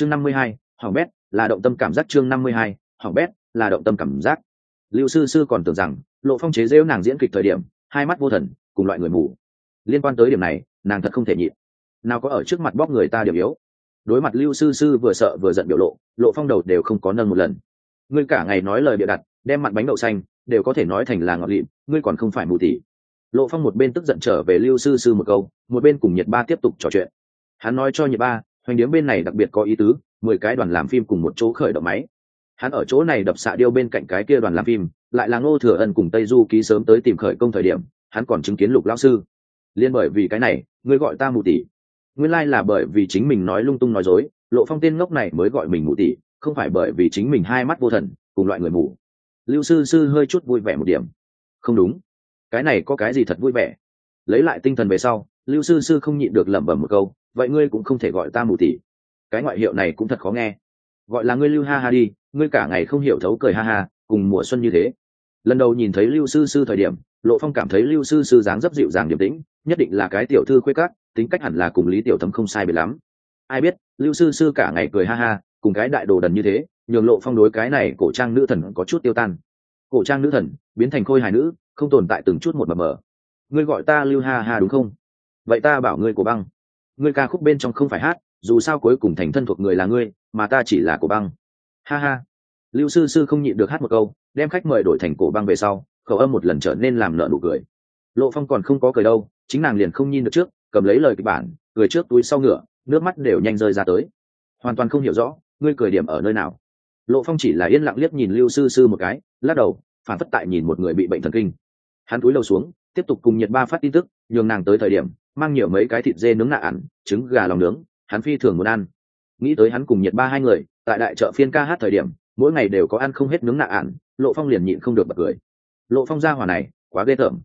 chương năm mươi hai, hỏng bét, là động tâm cảm giác chương năm mươi hai, hỏng bét, là động tâm cảm giác. Lưu sư sư còn tưởng rằng, lộ phong chế rêu nàng diễn kịch thời điểm, hai mắt vô thần, cùng loại người mù. Liên quan tới điểm này, nàng thật không thể nhịn. Nào có ở trước mặt bóc người ta điểm yếu. Đối mặt lưu sư sư vừa sợ vừa giận biểu lộ lộ phong đầu đều không có nâng một lần. Ngươi cả ngày nói lời bịa đặt, đem mặt bánh đậu xanh, đều có thể nói thành là ngọt lịm, ngươi còn không phải mù tỉ. Lộ phong một bên tức giận trở về lưu sư sư một câu, một bên cùng nhiệt ba tiếp tục trò chuyện. Hắn nói cho nhiệt ba hoành điếm bên này đặc biệt có ý tứ, mười cái đoàn làm phim cùng một chỗ khởi động máy. Hắn ở chỗ này đập xạ điêu bên cạnh cái kia đoàn làm phim, lại là ngô thừa ân cùng tây du ký sớm tới tìm khởi công thời điểm, hắn còn chứng kiến lục lao sư. Liên bởi vì cái này, ngươi gọi ta mù tỷ. Nguyên lai、like、là bởi vì chính mình nói lung tung nói dối, lộ phong tên ngốc này mới gọi mình mù tỷ, không phải bởi vì chính mình hai mắt vô thần, cùng loại người mù. Lưu sư sư hơi chút vui vẻ một điểm. Không đúng. Cái này có cái gì thật vui vẻ? Lấy lại tinh thần về sau, lưu sư sư không nhịn được lẩm bẩm một câu vậy ngươi cũng không thể gọi ta mù tỉ. Cái ngoại hiệu này cũng thật khó nghe. Gọi là ngươi lưu ha ha đi, ngươi cả ngày không hiểu thấu cười ha ha, cùng mùa xuân như thế. Lần đầu nhìn thấy lưu sư sư thời điểm, lộ phong cảm thấy lưu sư sư dáng rất dịu dàng điềm tĩnh, nhất định là cái tiểu thư khuê cát tính cách hẳn là cùng lý tiểu thấm không sai biệt lắm. Ai biết, lưu sư sư cả ngày cười ha ha, cùng cái đại đồ đần như thế, nhường lộ phong đối cái này cổ trang nữ thần có chút tiêu tan. Cổ trang nữ thần, biến thành khôi hài nữ, không tồn tại từng chút một mờ mờ. Ngươi gọi ta lưu ha ha đúng không? Vậy ta bảo ngươi của băng ngươi ca khúc bên trong không phải hát, dù sao cuối cùng thành thân thuộc người là ngươi, mà ta chỉ là cổ băng. Ha ha. Lưu sư sư không nhịn được hát một câu, đem khách mời đổi thành cổ băng về sau, khẩu âm một lần trở nên làm nợ nụ cười. Lộ phong còn không có cười đâu, chính nàng liền không nhìn được trước, cầm lấy lời kịch bản, cười trước túi sau ngựa, nước mắt đều nhanh rơi ra tới. Hoàn toàn không hiểu rõ, ngươi cười điểm ở nơi nào. Lộ phong chỉ là yên lặng liếc nhìn lưu sư sư một cái, lắc đầu, phản phất tại nhìn một người bị bệnh thần kinh. Hắn túi đầu xuống, tiếp tục cùng nhiệt ba phát tin tức, nhường nàng tới thời điểm mang nhiều mấy cái thịt dê nướng nạ ăn, trứng, gà lòng nướng, hắn phi thường muốn ăn. Nghĩ tới hắn cùng nhiệt ba hai người, tại đại chợ phiên ca hát thời điểm, mỗi ngày đều có ăn không hết nướng nạ ăn, lộ phong liền nhịn không được bật cười. Lộ phong ra hỏa này, quá ghê tởm.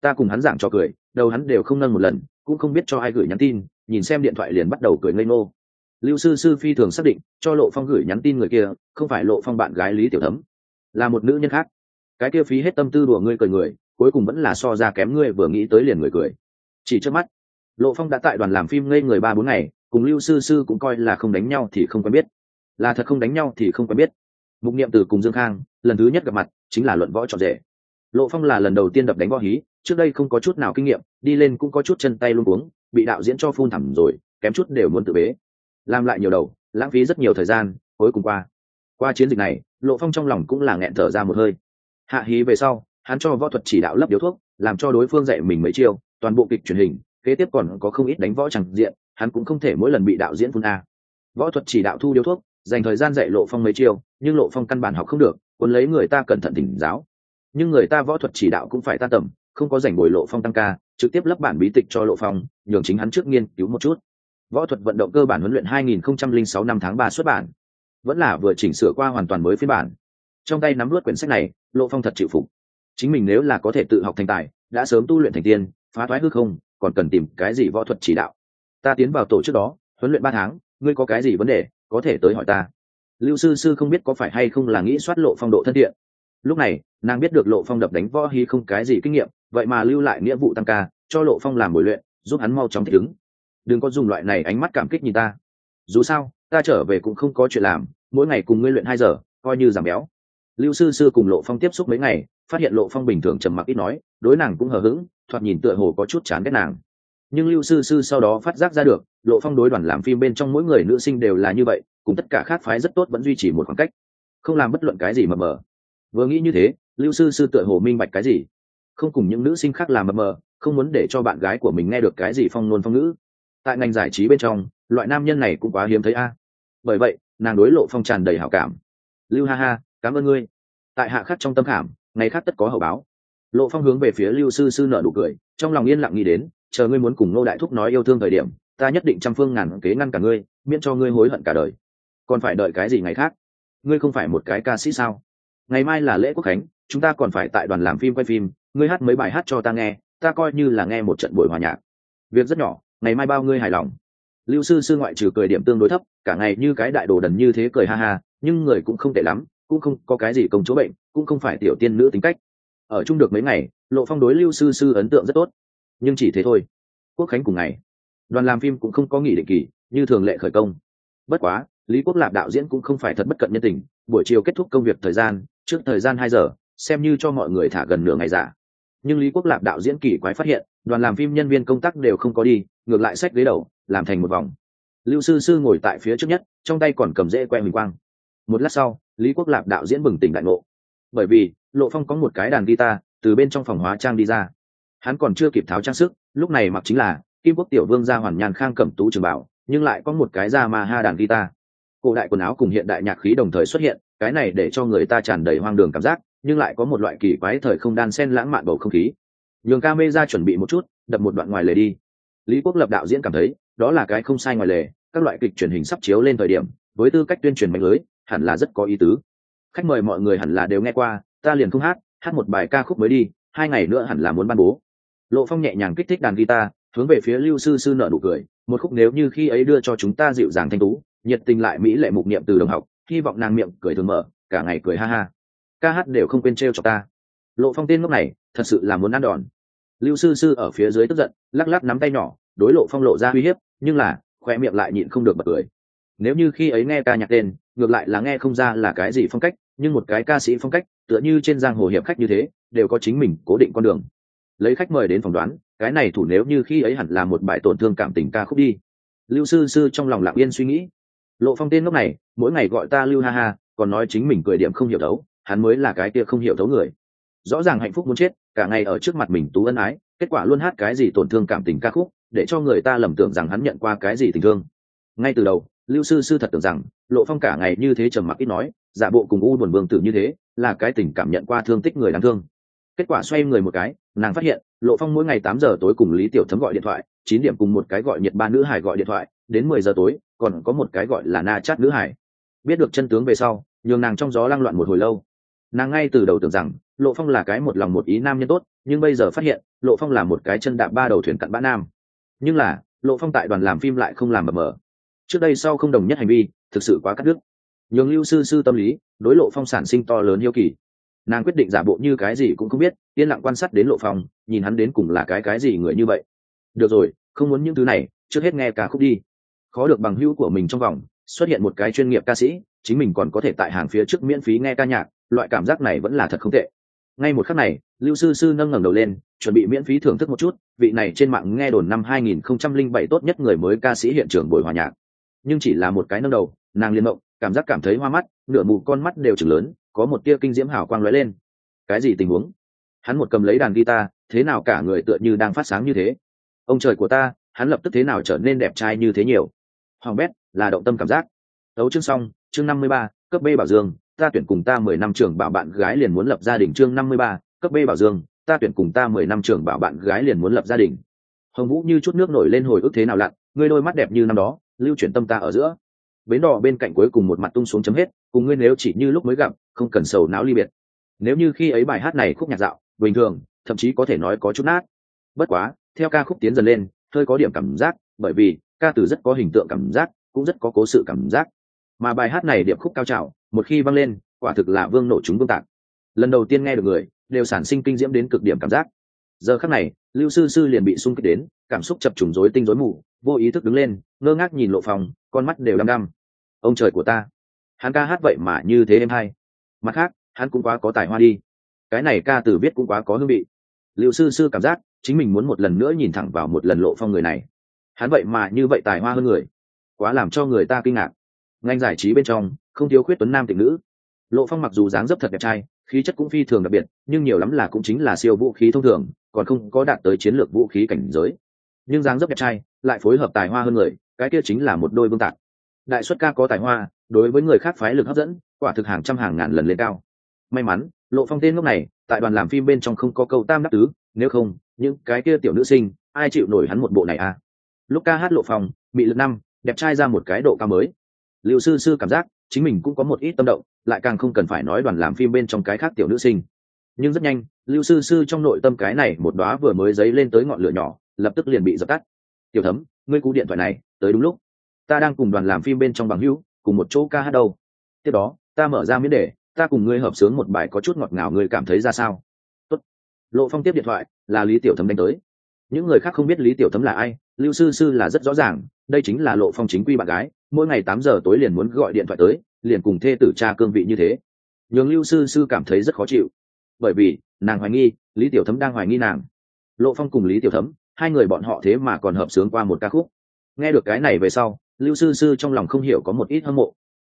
Ta cùng hắn giảng cho cười, đầu hắn đều không nâng một lần, cũng không biết cho ai gửi nhắn tin, nhìn xem điện thoại liền bắt đầu cười ngây ngô. Lưu sư sư phi thường xác định, cho lộ phong gửi nhắn tin người kia, không phải lộ phong bạn gái lý tiểu thấm. Là một nữ nhân khác. Cái kia phí hết tâm tư đùa ngươi cười người, cuối cùng vẫn là so ra kém ngươi vừa nghĩ tới liền người cười. Chỉ trước mắt lộ phong đã tại đoàn làm phim ngây người ba bốn ngày, cùng lưu sư sư cũng coi là không đánh nhau thì không quen biết. Là thật không đánh nhau thì không quen biết. Mục niệm từ cùng dương khang, lần thứ nhất gặp mặt, chính là luận võ trọn rể. Lộ phong là lần đầu tiên đập đánh võ hí, trước đây không có chút nào kinh nghiệm, đi lên cũng có chút chân tay luôn uống bị đạo diễn cho phun thẳm rồi, kém chút đều muốn tự bế. Làm lại nhiều đầu, lãng phí rất nhiều thời gian, cuối cùng qua. Qua chiến dịch này, lộ phong trong lòng cũng là nghẹn thở ra một hơi. Hạ hí về sau, hắn cho võ thuật chỉ đạo lấp điếu thuốc, làm cho đối phương dạy mình mấy chiêu, toàn bộ kịch truyền hình kế tiếp còn có không ít đánh võ chẳng diện, hắn cũng không thể mỗi lần bị đạo diễn phun a. Võ thuật chỉ đạo thu điếu thuốc, dành thời gian dạy lộ phong mấy chiêu, nhưng lộ phong căn bản học không được quân lấy người ta cẩn thận tỉnh giáo. Nhưng người ta võ thuật chỉ đạo cũng phải ta tầm, không có dành bồi lộ phong tăng ca, trực tiếp lấp bản bí tịch cho lộ phong, nhường chính hắn trước nghiên cứu một chút. Võ thuật vận động cơ bản huấn luyện 2006 năm tháng 3 xuất bản. Vẫn là vừa chỉnh sửa qua hoàn toàn mới phiên bản. Trong tay nắm luốt quyển sách này, lộ phong thật chịu phục. Chính mình nếu là có thể tự học thành tài, đã sớm tu luyện thành tiên, phá thoái hư không còn cần tìm cái gì võ thuật chỉ đạo. Ta tiến vào tổ trước đó, huấn luyện ba tháng, ngươi có cái gì vấn đề, có thể tới hỏi ta. Lưu sư sư không biết có phải hay không là nghĩ soát lộ phong độ thân thiện. Lúc này, nàng biết được lộ phong đập đánh võ hy không cái gì kinh nghiệm, vậy mà lưu lại nghĩa vụ tăng ca, cho lộ phong làm buổi luyện, giúp hắn mau chóng thích ứng. Đừng có dùng loại này ánh mắt cảm kích nhìn ta. Dù sao, ta trở về cũng không có chuyện làm, mỗi ngày cùng ngươi luyện hai giờ, coi như giảm béo. Lưu sư sư cùng lộ phong tiếp xúc mấy ngày phát hiện lộ phong bình thường trầm mặc ít nói, đối nàng cũng hờ hững, thoạt nhìn tựa hồ có chút chán ghét nàng. Nhưng lưu sư sư sau đó phát giác ra được, lộ phong đối đoàn làm phim bên trong mỗi người nữ sinh đều là như vậy, cùng tất cả khác phái rất tốt vẫn duy trì một khoảng cách. Không làm bất luận cái gì mờ mờ. Vừa nghĩ như thế, lưu sư sư tựa hồ minh bạch cái gì. Không cùng những nữ sinh khác làm mờ mờ, không muốn để cho bạn gái của mình nghe được cái gì phong nôn phong ngữ. Tại ngành giải trí bên trong, loại nam nhân này cũng quá hiếm thấy a. Bởi vậy, nàng đối lộ phong tràn đầy hảo cảm. Lưu ha ha, cảm ơn ngươi. Tại hạ khắc trong tâm khảm ngày khác tất có hậu báo. Lộ phong hướng về phía lưu sư sư nợ nụ cười, trong lòng yên lặng nghĩ đến, chờ ngươi muốn cùng nô đại thúc nói yêu thương thời điểm, ta nhất định trăm phương ngàn kế ngăn cả ngươi, miễn cho ngươi hối hận cả đời. Còn phải đợi cái gì ngày khác? Ngươi không phải một cái ca sĩ sao? Ngày mai là lễ quốc khánh, chúng ta còn phải tại đoàn làm phim quay phim, ngươi hát mấy bài hát cho ta nghe, ta coi như là nghe một trận buổi hòa nhạc. Việc rất nhỏ, ngày mai bao ngươi hài lòng. Lưu sư sư ngoại trừ cười điểm tương đối thấp, cả ngày như cái đại đồ đần như thế cười ha ha, nhưng người cũng không tệ lắm cũng không có cái gì công chúa bệnh, cũng không phải tiểu tiên nữ tính cách. Ở chung được mấy ngày, lộ phong đối lưu sư sư ấn tượng rất tốt. Nhưng chỉ thế thôi. Quốc khánh cùng ngày, đoàn làm phim cũng không có nghỉ định kỳ, như thường lệ khởi công. Bất quá, lý quốc lạp đạo diễn cũng không phải thật bất cận nhân tình, buổi chiều kết thúc công việc thời gian, trước thời gian hai giờ, xem như cho mọi người thả gần nửa ngày giả. Nhưng lý quốc lạp đạo diễn kỳ quái phát hiện, đoàn làm phim nhân viên công tác đều không có đi, ngược lại sách ghế đầu, làm thành một vòng. Lưu sư sư ngồi tại phía trước nhất, trong tay còn cầm rễ que huỳnh quang một lát sau, lý quốc lạp đạo diễn bừng tỉnh đại ngộ. Bởi vì, lộ phong có một cái đàn guitar, từ bên trong phòng hóa trang đi ra. Hắn còn chưa kịp tháo trang sức, lúc này mặc chính là, kim quốc tiểu vương gia hoàn nhàn khang cẩm tú trường bảo, nhưng lại có một cái da ma ha đàn guitar. Cổ đại quần áo cùng hiện đại nhạc khí đồng thời xuất hiện, cái này để cho người ta tràn đầy hoang đường cảm giác, nhưng lại có một loại kỳ quái thời không đan sen lãng mạn bầu không khí. Nhường ca mê ra chuẩn bị một chút, đập một đoạn ngoài lề đi. Lý quốc lập đạo diễn cảm thấy, đó là cái không sai ngoài lề, các loại kịch truyền hình sắp chiếu lên thời điểm, với tư cách tuyên truyền mạnh lưới hẳn là rất có ý tứ. Khách mời mọi người hẳn là đều nghe qua, ta liền không hát hát một bài ca khúc mới đi, hai ngày nữa hẳn là muốn ban bố. Lộ phong nhẹ nhàng kích thích đàn guitar, hướng về phía lưu sư sư nợ nụ cười, một khúc nếu như khi ấy đưa cho chúng ta dịu dàng thanh tú, nhiệt tình lại mỹ lệ mục niệm từ đồng học, hy vọng nàng miệng cười thường mở, cả ngày cười ha ha. Ca hát đều không quên t cho ta. Lộ phong tên lúc này, thật sự là muốn ăn đòn. Lưu sư sư ở phía dưới tức giận, lắc lắc nắm tay nhỏ, đối lộ phong lộ ra uy hiếp, nhưng là, khoe miệng lại nhịn không được bật cười. Nếu như khi ấy nghe ca nhạc tên ngược lại là nghe không ra là cái gì phong cách, nhưng một cái ca sĩ phong cách, tựa như trên giang hồ hiệp khách như thế, đều có chính mình cố định con đường. Lấy khách mời đến phỏng đoán, cái này thủ nếu như khi ấy hẳn là một bài tổn thương cảm tình ca khúc đi. Lưu sư sư trong lòng lặng yên suy nghĩ. Lộ phong tên lúc này, mỗi ngày gọi ta lưu ha ha, còn nói chính mình cười điểm không hiểu thấu, hắn mới là cái kia không hiểu thấu người. Rõ ràng hạnh phúc muốn chết, cả ngày ở trước mặt mình tú ân ái, kết quả luôn hát cái gì tổn thương cảm tình ca khúc, để cho người ta lầm tưởng rằng hắn nhận qua cái gì tình thương. Ngay từ đầu lưu sư sư thật tưởng rằng, lộ phong cả ngày như thế trầm mặc ít nói, giả bộ cùng u buồn vương tử như thế, là cái tình cảm nhận qua thương tích người đáng thương. Kết quả xoay người một cái, nàng phát hiện, lộ phong mỗi ngày tám giờ tối cùng lý tiểu thấm gọi điện thoại, chín điểm cùng một cái gọi nhiệt ba nữ hải gọi điện thoại, đến mười giờ tối, còn có một cái gọi là na chát nữ hải. Biết được chân tướng về sau, nhường nàng trong gió lăng loạn một hồi lâu. Nàng ngay từ đầu tưởng rằng, lộ phong là cái một lòng một ý nam nhân tốt, nhưng bây giờ phát hiện, lộ phong là một cái chân đạp ba đầu thuyền cặn bã nam. Nhưng là, lộ phong tại đoàn làm phim lại không làm mờ mờ trước đây sau không đồng nhất hành vi, thực sự quá cắt đứt. Nhường lưu sư sư tâm lý, đối lộ phong sản sinh to lớn yêu kỳ. Nàng quyết định giả bộ như cái gì cũng không biết, yên lặng quan sát đến lộ phong, nhìn hắn đến cùng là cái cái gì người như vậy. Được rồi, không muốn những thứ này, trước hết nghe ca khúc đi. Khó được bằng hữu của mình trong vòng, xuất hiện một cái chuyên nghiệp ca sĩ, chính mình còn có thể tại hàng phía trước miễn phí nghe ca nhạc, loại cảm giác này vẫn là thật không tệ. Ngay một khắc này, lưu sư sư nâng ngẩng đầu lên, chuẩn bị miễn phí thưởng thức một chút, vị này trên mạng nghe đồn năm 2007 tốt nhất người mới ca sĩ hiện trường buổi hòa nhạc nhưng chỉ là một cái nâng đầu, nàng liên mộng cảm giác cảm thấy hoa mắt, nửa mù con mắt đều chừng lớn, có một tia kinh diễm hào quang lóe lên. Cái gì tình huống? Hắn một cầm lấy đàn guitar, thế nào cả người tựa như đang phát sáng như thế? Ông trời của ta, hắn lập tức thế nào trở nên đẹp trai như thế nhiều? Hoàng bét, là động tâm cảm giác. Đấu chương xong, chương năm mươi ba, cấp b bảo dương, ta tuyển cùng ta mười năm trưởng bảo bạn gái liền muốn lập gia đình. Chương năm mươi ba, cấp b bảo dương, ta tuyển cùng ta mười năm trưởng bảo bạn gái liền muốn lập gia đình. Hồng vũ như chút nước nổi lên hồi ức thế nào lặn ngươi đôi mắt đẹp như năm đó lưu chuyển tâm ta ở giữa. Bến đỏ bên cạnh cuối cùng một mặt tung xuống chấm hết, cùng ngươi nếu chỉ như lúc mới gặp, không cần sầu não ly biệt. Nếu như khi ấy bài hát này khúc nhạc dạo, bình thường, thậm chí có thể nói có chút nát. Bất quá, theo ca khúc tiến dần lên, hơi có điểm cảm giác, bởi vì, ca từ rất có hình tượng cảm giác, cũng rất có cố sự cảm giác. Mà bài hát này điệp khúc cao trào, một khi vang lên, quả thực là vương nổ chúng vương tạc. Lần đầu tiên nghe được người, đều sản sinh kinh diễm đến cực điểm cảm giác. Giờ khắc này, lưu sư sư liền bị sung kích đến, cảm xúc chập trùng rối tinh rối mù vô ý thức đứng lên, ngơ ngác nhìn lộ phòng, con mắt đều đăm đăm. Ông trời của ta. Hắn ca hát vậy mà như thế em hay. Mặt khác, hắn cũng quá có tài hoa đi. Cái này ca từ viết cũng quá có hương vị. Liệu sư sư cảm giác, chính mình muốn một lần nữa nhìn thẳng vào một lần lộ phong người này. Hắn vậy mà như vậy tài hoa hơn người. Quá làm cho người ta kinh ngạc. Ngành giải trí bên trong, không thiếu khuyết tuấn nam tịnh nữ. Lộ phong mặc dù dáng dấp thật đẹp trai, khí chất cũng phi thường đặc biệt, nhưng nhiều lắm là cũng chính là siêu vũ khí thông thường, còn không có đạt tới chiến lược vũ khí cảnh giới. Nhưng dáng dấp đẹp trai lại phối hợp tài hoa hơn người, cái kia chính là một đôi vương tạc. Đại xuất ca có tài hoa, đối với người khác phái lực hấp dẫn, quả thực hàng trăm hàng ngàn lần lên cao. May mắn, lộ phong tên lúc này, tại đoàn làm phim bên trong không có câu tam đắc tứ, nếu không, những cái kia tiểu nữ sinh, ai chịu nổi hắn một bộ này à? Lúc ca hát lộ phong, bị lực năm, đẹp trai ra một cái độ cao mới. Liệu sư sư cảm giác, chính mình cũng có một ít tâm động, lại càng không cần phải nói đoàn làm phim bên trong cái khác tiểu nữ sinh. Nhưng rất nhanh, lưu sư sư trong nội tâm cái này một đóa vừa mới dấy lên tới ngọn lửa nhỏ, lập tức liền bị dập tắt tiểu thấm, ngươi cú điện thoại này, tới đúng lúc. Ta đang cùng đoàn làm phim bên trong bằng hữu, cùng một chỗ ca hát đâu. Tiếp đó, ta mở ra miễn đề, ta cùng ngươi hợp sướng một bài có chút ngọt ngào ngươi cảm thấy ra sao? Tốt. lộ phong tiếp điện thoại, là lý tiểu thấm đánh tới. Những người khác không biết lý tiểu thấm là ai, lưu sư sư là rất rõ ràng, đây chính là lộ phong chính quy bạn gái, mỗi ngày tám giờ tối liền muốn gọi điện thoại tới, liền cùng thê tử cha cương vị như thế. Nhường lưu sư sư cảm thấy rất khó chịu. Bởi vì, nàng hoài nghi, lý tiểu thấm đang hoài nghi nàng. Lộ phong cùng lý tiểu thấm hai người bọn họ thế mà còn hợp sướng qua một ca khúc. Nghe được cái này về sau, lưu sư sư trong lòng không hiểu có một ít hâm mộ.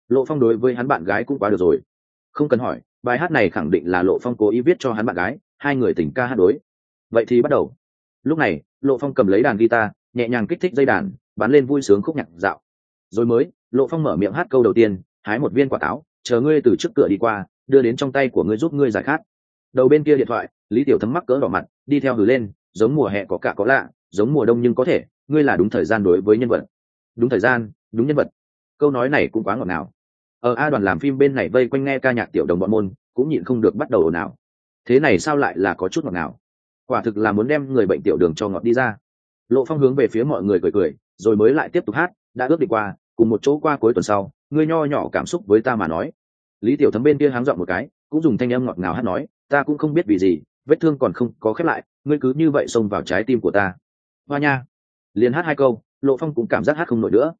Lộ phong đối với hắn bạn gái cũng quá được rồi. Không cần hỏi, bài hát này khẳng định là lộ phong cố ý viết cho hắn bạn gái, hai người tình ca hát đối. Vậy thì bắt đầu. Lúc này, lộ phong cầm lấy đàn guitar, nhẹ nhàng kích thích dây đàn, bắn lên vui sướng khúc nhạc dạo. Rồi mới, lộ phong mở miệng hát câu đầu tiên, hái một viên quả táo, chờ ngươi từ trước cửa đi qua, đưa đến trong tay của ngươi giúp ngươi giải khát. Đầu bên kia điện thoại, lý tiểu thấm mắc cỡ đỏ mặt, đi theo hử lên giống mùa hè có cả có lạ, giống mùa đông nhưng có thể, ngươi là đúng thời gian đối với nhân vật. Đúng thời gian, đúng nhân vật. Câu nói này cũng quá ngọt ngào. Ở a đoàn làm phim bên này vây quanh nghe ca nhạc tiểu đồng bọn môn, cũng nhịn không được bắt đầu ồn ào. Thế này sao lại là có chút ngọt ngào? Quả thực là muốn đem người bệnh tiểu đường cho ngọt đi ra. Lộ phong hướng về phía mọi người cười cười, rồi mới lại tiếp tục hát, đã ước đi qua, cùng một chỗ qua cuối tuần sau, ngươi nho nhỏ cảm xúc với ta mà nói. Lý tiểu thấm bên kia háng dọn một cái, cũng dùng thanh âm ngọt ngào hát nói, ta cũng không biết vì gì vết thương còn không có khép lại, ngươi cứ như vậy xông vào trái tim của ta. Hoa nha, liền hát hai câu, lộ phong cũng cảm giác hát không nổi nữa.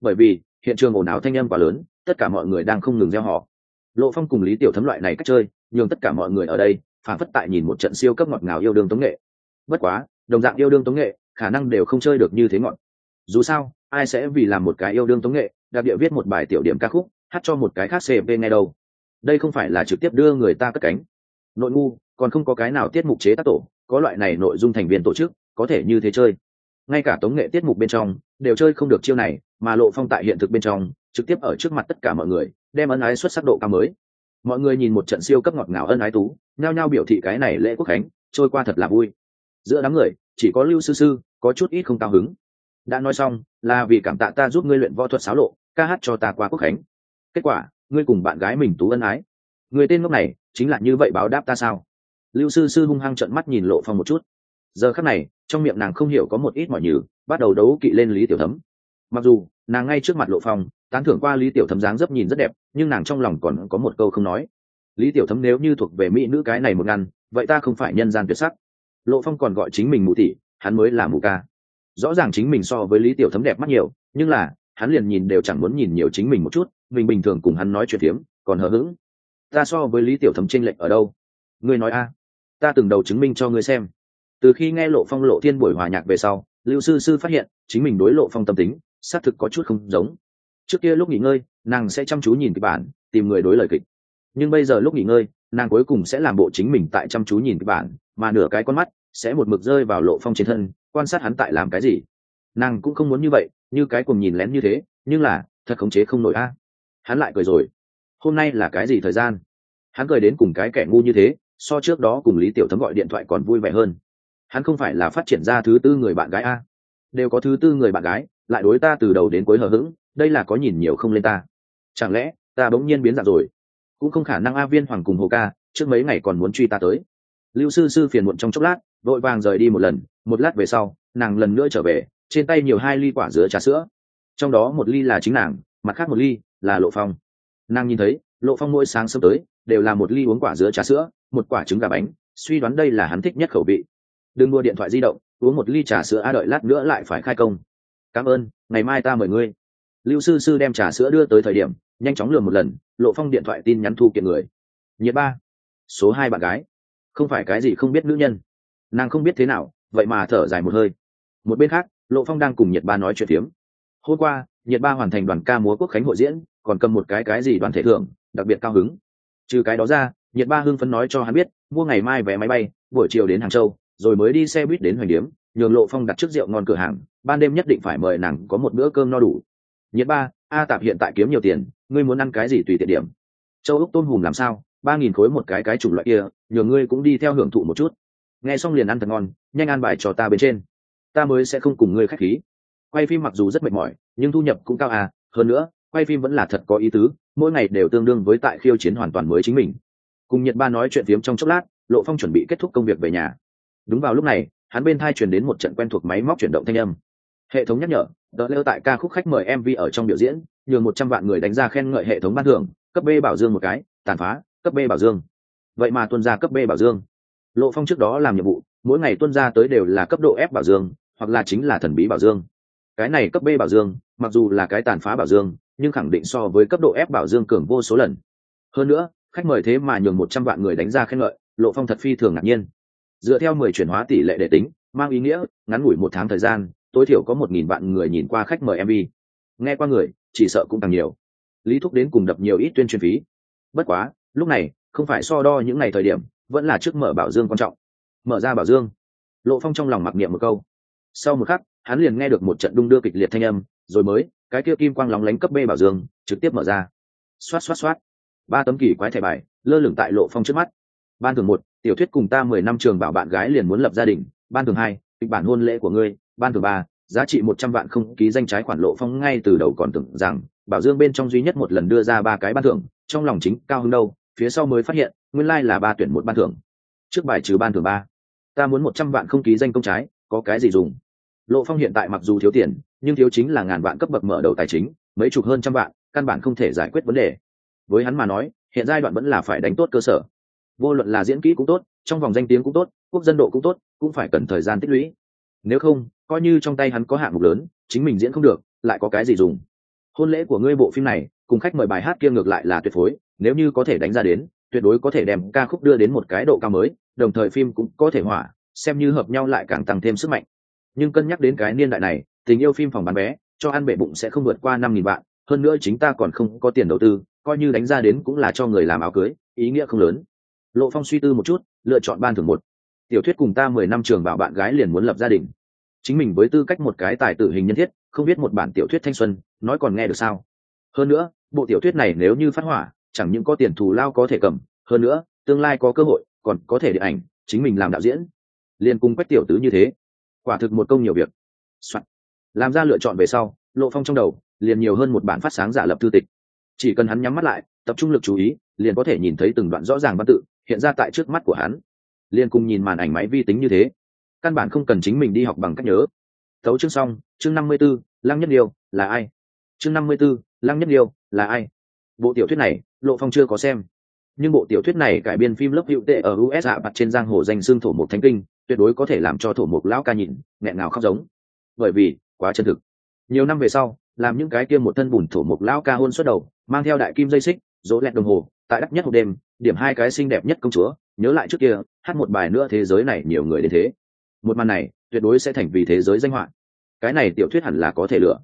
Bởi vì, hiện trường ồn ào thanh âm quá lớn, tất cả mọi người đang không ngừng gieo họ lộ phong cùng lý tiểu thấm loại này cách chơi, nhường tất cả mọi người ở đây phản phất tại nhìn một trận siêu cấp ngọt ngào yêu đương tống nghệ. Bất quá, đồng dạng yêu đương tống nghệ, khả năng đều không chơi được như thế ngọt. Dù sao, ai sẽ vì làm một cái yêu đương tống nghệ, đặc địa viết một bài tiểu điểm ca khúc, hát cho một cái khác cp ngay đâu. Đây không phải là trực tiếp đưa người ta cất cánh nội ngu, còn không có cái nào tiết mục chế tác tổ, có loại này nội dung thành viên tổ chức, có thể như thế chơi. Ngay cả tống nghệ tiết mục bên trong, đều chơi không được chiêu này, mà lộ phong tại hiện thực bên trong, trực tiếp ở trước mặt tất cả mọi người, đem ân ái xuất sắc độ cao mới. Mọi người nhìn một trận siêu cấp ngọt ngào ân ái tú, nhao nhao biểu thị cái này lễ quốc khánh, trôi qua thật là vui. Giữa đám người, chỉ có lưu sư sư, có chút ít không cao hứng. Đã nói xong, là vì cảm tạ ta giúp ngươi luyện võ thuật xáo lộ, ca hát cho ta qua quốc khánh. Kết quả, ngươi cùng bạn gái mình tú ân ái người tên ngốc này chính là như vậy báo đáp ta sao? Lưu sư sư hung hăng trận mắt nhìn lộ phong một chút. Giờ khắc này, trong miệng nàng không hiểu có một ít mọi nhừ, bắt đầu đấu kỵ lên lý tiểu thấm. Mặc dù, nàng ngay trước mặt lộ phong, tán thưởng qua lý tiểu thấm dáng dấp nhìn rất đẹp, nhưng nàng trong lòng còn có một câu không nói. Lý tiểu thấm nếu như thuộc về mỹ nữ cái này một ngăn, vậy ta không phải nhân gian tuyệt sắc. Lộ phong còn gọi chính mình mù thị hắn mới là mù ca. Rõ ràng chính mình so với lý tiểu thấm đẹp mắt nhiều, nhưng là, hắn liền nhìn đều chẳng muốn nhìn nhiều chính mình một chút, mình bình thường cùng hắn nói chuyện phiếm, còn hờ hững ta so với lý tiểu thấm tranh lệch ở đâu? Ngươi nói a, ta từng đầu chứng minh cho ngươi xem. Từ khi nghe lộ phong lộ thiên buổi hòa nhạc về sau, lưu sư sư phát hiện, chính mình đối lộ phong tâm tính, xác thực có chút không giống. Trước kia lúc nghỉ ngơi, nàng sẽ chăm chú nhìn kịch bản, tìm người đối lời kịch. Nhưng bây giờ lúc nghỉ ngơi, nàng cuối cùng sẽ làm bộ chính mình tại chăm chú nhìn kịch bản, mà nửa cái con mắt sẽ một mực rơi vào lộ phong trên thân, quan sát hắn tại làm cái gì. Nàng cũng không muốn như vậy, như cái cùng nhìn lén như thế, nhưng là, thật khống chế không nổi a. Hắn lại cười rồi hôm nay là cái gì thời gian? Hắn cười đến cùng cái kẻ ngu như thế, so trước đó cùng lý tiểu thấm gọi điện thoại còn vui vẻ hơn. Hắn không phải là phát triển ra thứ tư người bạn gái a. Đều có thứ tư người bạn gái, lại đối ta từ đầu đến cuối hờ hững, đây là có nhìn nhiều không lên ta. Chẳng lẽ, ta bỗng nhiên biến dạng rồi? Cũng không khả năng a viên hoàng cùng hồ ca, trước mấy ngày còn muốn truy ta tới. Lưu sư sư phiền muộn trong chốc lát, vội vàng rời đi một lần, một lát về sau, nàng lần nữa trở về, trên tay nhiều hai ly quả dứa trà sữa. Trong đó một ly là chính nàng, mặt khác một ly là lộ phong nàng nhìn thấy, lộ phong mỗi sáng sớm tới, đều là một ly uống quả dứa trà sữa, một quả trứng gà bánh, suy đoán đây là hắn thích nhất khẩu vị. Đừng mua điện thoại di động, uống một ly trà sữa a đợi lát nữa lại phải khai công. Cảm ơn, ngày mai ta mời ngươi. Lưu sư sư đem trà sữa đưa tới thời điểm, nhanh chóng lừa một lần, lộ phong điện thoại tin nhắn thu kiện người. Nhiệt ba. Số hai bạn gái. Không phải cái gì không biết nữ nhân. Nàng không biết thế nào, vậy mà thở dài một hơi. Một bên khác, lộ phong đang cùng nhiệt ba nói chuyện phiếm. Hôm qua, nhiệt ba hoàn thành đoàn ca múa quốc khánh hội diễn còn cầm một cái cái gì đoàn thể thưởng, đặc biệt cao hứng. Trừ cái đó ra, nhiệt ba hưng phấn nói cho hắn biết, mua ngày mai vé máy bay, buổi chiều đến hàng châu, rồi mới đi xe buýt đến hoành điếm, nhường lộ phong đặt trước rượu ngon cửa hàng, ban đêm nhất định phải mời nàng có một bữa cơm no đủ. Nhiệt ba, a tạp hiện tại kiếm nhiều tiền, ngươi muốn ăn cái gì tùy tiện điểm. Châu úc tôn hùm làm sao, ba nghìn khối một cái cái chủng loại kia, nhường ngươi cũng đi theo hưởng thụ một chút. Nghe xong liền ăn thật ngon, nhanh ăn bài cho ta bên trên. Ta mới sẽ không cùng ngươi khách khí. Quay phim mặc dù rất mệt mỏi, nhưng thu nhập cũng cao à hơn nữa quay phim vẫn là thật có ý tứ, mỗi ngày đều tương đương với tại khiêu chiến hoàn toàn mới chính mình. Cùng nhật ba nói chuyện phiếm trong chốc lát, lộ phong chuẩn bị kết thúc công việc về nhà. Đúng vào lúc này, hắn bên thai truyền đến một trận quen thuộc máy móc chuyển động thanh âm. Hệ thống nhắc nhở, đỡ lêu tại ca khúc khách mời mv ở trong biểu diễn, nhường một trăm vạn người đánh ra khen ngợi hệ thống ban thưởng, cấp b bảo dương một cái, tàn phá, cấp b bảo dương. Vậy mà tuân ra cấp b bảo dương. Lộ phong trước đó làm nhiệm vụ, mỗi ngày tuân ra tới đều là cấp độ f bảo dương, hoặc là chính là thần bí bảo dương. Cái này cấp b bảo dương, mặc dù là cái tàn phá bảo dương nhưng khẳng định so với cấp độ ép bảo dương cường vô số lần. Hơn nữa, khách mời thế mà nhường một trăm vạn người đánh ra khen ngợi, lộ phong thật phi thường ngạc nhiên. Dựa theo mười chuyển hóa tỷ lệ để tính, mang ý nghĩa, ngắn ngủi một tháng thời gian, tối thiểu có một nghìn vạn người nhìn qua khách mời mv nghe qua người, chỉ sợ cũng càng nhiều. Lý thúc đến cùng đập nhiều ít tuyên truyền phí. Bất quá, lúc này, không phải so đo những ngày thời điểm, vẫn là trước mở bảo dương quan trọng. Mở ra bảo dương. Lộ phong trong lòng mặc niệm một câu. Sau một khắc, hắn liền nghe được một trận đung đưa kịch liệt thanh âm, rồi mới cái kia kim quang lóng lánh cấp b bảo dương trực tiếp mở ra. Xoát xoát xoát. Ba tấm kỳ quái thẻ bài, lơ lửng tại lộ phong trước mắt. Ban thường một, tiểu thuyết cùng ta mười năm trường bảo bạn gái liền muốn lập gia đình. Ban thường hai, kịch bản hôn lễ của ngươi. Ban thường ba, giá trị một trăm vạn không ký danh trái khoản lộ phong ngay từ đầu còn tưởng rằng bảo dương bên trong duy nhất một lần đưa ra ba cái ban thưởng, trong lòng chính cao hứng đâu, phía sau mới phát hiện, nguyên lai là ba tuyển một ban thưởng. Trước bài trừ ban thưởng ba, ta muốn một trăm vạn không ký danh công trái, có cái gì dùng? Lộ phong hiện tại mặc dù thiếu tiền, nhưng thiếu chính là ngàn vạn cấp bậc mở đầu tài chính, mấy chục hơn trăm vạn, căn bản không thể giải quyết vấn đề. Với hắn mà nói, hiện giai đoạn vẫn là phải đánh tốt cơ sở. Vô luận là diễn kỹ cũng tốt, trong vòng danh tiếng cũng tốt, quốc dân độ cũng tốt, cũng phải cần thời gian tích lũy. Nếu không, coi như trong tay hắn có hạng mục lớn, chính mình diễn không được, lại có cái gì dùng? Hôn lễ của ngươi bộ phim này, cùng khách mời bài hát kia ngược lại là tuyệt phối, nếu như có thể đánh ra đến, tuyệt đối có thể đem ca khúc đưa đến một cái độ cao mới, đồng thời phim cũng có thể hỏa, xem như hợp nhau lại càng tăng thêm sức mạnh nhưng cân nhắc đến cái niên đại này, tình yêu phim phòng bán vé, cho ăn bệ bụng sẽ không vượt qua năm nghìn vạn, hơn nữa chính ta còn không có tiền đầu tư, coi như đánh ra đến cũng là cho người làm áo cưới, ý nghĩa không lớn. Lộ phong suy tư một chút, lựa chọn ban thưởng một. Tiểu thuyết cùng ta mười năm trường bảo bạn gái liền muốn lập gia đình. Chính mình với tư cách một cái tài tử hình nhân thiết, không biết một bản tiểu thuyết thanh xuân, nói còn nghe được sao? Hơn nữa, bộ tiểu thuyết này nếu như phát hỏa, chẳng những có tiền thù lao có thể cầm, hơn nữa, tương lai có cơ hội, còn có thể điện ảnh, chính mình làm đạo diễn. Liền cùng quách tiểu tứ như thế quả thực một công nhiều việc、Soạn. làm ra lựa chọn về sau, lộ phong trong đầu liền nhiều hơn một bản phát sáng giả lập thư tịch. Chỉ cần hắn nhắm mắt lại, tập trung lực chú ý, liền có thể nhìn thấy từng đoạn rõ ràng văn tự hiện ra tại trước mắt của hắn. Liền cùng nhìn màn ảnh máy vi tính như thế, căn bản không cần chính mình đi học bằng cách nhớ. Thấu chương xong, chương năm mươi b ố lăng nhất liêu là ai? Chương năm mươi b ố lăng nhất liêu là ai? Bộ tiểu thuyết này, lộ phong chưa có xem nhưng bộ tiểu thuyết này cải biên phim lớp hữu tệ ở us mặt trên giang hồ danh xương thổ một thánh kinh tuyệt đối có thể làm cho thổ một lão ca nhìn nghẹn ngào khóc giống. Bởi vì quá chân thực. Nhiều năm về sau làm những cái kia một thân bùn thổ một lão ca hôn xuất đầu mang theo đại kim dây xích dỗ lẹt đồng hồ tại đắt nhất một đêm điểm hai cái xinh đẹp nhất công chúa nhớ lại trước kia hát một bài nữa thế giới này nhiều người đến thế. Một màn này tuyệt đối sẽ thành vì thế giới danh họa. Cái này tiểu thuyết hẳn là có thể lựa.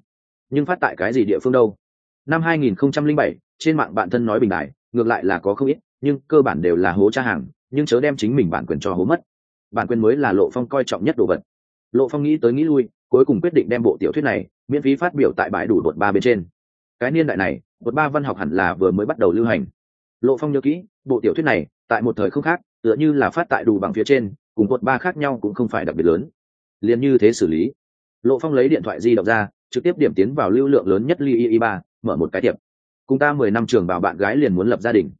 Nhưng phát tại cái gì địa phương đâu? Năm 2007, trên mạng bạn thân nói bình đại ngược lại là có không ít, nhưng cơ bản đều là hố cha hàng, nhưng chớ đem chính mình bản quyền cho hố mất. Bản quyền mới là lộ phong coi trọng nhất đồ vật. Lộ phong nghĩ tới nghĩ lui, cuối cùng quyết định đem bộ tiểu thuyết này miễn phí phát biểu tại bãi đủ bột ba bên trên. Cái niên đại này bột ba văn học hẳn là vừa mới bắt đầu lưu hành. Lộ phong nhớ kỹ, bộ tiểu thuyết này, tại một thời không khác, tựa như là phát tại đủ bằng phía trên, cùng bột ba khác nhau cũng không phải đặc biệt lớn. Liền như thế xử lý. Lộ phong lấy điện thoại di động ra, trực tiếp điểm tiến vào lưu lượng lớn nhất li i ba, mở một cái tiệm cùng ta mười năm trường bảo bạn gái liền muốn lập gia đình.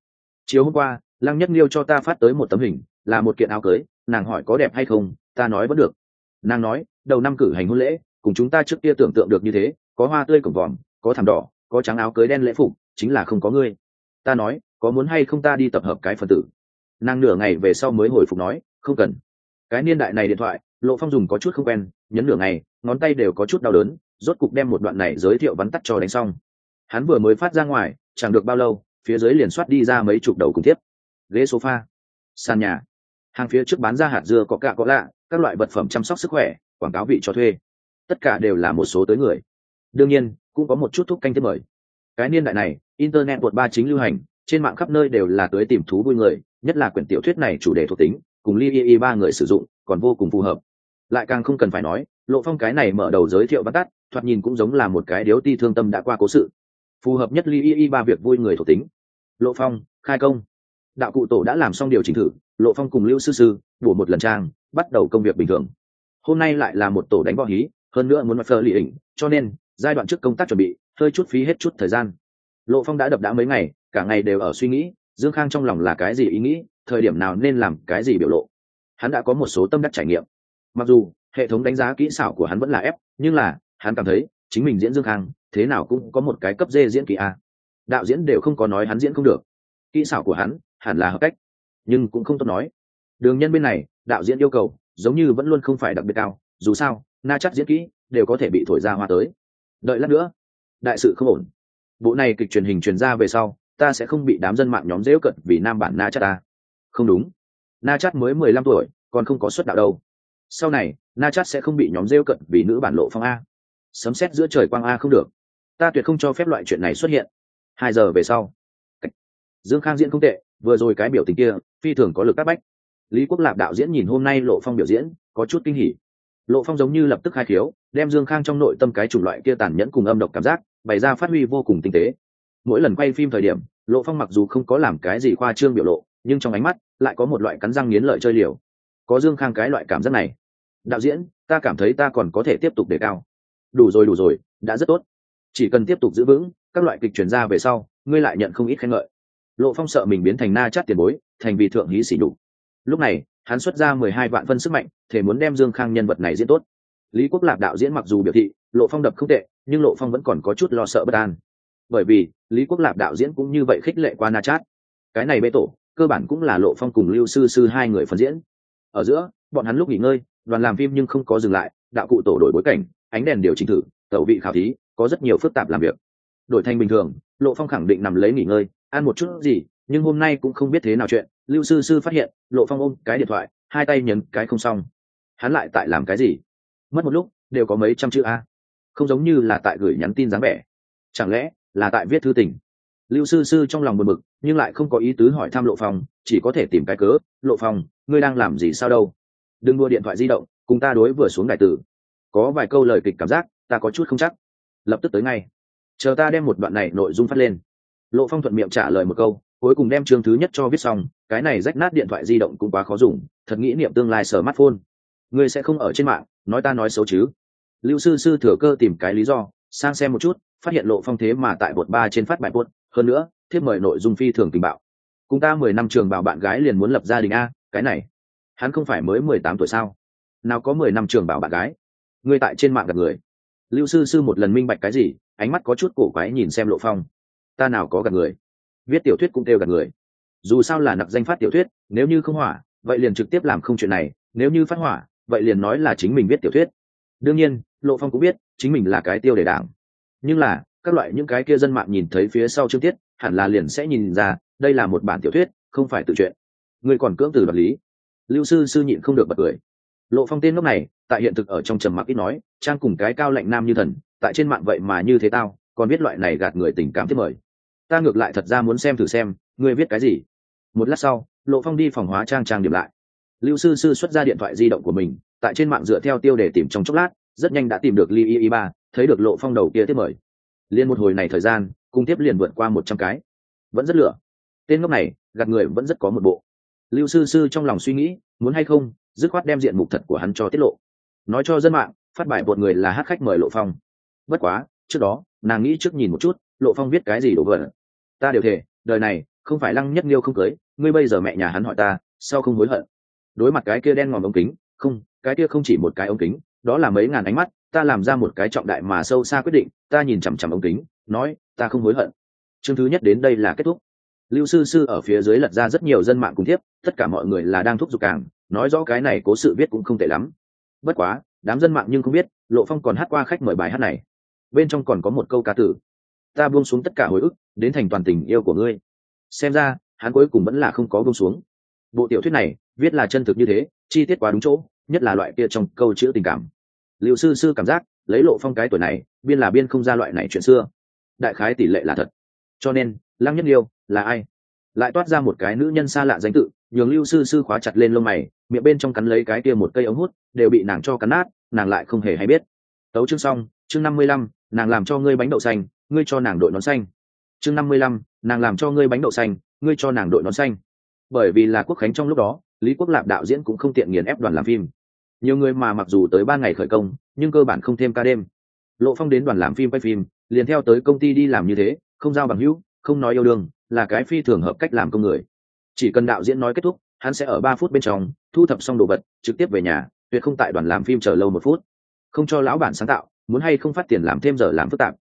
Chiều hôm qua, lăng nhất liêu cho ta phát tới một tấm hình, là một kiện áo cưới, nàng hỏi có đẹp hay không, ta nói vẫn được. Nàng nói, đầu năm cử hành hôn lễ, cùng chúng ta trước kia tưởng tượng được như thế, có hoa tươi cổng vòm, có thảm đỏ, có trắng áo cưới đen lễ phục, chính là không có ngươi. Ta nói, có muốn hay không ta đi tập hợp cái phần tử. Nàng nửa ngày về sau mới hồi phục nói, không cần. Cái niên đại này điện thoại, lộ phong dùng có chút không quen, nhấn nửa ngày, ngón tay đều có chút đau đớn, rốt cục đem một đoạn này giới thiệu vắn tắt cho đánh xong hắn vừa mới phát ra ngoài, chẳng được bao lâu, phía dưới liền soát đi ra mấy chục đầu cùng tiếp ghế sofa, sàn nhà, hàng phía trước bán ra hạt dưa có cả có lạ, các loại vật phẩm chăm sóc sức khỏe, quảng cáo vị cho thuê. Tất cả đều là một số tới người. Đương nhiên, cũng có một chút thúc canh tiếp mời. Cái niên đại này, internet bột ba chính lưu hành, trên mạng khắp nơi đều là tới tìm thú vui người, nhất là quyển tiểu thuyết này chủ đề thuộc tính, cùng li y ba người sử dụng, còn vô cùng phù hợp. Lại càng không cần phải nói, lộ phong cái này mở đầu giới thiệu bắt tắt, thoạt nhìn cũng giống là một cái điếu ti thương tâm đã qua cố sự phù hợp nhất ly y ba việc vui người thuộc tính. Lộ phong, khai công. Đạo cụ tổ đã làm xong điều chỉnh thử, lộ phong cùng lưu sư sư bổ một lần trang, bắt đầu công việc bình thường. Hôm nay lại là một tổ đánh võ hí, hơn nữa muốn mặt phơ lì ỉnh, cho nên, giai đoạn trước công tác chuẩn bị, hơi chút phí hết chút thời gian. Lộ phong đã đập đã mấy ngày, cả ngày đều ở suy nghĩ, dương khang trong lòng là cái gì ý nghĩ, thời điểm nào nên làm cái gì biểu lộ. Hắn đã có một số tâm đắc trải nghiệm. Mặc dù, hệ thống đánh giá kỹ xảo của hắn vẫn là ép, nhưng là, hắn cảm thấy, chính mình diễn dương khang thế nào cũng có một cái cấp dê diễn kỳ a. Đạo diễn đều không có nói hắn diễn không được. Kỹ xảo của hắn hẳn là hợp cách, nhưng cũng không tốt nói. Đường nhân bên này, đạo diễn yêu cầu, giống như vẫn luôn không phải đặc biệt cao, dù sao, na chắc diễn kỹ đều có thể bị thổi ra hoa tới. Đợi lát nữa, đại sự không ổn. Bộ này kịch truyền hình truyền ra về sau, ta sẽ không bị đám dân mạng nhóm dễu cận vì nam bản na chắc ta. Không đúng. Na chắc mới mười lăm tuổi, còn không có xuất đạo đâu. Sau này, na chắc sẽ không bị nhóm rêu cận vì nữ bản lộ phong a. Sấm xét giữa trời quang a không được ta tuyệt không cho phép loại chuyện này xuất hiện. Hai giờ về sau. Dương khang diễn không tệ, vừa rồi cái biểu tình kia, phi thường có lực các bách. Lý quốc lạp đạo diễn nhìn hôm nay lộ phong biểu diễn, có chút kinh hỉ. Lộ phong giống như lập tức khai khiếu, đem dương khang trong nội tâm cái chủng loại kia tàn nhẫn cùng âm độc cảm giác, bày ra phát huy vô cùng tinh tế. Mỗi lần quay phim thời điểm, lộ phong mặc dù không có làm cái gì khoa trương biểu lộ, nhưng trong ánh mắt lại có một loại cắn răng nghiến lợi chơi liều. Có dương khang cái loại cảm giác này. Đạo diễn, ta cảm thấy ta còn có thể tiếp tục đề cao. Đủ rồi đủ rồi, đã rất tốt chỉ cần tiếp tục giữ vững các loại kịch chuyển ra về sau, ngươi lại nhận không ít khen ngợi. Lộ phong sợ mình biến thành na chát tiền bối, thành vì thượng hí xỉ đủ lúc này, hắn xuất ra mười hai vạn phân sức mạnh, thể muốn đem dương khang nhân vật này diễn tốt. Lý quốc lạc đạo diễn mặc dù biểu thị, lộ phong đập không tệ, nhưng lộ phong vẫn còn có chút lo sợ bất an. Bởi vì, lý quốc lạc đạo diễn cũng như vậy khích lệ qua na chát. Cái này bê tổ, cơ bản cũng là lộ phong cùng lưu sư sư hai người phân diễn. Ở giữa, bọn hắn lúc nghỉ ngơi, đoàn làm phim nhưng không có dừng lại, đạo cụ tổ đổi bối cảnh, ánh đèn điều chỉnh thử tẩu vị khảo thí, có rất nhiều phức tạp làm việc. Đổi thành bình thường, lộ phong khẳng định nằm lấy nghỉ ngơi, ăn một chút gì, nhưng hôm nay cũng không biết thế nào chuyện. Lưu sư sư phát hiện, lộ phong ôm cái điện thoại, hai tay nhấn cái không xong. Hắn lại tại làm cái gì? Mất một lúc, đều có mấy trăm chữ a. Không giống như là tại gửi nhắn tin dáng vẻ. Chẳng lẽ là tại viết thư tình? Lưu sư sư trong lòng buồn bực, nhưng lại không có ý tứ hỏi thăm lộ phong, chỉ có thể tìm cái cớ. Lộ phong, ngươi đang làm gì sao đâu? Đừng đua điện thoại di động, cùng ta đối vừa xuống đại tử. Có vài câu lời kịch cảm giác ta có chút không chắc. Lập tức tới ngay. Chờ ta đem một đoạn này nội dung phát lên. Lộ phong thuận miệng trả lời một câu, cuối cùng đem chương thứ nhất cho viết xong, cái này rách nát điện thoại di động cũng quá khó dùng, thật nghĩ niệm tương lai sở mắt phôn ngươi sẽ không ở trên mạng, nói ta nói xấu chứ? Lưu sư sư thừa cơ tìm cái lý do, sang xem một chút, phát hiện lộ phong thế mà tại bột ba trên phát bài bột hơn nữa, thiếp mời nội dung phi thường tình bạo. Cùng ta mười năm trường bảo bạn gái liền muốn lập gia đình a, cái này. Hắn không phải mới mười tám tuổi sao? Nào có mười năm trường bảo bạn gái? Ngươi tại trên mạng gặp người lưu sư sư một lần minh bạch cái gì, ánh mắt có chút cổ quái nhìn xem lộ phong. Ta nào có gặp người? Viết tiểu thuyết cũng kêu gặp người. Dù sao là nặc danh phát tiểu thuyết, nếu như không hỏa, vậy liền trực tiếp làm không chuyện này, nếu như phát hỏa, vậy liền nói là chính mình viết tiểu thuyết. Đương nhiên, lộ phong cũng biết, chính mình là cái tiêu để đảng. Nhưng là, các loại những cái kia dân mạng nhìn thấy phía sau chương tiết, hẳn là liền sẽ nhìn ra, đây là một bản tiểu thuyết, không phải tự chuyện người còn cưỡng từ vật lý. Lưu sư sư nhịn không được bật cười lộ phong tên lúc này, tại hiện thực ở trong trầm mặc ít nói, trang cùng cái cao lạnh nam như thần, tại trên mạng vậy mà như thế tao, còn biết loại này gạt người tình cảm thiết mời. Ta ngược lại thật ra muốn xem thử xem, ngươi viết cái gì? Một lát sau, lộ phong đi phòng hóa trang trang điểm lại. Lưu sư sư xuất ra điện thoại di động của mình, tại trên mạng dựa theo tiêu để tìm trong chốc lát, rất nhanh đã tìm được li y ba, thấy được lộ phong đầu kia tiếp mời. Liên một hồi này thời gian cung tiếp liền vượt qua một trăm cái. Vẫn rất lửa. Tên ngốc này, gạt người vẫn rất có một bộ. Lưu sư sư trong lòng suy nghĩ, muốn hay không dứt khoát đem diện mục thật của hắn cho tiết lộ. Nói cho dân mạng, phát bài một người là hát khách mời lộ phong. Bất quá, trước đó, nàng nghĩ trước nhìn một chút, lộ phong viết cái gì đổ vỡ. Ta đều thể đời này, không phải lăng nhất nghiêu không cưới, ngươi bây giờ mẹ nhà hắn hỏi ta, sao không hối hận? Đối mặt cái kia đen ngòm ống kính, không, cái kia không chỉ một cái ống kính, đó là mấy ngàn ánh mắt, ta làm ra một cái trọng đại mà sâu xa quyết định, ta nhìn chằm chằm ống kính, nói, ta không hối hận. Chương thứ nhất đến đây là kết thúc lưu sư sư ở phía dưới lật ra rất nhiều dân mạng cùng thiếp, tất cả mọi người là đang thúc giục càng, nói rõ cái này cố sự viết cũng không tệ lắm. Bất quá, đám dân mạng nhưng không biết, lộ phong còn hát qua khách mời bài hát này. Bên trong còn có một câu ca tử. Ta buông xuống tất cả hồi ức, đến thành toàn tình yêu của ngươi. Xem ra, hắn cuối cùng vẫn là không có buông xuống. Bộ tiểu thuyết này, viết là chân thực như thế, chi tiết quá đúng chỗ, nhất là loại kia trong câu chữ tình cảm. Liệu sư sư cảm giác, lấy lộ phong cái tuổi này, biên là biên không ra loại này chuyện xưa. Đại khái tỷ lệ là thật. Cho nên, lăng nhất liêu là ai? Lại toát ra một cái nữ nhân xa lạ danh tự, nhường lưu sư sư khóa chặt lên lông mày, miệng bên trong cắn lấy cái kia một cây ống hút, đều bị nàng cho cắn nát, nàng lại không hề hay biết. Tấu chương xong, chương năm mươi lăm, nàng làm cho ngươi bánh đậu xanh, ngươi cho nàng đội nón xanh. Chương năm mươi lăm, nàng làm cho ngươi bánh đậu xanh, ngươi cho nàng đội nón xanh. Bởi vì là quốc khánh trong lúc đó, lý quốc lạp đạo diễn cũng không tiện nghiền ép đoàn làm phim. Nhiều người mà mặc dù tới ba ngày khởi công, nhưng cơ bản không thêm ca đêm. Lộ phong đến đoàn làm phim quay phim, liền theo tới công ty đi làm như thế, không giao bằng hữu không nói yêu đương, là cái phi thường hợp cách làm công người. Chỉ cần đạo diễn nói kết thúc, hắn sẽ ở ba phút bên trong, thu thập xong đồ vật, trực tiếp về nhà, tuyệt không tại đoàn làm phim chờ lâu một phút. Không cho lão bản sáng tạo, muốn hay không phát tiền làm thêm giờ làm phức tạp.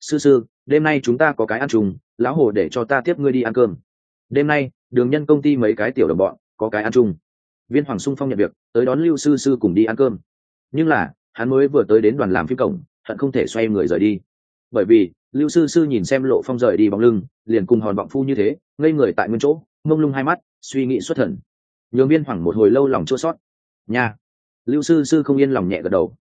Sư sư, đêm nay chúng ta có cái ăn chung, lão hồ để cho ta tiếp ngươi đi ăn cơm. Đêm nay, đường nhân công ty mấy cái tiểu đồng bọn, có cái ăn chung. Viên hoàng sung phong nhận việc, tới đón lưu sư sư cùng đi ăn cơm. Nhưng là, hắn mới vừa tới đến đoàn làm phim cổng, hận không thể xoay người rời đi bởi vì lưu sư sư nhìn xem lộ phong rời đi bóng lưng liền cùng hòn vọng phu như thế ngây người tại nguyên chỗ mông lung hai mắt suy nghĩ xuất thần. Nhường viên hoàng một hồi lâu lòng chua sót nha. Lưu sư sư không yên lòng nhẹ gật đầu.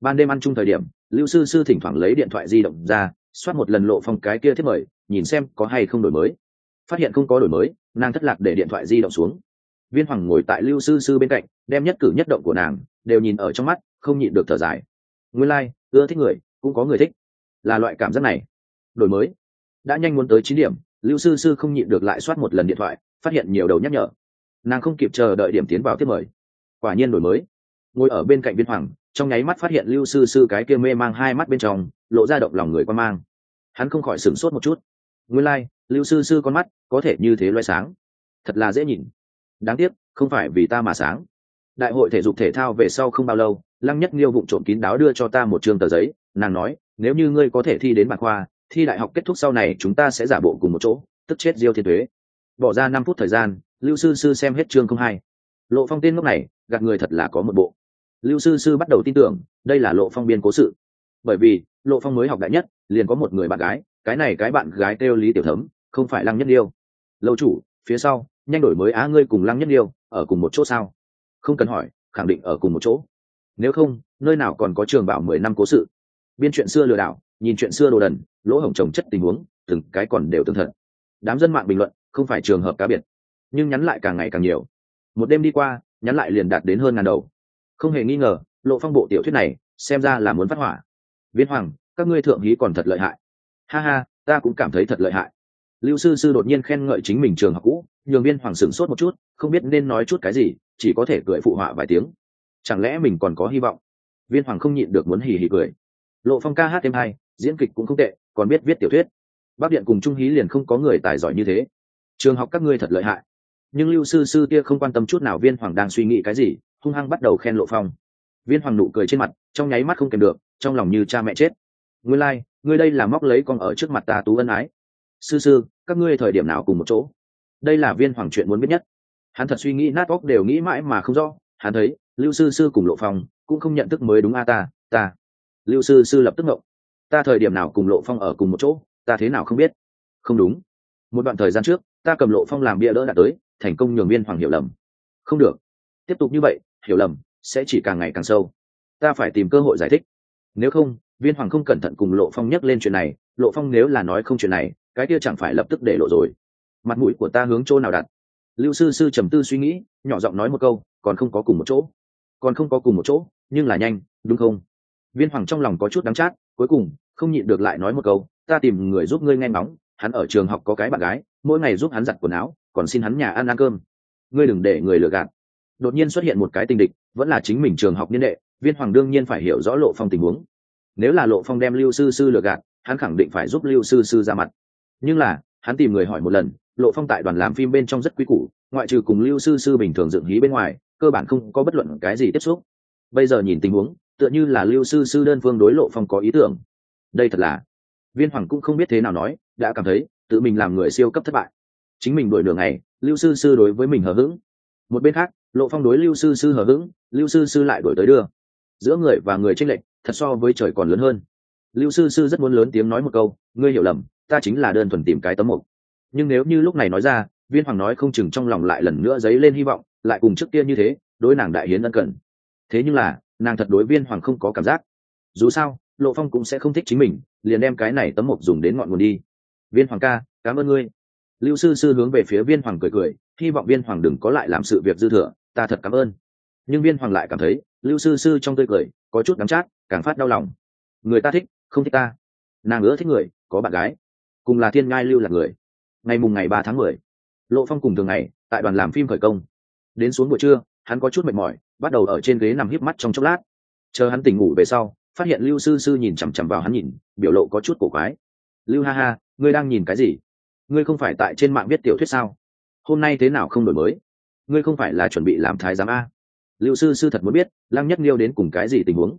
Ban đêm ăn chung thời điểm lưu sư sư thỉnh thoảng lấy điện thoại di động ra soát một lần lộ phong cái kia thiết mời nhìn xem có hay không đổi mới. Phát hiện không có đổi mới nàng thất lạc để điện thoại di động xuống. Viên hoàng ngồi tại lưu sư sư bên cạnh đem nhất cử nhất động của nàng đều nhìn ở trong mắt không nhịn được thở dài. Nguyên lai、like, ưa thích người cũng có người thích là loại cảm giác này. Đổi mới. Đã nhanh muốn tới chín điểm lưu sư sư không nhịn được lại soát một lần điện thoại phát hiện nhiều đầu nhắc nhở. Nàng không kịp chờ đợi điểm tiến vào tiếp mời. Quả nhiên đổi mới. Ngồi ở bên cạnh viên hoàng trong nháy mắt phát hiện lưu sư sư cái kia mê mang hai mắt bên trong lộ ra động lòng người quan mang. Hắn không khỏi sửng sốt một chút. Nguyên lai、like, lưu sư sư con mắt có thể như thế loay sáng. Thật là dễ nhìn. Đáng tiếc không phải vì ta mà sáng. Đại hội thể dục thể thao về sau không bao lâu lăng nhất nghiêu vụng trộm kín đáo đưa cho ta một trường tờ giấy nàng nói nếu như ngươi có thể thi đến bản khoa, thi đại học kết thúc sau này chúng ta sẽ giả bộ cùng một chỗ, tức chết diêu thiên thuế bỏ ra năm phút thời gian, lưu sư sư xem hết chương không hai. Lộ phong tên lúc này, gạt người thật là có một bộ. Lưu sư sư bắt đầu tin tưởng, đây là lộ phong biên cố sự. Bởi vì, lộ phong mới học đại nhất, liền có một người bạn gái, cái này cái bạn gái kêu lý tiểu thấm, không phải lăng nhất liêu. Lâu chủ, phía sau, nhanh đổi mới á ngươi cùng lăng nhất liêu, ở cùng một chỗ sao? Không cần hỏi, khẳng định ở cùng một chỗ. Nếu không, nơi nào còn có trường bảo mười năm cố sự? Biên chuyện xưa lừa đảo, nhìn chuyện xưa đồ đần, lỗ hổng trồng chất tình huống, từng cái còn đều tương thật. Đám dân mạng bình luận, không phải trường hợp cá biệt, nhưng nhắn lại càng ngày càng nhiều. Một đêm đi qua, nhắn lại liền đạt đến hơn ngàn đầu. Không hề nghi ngờ, lộ phong bộ tiểu thuyết này, xem ra là muốn phát hỏa. Viên hoàng, các ngươi thượng hí còn thật lợi hại. Ha ha, ta cũng cảm thấy thật lợi hại. Lưu sư sư đột nhiên khen ngợi chính mình trường học cũ, nhường viên hoàng sửng sốt một chút, không biết nên nói chút cái gì, chỉ có thể cười phụ họa vài tiếng. Chẳng lẽ mình còn có hy vọng? Viên hoàng không nhịn được muốn hì hì cười lộ phong ca hát thêm hay, diễn kịch cũng không tệ còn biết viết tiểu thuyết. Bắc điện cùng trung hí liền không có người tài giỏi như thế. Trường học các ngươi thật lợi hại. Nhưng lưu sư sư kia không quan tâm chút nào viên hoàng đang suy nghĩ cái gì hung hăng bắt đầu khen lộ phong. Viên hoàng nụ cười trên mặt trong nháy mắt không kèm được trong lòng như cha mẹ chết. Ngươi lai、like, ngươi đây là móc lấy con ở trước mặt ta tú ân ái. Sư sư các ngươi thời điểm nào cùng một chỗ? Đây là viên hoàng chuyện muốn biết nhất. Hắn thật suy nghĩ nát óc đều nghĩ mãi mà không rõ. Hắn thấy lưu sư sư cùng lộ phong cũng không nhận thức mới đúng a ta ta lưu sư sư lập tức ngộng. Ta thời điểm nào cùng lộ phong ở cùng một chỗ, ta thế nào không biết? Không đúng. Một đoạn thời gian trước, ta cầm lộ phong làm bia đỡ đã tới, thành công nhường viên hoàng hiểu lầm. Không được. Tiếp tục như vậy, hiểu lầm sẽ chỉ càng ngày càng sâu. Ta phải tìm cơ hội giải thích. Nếu không, viên hoàng không cẩn thận cùng lộ phong nhắc lên chuyện này, lộ phong nếu là nói không chuyện này, cái kia chẳng phải lập tức để lộ rồi. Mặt mũi của ta hướng chỗ nào đặt? Lưu sư sư trầm tư suy nghĩ, nhỏ giọng nói một câu, còn không có cùng một chỗ. Còn không có cùng một chỗ, nhưng là nhanh, đúng không? Viên hoàng trong lòng có chút đắng chát, cuối cùng, không nhịn được lại nói một câu, ta tìm người giúp ngươi nghe ngóng, hắn ở trường học có cái bạn gái, mỗi ngày giúp hắn giặt quần áo, còn xin hắn nhà ăn ăn cơm. Ngươi đừng để người lừa gạt. Đột nhiên xuất hiện một cái tình địch, vẫn là chính mình trường học niên đệ, viên hoàng đương nhiên phải hiểu rõ lộ phong tình huống. Nếu là lộ phong đem lưu sư sư lừa gạt, hắn khẳng định phải giúp lưu sư sư ra mặt. Nhưng là, hắn tìm người hỏi một lần, lộ phong tại đoàn làm phim bên trong rất quý củ, ngoại trừ cùng lưu sư sư bình thường dựng hí bên ngoài, cơ bản không có bất luận cái gì tiếp xúc. Bây giờ nhìn tình huống tựa như là lưu sư sư đơn phương đối lộ phong có ý tưởng. Đây thật là, viên hoàng cũng không biết thế nào nói, đã cảm thấy, tự mình làm người siêu cấp thất bại. Chính mình đổi đường này lưu sư sư đối với mình hờ hững. Một bên khác, lộ phong đối lưu sư sư hờ hững, lưu sư sư lại đổi tới đưa. Giữa người và người tranh lệch, thật so với trời còn lớn hơn. Lưu sư sư rất muốn lớn tiếng nói một câu, ngươi hiểu lầm, ta chính là đơn thuần tìm cái tấm mục. Nhưng nếu như lúc này nói ra, viên hoàng nói không chừng trong lòng lại lần nữa dấy lên hy vọng, lại cùng trước kia như thế, đối nàng đại hiến ân cần. Thế nhưng là nàng thật đối viên hoàng không có cảm giác. Dù sao, lộ phong cũng sẽ không thích chính mình, liền đem cái này tấm mộc dùng đến ngọn nguồn đi. Viên hoàng ca, cảm ơn ngươi. Lưu sư sư hướng về phía viên hoàng cười cười, hy vọng viên hoàng đừng có lại làm sự việc dư thừa, ta thật cảm ơn. Nhưng viên hoàng lại cảm thấy, lưu sư sư trong tươi cười, có chút đắm chát, càng phát đau lòng. Người ta thích, không thích ta. Nàng ứa thích người, có bạn gái. Cùng là thiên ngai lưu là người. Ngày mùng ngày ba tháng mười, lộ phong cùng thường ngày, tại đoàn làm phim khởi công. Đến xuống buổi trưa hắn có chút mệt mỏi, bắt đầu ở trên ghế nằm híp mắt trong chốc lát. Chờ hắn tỉnh ngủ về sau, phát hiện lưu sư sư nhìn chằm chằm vào hắn nhìn, biểu lộ có chút cổ quái. Lưu ha ha, ngươi đang nhìn cái gì? Ngươi không phải tại trên mạng viết tiểu thuyết sao? Hôm nay thế nào không đổi mới? Ngươi không phải là chuẩn bị làm thái giám a? Lưu sư sư thật muốn biết, lăng nhất liêu đến cùng cái gì tình huống.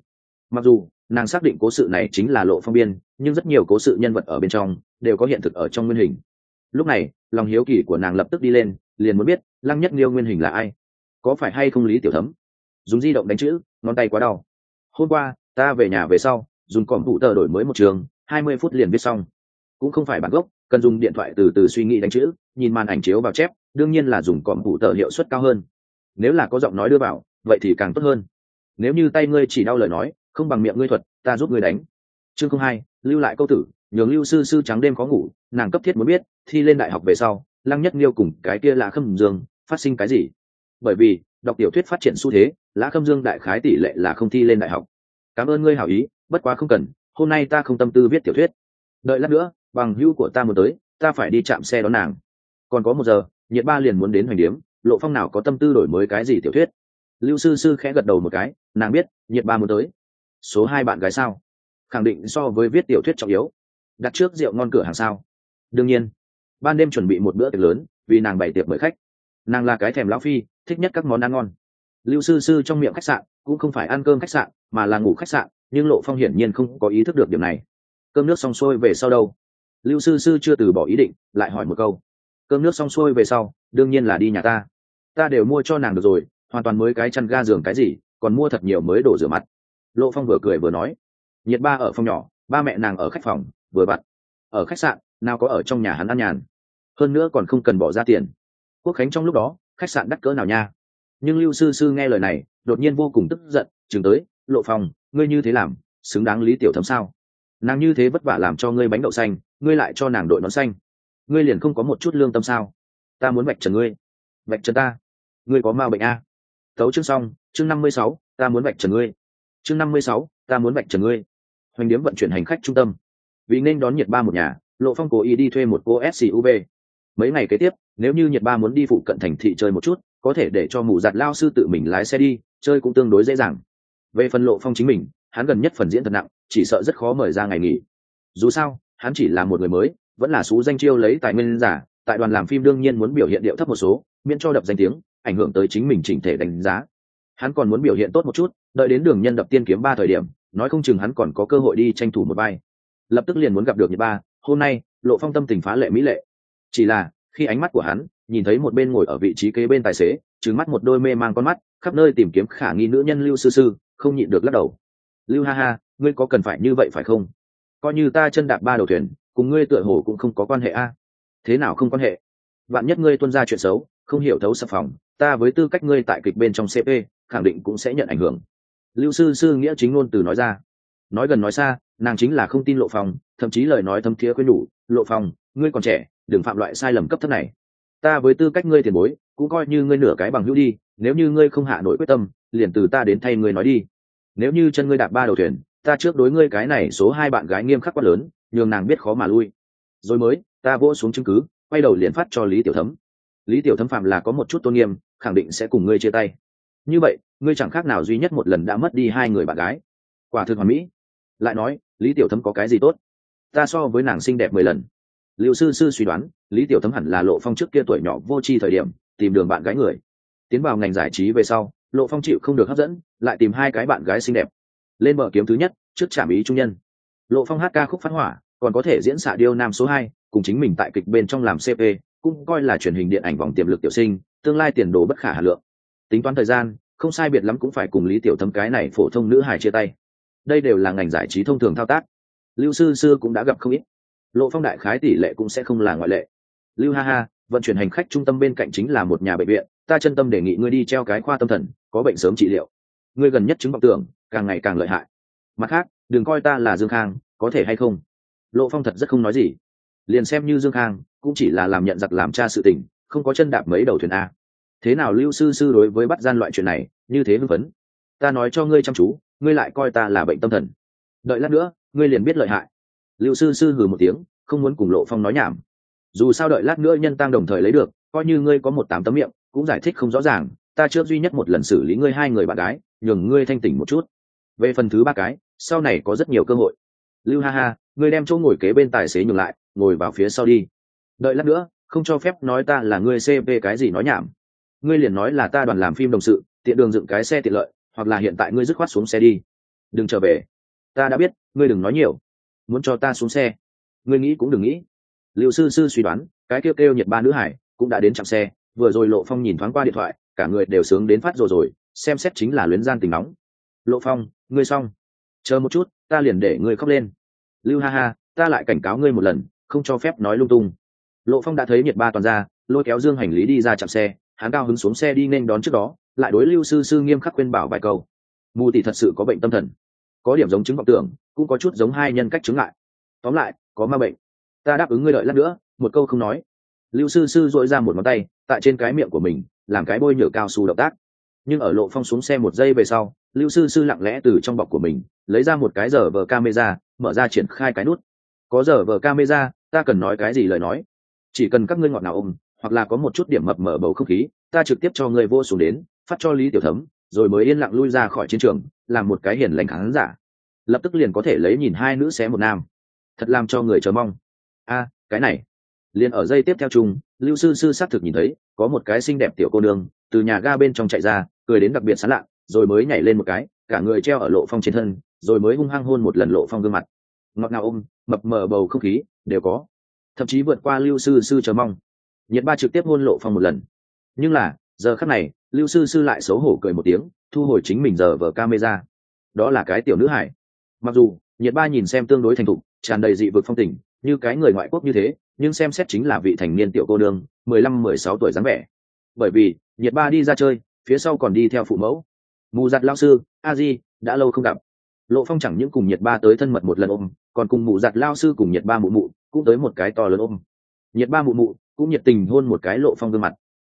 Mặc dù, nàng xác định cố sự này chính là lộ phong biên, nhưng rất nhiều cố sự nhân vật ở bên trong đều có hiện thực ở trong nguyên hình. Lúc này, lòng hiếu kỳ của nàng lập tức đi lên, liền muốn biết lăng nhất liêu nguyên hình là ai có phải hay không lý tiểu thấm? Dùng di động đánh chữ, ngón tay quá đau. Hôm qua, ta về nhà về sau, dùng còm thủ tờ đổi mới một trường, hai mươi phút liền viết xong. Cũng không phải bản gốc, cần dùng điện thoại từ từ suy nghĩ đánh chữ, nhìn màn ảnh chiếu vào chép, đương nhiên là dùng cọm phụ tờ hiệu suất cao hơn. Nếu là có giọng nói đưa vào, vậy thì càng tốt hơn. Nếu như tay ngươi chỉ đau lời nói, không bằng miệng ngươi thuật, ta giúp ngươi đánh. Chương không hai, lưu lại câu tử, nhường lưu sư sư trắng đêm có ngủ, nàng cấp thiết muốn biết, thi lên đại học về sau, lăng nhất nghiêu cùng cái kia là khâm dương, phát sinh cái gì? Bởi vì, đọc tiểu thuyết phát triển xu thế, lã khâm dương đại khái tỷ lệ là không thi lên đại học. Cảm ơn ngươi hảo ý, bất quá không cần, hôm nay ta không tâm tư viết tiểu thuyết. Đợi lát nữa, bằng hữu của ta muốn tới, ta phải đi chạm xe đón nàng. Còn có một giờ, nhiệt ba liền muốn đến hoành điếm, lộ phong nào có tâm tư đổi mới cái gì tiểu thuyết? Lưu sư sư khẽ gật đầu một cái, nàng biết, nhiệt ba muốn tới. Số hai bạn gái sao? Khẳng định so với viết tiểu thuyết trọng yếu. Đặt trước rượu ngon cửa hàng sao? Đương nhiên. Ban đêm chuẩn bị một bữa tiệc lớn, vì nàng bày tiệc mời khách nàng là cái thèm lão phi, thích nhất các món ăn ngon. Lưu sư sư trong miệng khách sạn cũng không phải ăn cơm khách sạn, mà là ngủ khách sạn, nhưng lộ phong hiển nhiên không có ý thức được điểm này. Cơm nước xong xuôi về sau đâu? Lưu sư sư chưa từ bỏ ý định, lại hỏi một câu. Cơm nước xong xuôi về sau, đương nhiên là đi nhà ta. Ta đều mua cho nàng được rồi, hoàn toàn mới cái chăn ga giường cái gì, còn mua thật nhiều mới đổ rửa mặt. Lộ phong vừa cười vừa nói. Nhiệt ba ở phòng nhỏ, ba mẹ nàng ở khách phòng, vừa vặn. Ở khách sạn, nào có ở trong nhà hắn ăn nhàn. Hơn nữa còn không cần bỏ ra tiền quốc khánh trong lúc đó, khách sạn đắt cỡ nào nha? Nhưng lưu sư sư nghe lời này, đột nhiên vô cùng tức giận, chừng tới, lộ phòng ngươi như thế làm, xứng đáng lý tiểu thấm sao? Nàng như thế vất vả làm cho ngươi bánh đậu xanh, ngươi lại cho nàng đội nón xanh. Ngươi liền không có một chút lương tâm sao? Ta muốn vạch trần ngươi. Vạch trần ta? Ngươi có ma bệnh a tấu chương xong, chương năm mươi sáu, ta muốn vạch trần ngươi. Chương năm mươi sáu, ta muốn vạch trần ngươi. Hoành điếm vận chuyển hành khách trung tâm. Vì nên đón nhiệt ba một nhà, lộ phong cố ý đi thuê một cô suv mấy ngày kế tiếp, nếu như nhiệt ba muốn đi phụ cận thành thị chơi một chút, có thể để cho mù giặt lao sư tự mình lái xe đi, chơi cũng tương đối dễ dàng. Về phần lộ phong chính mình, hắn gần nhất phần diễn thật nặng, chỉ sợ rất khó mời ra ngày nghỉ. Dù sao, hắn chỉ là một người mới, vẫn là xú danh chiêu lấy tài nguyên giả, tại đoàn làm phim đương nhiên muốn biểu hiện điệu thấp một số, miễn cho đập danh tiếng, ảnh hưởng tới chính mình chỉnh thể đánh giá. Hắn còn muốn biểu hiện tốt một chút, đợi đến đường nhân đập tiên kiếm ba thời điểm, nói không chừng hắn còn có cơ hội đi tranh thủ một vai. Lập tức liền muốn gặp được nhật ba, hôm nay, lộ phong tâm tình phá lệ mỹ lệ chỉ là, khi ánh mắt của hắn nhìn thấy một bên ngồi ở vị trí kế bên tài xế trứng mắt một đôi mê mang con mắt, khắp nơi tìm kiếm khả nghi nữ nhân lưu sư sư, không nhịn được lắc đầu. Lưu ha ha, ngươi có cần phải như vậy phải không? Coi như ta chân đạp ba đầu thuyền, cùng ngươi tựa hồ cũng không có quan hệ a. Thế nào không quan hệ? Bạn nhất ngươi tuân ra chuyện xấu, không hiểu thấu sập phòng, ta với tư cách ngươi tại kịch bên trong cp khẳng định cũng sẽ nhận ảnh hưởng. Lưu sư sư nghĩa chính ngôn từ nói ra. Nói gần nói xa, nàng chính là không tin lộ phòng thậm chí lời nói thấm thiế quên nhủ lộ phòng ngươi còn trẻ đừng phạm loại sai lầm cấp thấp này. Ta với tư cách ngươi tiền bối, cũng coi như ngươi nửa cái bằng hữu đi, nếu như ngươi không hạ nổi quyết tâm, liền từ ta đến thay ngươi nói đi. Nếu như chân ngươi đạp ba đầu thuyền, ta trước đối ngươi cái này số hai bạn gái nghiêm khắc quá lớn, nhường nàng biết khó mà lui. Rồi mới, ta vỗ xuống chứng cứ, quay đầu liền phát cho lý tiểu thấm. Lý tiểu thấm phạm là có một chút tôn nghiêm, khẳng định sẽ cùng ngươi chia tay. Như vậy, ngươi chẳng khác nào duy nhất một lần đã mất đi hai người bạn gái. Quả thực hoàn mỹ. Lại nói, lý tiểu thấm có cái gì tốt? Ta so với nàng xinh đẹp mười lần liệu sư sư suy đoán, lý tiểu thấm hẳn là lộ phong trước kia tuổi nhỏ vô tri thời điểm, tìm đường bạn gái người. Tiến vào ngành giải trí về sau, lộ phong chịu không được hấp dẫn, lại tìm hai cái bạn gái xinh đẹp. Lên bờ kiếm thứ nhất, trước trạm ý trung nhân. Lộ phong hát ca khúc phát hỏa, còn có thể diễn xạ điêu nam số hai, cùng chính mình tại kịch bên trong làm cp cũng coi là truyền hình điện ảnh vòng tiềm lực tiểu sinh, tương lai tiền đồ bất khả hà lượng. Tính toán thời gian, không sai biệt lắm cũng phải cùng lý tiểu thấm cái này phổ thông nữ hài chia tay. Đây đều là ngành giải trí thông thường thao tác. Lưu sư sư cũng đã gặp không ít lộ phong đại khái tỷ lệ cũng sẽ không là ngoại lệ. Lưu ha ha, vận chuyển hành khách trung tâm bên cạnh chính là một nhà bệnh viện, ta chân tâm đề nghị ngươi đi treo cái khoa tâm thần, có bệnh sớm trị liệu. Ngươi gần nhất chứng vọng tưởng, càng ngày càng lợi hại. Mặt khác, đừng coi ta là dương khang, có thể hay không? Lộ phong thật rất không nói gì. Liền xem như dương khang, cũng chỉ là làm nhận giặc làm cha sự tình, không có chân đạp mấy đầu thuyền a. Thế nào lưu sư sư đối với bắt gian loại chuyện này, như thế hưng phấn? Ta nói cho ngươi chăm chú, ngươi lại coi ta là bệnh tâm thần. Đợi lát nữa, ngươi liền biết lợi hại lưu sư sư hừ một tiếng, không muốn cùng lộ phong nói nhảm. Dù sao đợi lát nữa nhân tăng đồng thời lấy được, coi như ngươi có một tám tấm miệng, cũng giải thích không rõ ràng, ta chưa duy nhất một lần xử lý ngươi hai người bạn gái, nhường ngươi thanh tỉnh một chút. Về phần thứ ba cái, sau này có rất nhiều cơ hội. Lưu ha ha, ngươi đem chỗ ngồi kế bên tài xế nhường lại, ngồi vào phía sau đi. Đợi lát nữa, không cho phép nói ta là ngươi cp cái gì nói nhảm. Ngươi liền nói là ta đoàn làm phim đồng sự, tiện đường dựng cái xe tiện lợi, hoặc là hiện tại ngươi dứt khoát xuống xe đi. Đừng trở về. Ta đã biết, ngươi đừng nói nhiều muốn cho ta xuống xe. Ngươi nghĩ cũng đừng nghĩ. Liệu sư sư suy đoán, cái kêu kêu nhật ba nữ hải cũng đã đến chạm xe, vừa rồi lộ phong nhìn thoáng qua điện thoại, cả người đều sướng đến phát rồi rồi, xem xét chính là luyến gian tình nóng. Lộ phong, ngươi xong. Chờ một chút, ta liền để ngươi khóc lên. Lưu ha ha, ta lại cảnh cáo ngươi một lần, không cho phép nói lung tung. Lộ phong đã thấy nhiệt ba toàn ra, lôi kéo dương hành lý đi ra chạm xe, hắn cao hứng xuống xe đi nên đón trước đó, lại đối lưu sư sư nghiêm khắc khuyên bảo vài câu. Mù tỷ thật sự có bệnh tâm thần có điểm giống chứng vọng tưởng, cũng có chút giống hai nhân cách chứng lại tóm lại, có ma bệnh. Ta đáp ứng ngươi đợi lát nữa, một câu không nói. Lưu sư sư dội ra một ngón tay, tại trên cái miệng của mình, làm cái bôi nhựa cao su động tác. Nhưng ở lộ phong xuống xe một giây về sau, lưu sư sư lặng lẽ từ trong bọc của mình, lấy ra một cái giờ vờ camera, mở ra triển khai cái nút. Có giờ vờ camera, ta cần nói cái gì lời nói? Chỉ cần các ngươi ngọt nào ôm, hoặc là có một chút điểm mập mở bầu không khí, ta trực tiếp cho người vô xuống đến, phát cho lý tiểu thấm rồi mới yên lặng lui ra khỏi chiến trường, làm một cái hiền lành khán giả. Lập tức liền có thể lấy nhìn hai nữ xé một nam. Thật làm cho người chờ mong. A, cái này. Liền ở dây tiếp theo chung, lưu sư sư xác thực nhìn thấy, có một cái xinh đẹp tiểu cô nương, từ nhà ga bên trong chạy ra, cười đến đặc biệt sán lạ, rồi mới nhảy lên một cái, cả người treo ở lộ phong trên thân, rồi mới hung hăng hôn một lần lộ phong gương mặt. Ngọt ngào ôm, mập mờ bầu không khí, đều có. Thậm chí vượt qua lưu sư sư chờ mong. Nhiệt ba trực tiếp hôn lộ phong một lần. Nhưng là, giờ khắc này lưu sư sư lại xấu hổ cười một tiếng, thu hồi chính mình giờ vờ camera. Đó là cái tiểu nữ hải mặc dù, nhiệt ba nhìn xem tương đối thành thục, tràn đầy dị vực phong tình, như cái người ngoại quốc như thế, nhưng xem xét chính là vị thành niên tiểu cô đương mười lăm, mười sáu tuổi dáng vẻ. Bởi vì, nhiệt ba đi ra chơi, phía sau còn đi theo phụ mẫu. Mù giặt lao sư, a di, đã lâu không gặp. Lộ phong chẳng những cùng nhiệt ba tới thân mật một lần ôm, còn cùng mụ giặt lao sư cùng nhiệt ba mụ mụ, cũng tới một cái to lớn ôm. Nhiệt ba mụ mụ, cũng nhiệt tình hôn một cái lộ phong gương mặt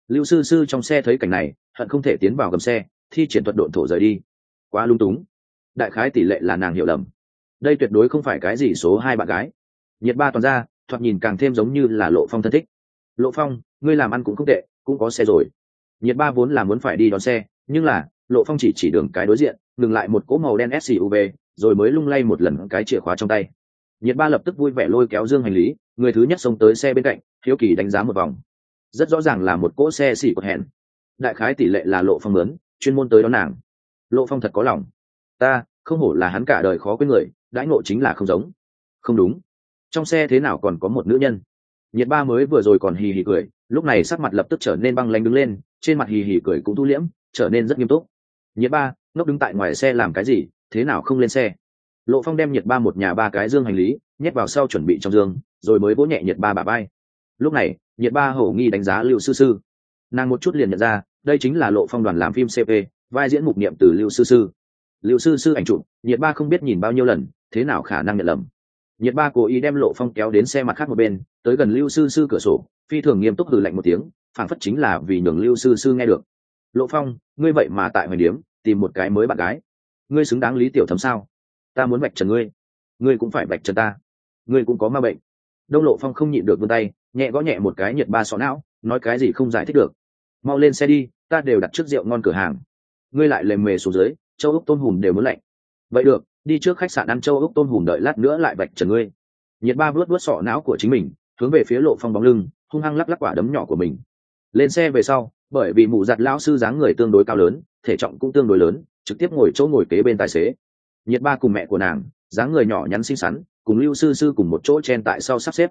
lưu sư sư trong xe thấy cảnh này, hận không thể tiến vào gầm xe, thi triển thuật độn thổ rời đi. Quá lung túng. Đại khái tỷ lệ là nàng hiểu lầm. Đây tuyệt đối không phải cái gì số hai bạn gái. Nhiệt ba toàn ra, thoạt nhìn càng thêm giống như là lộ phong thân thích. Lộ phong, ngươi làm ăn cũng không tệ, cũng có xe rồi. Nhiệt ba vốn là muốn phải đi đón xe, nhưng là, lộ phong chỉ chỉ đường cái đối diện, ngừng lại một cỗ màu đen suv rồi mới lung lay một lần cái chìa khóa trong tay. Nhiệt ba lập tức vui vẻ lôi kéo dương hành lý, người thứ nhất xông tới xe bên cạnh, hiếu kỳ đánh giá một vòng rất rõ ràng là một cỗ xe xỉ của hẹn. Đại khái tỷ lệ là lộ phong lớn chuyên môn tới đón nàng. Lộ phong thật có lòng. Ta, không hổ là hắn cả đời khó quên người, đãi ngộ chính là không giống. Không đúng. Trong xe thế nào còn có một nữ nhân. Nhiệt ba mới vừa rồi còn hì hì cười, lúc này sắc mặt lập tức trở nên băng lanh đứng lên, trên mặt hì hì cười cũng thu liễm, trở nên rất nghiêm túc. Nhiệt ba, ngốc đứng tại ngoài xe làm cái gì, thế nào không lên xe? Lộ phong đem nhiệt ba một nhà ba cái dương hành lý, nhét vào sau chuẩn bị trong dương, rồi mới vỗ nhẹ nhiệt ba bà bay lúc này nhiệt ba hổ nghi đánh giá lưu sư sư. Nàng một chút liền nhận ra, đây chính là lộ phong đoàn làm phim cp vai diễn mục niệm từ lưu sư sư. Lưu sư sư ảnh chụp, nhiệt ba không biết nhìn bao nhiêu lần, thế nào khả năng nhận lầm. Nhiệt ba cố ý đem lộ phong kéo đến xe mặt khác một bên, tới gần lưu sư sư cửa sổ, phi thường nghiêm túc hừ lạnh một tiếng phản phất chính là vì nhường lưu sư sư nghe được. Lộ phong, ngươi vậy mà tại hoành điếm, tìm một cái mới bạn gái. Ngươi xứng đáng lý tiểu thấm sao? Ta muốn bạch trần ngươi. Ngươi cũng phải bạch trần ta. Ngươi cũng có ma bệnh. Đông lộ phong không nhịn được vươn tay nhẹ gõ nhẹ một cái nhiệt ba xó não, nói cái gì không giải thích được. Mau lên xe đi, ta đều đặt trước rượu ngon cửa hàng. Ngươi lại lề mề xuống dưới, châu úc tôn hùm đều muốn lạnh. Vậy được, đi trước khách sạn ăn châu úc tôn hùm đợi lát nữa lại bạch trần ngươi. Nhiệt ba vớt vớt sọ não của chính mình, hướng về phía lộ phong bóng lưng, hung hăng lắc lắc quả đấm nhỏ của mình. Lên xe về sau, bởi vì mụ giặt lão sư dáng người tương đối cao lớn, thể trọng cũng tương đối lớn, trực tiếp ngồi chỗ ngồi kế bên tài xế. Nhiệt ba cùng mẹ của nàng, dáng người nhỏ nhắn xinh xắn, cùng lưu sư sư cùng một chỗ chen tại sau sắp xếp.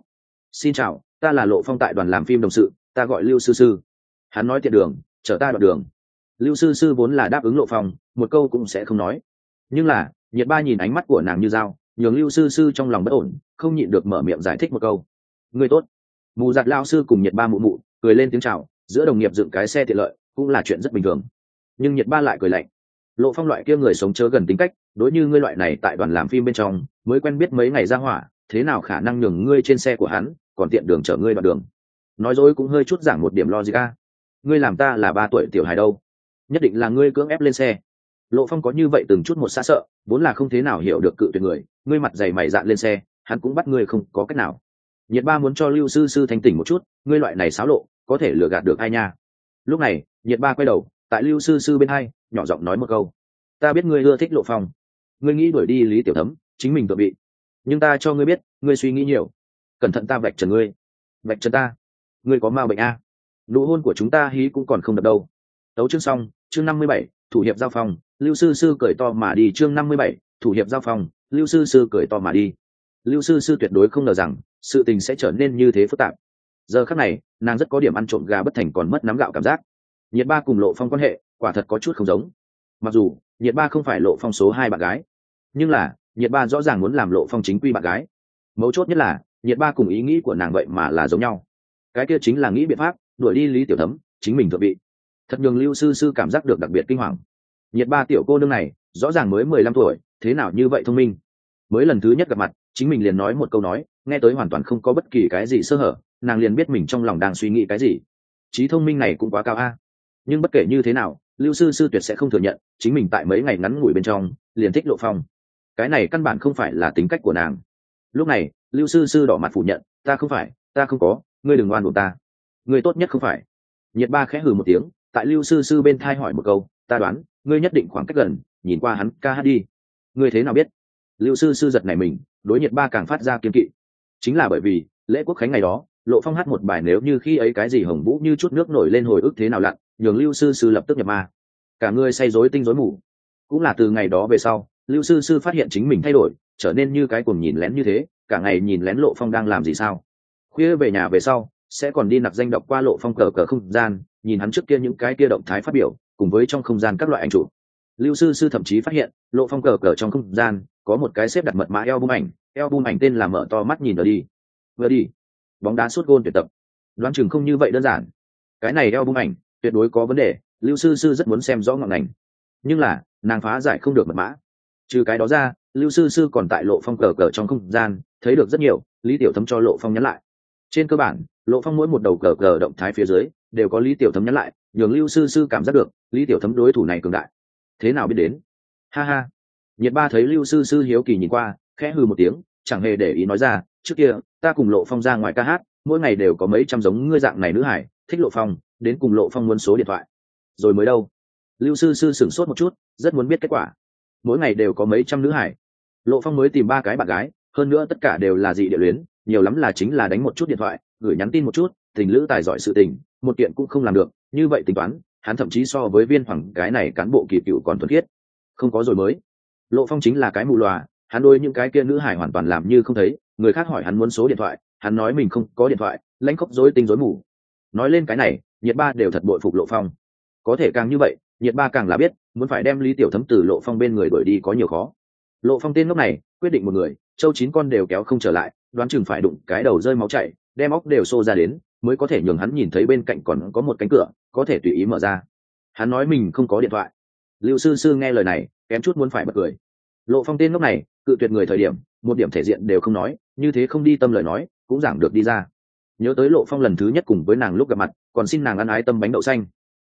Xin chào ta là lộ phong tại đoàn làm phim đồng sự, ta gọi lưu sư sư. Hắn nói tiện đường, chở ta đoạn đường. Lưu sư sư vốn là đáp ứng lộ phong, một câu cũng sẽ không nói. Nhưng là nhiệt ba nhìn ánh mắt của nàng như dao, nhường lưu sư sư trong lòng bất ổn, không nhịn được mở miệng giải thích một câu. Người tốt. Mù giặt lao sư cùng nhiệt ba mụ mụ, cười lên tiếng chào, giữa đồng nghiệp dựng cái xe tiện lợi, cũng là chuyện rất bình thường. Nhưng nhiệt ba lại cười lạnh. Lộ phong loại kia người sống chớ gần tính cách, đối như ngươi loại này tại đoàn làm phim bên trong, mới quen biết mấy ngày ra hỏa, thế nào khả năng nhường ngươi trên xe của hắn còn tiện đường chở ngươi đoạn đường. Nói dối cũng hơi chút giảng một điểm logic a. Ngươi làm ta là ba tuổi tiểu hài đâu? Nhất định là ngươi cưỡng ép lên xe. Lộ phong có như vậy từng chút một xa sợ, vốn là không thế nào hiểu được cự tuyệt người, ngươi mặt dày mày dạn lên xe, hắn cũng bắt ngươi không có cách nào. Nhiệt ba muốn cho lưu sư sư thanh tỉnh một chút, ngươi loại này xáo lộ, có thể lừa gạt được ai nha? Lúc này, nhiệt ba quay đầu, tại lưu sư sư bên hai, nhỏ giọng nói một câu. Ta biết ngươi ưa thích lộ phong. Ngươi nghĩ đuổi đi lý tiểu thấm, chính mình tự bị. Nhưng ta cho ngươi biết, ngươi suy nghĩ nhiều cẩn thận ta vạch trần ngươi. Vạch trần ta? Ngươi có ma bệnh a nụ hôn của chúng ta hí cũng còn không đập đâu. Tấu chương xong, chương năm mươi bảy, thủ hiệp giao phong lưu sư sư cười to mà đi, chương năm mươi bảy, thủ hiệp giao phong lưu sư sư cười to mà đi. Lưu sư sư tuyệt đối không ngờ rằng, sự tình sẽ trở nên như thế phức tạp. Giờ khắc này, nàng rất có điểm ăn trộm gà bất thành còn mất nắm gạo cảm giác. Nhiệt ba cùng lộ phong quan hệ, quả thật có chút không giống. Mặc dù, nhiệt ba không phải lộ phong số hai bạn gái, nhưng là, nhiệt ba rõ ràng muốn làm lộ phong chính quy bạn gái. Mấu chốt nhất là nhiệt ba cùng ý nghĩ của nàng vậy mà là giống nhau. Cái kia chính là nghĩ biện pháp, đuổi đi lý tiểu thấm, chính mình thượng vị. Thật nhường lưu sư sư cảm giác được đặc biệt kinh hoàng. Nhiệt ba tiểu cô nương này, rõ ràng mới mười lăm tuổi, thế nào như vậy thông minh. Mới lần thứ nhất gặp mặt, chính mình liền nói một câu nói, nghe tới hoàn toàn không có bất kỳ cái gì sơ hở, nàng liền biết mình trong lòng đang suy nghĩ cái gì. Trí thông minh này cũng quá cao a. Nhưng bất kể như thế nào, lưu sư sư tuyệt sẽ không thừa nhận, chính mình tại mấy ngày ngắn ngủi bên trong, liền thích lộ phong. Cái này căn bản không phải là tính cách của nàng lúc này, lưu sư sư đỏ mặt phủ nhận, ta không phải, ta không có, ngươi đừng oan buộc ta. Ngươi tốt nhất không phải. Nhiệt ba khẽ hừ một tiếng, tại lưu sư sư bên thai hỏi một câu, ta đoán, ngươi nhất định khoảng cách gần, nhìn qua hắn ca hát đi. Ngươi thế nào biết? Lưu sư sư giật này mình, đối nhiệt ba càng phát ra kiên kỵ. Chính là bởi vì, lễ quốc khánh ngày đó, lộ phong hát một bài nếu như khi ấy cái gì hồng vũ như chút nước nổi lên hồi ức thế nào lặn, nhường lưu sư sư lập tức nhập ma. Cả ngươi say rối tinh rối mù. Cũng là từ ngày đó về sau, lưu sư sư phát hiện chính mình thay đổi trở nên như cái cùng nhìn lén như thế cả ngày nhìn lén lộ phong đang làm gì sao? Khuya về nhà về sau sẽ còn đi nặc danh đọc qua lộ phong cờ cờ không gian nhìn hắn trước kia những cái kia động thái phát biểu cùng với trong không gian các loại ảnh chụp. Lưu sư sư thậm chí phát hiện lộ phong cờ cờ trong không gian có một cái xếp đặt mật mã eo bung ảnh eo bung ảnh tên là mở to mắt nhìn ở đi. Vừa đi bóng đá suốt gôn tuyệt tập. Đoán chừng không như vậy đơn giản. Cái này eo bung ảnh tuyệt đối có vấn đề lưu sư sư rất muốn xem rõ ngọn ảnh, nhưng là nàng phá giải không được mật mã. Trừ cái đó ra lưu sư sư còn tại lộ phong cờ cờ trong không gian, thấy được rất nhiều, lý tiểu thấm cho lộ phong nhắn lại. Trên cơ bản, lộ phong mỗi một đầu cờ cờ động thái phía dưới, đều có lý tiểu thấm nhắn lại, nhường lưu sư sư cảm giác được, lý tiểu thấm đối thủ này cường đại. Thế nào biết đến? Ha ha. Nhiệt ba thấy lưu sư sư hiếu kỳ nhìn qua, khẽ hư một tiếng, chẳng hề để ý nói ra, trước kia, ta cùng lộ phong ra ngoài ca hát, mỗi ngày đều có mấy trăm giống ngươi dạng này nữ hải, thích lộ phong, đến cùng lộ phong muốn số điện thoại. Rồi mới đâu? Lưu sư sư sửng sốt một chút, rất muốn biết kết quả. Mỗi ngày đều có mấy trăm nữ hải lộ phong mới tìm ba cái bạn gái, hơn nữa tất cả đều là dị địa luyến, nhiều lắm là chính là đánh một chút điện thoại, gửi nhắn tin một chút, tình lữ tài giỏi sự tình, một kiện cũng không làm được, như vậy tính toán, hắn thậm chí so với viên hoàng cái này cán bộ kỳ cựu còn thuần khiết. Không có rồi mới. Lộ phong chính là cái mù loà hắn đôi những cái kia nữ hải hoàn toàn làm như không thấy, người khác hỏi hắn muốn số điện thoại, hắn nói mình không có điện thoại, lãnh khóc dối tinh dối mù. Nói lên cái này, nhiệt ba đều thật bội phục lộ phong. Có thể càng như vậy, nhiệt ba càng là biết, muốn phải đem lý tiểu thấm từ lộ phong bên người đuổi đi có nhiều khó lộ phong tên lúc này, quyết định một người, châu chín con đều kéo không trở lại, đoán chừng phải đụng cái đầu rơi máu chảy, đem óc đều xô ra đến, mới có thể nhường hắn nhìn thấy bên cạnh còn có một cánh cửa, có thể tùy ý mở ra. Hắn nói mình không có điện thoại. Lưu sư sư nghe lời này, kém chút muốn phải bật cười. Lộ phong tên lúc này, cự tuyệt người thời điểm, một điểm thể diện đều không nói, như thế không đi tâm lời nói, cũng giảng được đi ra. Nhớ tới lộ phong lần thứ nhất cùng với nàng lúc gặp mặt, còn xin nàng ăn ái tâm bánh đậu xanh.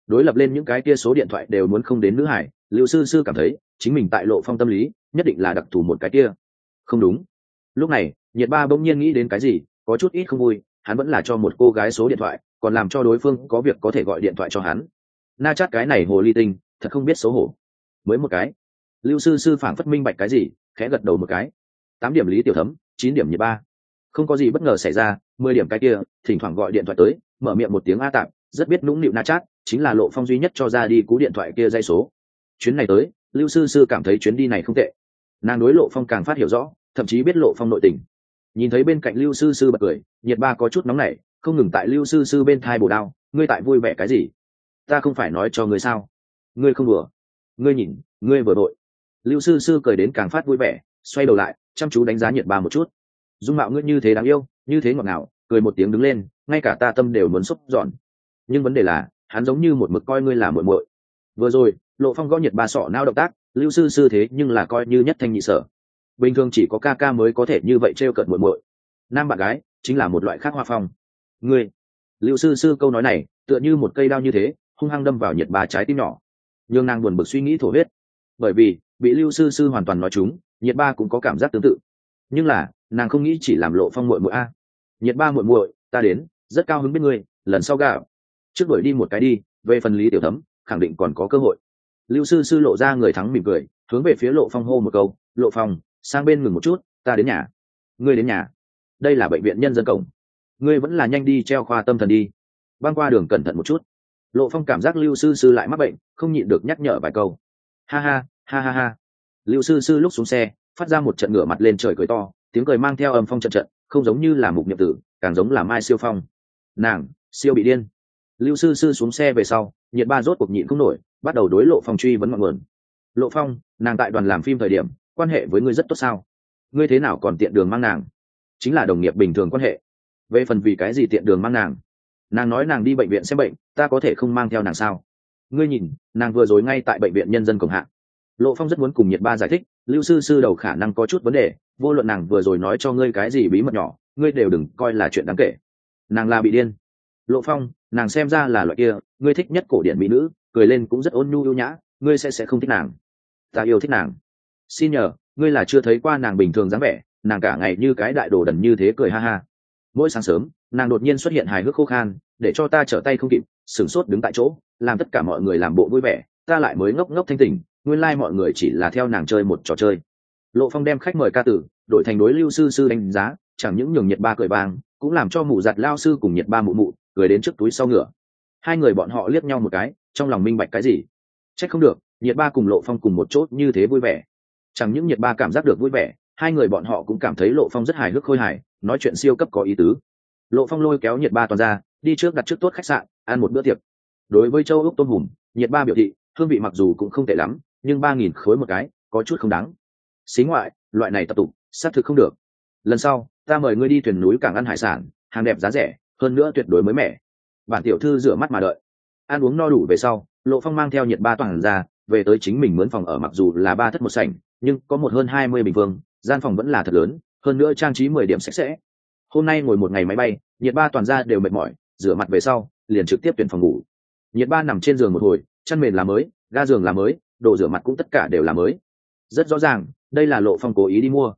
Đối lập lên những cái kia số điện thoại đều muốn không đến nữ hải liệu sư sư cảm thấy chính mình tại lộ phong tâm lý nhất định là đặc thù một cái kia. Không đúng. Lúc này, nhiệt ba bỗng nhiên nghĩ đến cái gì, có chút ít không vui, hắn vẫn là cho một cô gái số điện thoại, còn làm cho đối phương có việc có thể gọi điện thoại cho hắn. Na chát cái này hồ ly tinh, thật không biết xấu hổ. Mới một cái. Lưu sư sư phảng phất minh bạch cái gì, khẽ gật đầu một cái. Tám điểm lý tiểu thấm, chín điểm nhiệt ba. Không có gì bất ngờ xảy ra, mười điểm cái kia, thỉnh thoảng gọi điện thoại tới, mở miệng một tiếng a tạm rất biết nũng nịu na chát chính là lộ phong duy nhất cho ra đi cú điện thoại kia dây số chuyến này tới, lưu sư sư cảm thấy chuyến đi này không tệ. Nàng đối lộ phong càng phát hiểu rõ, thậm chí biết lộ phong nội tình. Nhìn thấy bên cạnh lưu sư sư bật cười, nhiệt ba có chút nóng nảy, không ngừng tại lưu sư sư bên thai bồ đao, ngươi tại vui vẻ cái gì? Ta không phải nói cho ngươi sao? Ngươi không vừa ngươi nhìn, ngươi vừa đội. Lưu sư sư cười đến càng phát vui vẻ, xoay đầu lại, chăm chú đánh giá nhiệt ba một chút. Dung mạo ngươi như thế đáng yêu, như thế ngọt ngào, cười một tiếng đứng lên, ngay cả ta tâm đều muốn xúc dọn nhưng vấn đề là, hắn giống như một mực coi ngươi là muội muội. Vừa rồi lộ phong gõ nhiệt ba sọ nao động tác, lưu sư sư thế nhưng là coi như nhất thanh nhị sở. Bình thường chỉ có ca ca mới có thể như vậy trêu cợt muội muội. Nam bạn gái chính là một loại khác hoa phong. Ngươi? Lưu sư sư câu nói này, tựa như một cây đao như thế, hung hăng đâm vào nhiệt ba trái tim nhỏ. Nhưng nàng buồn bực suy nghĩ thổ huyết. Bởi vì, bị lưu sư sư hoàn toàn nói chúng nhiệt ba cũng có cảm giác tương tự. Nhưng là, nàng không nghĩ chỉ làm lộ phong muội muội a. Nhiệt ba muội muội, ta đến, rất cao hứng biết ngươi, lần sau gạo. Trước đuổi đi một cái đi, về phần lý tiểu thấm, khẳng định còn có cơ hội lưu sư sư lộ ra người thắng mỉm cười, hướng về phía lộ phong hô một câu, lộ phong, sang bên ngừng một chút, ta đến nhà. Ngươi đến nhà? Đây là bệnh viện nhân dân cổng. Ngươi vẫn là nhanh đi treo khoa tâm thần đi. Băng qua đường cẩn thận một chút. Lộ phong cảm giác lưu sư sư lại mắc bệnh, không nhịn được nhắc nhở vài câu. Ha ha ha ha ha. Lưu sư sư lúc xuống xe, phát ra một trận ngửa mặt lên trời cười to, tiếng cười mang theo âm phong trận trận, không giống như là mục nhiệm tử, càng giống là mai siêu phong. Nàng, siêu bị điên. Lưu sư sư xuống xe về sau, nhiệt ba rốt cuộc nhịn không nổi bắt đầu đối lộ phong truy vấn ngọn nguồn. Lộ phong, nàng tại đoàn làm phim thời điểm, quan hệ với ngươi rất tốt sao? Ngươi thế nào còn tiện đường mang nàng? Chính là đồng nghiệp bình thường quan hệ. Về phần vì cái gì tiện đường mang nàng? Nàng nói nàng đi bệnh viện xem bệnh, ta có thể không mang theo nàng sao? Ngươi nhìn, nàng vừa rồi ngay tại bệnh viện nhân dân cổng hạng. Lộ phong rất muốn cùng nhiệt ba giải thích, lưu sư sư đầu khả năng có chút vấn đề, vô luận nàng vừa rồi nói cho ngươi cái gì bí mật nhỏ, ngươi đều đừng coi là chuyện đáng kể. Nàng là bị điên lộ phong nàng xem ra là loại kia ngươi thích nhất cổ điển mỹ nữ cười lên cũng rất ôn nhu ưu nhã ngươi sẽ sẽ không thích nàng. Ta yêu thích nàng. Xin nhờ ngươi là chưa thấy qua nàng bình thường dáng vẻ nàng cả ngày như cái đại đồ đần như thế cười ha ha. Mỗi sáng sớm nàng đột nhiên xuất hiện hài hước khô khan để cho ta trở tay không kịp sửng sốt đứng tại chỗ làm tất cả mọi người làm bộ vui vẻ ta lại mới ngốc ngốc thanh tình nguyên lai、like、mọi người chỉ là theo nàng chơi một trò chơi. Lộ phong đem khách mời ca tử đổi thành đối lưu sư sư đánh giá chẳng những nhường nhiệt ba cười bang, cũng làm cho mụ giặt lao sư cùng nhiệt ba mụ mụ cười đến trước túi sau ngựa. Hai người bọn họ liếc nhau một cái, trong lòng minh bạch cái gì? Trách không được, nhiệt ba cùng lộ phong cùng một chốt như thế vui vẻ. Chẳng những nhiệt ba cảm giác được vui vẻ, hai người bọn họ cũng cảm thấy lộ phong rất hài hước khôi hài, nói chuyện siêu cấp có ý tứ. Lộ phong lôi kéo nhiệt ba toàn ra, đi trước đặt trước tốt khách sạn, ăn một bữa tiệc. Đối với châu úc tôm hùm, nhiệt ba biểu thị, hương vị mặc dù cũng không tệ lắm, nhưng ba nghìn khối một cái, có chút không đáng. Xí ngoại, loại này tập tục xác thực không được. Lần sau, ta mời ngươi đi thuyền núi cảng ăn hải sản, hàng đẹp giá rẻ hơn nữa tuyệt đối mới mẻ. Bản tiểu thư rửa mắt mà đợi. Ăn uống no đủ về sau, lộ phong mang theo nhiệt ba toàn ra, về tới chính mình mướn phòng ở mặc dù là ba thất một sảnh, nhưng có một hơn hai mươi bình phương gian phòng vẫn là thật lớn, hơn nữa trang trí mười điểm sạch sẽ. Hôm nay ngồi một ngày máy bay, nhiệt ba toàn ra đều mệt mỏi, rửa mặt về sau, liền trực tiếp tuyển phòng ngủ. Nhiệt ba nằm trên giường một hồi, chăn mền là mới, ga giường là mới, đồ rửa mặt cũng tất cả đều là mới. Rất rõ ràng, đây là lộ phong cố ý đi mua.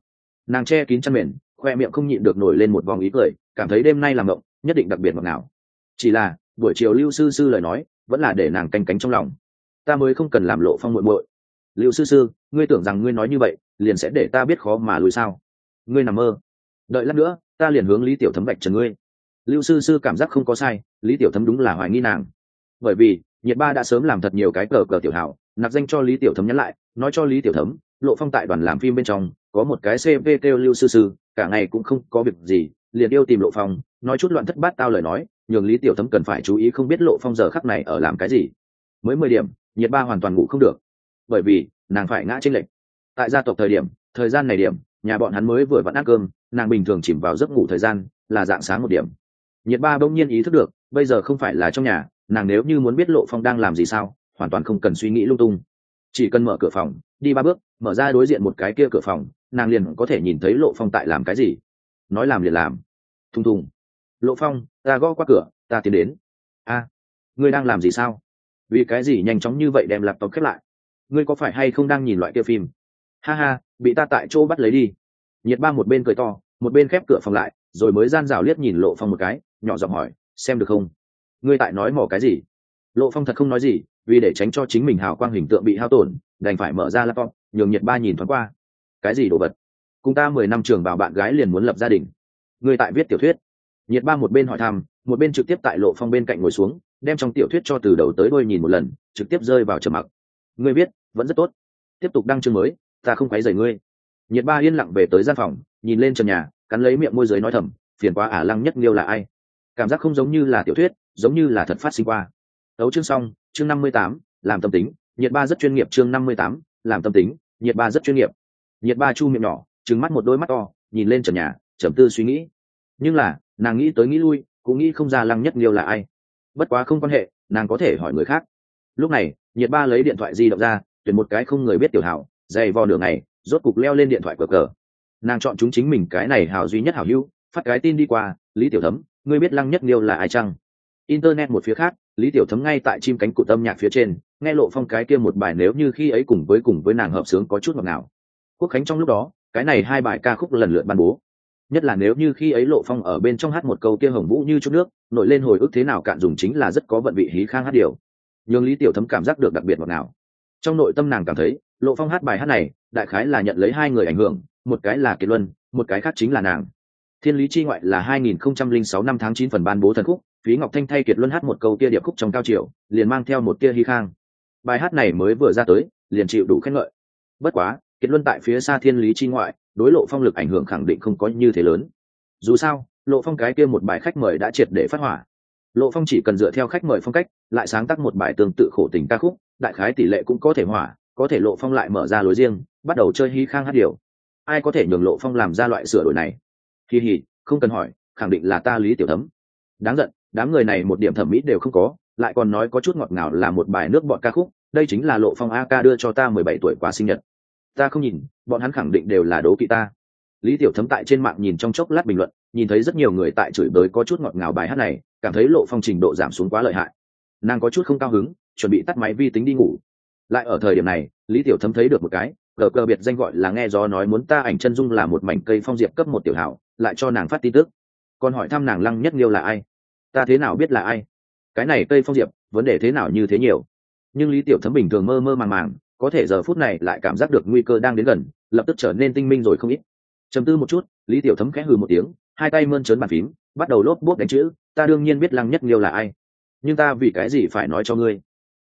Nàng che kín chăn mền, khoe miệng không nhịn được nổi lên một vòng ý cười, cảm thấy đêm nay làm mộng nhất định đặc biệt ngọt ngào. Chỉ là, buổi chiều lưu sư sư lời nói, vẫn là để nàng canh cánh trong lòng. Ta mới không cần làm lộ phong muội muội. Lưu sư sư, ngươi tưởng rằng ngươi nói như vậy, liền sẽ để ta biết khó mà lùi sao? Ngươi nằm mơ. Đợi lát nữa, ta liền hướng lý tiểu thấm bạch trần ngươi. Lưu sư sư cảm giác không có sai, lý tiểu thấm đúng là hoài nghi nàng. Bởi vì, nhiệt ba đã sớm làm thật nhiều cái cờ cờ tiểu hảo, nạp danh cho lý tiểu thấm nhắn lại, nói cho lý tiểu thấm, lộ phong tại đoàn làm phim bên trong, có một cái cv kêu lưu sư sư, cả ngày cũng không có việc gì, liền yêu tìm lộ phong nói chút loạn thất bát tao lời nói, nhường lý tiểu thấm cần phải chú ý không biết lộ phong giờ khắc này ở làm cái gì. Mới mười điểm, nhiệt ba hoàn toàn ngủ không được. Bởi vì, nàng phải ngã trên lệnh tại gia tộc thời điểm, thời gian này điểm, nhà bọn hắn mới vừa vẫn ăn cơm, nàng bình thường chìm vào giấc ngủ thời gian, là dạng sáng một điểm. Nhiệt ba bỗng nhiên ý thức được, bây giờ không phải là trong nhà, nàng nếu như muốn biết lộ phong đang làm gì sao, hoàn toàn không cần suy nghĩ lung tung. Chỉ cần mở cửa phòng, đi ba bước, mở ra đối diện một cái kia cửa phòng, nàng liền có thể nhìn thấy lộ phong tại làm cái gì. Nói làm liền làm. Thùng thùng lộ phong, ta gõ qua cửa, ta tiến đến. A, ngươi đang làm gì sao? Vì cái gì nhanh chóng như vậy đem laptop khép lại? Ngươi có phải hay không đang nhìn loại kia phim? Ha ha, bị ta tại chỗ bắt lấy đi. Nhiệt ba một bên cười to, một bên khép cửa phòng lại, rồi mới gian rào liếc nhìn lộ phong một cái, nhỏ giọng hỏi, xem được không? Ngươi tại nói mỏ cái gì? Lộ phong thật không nói gì, vì để tránh cho chính mình hào quang hình tượng bị hao tổn, đành phải mở ra laptop, nhường nhiệt ba nhìn thoáng qua. Cái gì đồ vật? Cùng ta mười năm trường vào bạn gái liền muốn lập gia đình. Ngươi tại viết tiểu thuyết nhiệt ba một bên hỏi thăm một bên trực tiếp tại lộ phong bên cạnh ngồi xuống đem trong tiểu thuyết cho từ đầu tới đôi nhìn một lần trực tiếp rơi vào trầm mặc. Ngươi biết, vẫn rất tốt. Tiếp tục đăng chương mới ta không quấy rầy ngươi. Nhiệt ba yên lặng về tới gian phòng nhìn lên trần nhà cắn lấy miệng môi giới nói thầm phiền quá ả lăng nhất nghiêu là ai? Cảm giác không giống như là tiểu thuyết giống như là thật phát sinh qua. Đấu chương xong chương năm mươi tám làm tâm tính. Nhiệt ba rất chuyên nghiệp chương năm mươi tám làm tâm tính. Nhiệt ba rất chuyên nghiệp. Nhiệt ba chu miệng nhỏ trừng mắt một đôi mắt to nhìn lên trần nhà trầm tư suy nghĩ. Nhưng là nàng nghĩ tới nghĩ lui, cũng nghĩ không ra lăng nhất liêu là ai. Bất quá không quan hệ, nàng có thể hỏi người khác. Lúc này, nhiệt ba lấy điện thoại di động ra, tuyển một cái không người biết tiểu hảo, dày vò nửa ngày, rốt cục leo lên điện thoại cờ cờ. Nàng chọn chúng chính mình cái này hảo duy nhất hảo hữu, phát cái tin đi qua, lý tiểu thấm, ngươi biết lăng nhất liêu là ai chăng? Internet một phía khác, lý tiểu thấm ngay tại chim cánh cụt âm nhạc phía trên, nghe lộ phong cái kia một bài nếu như khi ấy cùng với cùng với nàng hợp sướng có chút ngọt ngào. Quốc khánh trong lúc đó, cái này hai bài ca khúc lần lượt ban bố nhất là nếu như khi ấy lộ phong ở bên trong hát một câu kia hồng vũ như chút nước, nổi lên hồi ức thế nào cạn dùng chính là rất có vận vị hí khang hát điều. Nhưng lý tiểu thấm cảm giác được đặc biệt ngọt ngào. Trong nội tâm nàng cảm thấy, lộ phong hát bài hát này, đại khái là nhận lấy hai người ảnh hưởng, một cái là kiệt luân, một cái khác chính là nàng. Thiên lý chi ngoại là 2006 năm tháng 9 phần ban bố thần khúc, phí ngọc thanh thay kiệt luân hát một câu kia điệp khúc trong cao triều liền mang theo một tia hy khang. Bài hát này mới vừa ra tới, liền chịu đủ khen ngợi. Bất quá, kiệt luân tại phía xa thiên lý chi ngoại đối lộ phong lực ảnh hưởng khẳng định không có như thế lớn. Dù sao, lộ phong cái kia một bài khách mời đã triệt để phát hỏa. Lộ phong chỉ cần dựa theo khách mời phong cách, lại sáng tác một bài tương tự khổ tình ca khúc, đại khái tỷ lệ cũng có thể hỏa, có thể lộ phong lại mở ra lối riêng, bắt đầu chơi hy khang hát điều ai có thể nhường lộ phong làm ra loại sửa đổi này? Kỳ hỉ không cần hỏi, khẳng định là ta lý tiểu thấm. Đáng giận, đám người này một điểm thẩm mỹ đều không có, lại còn nói có chút ngọt ngào là một bài nước bọn ca khúc, đây chính là lộ phong a ca đưa cho ta mười bảy tuổi quá sinh nhật ta không nhìn, bọn hắn khẳng định đều là đố kỵ ta. Lý tiểu thấm tại trên mạng nhìn trong chốc lát bình luận, nhìn thấy rất nhiều người tại chửi bới có chút ngọt ngào bài hát này, cảm thấy lộ phong trình độ giảm xuống quá lợi hại. Nàng có chút không cao hứng, chuẩn bị tắt máy vi tính đi ngủ. Lại ở thời điểm này, lý tiểu thấm thấy được một cái cờ cờ biệt danh gọi là nghe gió nói muốn ta ảnh chân dung là một mảnh cây phong diệp cấp một tiểu hảo, lại cho nàng phát tin tức. Còn hỏi thăm nàng lăng nhất nghiêu là ai? Ta thế nào biết là ai? Cái này cây phong diệp, vấn đề thế nào như thế nhiều? Nhưng lý tiểu thấm bình thường mơ mơ màng màng có thể giờ phút này lại cảm giác được nguy cơ đang đến gần, lập tức trở nên tinh minh rồi không ít. Chấm tư một chút, lý tiểu thấm khẽ hừ một tiếng, hai tay mơn trớn bàn phím, bắt đầu lốp bốt đánh chữ, ta đương nhiên biết lăng nhất nghiêu là ai, nhưng ta vì cái gì phải nói cho ngươi?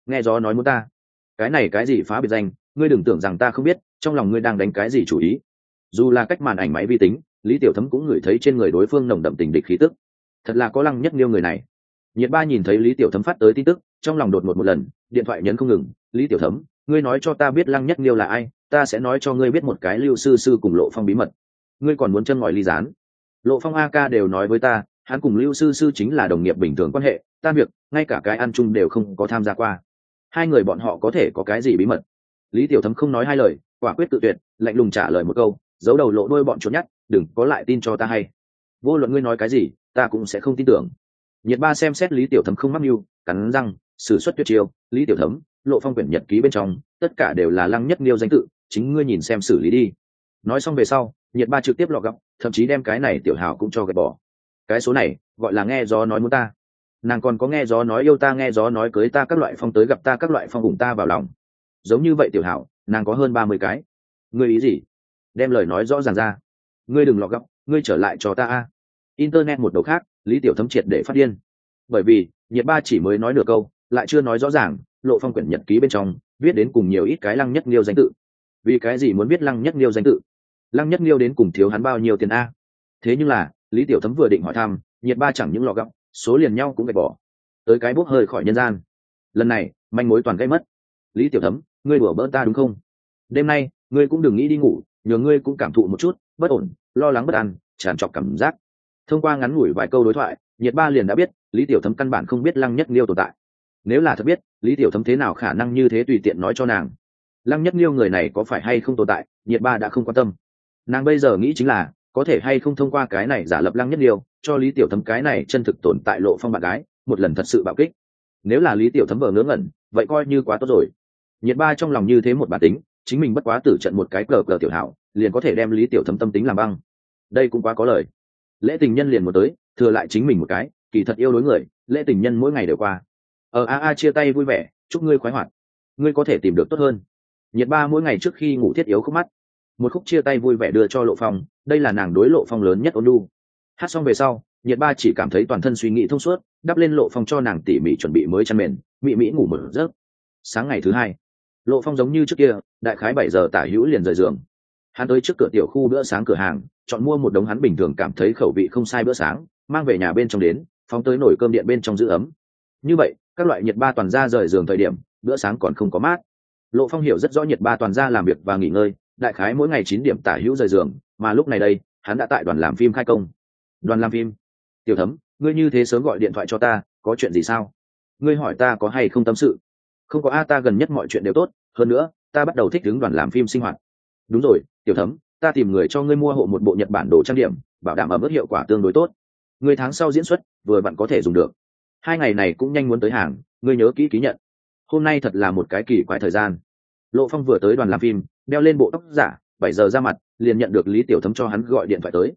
Nghe gió nói muốn ta. Cái này cái gì phá biệt danh, ngươi đừng tưởng rằng ta không biết, trong lòng ngươi đang đánh cái gì chủ ý. Dù là cách màn ảnh máy vi tính, lý tiểu thấm cũng ngửi thấy trên người đối phương nồng đậm tình địch khí tức. Thật là có lăng nhất nghiêu người này. Nhiệt ba nhìn thấy lý tiểu thấm phát tới tin tức, trong lòng đột ngột một lần, điện thoại nhấn không ngừng, lý tiểu thấm ngươi nói cho ta biết lăng nhất nghiêu là ai, ta sẽ nói cho ngươi biết một cái lưu sư sư cùng lộ phong bí mật. Ngươi còn muốn chân ngòi ly gián. Lộ phong a ca đều nói với ta, hắn cùng lưu sư sư chính là đồng nghiệp bình thường quan hệ tan việc, ngay cả cái ăn chung đều không có tham gia qua. Hai người bọn họ có thể có cái gì bí mật? Lý tiểu thấm không nói hai lời, quả quyết tự tuyệt, lạnh lùng trả lời một câu, giấu đầu lộ đôi bọn trốn nhát, đừng có lại tin cho ta hay. Vô luận ngươi nói cái gì, ta cũng sẽ không tin tưởng. Nhiệt ba xem xét lý tiểu thấm không mắc mưu, cắn răng xử suất tuyệt chiêu, lý tiểu thấm lộ phong quyển nhật ký bên trong, tất cả đều là lăng nhất niêu danh tự, chính ngươi nhìn xem xử lý đi. Nói xong về sau nhiệt ba trực tiếp lọ gọc thậm chí đem cái này tiểu hào cũng cho gạch bỏ. Cái số này, gọi là nghe gió nói muốn ta. Nàng còn có nghe gió nói yêu ta, nghe gió nói cưới ta, các loại phong tới gặp ta, các loại phong hùng ta vào lòng. Giống như vậy tiểu hảo nàng có hơn ba mươi cái. Ngươi ý gì? Đem lời nói rõ ràng ra. Ngươi đừng lọ gọc ngươi trở lại cho ta a. Internet một đầu khác, lý tiểu thấm triệt để phát điên. Bởi vì nhiệt ba chỉ mới nói được câu, lại chưa nói rõ ràng lộ phong quyển nhật ký bên trong, viết đến cùng nhiều ít cái lăng nhất liêu danh tự. Vì cái gì muốn biết lăng nhất liêu danh tự? Lăng nhất liêu đến cùng thiếu hắn bao nhiêu tiền a? Thế nhưng là, lý tiểu thấm vừa định hỏi thăm, nhiệt ba chẳng những lọ gọng, số liền nhau cũng gạch bỏ. Tới cái bốc hơi khỏi nhân gian. Lần này, manh mối toàn gây mất. Lý tiểu thấm, ngươi đùa bỡ ta đúng không? Đêm nay, ngươi cũng đừng nghĩ đi ngủ, nhờ ngươi cũng cảm thụ một chút, bất ổn, lo lắng bất an, tràn trọc cảm giác. Thông qua ngắn ngủi vài câu đối thoại, nhiệt ba liền đã biết, lý tiểu thấm căn bản không biết lăng nhất liêu tồn tại nếu là thật biết, lý tiểu thấm thế nào khả năng như thế tùy tiện nói cho nàng? Lăng nhất liêu người này có phải hay không tồn tại, nhiệt ba đã không quan tâm. Nàng bây giờ nghĩ chính là, có thể hay không thông qua cái này giả lập lăng nhất liêu cho lý tiểu thấm cái này chân thực tồn tại lộ phong bạn gái, một lần thật sự bạo kích. Nếu là lý tiểu thấm vờ ngớ ngẩn, vậy coi như quá tốt rồi. Nhiệt ba trong lòng như thế một bản tính, chính mình bất quá tử trận một cái cờ cờ tiểu hảo, liền có thể đem lý tiểu thấm tâm tính làm băng. Đây cũng quá có lời. Lễ tình nhân liền một tới, thừa lại chính mình một cái, kỳ thật yêu đối người, lễ tình nhân mỗi ngày đều qua ở ờ, a a chia tay vui vẻ chúc ngươi khoái hoạt. Ngươi có thể tìm được tốt hơn. Nhiệt ba mỗi ngày trước khi ngủ thiết yếu khúc mắt. Một khúc chia tay vui vẻ đưa cho lộ phong đây là nàng đối lộ phong lớn nhất ôn lu hát xong về sau nhiệt ba chỉ cảm thấy toàn thân suy nghĩ thông suốt đắp lên lộ phong cho nàng tỉ mỉ chuẩn bị mới chăn mền mị mỹ ngủ một giấc. Sáng ngày thứ hai lộ phong giống như trước kia đại khái bảy giờ tả hữu liền rời giường. Hắn tới trước cửa tiểu khu bữa sáng cửa hàng chọn mua một đống hắn bình thường cảm thấy khẩu vị không sai bữa sáng mang về nhà bên trong đến phóng tới nồi cơm điện bên trong giữ ấm. Như vậy các loại nhiệt ba toàn ra rời giường thời điểm, bữa sáng còn không có mát. Lộ phong hiểu rất rõ nhiệt ba toàn ra làm việc và nghỉ ngơi, đại khái mỗi ngày chín điểm tả hữu rời giường, mà lúc này đây, hắn đã tại đoàn làm phim khai công. Đoàn làm phim? Tiểu thấm, ngươi như thế sớm gọi điện thoại cho ta, có chuyện gì sao? Ngươi hỏi ta có hay không tâm sự? Không có a, ta gần nhất mọi chuyện đều tốt, hơn nữa, ta bắt đầu thích đứng đoàn làm phim sinh hoạt. Đúng rồi, tiểu thấm, ta tìm người cho ngươi mua hộ một bộ nhật bản đồ trang điểm, bảo đảm ở mức hiệu quả tương đối tốt. Người tháng sau diễn xuất, vừa bạn có thể dùng được hai ngày này cũng nhanh muốn tới hàng, ngươi nhớ kỹ ký nhận. Hôm nay thật là một cái kỳ quái thời gian. Lộ phong vừa tới đoàn làm phim, đeo lên bộ tóc giả, bảy giờ ra mặt, liền nhận được lý tiểu thấm cho hắn gọi điện thoại tới.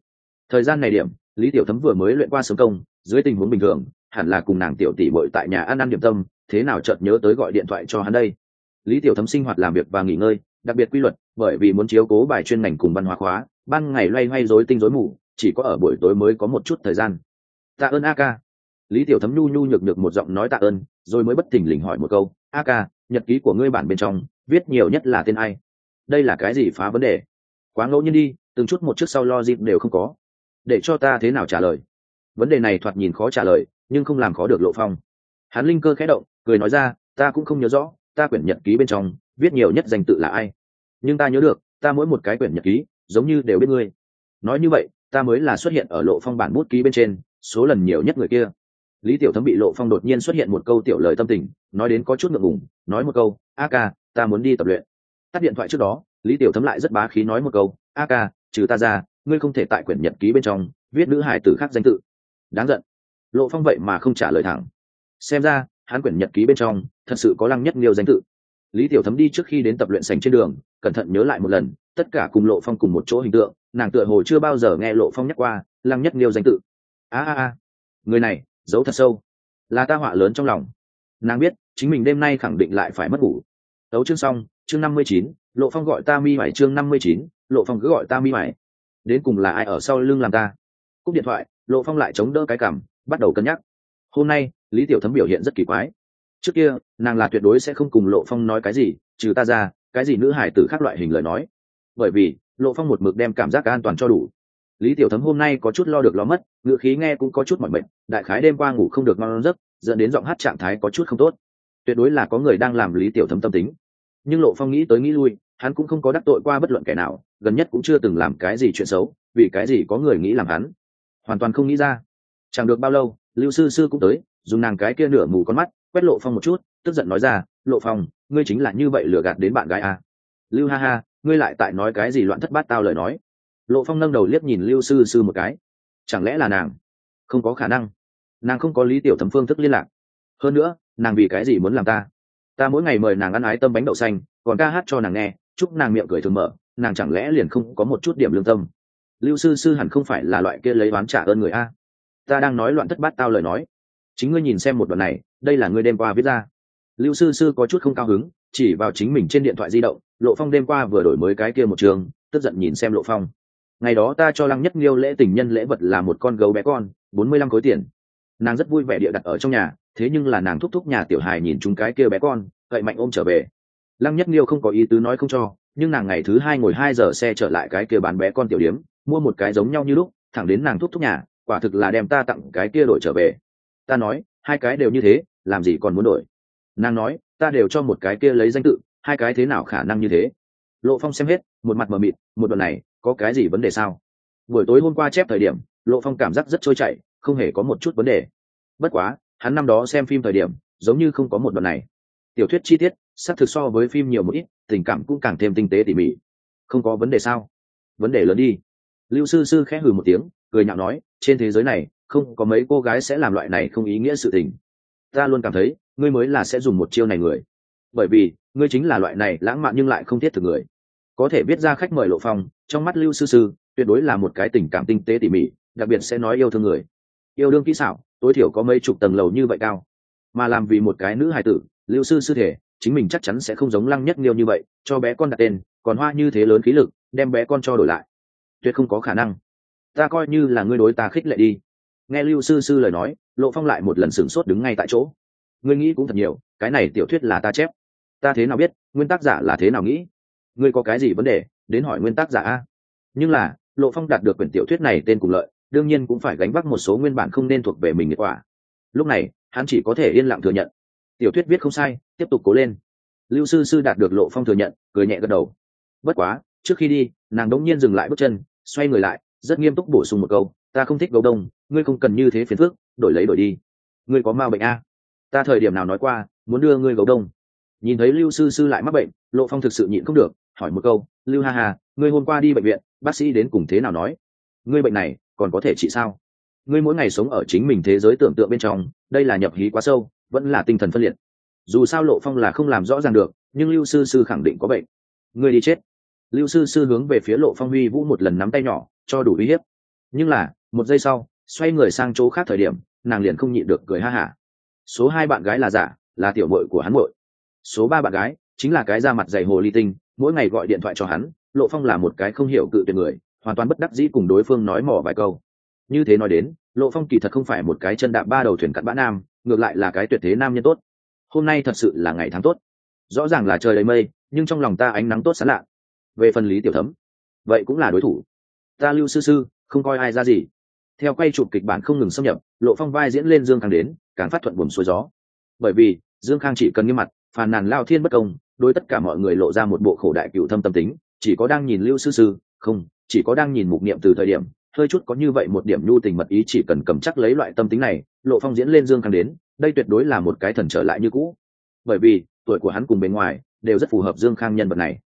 Thời gian này điểm, lý tiểu thấm vừa mới luyện qua sớm công, dưới tình huống bình thường, hẳn là cùng nàng tiểu tỷ bội tại nhà ăn ăn điểm tâm, thế nào chợt nhớ tới gọi điện thoại cho hắn đây. Lý tiểu thấm sinh hoạt làm việc và nghỉ ngơi, đặc biệt quy luật, bởi vì muốn chiếu cố bài chuyên ngành cùng văn hóa khóa, ban ngày loay hoay rối tinh rối mù, chỉ có ở buổi tối mới có một chút thời gian. Tạ ơn a ca lý tiểu thấm nhu nhu nhược nhược một giọng nói tạ ơn, rồi mới bất thình lình hỏi một câu, a ca, nhật ký của ngươi bản bên trong, viết nhiều nhất là tên ai? Đây là cái gì phá vấn đề? Quá ngẫu nhiên đi, từng chút một trước sau lo dịp đều không có. Để cho ta thế nào trả lời? Vấn đề này thoạt nhìn khó trả lời, nhưng không làm khó được lộ phong. Hắn linh cơ khẽ động, cười nói ra, ta cũng không nhớ rõ, ta quyển nhật ký bên trong, viết nhiều nhất danh tự là ai. Nhưng ta nhớ được, ta mỗi một cái quyển nhật ký, giống như đều biết ngươi. Nói như vậy, ta mới là xuất hiện ở lộ phong bản bút ký bên trên, số lần nhiều nhất người kia lý tiểu thấm bị lộ phong đột nhiên xuất hiện một câu tiểu lời tâm tình, nói đến có chút ngượng ngùng, nói một câu, a ca, ta muốn đi tập luyện. Tắt điện thoại trước đó, lý tiểu thấm lại rất bá khí nói một câu, a ca, trừ ta ra, ngươi không thể tại quyển nhật ký bên trong viết nữ hải tử khác danh tự. Đáng giận. Lộ phong vậy mà không trả lời thẳng. Xem ra, hắn quyển nhật ký bên trong thật sự có lăng nhất nhiều danh tự. Lý tiểu thấm đi trước khi đến tập luyện sành trên đường, cẩn thận nhớ lại một lần, tất cả cùng lộ phong cùng một chỗ hình tượng, nàng tựa hồ chưa bao giờ nghe lộ phong nhắc qua lăng nhất nhiều danh tự. A a a. Người này giấu thật sâu. Là ta họa lớn trong lòng. Nàng biết, chính mình đêm nay khẳng định lại phải mất ngủ. Tấu chương xong, chương năm mươi chín, lộ phong gọi ta mi mải chương năm mươi chín, lộ phong cứ gọi ta mi mải. Đến cùng là ai ở sau lưng làm ta? Cúp điện thoại, lộ phong lại chống đỡ cái cảm bắt đầu cân nhắc. Hôm nay, lý tiểu thấm biểu hiện rất kỳ quái. Trước kia, nàng là tuyệt đối sẽ không cùng lộ phong nói cái gì, trừ ta ra, cái gì nữ hải tử khác loại hình lời nói. Bởi vì, lộ phong một mực đem cảm giác an toàn cho đủ lý tiểu thấm hôm nay có chút lo được lo mất ngựa khí nghe cũng có chút mỏi mệt, đại khái đêm qua ngủ không được ngon giấc, dẫn đến giọng hát trạng thái có chút không tốt. Tuyệt đối là có người đang làm lý tiểu thấm tâm tính. Nhưng lộ phong nghĩ tới nghĩ lui, hắn cũng không có đắc tội qua bất luận kẻ nào, gần nhất cũng chưa từng làm cái gì chuyện xấu, vì cái gì có người nghĩ làm hắn. Hoàn toàn không nghĩ ra. Chẳng được bao lâu, lưu sư sư cũng tới, dùng nàng cái kia nửa mù con mắt, quét lộ phong một chút, tức giận nói ra, lộ phong, ngươi chính là như vậy lừa gạt đến bạn gái à. lưu ha ha, ngươi lại tại nói cái gì loạn thất bát tao lời nói? Lộ phong nâng đầu liếc nhìn lưu sư sư một cái. Chẳng lẽ là nàng? Không có khả năng. Nàng không có lý tiểu thấm phương thức liên lạc. Hơn nữa, nàng vì cái gì muốn làm ta? Ta mỗi ngày mời nàng ăn ái tâm bánh đậu xanh, còn ca hát cho nàng nghe, chúc nàng miệng cười thường mở, nàng chẳng lẽ liền không có một chút điểm lương tâm? Lưu sư sư hẳn không phải là loại kia lấy oán trả ơn người a. Ta đang nói loạn thất bát tao lời nói. Chính ngươi nhìn xem một đoạn này, đây là ngươi đêm qua viết ra. Lưu sư sư có chút không cao hứng, chỉ vào chính mình trên điện thoại di động, lộ phong đêm qua vừa đổi mới cái kia một trường, tức giận nhìn xem lộ phong ngày đó ta cho lăng nhất nghiêu lễ tình nhân lễ vật là một con gấu bé con, bốn mươi lăm khối tiền. Nàng rất vui vẻ địa đặt ở trong nhà, thế nhưng là nàng thúc thúc nhà tiểu hài nhìn chúng cái kia bé con, cậy mạnh ôm trở về. Lăng nhất nghiêu không có ý tứ nói không cho, nhưng nàng ngày thứ hai ngồi hai giờ xe trở lại cái kia bán bé con tiểu điếm, mua một cái giống nhau như lúc, thẳng đến nàng thúc thúc nhà, quả thực là đem ta tặng cái kia đổi trở về. Ta nói, hai cái đều như thế, làm gì còn muốn đổi? Nàng nói, ta đều cho một cái kia lấy danh tự, hai cái thế nào khả năng như thế? Lộ phong xem hết, một mặt mờ mịt, một đoạn này có cái gì vấn đề sao? Buổi tối hôm qua chép thời điểm, lộ phong cảm giác rất trôi chảy, không hề có một chút vấn đề. Bất quá, hắn năm đó xem phim thời điểm, giống như không có một đoạn này. Tiểu thuyết chi tiết, xác thực so với phim nhiều một ít, tình cảm cũng càng thêm tinh tế tỉ mỉ. Không có vấn đề sao? Vấn đề lớn đi. Lưu sư sư khẽ hừ một tiếng, cười nhạo nói, trên thế giới này, không có mấy cô gái sẽ làm loại này không ý nghĩa sự tình. Ta luôn cảm thấy, ngươi mới là sẽ dùng một chiêu này người. Bởi vì, ngươi chính là loại này lãng mạn nhưng lại không thiết thực người có thể biết ra khách mời lộ phong, trong mắt lưu sư sư, tuyệt đối là một cái tình cảm tinh tế tỉ mỉ, đặc biệt sẽ nói yêu thương người. Yêu đương kỹ xảo, tối thiểu có mấy chục tầng lầu như vậy cao. Mà làm vì một cái nữ hài tử, lưu sư sư thể, chính mình chắc chắn sẽ không giống lăng nhất nghiêu như vậy, cho bé con đặt tên, còn hoa như thế lớn khí lực, đem bé con cho đổi lại. Tuyệt không có khả năng. Ta coi như là ngươi đối ta khích lệ đi. Nghe lưu sư sư lời nói, lộ phong lại một lần sửng sốt đứng ngay tại chỗ. Ngươi nghĩ cũng thật nhiều, cái này tiểu thuyết là ta chép. Ta thế nào biết, nguyên tác giả là thế nào nghĩ? Ngươi có cái gì vấn đề, đến hỏi nguyên tác giả a. Nhưng là, lộ phong đạt được quyển tiểu thuyết này tên cùng lợi, đương nhiên cũng phải gánh vác một số nguyên bản không nên thuộc về mình kết quả. Lúc này, hắn chỉ có thể yên lặng thừa nhận. Tiểu thuyết viết không sai, tiếp tục cố lên. Lưu sư sư đạt được lộ phong thừa nhận, cười nhẹ gật đầu. Bất quá, trước khi đi, nàng đống nhiên dừng lại bước chân, xoay người lại, rất nghiêm túc bổ sung một câu, ta không thích gấu đông, ngươi không cần như thế phiền phức, đổi lấy đổi đi. Ngươi có ma bệnh a? Ta thời điểm nào nói qua, muốn đưa ngươi gấu đông. Nhìn thấy lưu sư sư lại mắc bệnh, lộ phong thực sự nhịn không được hỏi một câu, lưu ha ha, ngươi hôm qua đi bệnh viện, bác sĩ đến cùng thế nào nói? Ngươi bệnh này còn có thể trị sao? Ngươi mỗi ngày sống ở chính mình thế giới tưởng tượng bên trong, đây là nhập hí quá sâu, vẫn là tinh thần phân liệt. Dù sao lộ phong là không làm rõ ràng được, nhưng lưu sư sư khẳng định có bệnh. Ngươi đi chết. Lưu sư sư hướng về phía lộ phong huy vũ một lần nắm tay nhỏ, cho đủ uy hiếp. Nhưng là, một giây sau, xoay người sang chỗ khác thời điểm, nàng liền không nhịn được cười ha hả. Số hai bạn gái là giả, là tiểu bội của hắn bội số ba bạn gái chính là cái da mặt dày hồ ly tinh mỗi ngày gọi điện thoại cho hắn, lộ phong là một cái không hiểu cự tuyệt người, hoàn toàn bất đắc dĩ cùng đối phương nói mỏ vài câu. Như thế nói đến, lộ phong kỳ thật không phải một cái chân đạp ba đầu thuyền cặn bã nam, ngược lại là cái tuyệt thế nam nhân tốt. Hôm nay thật sự là ngày tháng tốt. Rõ ràng là trời đầy mây, nhưng trong lòng ta ánh nắng tốt sán lạ. Về phần lý tiểu thấm, vậy cũng là đối thủ. Ta lưu sư sư, không coi ai ra gì. Theo quay chụp kịch bản không ngừng xâm nhập, lộ phong vai diễn lên dương khang đến, càng phát thuận buồn xuôi gió. Bởi vì, dương khang chỉ cần nghiêm mặt, phàn nàn lao thiên bất công đối tất cả mọi người lộ ra một bộ khổ đại cựu thâm tâm tính, chỉ có đang nhìn lưu sư sư, không, chỉ có đang nhìn mục niệm từ thời điểm, hơi chút có như vậy một điểm nhu tình mật ý chỉ cần cầm chắc lấy loại tâm tính này, lộ phong diễn lên dương khang đến, đây tuyệt đối là một cái thần trở lại như cũ. Bởi vì, tuổi của hắn cùng bên ngoài, đều rất phù hợp dương khang nhân vật này.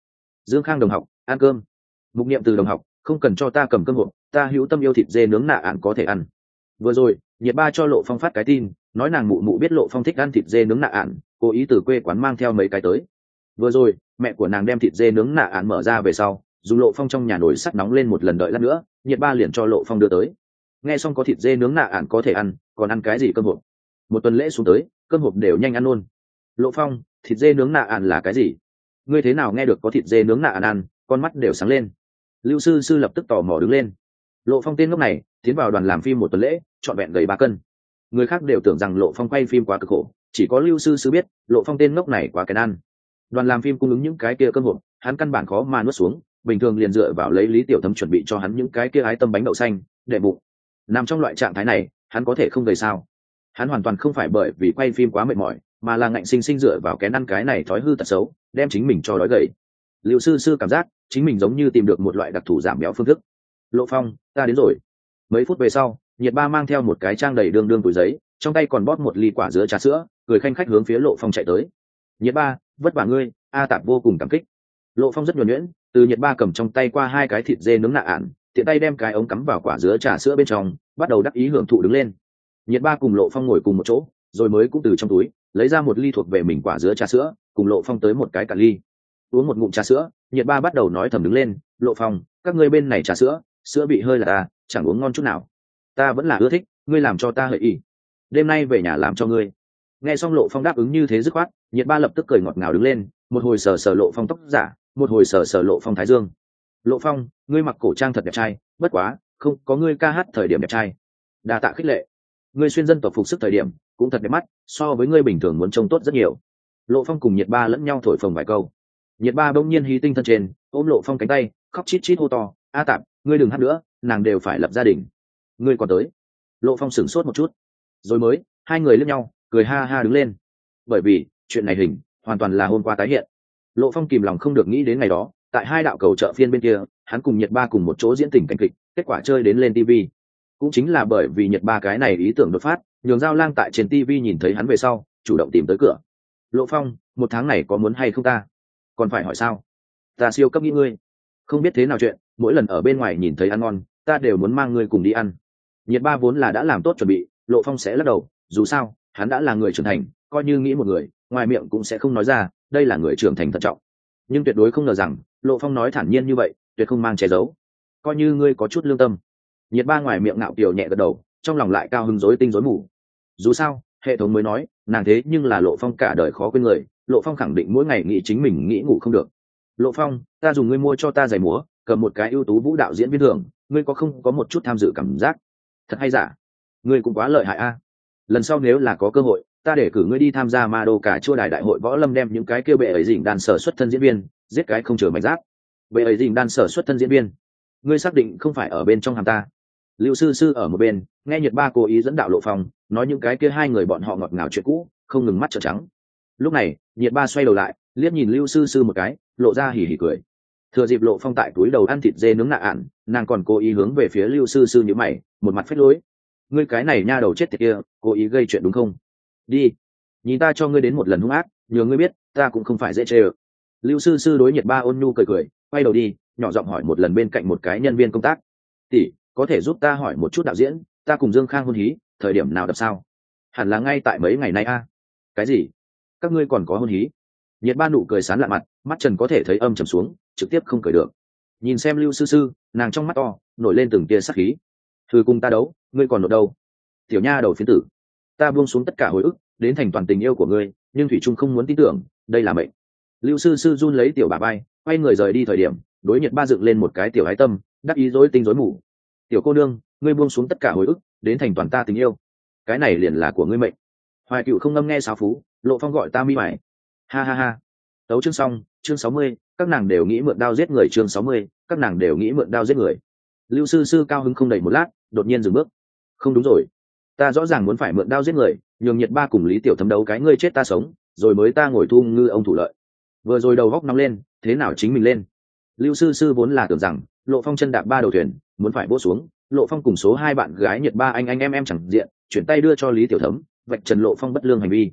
Dương khang đồng học, ăn cơm. Mục niệm từ đồng học, không cần cho ta cầm cơm hộp, ta hữu tâm yêu thịt dê nướng nạ ạn có thể ăn. Vừa rồi, nhiệt ba cho lộ phong phát cái tin, nói nàng mụ mụ biết lộ phong thích ăn thịt dê nướng nạ ạn, cố ý từ quê quán mang theo mấy cái tới vừa rồi, mẹ của nàng đem thịt dê nướng nạ án mở ra về sau, dùng lộ phong trong nhà nồi sắt nóng lên một lần đợi lát nữa, nhiệt ba liền cho lộ phong đưa tới. Nghe xong có thịt dê nướng nạ ạn có thể ăn, còn ăn cái gì cơm hộp? Một tuần lễ xuống tới, cơm hộp đều nhanh ăn luôn. Lộ phong, thịt dê nướng nạ ạn là cái gì? Ngươi thế nào nghe được có thịt dê nướng nạ ạn ăn, con mắt đều sáng lên. Lưu sư sư lập tức tò mò đứng lên. Lộ phong tên lúc này, tiến vào đoàn làm phim một tuần lễ, trọn vẹn gầy ba cân. Người khác đều tưởng rằng lộ phong quay phim quá cực khổ, chỉ có lưu sư sư biết, lộ phong tên ngốc này quá kén ăn đoàn làm phim cung ứng những cái kia cơm hộp, hắn căn bản khó mà nuốt xuống, bình thường liền dựa vào lấy lý tiểu thấm chuẩn bị cho hắn những cái kia ái tâm bánh đậu xanh đệ bụng. Nằm trong loại trạng thái này, hắn có thể không gầy sao? Hắn hoàn toàn không phải bởi vì quay phim quá mệt mỏi, mà là ngạnh sinh sinh dựa vào kén ăn cái này thói hư tật xấu, đem chính mình cho đói gầy. Liệu sư sư cảm giác, chính mình giống như tìm được một loại đặc thù giảm béo phương thức. Lộ phong, ta đến rồi. Mấy phút về sau, nhiệt ba mang theo một cái trang đầy đương đương túi giấy, trong tay còn bóp một ly quả dứa trà sữa, cười khanh khách hướng phía lộ phong chạy tới nhiệt ba, vất vả ngươi, a tạp vô cùng cảm kích. Lộ phong rất nhuần nhuyễn, từ nhiệt ba cầm trong tay qua hai cái thịt dê nướng nạ ạn, tiện tay đem cái ống cắm vào quả dứa trà sữa bên trong, bắt đầu đắc ý hưởng thụ đứng lên. Nhiệt ba cùng lộ phong ngồi cùng một chỗ, rồi mới cũng từ trong túi, lấy ra một ly thuộc về mình quả dứa trà sữa, cùng lộ phong tới một cái cả ly. Uống một ngụm trà sữa, nhiệt ba bắt đầu nói thầm đứng lên, lộ phong, các ngươi bên này trà sữa sữa bị hơi là ta, chẳng uống ngon chút nào. Ta vẫn là ưa thích, ngươi làm cho ta hợi ý. Đêm nay về nhà làm cho ngươi nghe xong lộ phong đáp ứng như thế dứt khoát, nhiệt ba lập tức cười ngọt ngào đứng lên, một hồi sờ sờ lộ phong tóc giả, một hồi sờ sờ lộ phong thái dương. Lộ phong, ngươi mặc cổ trang thật đẹp trai, bất quá, không, có ngươi ca hát thời điểm đẹp trai. Đa tạ khích lệ. Ngươi xuyên dân tộc phục sức thời điểm, cũng thật đẹp mắt, so với ngươi bình thường muốn trông tốt rất nhiều. Lộ phong cùng nhiệt ba lẫn nhau thổi phồng vài câu. Nhiệt ba bỗng nhiên hí tinh thân trên, ôm lộ phong cánh tay, khóc chít chít hô to, a tạp, ngươi đừng hát nữa, nàng đều phải lập gia đình. Ngươi còn tới. Lộ phong sửng sốt một chút. Rồi mới, hai người lướt nhau cười ha ha đứng lên. Bởi vì, chuyện này hình, hoàn toàn là hôm qua tái hiện. Lộ phong kìm lòng không được nghĩ đến ngày đó, tại hai đạo cầu chợ phiên bên kia, hắn cùng nhật ba cùng một chỗ diễn tình cảnh kịch, kết quả chơi đến lên tv cũng chính là bởi vì nhật ba cái này ý tưởng đột phát, nhường giao lang tại trên tv nhìn thấy hắn về sau, chủ động tìm tới cửa. Lộ phong, một tháng này có muốn hay không ta? Còn phải hỏi sao? Ta siêu cấp nghĩ ngươi. Không biết thế nào chuyện, mỗi lần ở bên ngoài nhìn thấy ăn ngon, ta đều muốn mang ngươi cùng đi ăn. Nhiệt ba vốn là đã làm tốt chuẩn bị, lộ phong sẽ lắc đầu, dù sao hắn đã là người trưởng thành, coi như nghĩ một người, ngoài miệng cũng sẽ không nói ra, đây là người trưởng thành thận trọng. Nhưng tuyệt đối không ngờ rằng, lộ phong nói thản nhiên như vậy, tuyệt không mang che giấu. Coi như ngươi có chút lương tâm. Nhiệt ba ngoài miệng ngạo kiều nhẹ gật đầu, trong lòng lại cao hứng rối tinh rối mù. Dù sao, hệ thống mới nói, nàng thế nhưng là lộ phong cả đời khó quên người, lộ phong khẳng định mỗi ngày nghĩ chính mình nghĩ ngủ không được. Lộ phong, ta dùng ngươi mua cho ta giày múa, cầm một cái ưu tú vũ đạo diễn viên thường ngươi có không có một chút tham dự cảm giác? Thật hay giả? Ngươi cũng quá lợi hại a lần sau nếu là có cơ hội, ta để cử ngươi đi tham gia ma đô cả chua đài đại hội võ lâm đem những cái kêu bệ ấy dình đàn sở xuất thân diễn viên, giết cái không chừa mạch giáp. Bệ ấy dình đàn sở xuất thân diễn viên. Ngươi xác định không phải ở bên trong hàm ta. Liệu sư sư ở một bên, nghe nhật ba cố ý dẫn đạo lộ phong nói những cái kia hai người bọn họ ngọt ngào chuyện cũ, không ngừng mắt trợn trắng. Lúc này nhiệt ba xoay đầu lại, liếc nhìn lưu sư sư một cái, lộ ra hỉ hỉ cười. Thừa dịp lộ phong tại túi đầu ăn thịt dê nướng nạ ạn, nàng còn cố ý hướng về phía lưu sư sư như mày, một mặt phết lối ngươi cái này nha đầu chết tiệt kia, cố ý gây chuyện đúng không? Đi, nhìn ta cho ngươi đến một lần hung ác, nhờ ngươi biết, ta cũng không phải dễ chê ơ. Lưu sư sư đối nhiệt ba ôn nhu cười cười, quay đầu đi, nhỏ giọng hỏi một lần bên cạnh một cái nhân viên công tác. Tỷ, có thể giúp ta hỏi một chút đạo diễn, ta cùng dương khang hôn hí, thời điểm nào đập sao? Hẳn là ngay tại mấy ngày nay a. Cái gì? Các ngươi còn có hôn hí? Nhiệt ba nụ cười sán lạ mặt, mắt trần có thể thấy âm trầm xuống, trực tiếp không cười được. Nhìn xem lưu sư sư, nàng trong mắt to, nổi lên từng tia sắc khí. Thư cùng ta đấu ngươi còn nộp đâu? Tiểu nha đầu phiến tử, ta buông xuống tất cả hồi ức, đến thành toàn tình yêu của ngươi, nhưng thủy trung không muốn tin tưởng, đây là mệnh. Lưu sư sư run lấy tiểu bà bay quay người rời đi thời điểm, đối nhiệt ba dựng lên một cái tiểu ái tâm, đắc ý dối tinh dối mù. Tiểu cô nương, ngươi buông xuống tất cả hồi ức, đến thành toàn ta tình yêu. Cái này liền là của ngươi mệnh. Hoài cựu không ngâm nghe xáo phú, lộ phong gọi ta mi mải. Ha ha ha. Tấu chương xong, chương sáu mươi, các nàng đều nghĩ mượn đao giết người, chương sáu mươi, các nàng đều nghĩ mượn đao giết người. Lưu sư sư cao hứng không đầy một lát, đột nhiên dừng bước không đúng rồi. Ta rõ ràng muốn phải mượn đao giết người, nhường nhiệt ba cùng lý tiểu thấm đấu cái ngươi chết ta sống, rồi mới ta ngồi thu ngư ông thủ lợi. Vừa rồi đầu góc nóng lên, thế nào chính mình lên? Lưu sư sư vốn là tưởng rằng, lộ phong chân đạp ba đầu thuyền, muốn phải vỗ xuống, lộ phong cùng số hai bạn gái nhiệt ba anh anh em em chẳng diện, chuyển tay đưa cho lý tiểu thấm, vạch trần lộ phong bất lương hành vi.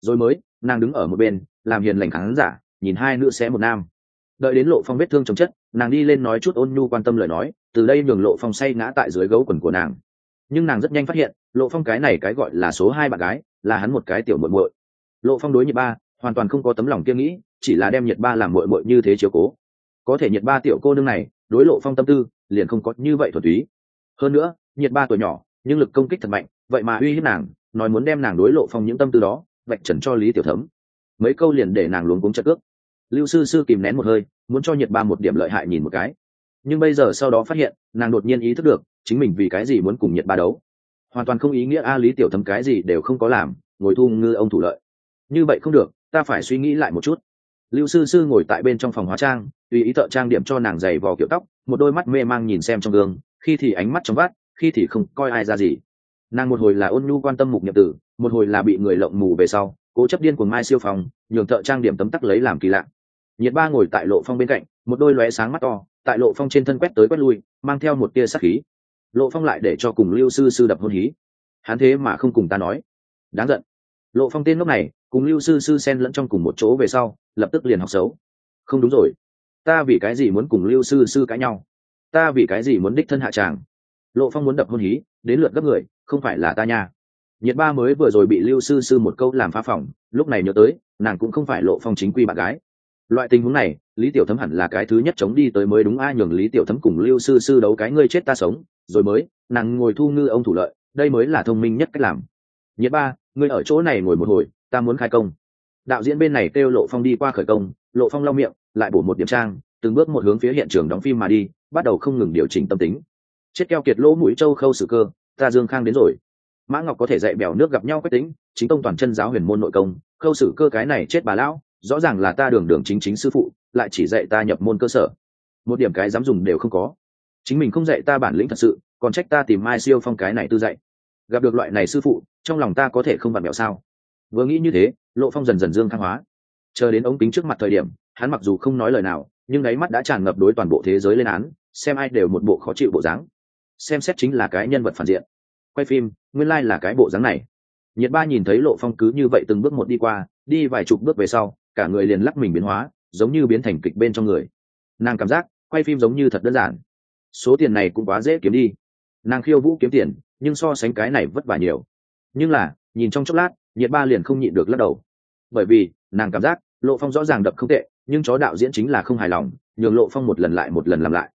Rồi mới, nàng đứng ở một bên, làm hiền lành khán giả, nhìn hai nữ sẽ một nam. Đợi đến lộ phong vết thương chồng chất, nàng đi lên nói chút ôn nhu quan tâm lời nói, từ đây nhường lộ phong say ngã tại dưới gấu quần của nàng nhưng nàng rất nhanh phát hiện, lộ phong cái này cái gọi là số hai bạn gái, là hắn một cái tiểu muội muội. Lộ phong đối nhiệt ba, hoàn toàn không có tấm lòng kiêng nghĩ, chỉ là đem nhiệt ba làm muội muội như thế chiếu cố. Có thể nhiệt ba tiểu cô nương này, đối lộ phong tâm tư, liền không có như vậy thuần túy. Hơn nữa nhiệt ba tuổi nhỏ, nhưng lực công kích thật mạnh, vậy mà uy hiếp nàng, nói muốn đem nàng đối lộ phong những tâm tư đó, vạch trần cho lý tiểu thấm. Mấy câu liền để nàng luống cuống chất ước. Lưu sư sư kìm nén một hơi, muốn cho nhiệt ba một điểm lợi hại nhìn một cái. Nhưng bây giờ sau đó phát hiện, nàng đột nhiên ý thức được chính mình vì cái gì muốn cùng nhiệt ba đấu. Hoàn toàn không ý nghĩa a lý tiểu thấm cái gì đều không có làm, ngồi thu ngư ông thủ lợi. Như vậy không được, ta phải suy nghĩ lại một chút. Lưu sư sư ngồi tại bên trong phòng hóa trang, tùy ý thợ trang điểm cho nàng giày vò kiểu tóc, một đôi mắt mê mang nhìn xem trong gương, khi thì ánh mắt trong vắt, khi thì không coi ai ra gì. Nàng một hồi là ôn nhu quan tâm mục nhập tử, một hồi là bị người lộng mù về sau, cố chấp điên của mai siêu phòng, nhường thợ trang điểm tấm tắc lấy làm kỳ lạ. Nhiệt ba ngồi tại lộ phong bên cạnh, một đôi lóe sáng mắt to, tại lộ phong trên thân quét tới quét lui, mang theo một tia sắc khí lộ phong lại để cho cùng lưu sư sư đập hôn hí. Hắn thế mà không cùng ta nói. Đáng giận. Lộ phong tên lúc này cùng lưu sư sư xen lẫn trong cùng một chỗ về sau lập tức liền học xấu. Không đúng rồi. Ta vì cái gì muốn cùng lưu sư sư cãi nhau? Ta vì cái gì muốn đích thân hạ tràng? Lộ phong muốn đập hôn hí đến lượt gấp người không phải là ta nha. Nhiệt ba mới vừa rồi bị lưu sư sư một câu làm phá phỏng, lúc này nhớ tới nàng cũng không phải lộ phong chính quy bạn gái. Loại tình huống này lý tiểu thấm hẳn là cái thứ nhất chống đi tới mới đúng ai nhường lý tiểu thấm cùng lưu sư sư đấu cái ngươi chết ta sống rồi mới, nàng ngồi thu ngư ông thủ lợi, đây mới là thông minh nhất cách làm. Nhiệt ba, ngươi ở chỗ này ngồi một hồi, ta muốn khai công. Đạo diễn bên này kêu lộ phong đi qua khởi công, lộ phong lau miệng, lại bổ một điểm trang, từng bước một hướng phía hiện trường đóng phim mà đi, bắt đầu không ngừng điều chỉnh tâm tính. Chết keo kiệt lỗ mũi châu khâu sử cơ, ta dương khang đến rồi. Mã ngọc có thể dạy bèo nước gặp nhau quách tính, chính tông toàn chân giáo huyền môn nội công, khâu sử cơ cái này chết bà lão, rõ ràng là ta đường đường chính chính sư phụ, lại chỉ dạy ta nhập môn cơ sở. Một điểm cái dám dùng đều không có chính mình không dạy ta bản lĩnh thật sự, còn trách ta tìm mai siêu phong cái này tư dạy. Gặp được loại này sư phụ, trong lòng ta có thể không vặn mẹo sao? Vừa nghĩ như thế, lộ phong dần dần dương thăng hóa. Chờ đến ống kính trước mặt thời điểm, hắn mặc dù không nói lời nào, nhưng đáy mắt đã tràn ngập đối toàn bộ thế giới lên án, xem ai đều một bộ khó chịu bộ dáng. Xem xét chính là cái nhân vật phản diện. Quay phim, nguyên lai、like、là cái bộ dáng này. Nhiệt ba nhìn thấy lộ phong cứ như vậy từng bước một đi qua, đi vài chục bước về sau, cả người liền lắc mình biến hóa, giống như biến thành kịch bên trong người. Nàng cảm giác, quay phim giống như thật đơn giản số tiền này cũng quá dễ kiếm đi. Nàng khiêu vũ kiếm tiền, nhưng so sánh cái này vất vả nhiều. Nhưng là, nhìn trong chốc lát, nhiệt ba liền không nhịn được lắc đầu. Bởi vì, nàng cảm giác, lộ phong rõ ràng đập không tệ, nhưng chó đạo diễn chính là không hài lòng, nhường lộ phong một lần lại một lần làm lại.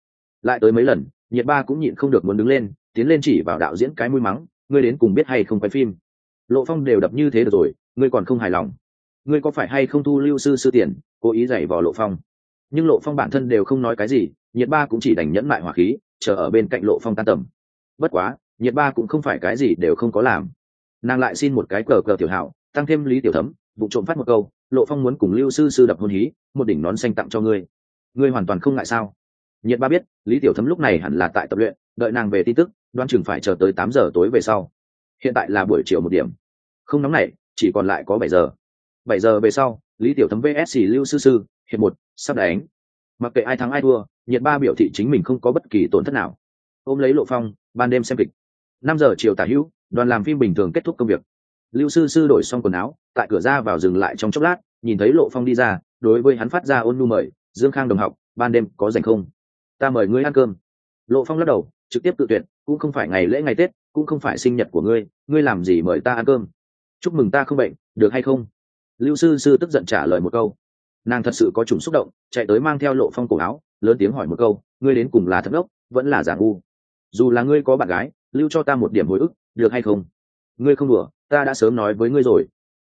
Lại tới mấy lần, nhiệt ba cũng nhịn không được muốn đứng lên, tiến lên chỉ vào đạo diễn cái mũi mắng, ngươi đến cùng biết hay không quay phim? Lộ phong đều đập như thế được rồi, ngươi còn không hài lòng. Ngươi có phải hay không thu lưu sư sư tiền, cố ý giày vào lộ phong? Nhưng lộ phong bản thân đều không nói cái gì nhiệt ba cũng chỉ đành nhẫn mại hỏa khí, chờ ở bên cạnh lộ phong tan tầm. Bất quá, nhiệt ba cũng không phải cái gì đều không có làm. Nàng lại xin một cái cờ cờ tiểu hảo tăng thêm lý tiểu thấm, vụ trộm phát một câu, lộ phong muốn cùng lưu sư sư đập hôn hí, một đỉnh nón xanh tặng cho ngươi. Ngươi hoàn toàn không ngại sao? Nhiệt ba biết, lý tiểu thấm lúc này hẳn là tại tập luyện, đợi nàng về tin tức đoan chừng phải chờ tới tám giờ tối về sau. Hiện tại là buổi chiều một điểm. Không nóng này chỉ còn lại có bảy giờ. Bảy giờ về sau, lý tiểu thấm vsc lưu sư sư, hiệp một, sắp đánh. Mặc kệ ai thắng ai thua nhiệt ba biểu thị chính mình không có bất kỳ tổn thất nào. Ôm lấy lộ phong, ban đêm xem kịch. Năm giờ chiều tả hữu, đoàn làm phim bình thường kết thúc công việc. Lưu sư sư đổi xong quần áo, tại cửa ra vào dừng lại trong chốc lát, nhìn thấy lộ phong đi ra, đối với hắn phát ra ôn nu mời, dương khang đồng học, ban đêm có dành không? Ta mời ngươi ăn cơm. Lộ phong lắc đầu, trực tiếp tự tuyệt, cũng không phải ngày lễ ngày tết, cũng không phải sinh nhật của ngươi ngươi làm gì mời ta ăn cơm? Chúc mừng ta không bệnh, được hay không? Lưu sư sư tức giận trả lời một câu. Nàng thật sự có chủng xúc động, chạy tới mang theo lộ phong cổ áo lớn tiếng hỏi một câu, ngươi đến cùng là thất ốc vẫn là giả ngu? Dù là ngươi có bạn gái, lưu cho ta một điểm hồi ức, được hay không? Ngươi không đùa, ta đã sớm nói với ngươi rồi.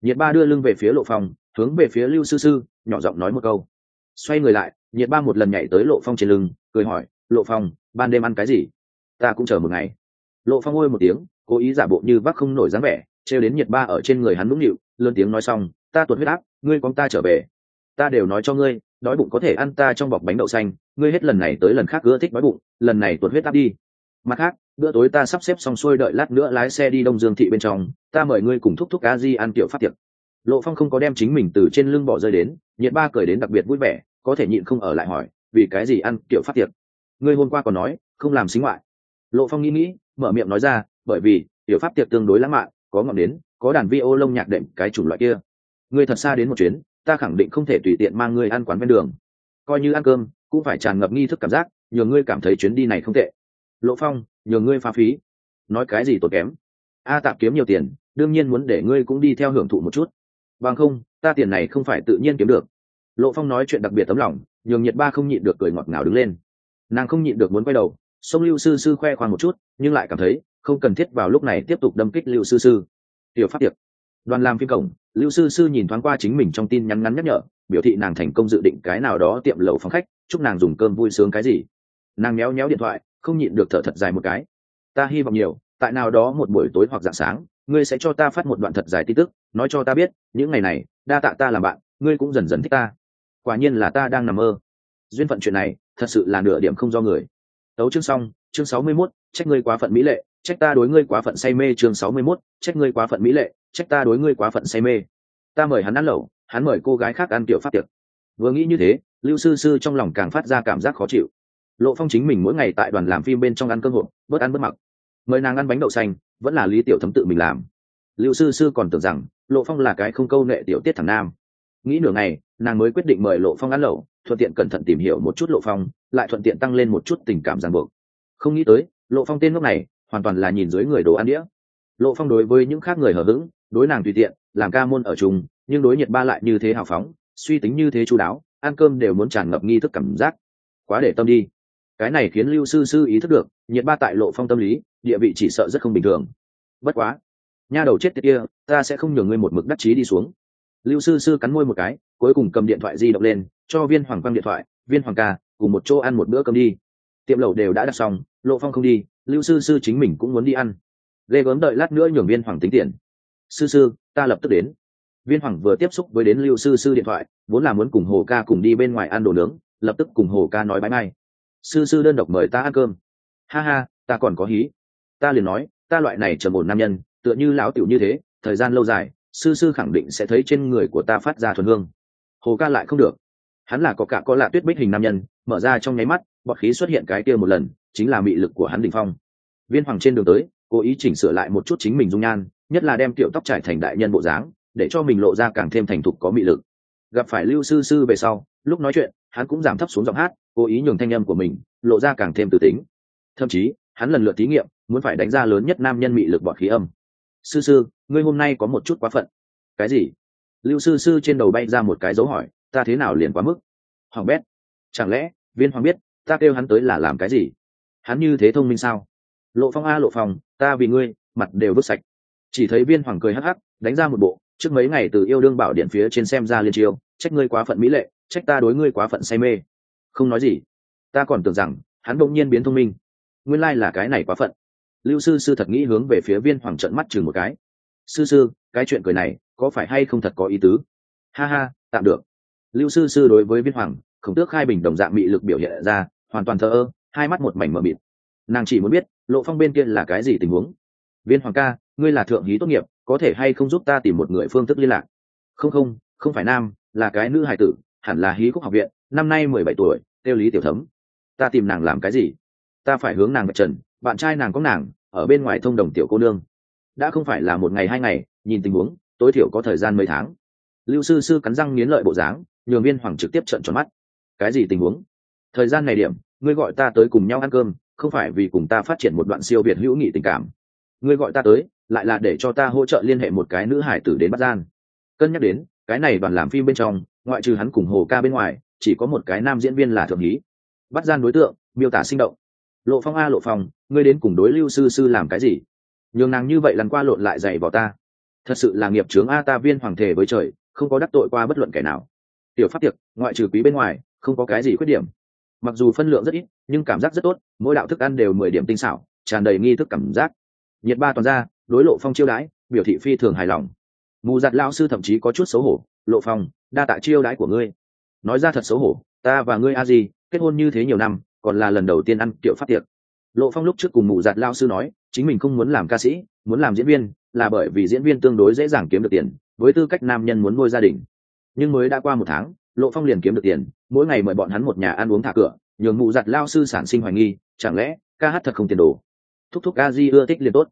Nhiệt ba đưa lưng về phía lộ phong, hướng về phía lưu sư sư, nhỏ giọng nói một câu. Xoay người lại, nhiệt ba một lần nhảy tới lộ phong trên lưng, cười hỏi, lộ phong, ban đêm ăn cái gì? Ta cũng chờ một ngày. Lộ phong ôi một tiếng, cố ý giả bộ như vác không nổi dáng vẻ, trêu đến nhiệt ba ở trên người hắn nũng nịu, lớn tiếng nói xong, ta tuột huyết áp, ngươi con ta trở về. Ta đều nói cho ngươi đói bụng có thể ăn ta trong bọc bánh đậu xanh, ngươi hết lần này tới lần khác ưa thích đói bụng, lần này tuột huyết áp đi. Mặt khác, bữa tối ta sắp xếp xong xuôi đợi lát nữa lái xe đi đông dương thị bên trong, ta mời ngươi cùng thúc thúc a di ăn tiểu phát tiệc. Lộ phong không có đem chính mình từ trên lưng bỏ rơi đến, nhiệt ba cười đến đặc biệt vui vẻ, có thể nhịn không ở lại hỏi, vì cái gì ăn tiểu phát tiệc? Ngươi hôm qua còn nói, không làm xính ngoại. Lộ phong nghĩ nghĩ, mở miệng nói ra, bởi vì, tiểu pháp tiệc tương đối lãng mạn, có ngọn đến có đàn vi ô lông nhạc đệm, cái chủng loại kia. Ngươi thật xa đến một chuyến ta khẳng định không thể tùy tiện mang ngươi ăn quán ven đường. Coi như ăn cơm, cũng phải tràn ngập nghi thức cảm giác Nhường ngươi cảm thấy chuyến đi này không tệ. Lộ phong nhường ngươi pha phí. Nói cái gì tốn kém? A tạm kiếm nhiều tiền, đương nhiên muốn để ngươi cũng đi theo hưởng thụ một chút. Bằng không, ta tiền này không phải tự nhiên kiếm được. Lộ phong nói chuyện đặc biệt tấm lòng, nhường nhiệt ba không nhịn được cười ngọt ngào đứng lên. Nàng không nhịn được muốn quay đầu, sông lưu sư sư khoe khoang một chút, nhưng lại cảm thấy không cần thiết vào lúc này tiếp tục đâm kích lưu sư sư. Tiểu pháp tiệc đoàn làm phim cổng lưu sư sư nhìn thoáng qua chính mình trong tin nhắn ngắn nhắc nhở, biểu thị nàng thành công dự định cái nào đó tiệm lẩu phòng khách, chúc nàng dùng cơm vui sướng cái gì. Nàng méo méo điện thoại, không nhịn được thở thật dài một cái. Ta hy vọng nhiều, tại nào đó một buổi tối hoặc dạng sáng, ngươi sẽ cho ta phát một đoạn thật dài tin tức, nói cho ta biết, những ngày này, đa tạ ta làm bạn, ngươi cũng dần dần thích ta. Quả nhiên là ta đang nằm mơ. Duyên phận chuyện này, thật sự là nửa điểm không do người. Tấu chương xong, chương sáu mươi mốt, trách ngươi quá phận mỹ lệ trách ta đối ngươi quá phận say mê chương sáu mươi 61, trách ngươi quá phận mỹ lệ trách ta đối ngươi quá phận say mê. Ta mời hắn ăn lẩu hắn mời cô gái khác ăn tiểu pháp tiệc. Vừa nghĩ như thế lưu sư sư trong lòng càng phát ra cảm giác khó chịu. Lộ phong chính mình mỗi ngày tại đoàn làm phim bên trong ăn cơm hộp bớt ăn bớt mặc. Mời nàng ăn bánh đậu xanh vẫn là lý tiểu thấm tự mình làm. Lưu sư sư còn tưởng rằng lộ phong là cái không câu nệ tiểu tiết thằng nam. Nghĩ nửa ngày nàng mới quyết định mời lộ phong ăn lẩu thuận tiện cẩn thận tìm hiểu một chút lộ phong lại thuận tiện tăng lên một chút tình cảm ràng buộc. Không nghĩ tới lộ phong tên lúc này hoàn toàn là nhìn dưới người đồ ăn đĩa. Lộ phong đối với những khác người hở hững, đối nàng tùy tiện, làm ca môn ở chung, nhưng đối nhiệt ba lại như thế hào phóng, suy tính như thế chú đáo, ăn cơm đều muốn tràn ngập nghi thức cảm giác. Quá để tâm đi. Cái này khiến lưu sư sư ý thức được nhiệt ba tại lộ phong tâm lý, địa vị chỉ sợ rất không bình thường. Bất quá, nha đầu chết tiệt kia, ta sẽ không nhường ngươi một mực đắc chí đi xuống. Lưu sư sư cắn môi một cái, cuối cùng cầm điện thoại di động lên, cho viên hoàng quang điện thoại, viên hoàng ca, cùng một chỗ ăn một bữa cơm đi. Tiệm lẩu đều đã đặt xong, lộ phong không đi lưu sư sư chính mình cũng muốn đi ăn. Ghê gớm đợi lát nữa nhường viên hoàng tính tiền. Sư sư, ta lập tức đến. Viên hoàng vừa tiếp xúc với đến lưu sư sư điện thoại, vốn là muốn cùng hồ ca cùng đi bên ngoài ăn đồ nướng, lập tức cùng hồ ca nói bãi mai. Sư sư đơn độc mời ta ăn cơm. Ha ha, ta còn có hí. Ta liền nói, ta loại này trầm ổn nam nhân, tựa như lão tiểu như thế, thời gian lâu dài, sư sư khẳng định sẽ thấy trên người của ta phát ra thuần hương. Hồ ca lại không được. Hắn là có cả có lạ tuyết bích hình nam nhân, mở ra trong nháy mắt bọt khí xuất hiện cái kia một lần, chính là mị lực của hắn đình phong. Viên hoàng trên đường tới, cố ý chỉnh sửa lại một chút chính mình dung nhan, nhất là đem tiểu tóc trải thành đại nhân bộ dáng, để cho mình lộ ra càng thêm thành thục có mị lực. Gặp phải lưu sư sư về sau, lúc nói chuyện, hắn cũng giảm thấp xuống giọng hát, cố ý nhường thanh âm của mình lộ ra càng thêm từ tính. Thậm chí, hắn lần lượt thí nghiệm, muốn phải đánh ra lớn nhất nam nhân mị lực bọt khí âm. Sư sư, ngươi hôm nay có một chút quá phận. Cái gì? Lưu sư sư trên đầu bay ra một cái dấu hỏi, ta thế nào liền quá mức? Hoàng bét. Chẳng lẽ, viên hoàng biết ta kêu hắn tới là làm cái gì? Hắn như thế thông minh sao? Lộ phong a, lộ phong, ta vì ngươi, mặt đều vứt sạch. Chỉ thấy viên hoàng cười hắc hắc, đánh ra một bộ, trước mấy ngày từ yêu đương bảo điện phía trên xem ra liên chiêu, trách ngươi quá phận mỹ lệ, trách ta đối ngươi quá phận say mê. Không nói gì. Ta còn tưởng rằng, hắn bỗng nhiên biến thông minh. Nguyên lai là cái này quá phận. Lưu sư sư thật nghĩ hướng về phía viên hoàng trận mắt chừng một cái. Sư sư, cái chuyện cười này, có phải hay không thật có ý tứ? Ha ha, tạm được. Lưu sư sư đối với viên hoàng, khổng tước khai bình đồng dạng bị lực biểu hiện ra hoàn toàn thờ ơ, hai mắt một mảnh mờ mịt. Nàng chỉ muốn biết, lộ phong bên kia là cái gì tình huống? Viên hoàng ca, ngươi là thượng hí tốt nghiệp, có thể hay không giúp ta tìm một người phương thức liên lạc? Không không không phải nam, là cái nữ hải tử, hẳn là hí khúc học viện, năm nay mười bảy tuổi tiêu lý tiểu thấm. Ta tìm nàng làm cái gì? Ta phải hướng nàng vạch trần, bạn trai nàng có nàng, ở bên ngoài thông đồng tiểu cô nương. Đã không phải là một ngày hai ngày, nhìn tình huống, tối thiểu có thời gian mấy tháng. Lưu sư sư cắn răng nghiến lợi bộ dáng, nhường viên hoàng trực tiếp trận tròn mắt. Cái gì tình huống? Thời gian này điểm, ngươi gọi ta tới cùng nhau ăn cơm, không phải vì cùng ta phát triển một đoạn siêu việt hữu nghị tình cảm. Ngươi gọi ta tới, lại là để cho ta hỗ trợ liên hệ một cái nữ hải tử đến bắt gian cân nhắc đến, cái này đoàn làm phim bên trong, ngoại trừ hắn cùng hồ ca bên ngoài, chỉ có một cái nam diễn viên là thượng hí. Bắt gian đối tượng, miêu tả sinh động. Lộ phong a, lộ phong, ngươi đến cùng đối lưu sư sư làm cái gì? Nhường nàng như vậy lần qua lộn lại dày vào ta. Thật sự là nghiệp trướng a, ta viên hoàng thể với trời, không có đắc tội qua bất luận kẻ nào. Tiểu pháp tiệc ngoại trừ quý bên ngoài, không có cái gì khuyết điểm mặc dù phân lượng rất ít, nhưng cảm giác rất tốt, mỗi đạo thức ăn đều mười điểm tinh xảo, tràn đầy nghi thức cảm giác. Nhiệt ba toàn ra, đối lộ phong chiêu đãi, biểu thị phi thường hài lòng. Mù giặt lao sư thậm chí có chút xấu hổ, lộ phong, đa tạ chiêu đãi của ngươi. Nói ra thật xấu hổ, ta và ngươi a gì kết hôn như thế nhiều năm, còn là lần đầu tiên ăn kiểu phát tiệc. Lộ phong lúc trước cùng mù giặt lao sư nói, chính mình không muốn làm ca sĩ, muốn làm diễn viên, là bởi vì diễn viên tương đối dễ dàng kiếm được tiền, với tư cách nam nhân muốn nuôi gia đình. Nhưng mới đã qua một tháng lộ phong liền kiếm được tiền, mỗi ngày mời bọn hắn một nhà ăn uống thả cửa, nhường mụ giặt lao sư sản sinh hoài nghi, chẳng lẽ ca hát thật không tiền đồ? Thúc thúc a di ưa thích liền tốt.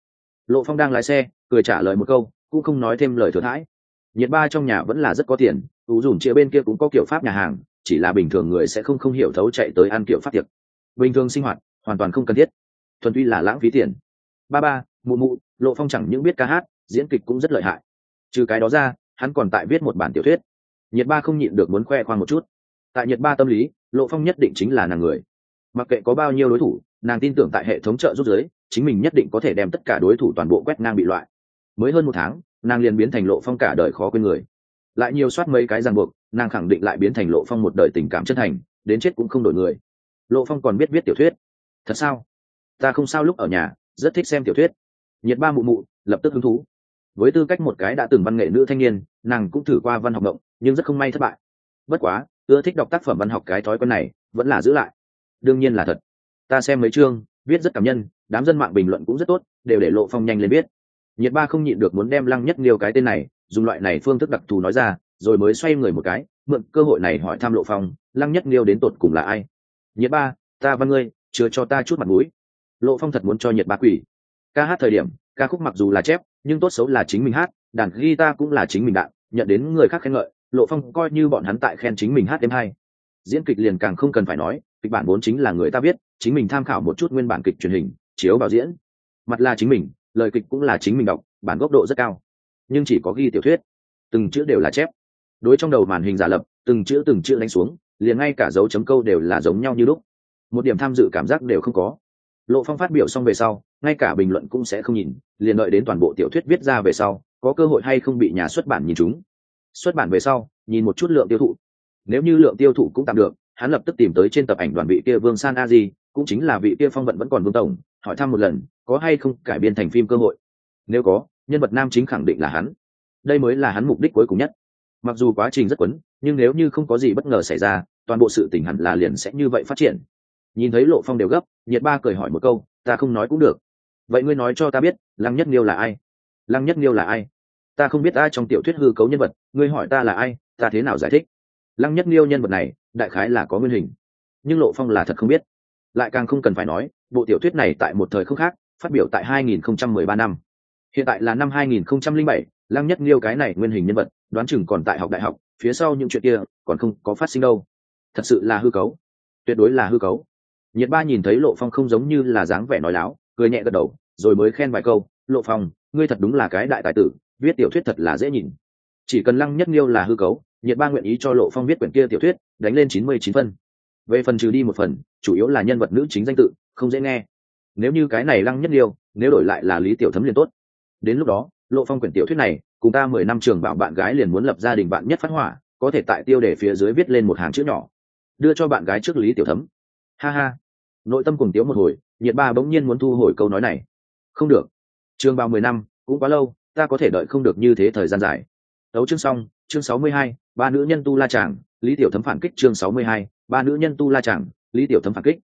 Lộ phong đang lái xe, cười trả lời một câu, cũng không nói thêm lời thừa thãi. Nhiệt ba trong nhà vẫn là rất có tiền, tú dùn chia bên kia cũng có kiểu pháp nhà hàng, chỉ là bình thường người sẽ không không hiểu thấu chạy tới ăn kiểu pháp tiệc. Bình thường sinh hoạt, hoàn toàn không cần thiết. Thuần tuy là lãng phí tiền. Ba ba, mụ mụ, lộ phong chẳng những biết ca hát, diễn kịch cũng rất lợi hại. Trừ cái đó ra, hắn còn tại viết một bản tiểu thuyết nhiệt ba không nhịn được muốn khoe khoang một chút. Tại nhiệt ba tâm lý, lộ phong nhất định chính là nàng người. Mặc kệ có bao nhiêu đối thủ, nàng tin tưởng tại hệ thống trợ giúp giới chính mình nhất định có thể đem tất cả đối thủ toàn bộ quét ngang bị loại. Mới hơn một tháng, nàng liền biến thành lộ phong cả đời khó quên người. Lại nhiều soát mấy cái ràng buộc, nàng khẳng định lại biến thành lộ phong một đời tình cảm chân thành, đến chết cũng không đổi người. Lộ phong còn biết viết tiểu thuyết. Thật sao? Ta không sao lúc ở nhà, rất thích xem tiểu thuyết. Nhiệt ba mụ mụ, lập tức hứng thú. Với tư cách một cái đã từng văn nghệ nữ thanh niên, nàng cũng thử qua văn học động nhưng rất không may thất bại. Bất quá, ưa thích đọc tác phẩm văn học cái thói quen này vẫn là giữ lại. Đương nhiên là thật. Ta xem mấy chương, viết rất cảm nhân, đám dân mạng bình luận cũng rất tốt, đều để lộ phong nhanh lên biết nhiệt ba không nhịn được muốn đem lăng nhất liêu cái tên này, dùng loại này phương thức đặc thù nói ra, rồi mới xoay người một cái, mượn cơ hội này hỏi thăm lộ phong, lăng nhất liêu đến tột cùng là ai? Nhiệt ba, ta văn ngươi chưa cho ta chút mặt mũi. Lộ phong thật muốn cho nhiệt ba quỷ. Ca hát thời điểm, ca khúc mặc dù là chép, nhưng tốt xấu là chính mình hát, đàn guitar cũng là chính mình đạn, nhận đến người khác khen ngợi lộ phong coi như bọn hắn tại khen chính mình hát đêm hay. Diễn kịch liền càng không cần phải nói, kịch bản vốn chính là người ta biết chính mình tham khảo một chút nguyên bản kịch truyền hình, chiếu vào diễn. Mặt là chính mình, lời kịch cũng là chính mình đọc, bản góc độ rất cao. Nhưng chỉ có ghi tiểu thuyết, từng chữ đều là chép. Đối trong đầu màn hình giả lập, từng chữ từng chữ đánh xuống, liền ngay cả dấu chấm câu đều là giống nhau như lúc. Một điểm tham dự cảm giác đều không có. Lộ phong phát biểu xong về sau, ngay cả bình luận cũng sẽ không nhìn, liền đợi đến toàn bộ tiểu thuyết viết ra về sau, có cơ hội hay không bị nhà xuất bản nhìn chúng xuất bản về sau, nhìn một chút lượng tiêu thụ. Nếu như lượng tiêu thụ cũng tạm được, hắn lập tức tìm tới trên tập ảnh đoàn vị kia vương san a di, cũng chính là vị kia phong vận vẫn còn vương tổng, hỏi thăm một lần, có hay không cải biên thành phim cơ hội. Nếu có, nhân vật nam chính khẳng định là hắn. Đây mới là hắn mục đích cuối cùng nhất. Mặc dù quá trình rất quấn, nhưng nếu như không có gì bất ngờ xảy ra, toàn bộ sự tình hẳn là liền sẽ như vậy phát triển. Nhìn thấy lộ phong đều gấp, nhiệt ba cười hỏi một câu, ta không nói cũng được. Vậy ngươi nói cho ta biết, lăng nhất niêu là ai? Lăng nhất niêu là ai? Ta không biết ai trong tiểu thuyết hư cấu nhân vật ngươi hỏi ta là ai ta thế nào giải thích? Lăng nhất niêu nhân vật này đại khái là có nguyên hình nhưng lộ phong là thật không biết. Lại càng không cần phải nói bộ tiểu thuyết này tại một thời không khác phát biểu tại 2013 năm. Hiện tại là năm 2007, lăng nhất niêu cái này nguyên hình nhân vật đoán chừng còn tại học đại học phía sau những chuyện kia còn không có phát sinh đâu. Thật sự là hư cấu. Tuyệt đối là hư cấu. Nhiệt ba nhìn thấy lộ phong không giống như là dáng vẻ nói láo cười nhẹ gật đầu rồi mới khen vài câu lộ phong ngươi thật đúng là cái đại tài tử viết tiểu thuyết thật là dễ nhìn. Chỉ cần lăng nhất liêu là hư cấu, nhiệt ba nguyện ý cho lộ phong viết quyển kia tiểu thuyết, đánh lên chín mươi chín phân. Về phần trừ đi một phần, chủ yếu là nhân vật nữ chính danh tự, không dễ nghe. Nếu như cái này lăng nhất liêu nếu đổi lại là lý tiểu thấm liền tốt. Đến lúc đó, lộ phong quyển tiểu thuyết này, cùng ta mười năm trường bảo bạn gái liền muốn lập gia đình bạn nhất phát hỏa, có thể tại tiêu đề phía dưới viết lên một hàng chữ nhỏ. Đưa cho bạn gái trước lý tiểu thấm. Ha ha. Nội tâm cùng tiếu một hồi, nhiệt ba bỗng nhiên muốn thu hồi câu nói này. Không được. Trường bao mười năm, cũng quá lâu ta có thể đợi không được như thế thời gian dài. Đấu chương xong chương sáu mươi hai ba nữ nhân tu la chàng, lý tiểu thấm phản kích chương sáu mươi hai ba nữ nhân tu la chàng, lý tiểu thấm phản kích.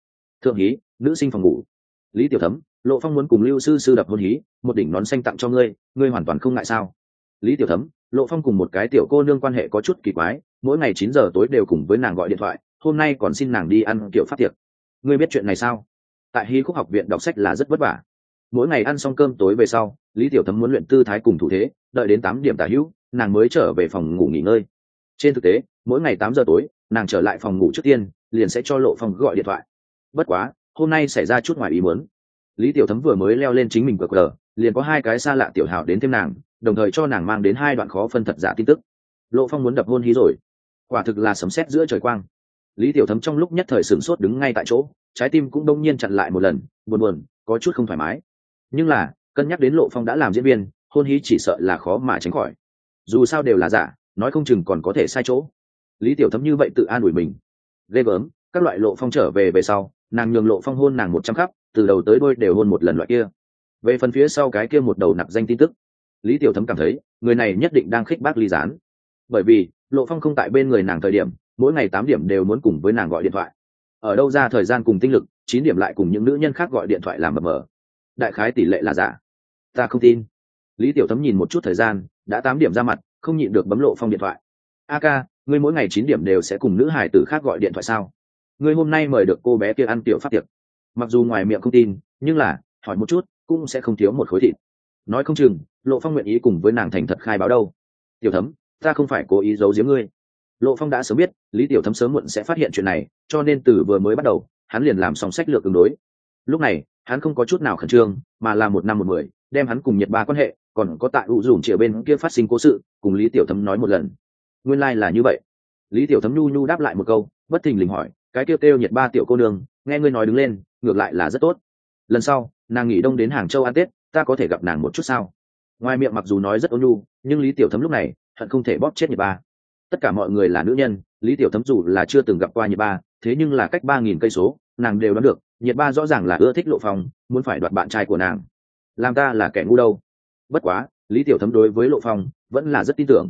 Thượng hí nữ sinh phòng ngủ. Lý tiểu thấm lộ phong muốn cùng lưu sư sư đập hôn hí một đỉnh nón xanh tặng cho ngươi ngươi hoàn toàn không ngại sao? Lý tiểu thấm lộ phong cùng một cái tiểu cô nương quan hệ có chút kỳ quái mỗi ngày chín giờ tối đều cùng với nàng gọi điện thoại hôm nay còn xin nàng đi ăn kiểu phát tiệc. Ngươi biết chuyện này sao? Tại hí khúc học viện đọc sách là rất vất vả mỗi ngày ăn xong cơm tối về sau, lý tiểu thấm muốn luyện tư thái cùng thủ thế, đợi đến tám điểm tả hữu, nàng mới trở về phòng ngủ nghỉ ngơi. Trên thực tế, mỗi ngày tám giờ tối, nàng trở lại phòng ngủ trước tiên, liền sẽ cho lộ phong gọi điện thoại. Bất quá, hôm nay xảy ra chút ngoài ý muốn. Lý tiểu thấm vừa mới leo lên chính mình cờ cờ liền có hai cái xa lạ tiểu hào đến thêm nàng, đồng thời cho nàng mang đến hai đoạn khó phân thật giả tin tức. Lộ phong muốn đập hôn hí rồi. Quả thực là sấm sét giữa trời quang. Lý tiểu thấm trong lúc nhất thời sửng sốt đứng ngay tại chỗ, trái tim cũng đông nhiên chặn lại một lần, buồn buồn, có chút không thoải mái nhưng là, cân nhắc đến lộ phong đã làm diễn viên, hôn hí chỉ sợ là khó mà tránh khỏi. Dù sao đều là giả, nói không chừng còn có thể sai chỗ. Lý tiểu thấm như vậy tự an ủi mình. Ghê gớm, các loại lộ phong trở về về sau, nàng nhường lộ phong hôn nàng một trăm khắp, từ đầu tới đôi đều hôn một lần loại kia. Về phần phía sau cái kia một đầu nặc danh tin tức, lý tiểu thấm cảm thấy, người này nhất định đang khích bác ly gián. Bởi vì, lộ phong không tại bên người nàng thời điểm, mỗi ngày tám điểm đều muốn cùng với nàng gọi điện thoại. Ở đâu ra thời gian cùng tinh lực, chín điểm lại cùng những nữ nhân khác gọi điện thoại làm mờ mờ đại khái tỷ lệ là giả. Ta không tin. Lý tiểu thấm nhìn một chút thời gian, đã tám điểm ra mặt, không nhịn được bấm lộ phong điện thoại. A ca, ngươi mỗi ngày chín điểm đều sẽ cùng nữ hải tử khác gọi điện thoại sao? Ngươi hôm nay mời được cô bé kia ăn tiểu phát tiệc. Mặc dù ngoài miệng không tin, nhưng là, hỏi một chút, cũng sẽ không thiếu một khối thịt. Nói không chừng, lộ phong nguyện ý cùng với nàng thành thật khai báo đâu. Tiểu thấm, ta không phải cố ý giấu giếm ngươi. Lộ phong đã sớm biết, lý tiểu thấm sớm muộn sẽ phát hiện chuyện này, cho nên từ vừa mới bắt đầu, hắn liền làm xong sách lược ứng đối. Lúc này hắn không có chút nào khẩn trương, mà là một năm một mười, đem hắn cùng nhật ba quan hệ, còn có tại ủ dùm chĩa bên kia phát sinh cố sự, cùng lý tiểu thấm nói một lần. Nguyên lai、like、là như vậy. Lý tiểu thấm nhu nhu đáp lại một câu, bất thình lình hỏi, cái kêu kêu nhiệt ba tiểu cô nương, nghe ngươi nói đứng lên, ngược lại là rất tốt. Lần sau, nàng nghỉ đông đến hàng châu ăn tết, ta có thể gặp nàng một chút sao? Ngoài miệng mặc dù nói rất ôn nhu, nhưng lý tiểu thấm lúc này, hận không thể bóp chết nhiệt ba. Tất cả mọi người là nữ nhân, lý tiểu thấm dù là chưa từng gặp qua nhiệt ba, thế nhưng là cách ba nghìn cây số, nàng đều đoán được nhiệt ba rõ ràng là ưa thích lộ phong, muốn phải đoạt bạn trai của nàng. Làm ta là kẻ ngu đâu. Bất quá, lý tiểu thấm đối với lộ phong vẫn là rất tin tưởng.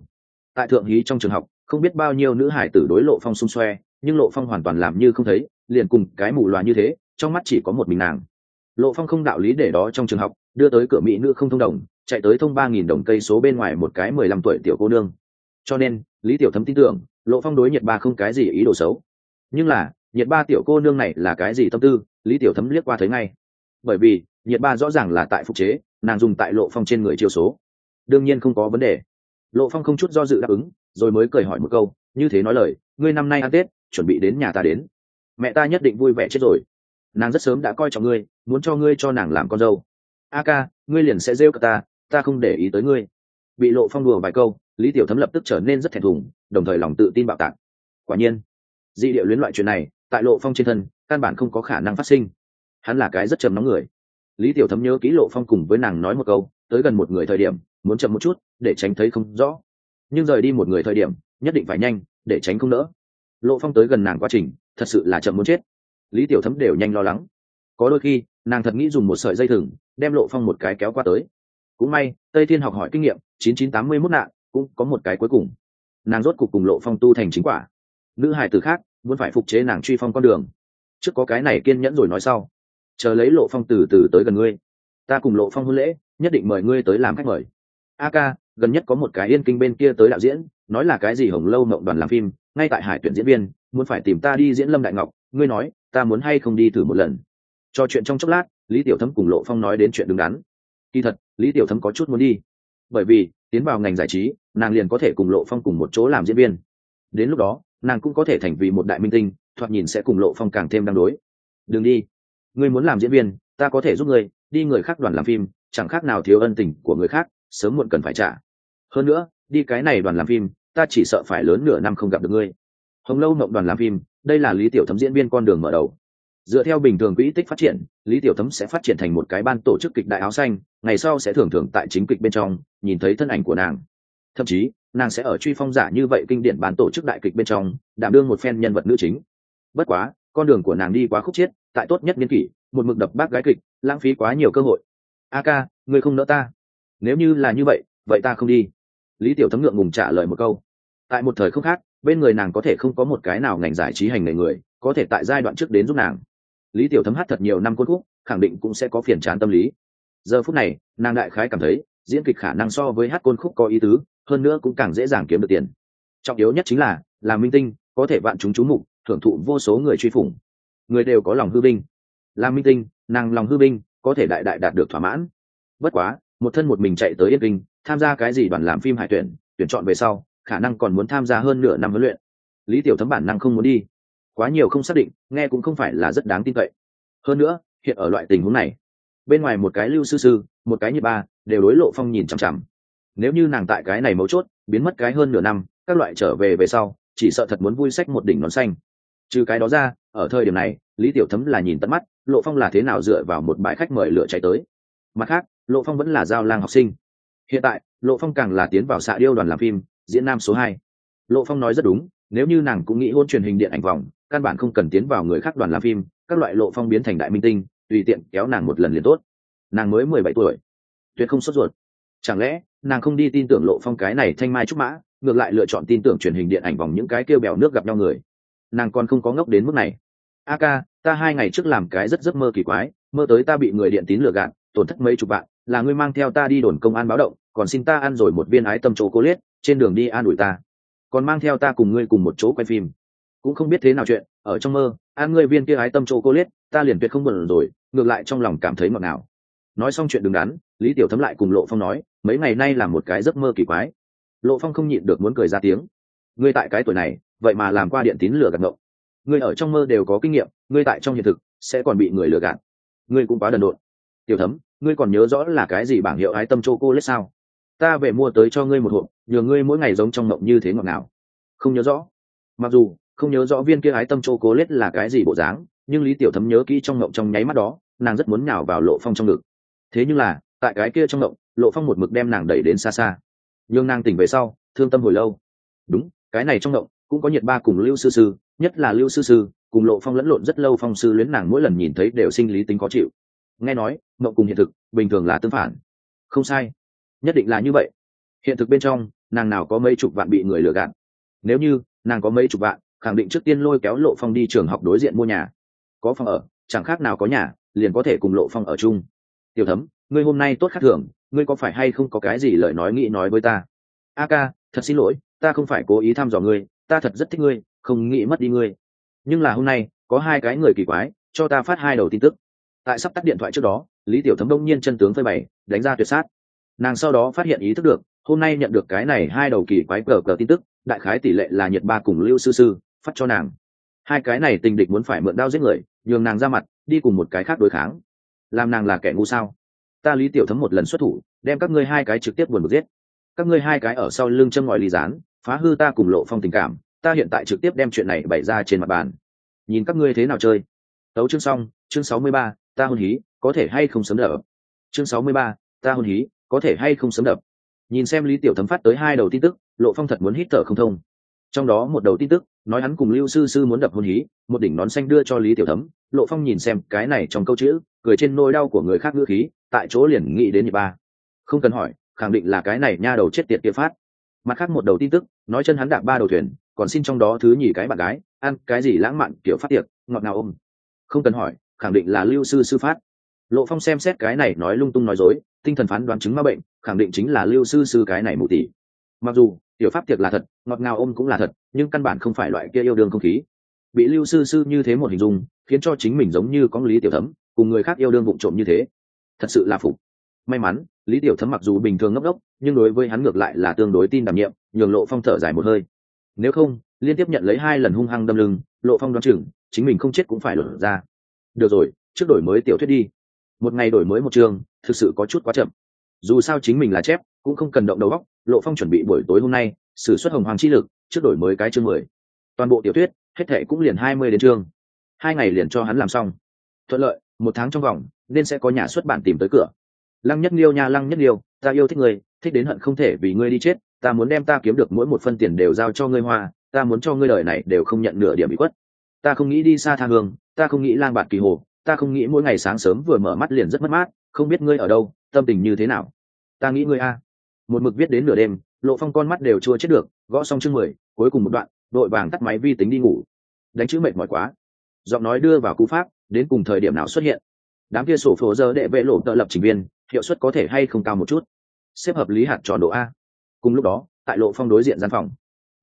Tại thượng hí trong trường học, không biết bao nhiêu nữ hải tử đối lộ phong xung xoe, nhưng lộ phong hoàn toàn làm như không thấy, liền cùng cái mù loà như thế, trong mắt chỉ có một mình nàng. Lộ phong không đạo lý để đó trong trường học, đưa tới cửa mỹ nữ không thông đồng, chạy tới thông ba nghìn đồng cây số bên ngoài một cái mười lăm tuổi tiểu cô nương. Cho nên, lý tiểu thấm tin tưởng, lộ phong đối nhiệt ba không cái gì ý đồ xấu. Nhưng là, nhiệt ba tiểu cô nương này là cái gì tâm tư? Lý tiểu thấm liếc qua thấy ngay. Bởi vì, nhiệt ba rõ ràng là tại phục chế, nàng dùng tại lộ phong trên người chiêu số. Đương nhiên không có vấn đề. Lộ phong không chút do dự đáp ứng, rồi mới cười hỏi một câu, như thế nói lời, ngươi năm nay ăn tết, chuẩn bị đến nhà ta đến. Mẹ ta nhất định vui vẻ chết rồi. Nàng rất sớm đã coi trọng ngươi, muốn cho ngươi cho nàng làm con dâu. A ca, ngươi liền sẽ rêu cả ta ta không để ý tới ngươi. Bị lộ phong đùa vài câu, lý tiểu thấm lập tức trở nên rất thẹn thùng, đồng thời lòng tự tin bạo tạc. Quả nhiên, dị địa luyến loại chuyện này, tại lộ phong trên thân căn bản không có khả năng phát sinh. Hắn là cái rất chầm nóng người. Lý tiểu thấm nhớ ký lộ phong cùng với nàng nói một câu, tới gần một người thời điểm, muốn chậm một chút, để tránh thấy không rõ. Nhưng rời đi một người thời điểm, nhất định phải nhanh, để tránh không nỡ. Lộ phong tới gần nàng quá trình, thật sự là chậm muốn chết. Lý tiểu thấm đều nhanh lo lắng. Có đôi khi, nàng thật nghĩ dùng một sợi dây thừng, đem lộ phong một cái kéo qua tới. Cũng may, tây thiên học hỏi kinh nghiệm, chín chín tám mươi mốt nạn, cũng có một cái cuối cùng. Nàng rốt cục cùng lộ phong tu thành chính quả. Nữ hải tử khác, muốn phải phục chế nàng truy phong con đường trước có cái này kiên nhẫn rồi nói sau. Chờ lấy lộ phong từ từ tới gần ngươi. Ta cùng lộ phong hôn lễ, nhất định mời ngươi tới làm khách mời. A ca, gần nhất có một cái yên kinh bên kia tới đạo diễn, nói là cái gì hồng lâu mộng đoàn làm phim, ngay tại hải tuyển diễn viên, muốn phải tìm ta đi diễn lâm đại ngọc, ngươi nói, ta muốn hay không đi thử một lần. Trò chuyện trong chốc lát, lý tiểu thấm cùng lộ phong nói đến chuyện đứng đắn. Kỳ thật, lý tiểu thấm có chút muốn đi. Bởi vì, tiến vào ngành giải trí, nàng liền có thể cùng lộ phong cùng một chỗ làm diễn viên. Đến lúc đó, nàng cũng có thể thành vì một đại minh tinh thoạt nhìn sẽ cùng lộ phong càng thêm đăng đối. Đừng đi. Ngươi muốn làm diễn viên, ta có thể giúp ngươi, đi người khác đoàn làm phim, chẳng khác nào thiếu ân tình của người khác, sớm muộn cần phải trả. Hơn nữa, đi cái này đoàn làm phim, ta chỉ sợ phải lớn nửa năm không gặp được ngươi. Hồng lâu mộng đoàn làm phim, đây là lý tiểu thấm diễn viên con đường mở đầu. Dựa theo bình thường quỹ tích phát triển, lý tiểu thấm sẽ phát triển thành một cái ban tổ chức kịch đại áo xanh, ngày sau sẽ thường thường tại chính kịch bên trong, nhìn thấy thân ảnh của nàng. Thậm chí, nàng sẽ ở truy phong giả như vậy kinh điển ban tổ chức đại kịch bên trong, đảm đương một phen nhân vật nữ chính bất quá, con đường của nàng đi quá khúc chiết tại tốt nhất niên kỷ, một mực đập bác gái kịch, lãng phí quá nhiều cơ hội. A ca, ngươi không nỡ ta. Nếu như là như vậy vậy ta không đi. Lý tiểu thấm ngượng ngùng trả lời một câu. Tại một thời không khác, bên người nàng có thể không có một cái nào ngành giải trí hành nghề người, có thể tại giai đoạn trước đến giúp nàng. Lý tiểu thấm hát thật nhiều năm côn khúc, khẳng định cũng sẽ có phiền chán tâm lý. Giờ phút này, nàng đại khái cảm thấy, diễn kịch khả năng so với hát côn khúc có ý tứ, hơn nữa cũng càng dễ dàng kiếm được tiền. Trọng yếu nhất chính là làm minh tinh, có thể vạn chúng chú mục thưởng thụ vô số người truy phủng. Người đều có lòng hư binh. Làm minh tinh, nàng lòng hư binh, có thể đại đại đạt được thỏa mãn. Bất quá, một thân một mình chạy tới yên kinh, tham gia cái gì đoàn làm phim hải tuyển tuyển chọn về sau, khả năng còn muốn tham gia hơn nửa năm huấn luyện. Lý tiểu thấm bản năng không muốn đi. Quá nhiều không xác định, nghe cũng không phải là rất đáng tin cậy. Hơn nữa, hiện ở loại tình huống này, bên ngoài một cái lưu sư sư, một cái nhiệt ba, đều đối lộ phong nhìn chằm chằm. Nếu như nàng tại cái này mấu chốt, biến mất cái hơn nửa năm, các loại trở về về sau, chỉ sợ thật muốn vui sách một đỉnh nón xanh trừ cái đó ra, ở thời điểm này, lý tiểu thấm là nhìn tận mắt, lộ phong là thế nào dựa vào một bãi khách mời lửa cháy tới. Mặt khác, lộ phong vẫn là giao lang học sinh. Hiện tại, lộ phong càng là tiến vào xạ điêu đoàn làm phim, diễn nam số hai. Lộ phong nói rất đúng, nếu như nàng cũng nghĩ hôn truyền hình điện ảnh vòng, căn bản không cần tiến vào người khác đoàn làm phim, các loại lộ phong biến thành đại minh tinh, tùy tiện kéo nàng một lần liền tốt. Nàng mới mười bảy tuổi. Tuyệt không sốt ruột. Chẳng lẽ, nàng không đi tin tưởng lộ phong cái này thanh mai trúc mã, ngược lại lựa chọn tin tưởng truyền hình điện ảnh vòng những cái kêu bèo nước gặp nhau người? Nàng còn không có ngốc đến mức này. A ca, ta hai ngày trước làm cái rất giấc mơ kỳ quái, mơ tới ta bị người điện tín lừa gạt, tổn thất mấy chục bạn là ngươi mang theo ta đi đồn công an báo động, còn xin ta ăn rồi một viên ái tâm chỗ cô liết trên đường đi an ủi ta. Còn mang theo ta cùng ngươi cùng một chỗ quay phim. Cũng không biết thế nào chuyện, ở trong mơ ăn ngươi viên kia ái tâm chỗ cô liết ta liền tuyệt không bận rồi, ngược lại trong lòng cảm thấy ngọt ngào. Nói xong chuyện đứng đắn, lý tiểu thấm lại cùng lộ phong nói, mấy ngày nay là một cái giấc mơ kỳ quái. Lộ phong không nhịn được muốn cười ra tiếng ngươi tại cái tuổi này, vậy mà làm qua điện tín lửa gạt ngộng. Ngươi ở trong mơ đều có kinh nghiệm, ngươi tại trong hiện thực, sẽ còn bị người lừa gạt. Ngươi cũng quá đần độn. Tiểu thấm, ngươi còn nhớ rõ là cái gì bảng hiệu ái tâm chô cô lết sao? Ta về mua tới cho ngươi một hộp, nhờ ngươi mỗi ngày giống trong mộng như thế ngọt nào không nhớ rõ. Mặc dù, không nhớ rõ viên kia ái tâm chô cô lết là cái gì bộ dáng, nhưng lý tiểu thấm nhớ kỹ trong mộng trong nháy mắt đó, nàng rất muốn nhào vào lộ phong trong ngực. Thế nhưng là, tại cái kia trong mộng lộ phong một mực đem nàng đẩy đến xa xa. Nhưng nàng tỉnh về sau, thương tâm hồi lâu. Đúng cái này trong động, cũng có nhiệt ba cùng lưu sư sư, nhất là lưu sư sư, cùng lộ phong lẫn lộn rất lâu phong sư luyến nàng mỗi lần nhìn thấy đều sinh lý tính khó chịu. Nghe nói, mộng cùng hiện thực, bình thường là tương phản. Không sai. Nhất định là như vậy. Hiện thực bên trong, nàng nào có mấy chục vạn bị người lừa gạt. Nếu như, nàng có mấy chục vạn, khẳng định trước tiên lôi kéo lộ phong đi trường học đối diện mua nhà. Có phòng ở, chẳng khác nào có nhà, liền có thể cùng lộ phong ở chung. Tiểu thấm, ngươi hôm nay tốt khác thường, ngươi có phải hay không có cái gì lời nói nghĩ nói với ta? A ca, thật xin lỗi ta không phải cố ý thăm dò ngươi, ta thật rất thích ngươi, không nghĩ mất đi ngươi. Nhưng là hôm nay, có hai cái người kỳ quái, cho ta phát hai đầu tin tức. Tại sắp tắt điện thoại trước đó, lý tiểu thấm đông nhiên chân tướng phơi bày, đánh ra tuyệt sát. Nàng sau đó phát hiện ý thức được, hôm nay nhận được cái này hai đầu kỳ quái cờ cờ tin tức, đại khái tỷ lệ là nhiệt ba cùng lưu sư sư, phát cho nàng. Hai cái này tình địch muốn phải mượn đao giết người, nhường nàng ra mặt, đi cùng một cái khác đối kháng. Làm nàng là kẻ ngu sao? Ta lý tiểu thấm một lần xuất thủ, đem các ngươi hai cái trực tiếp buồn bực giết. Các ngươi hai cái ở sau lưng châm ngòi ly gián phá hư ta cùng lộ phong tình cảm, ta hiện tại trực tiếp đem chuyện này bày ra trên mặt bàn. Nhìn các ngươi thế nào chơi. Tấu chương xong, chương sáu mươi ba, ta hôn hí, có thể hay không sớm đập? Chương sáu mươi ba, ta hôn hí, có thể hay không sớm đập? Nhìn xem lý tiểu thấm phát tới hai đầu tin tức, lộ phong thật muốn hít thở không thông. Trong đó một đầu tin tức, nói hắn cùng lưu sư sư muốn đập hôn hí, một đỉnh nón xanh đưa cho lý tiểu thấm. Lộ phong nhìn xem cái này trong câu chữ, cười trên nôi đau của người khác ngữ khí, tại chỗ liền nghĩ đến nhị ba. Không cần hỏi, khẳng định là cái này nha đầu chết tiệt kia phát mặt khác một đầu tin tức, nói chân hắn đạp ba đầu thuyền, còn xin trong đó thứ nhì cái bạn gái, ăn cái gì lãng mạn, kiểu phát tiệc, ngọt ngào ôm. Không cần hỏi, khẳng định là lưu sư sư phát. Lộ phong xem xét cái này nói lung tung nói dối, tinh thần phán đoán chứng ma bệnh, khẳng định chính là lưu sư sư cái này mù tỷ mặc dù, tiểu pháp tiệc là thật, ngọt ngào ôm cũng là thật, nhưng căn bản không phải loại kia yêu đương không khí. Bị lưu sư sư như thế một hình dung, khiến cho chính mình giống như có lý tiểu thấm, cùng người khác yêu đương vụng trộm như thế. Thật sự là phục. May mắn lý tiểu thấm mặc dù bình thường ngốc ngốc, nhưng đối với hắn ngược lại là tương đối tin đảm nhiệm, nhường lộ phong thở dài một hơi. Nếu không, liên tiếp nhận lấy hai lần hung hăng đâm lưng, lộ phong đoán chừng, chính mình không chết cũng phải lột ra. Được rồi, trước đổi mới tiểu thuyết đi. Một ngày đổi mới một chương thực sự có chút quá chậm. Dù sao chính mình là chép, cũng không cần động đầu óc, lộ phong chuẩn bị buổi tối hôm nay xử suất hồng hoàng chi lực, trước đổi mới cái chương mười. Toàn bộ tiểu thuyết, hết thệ cũng liền hai mươi đến chương. Hai ngày liền cho hắn làm xong. Thuận lợi, một tháng trong vòng, nên sẽ có nhà xuất bản tìm tới cửa lăng nhất liêu nha, lăng nhất liêu ta yêu thích người thích đến hận không thể vì ngươi đi chết, ta muốn đem ta kiếm được mỗi một phân tiền đều giao cho ngươi hoa, ta muốn cho ngươi đời này đều không nhận nửa điểm bị quất ta không nghĩ đi xa tha hương, ta không nghĩ lang bạt kỳ hồ, ta không nghĩ mỗi ngày sáng sớm vừa mở mắt liền rất mất mát, không biết ngươi ở đâu, tâm tình như thế nào. Ta nghĩ ngươi a. Một mực viết đến nửa đêm, lộ phong con mắt đều chưa chết được, gõ xong chương mười, cuối cùng một đoạn, đội vàng tắt máy vi tính đi ngủ. Đánh chữ mệt mỏi quá. Giọng nói đưa vào cú pháp, đến cùng thời điểm nào xuất hiện. Đám kia sổ phổ giờ đệ vệ lộ tự lập trình viên hiệu suất có thể hay không cao một chút. Xếp hợp lý hạt tròn độ a. Cùng lúc đó, tại lộ phong đối diện gian phòng,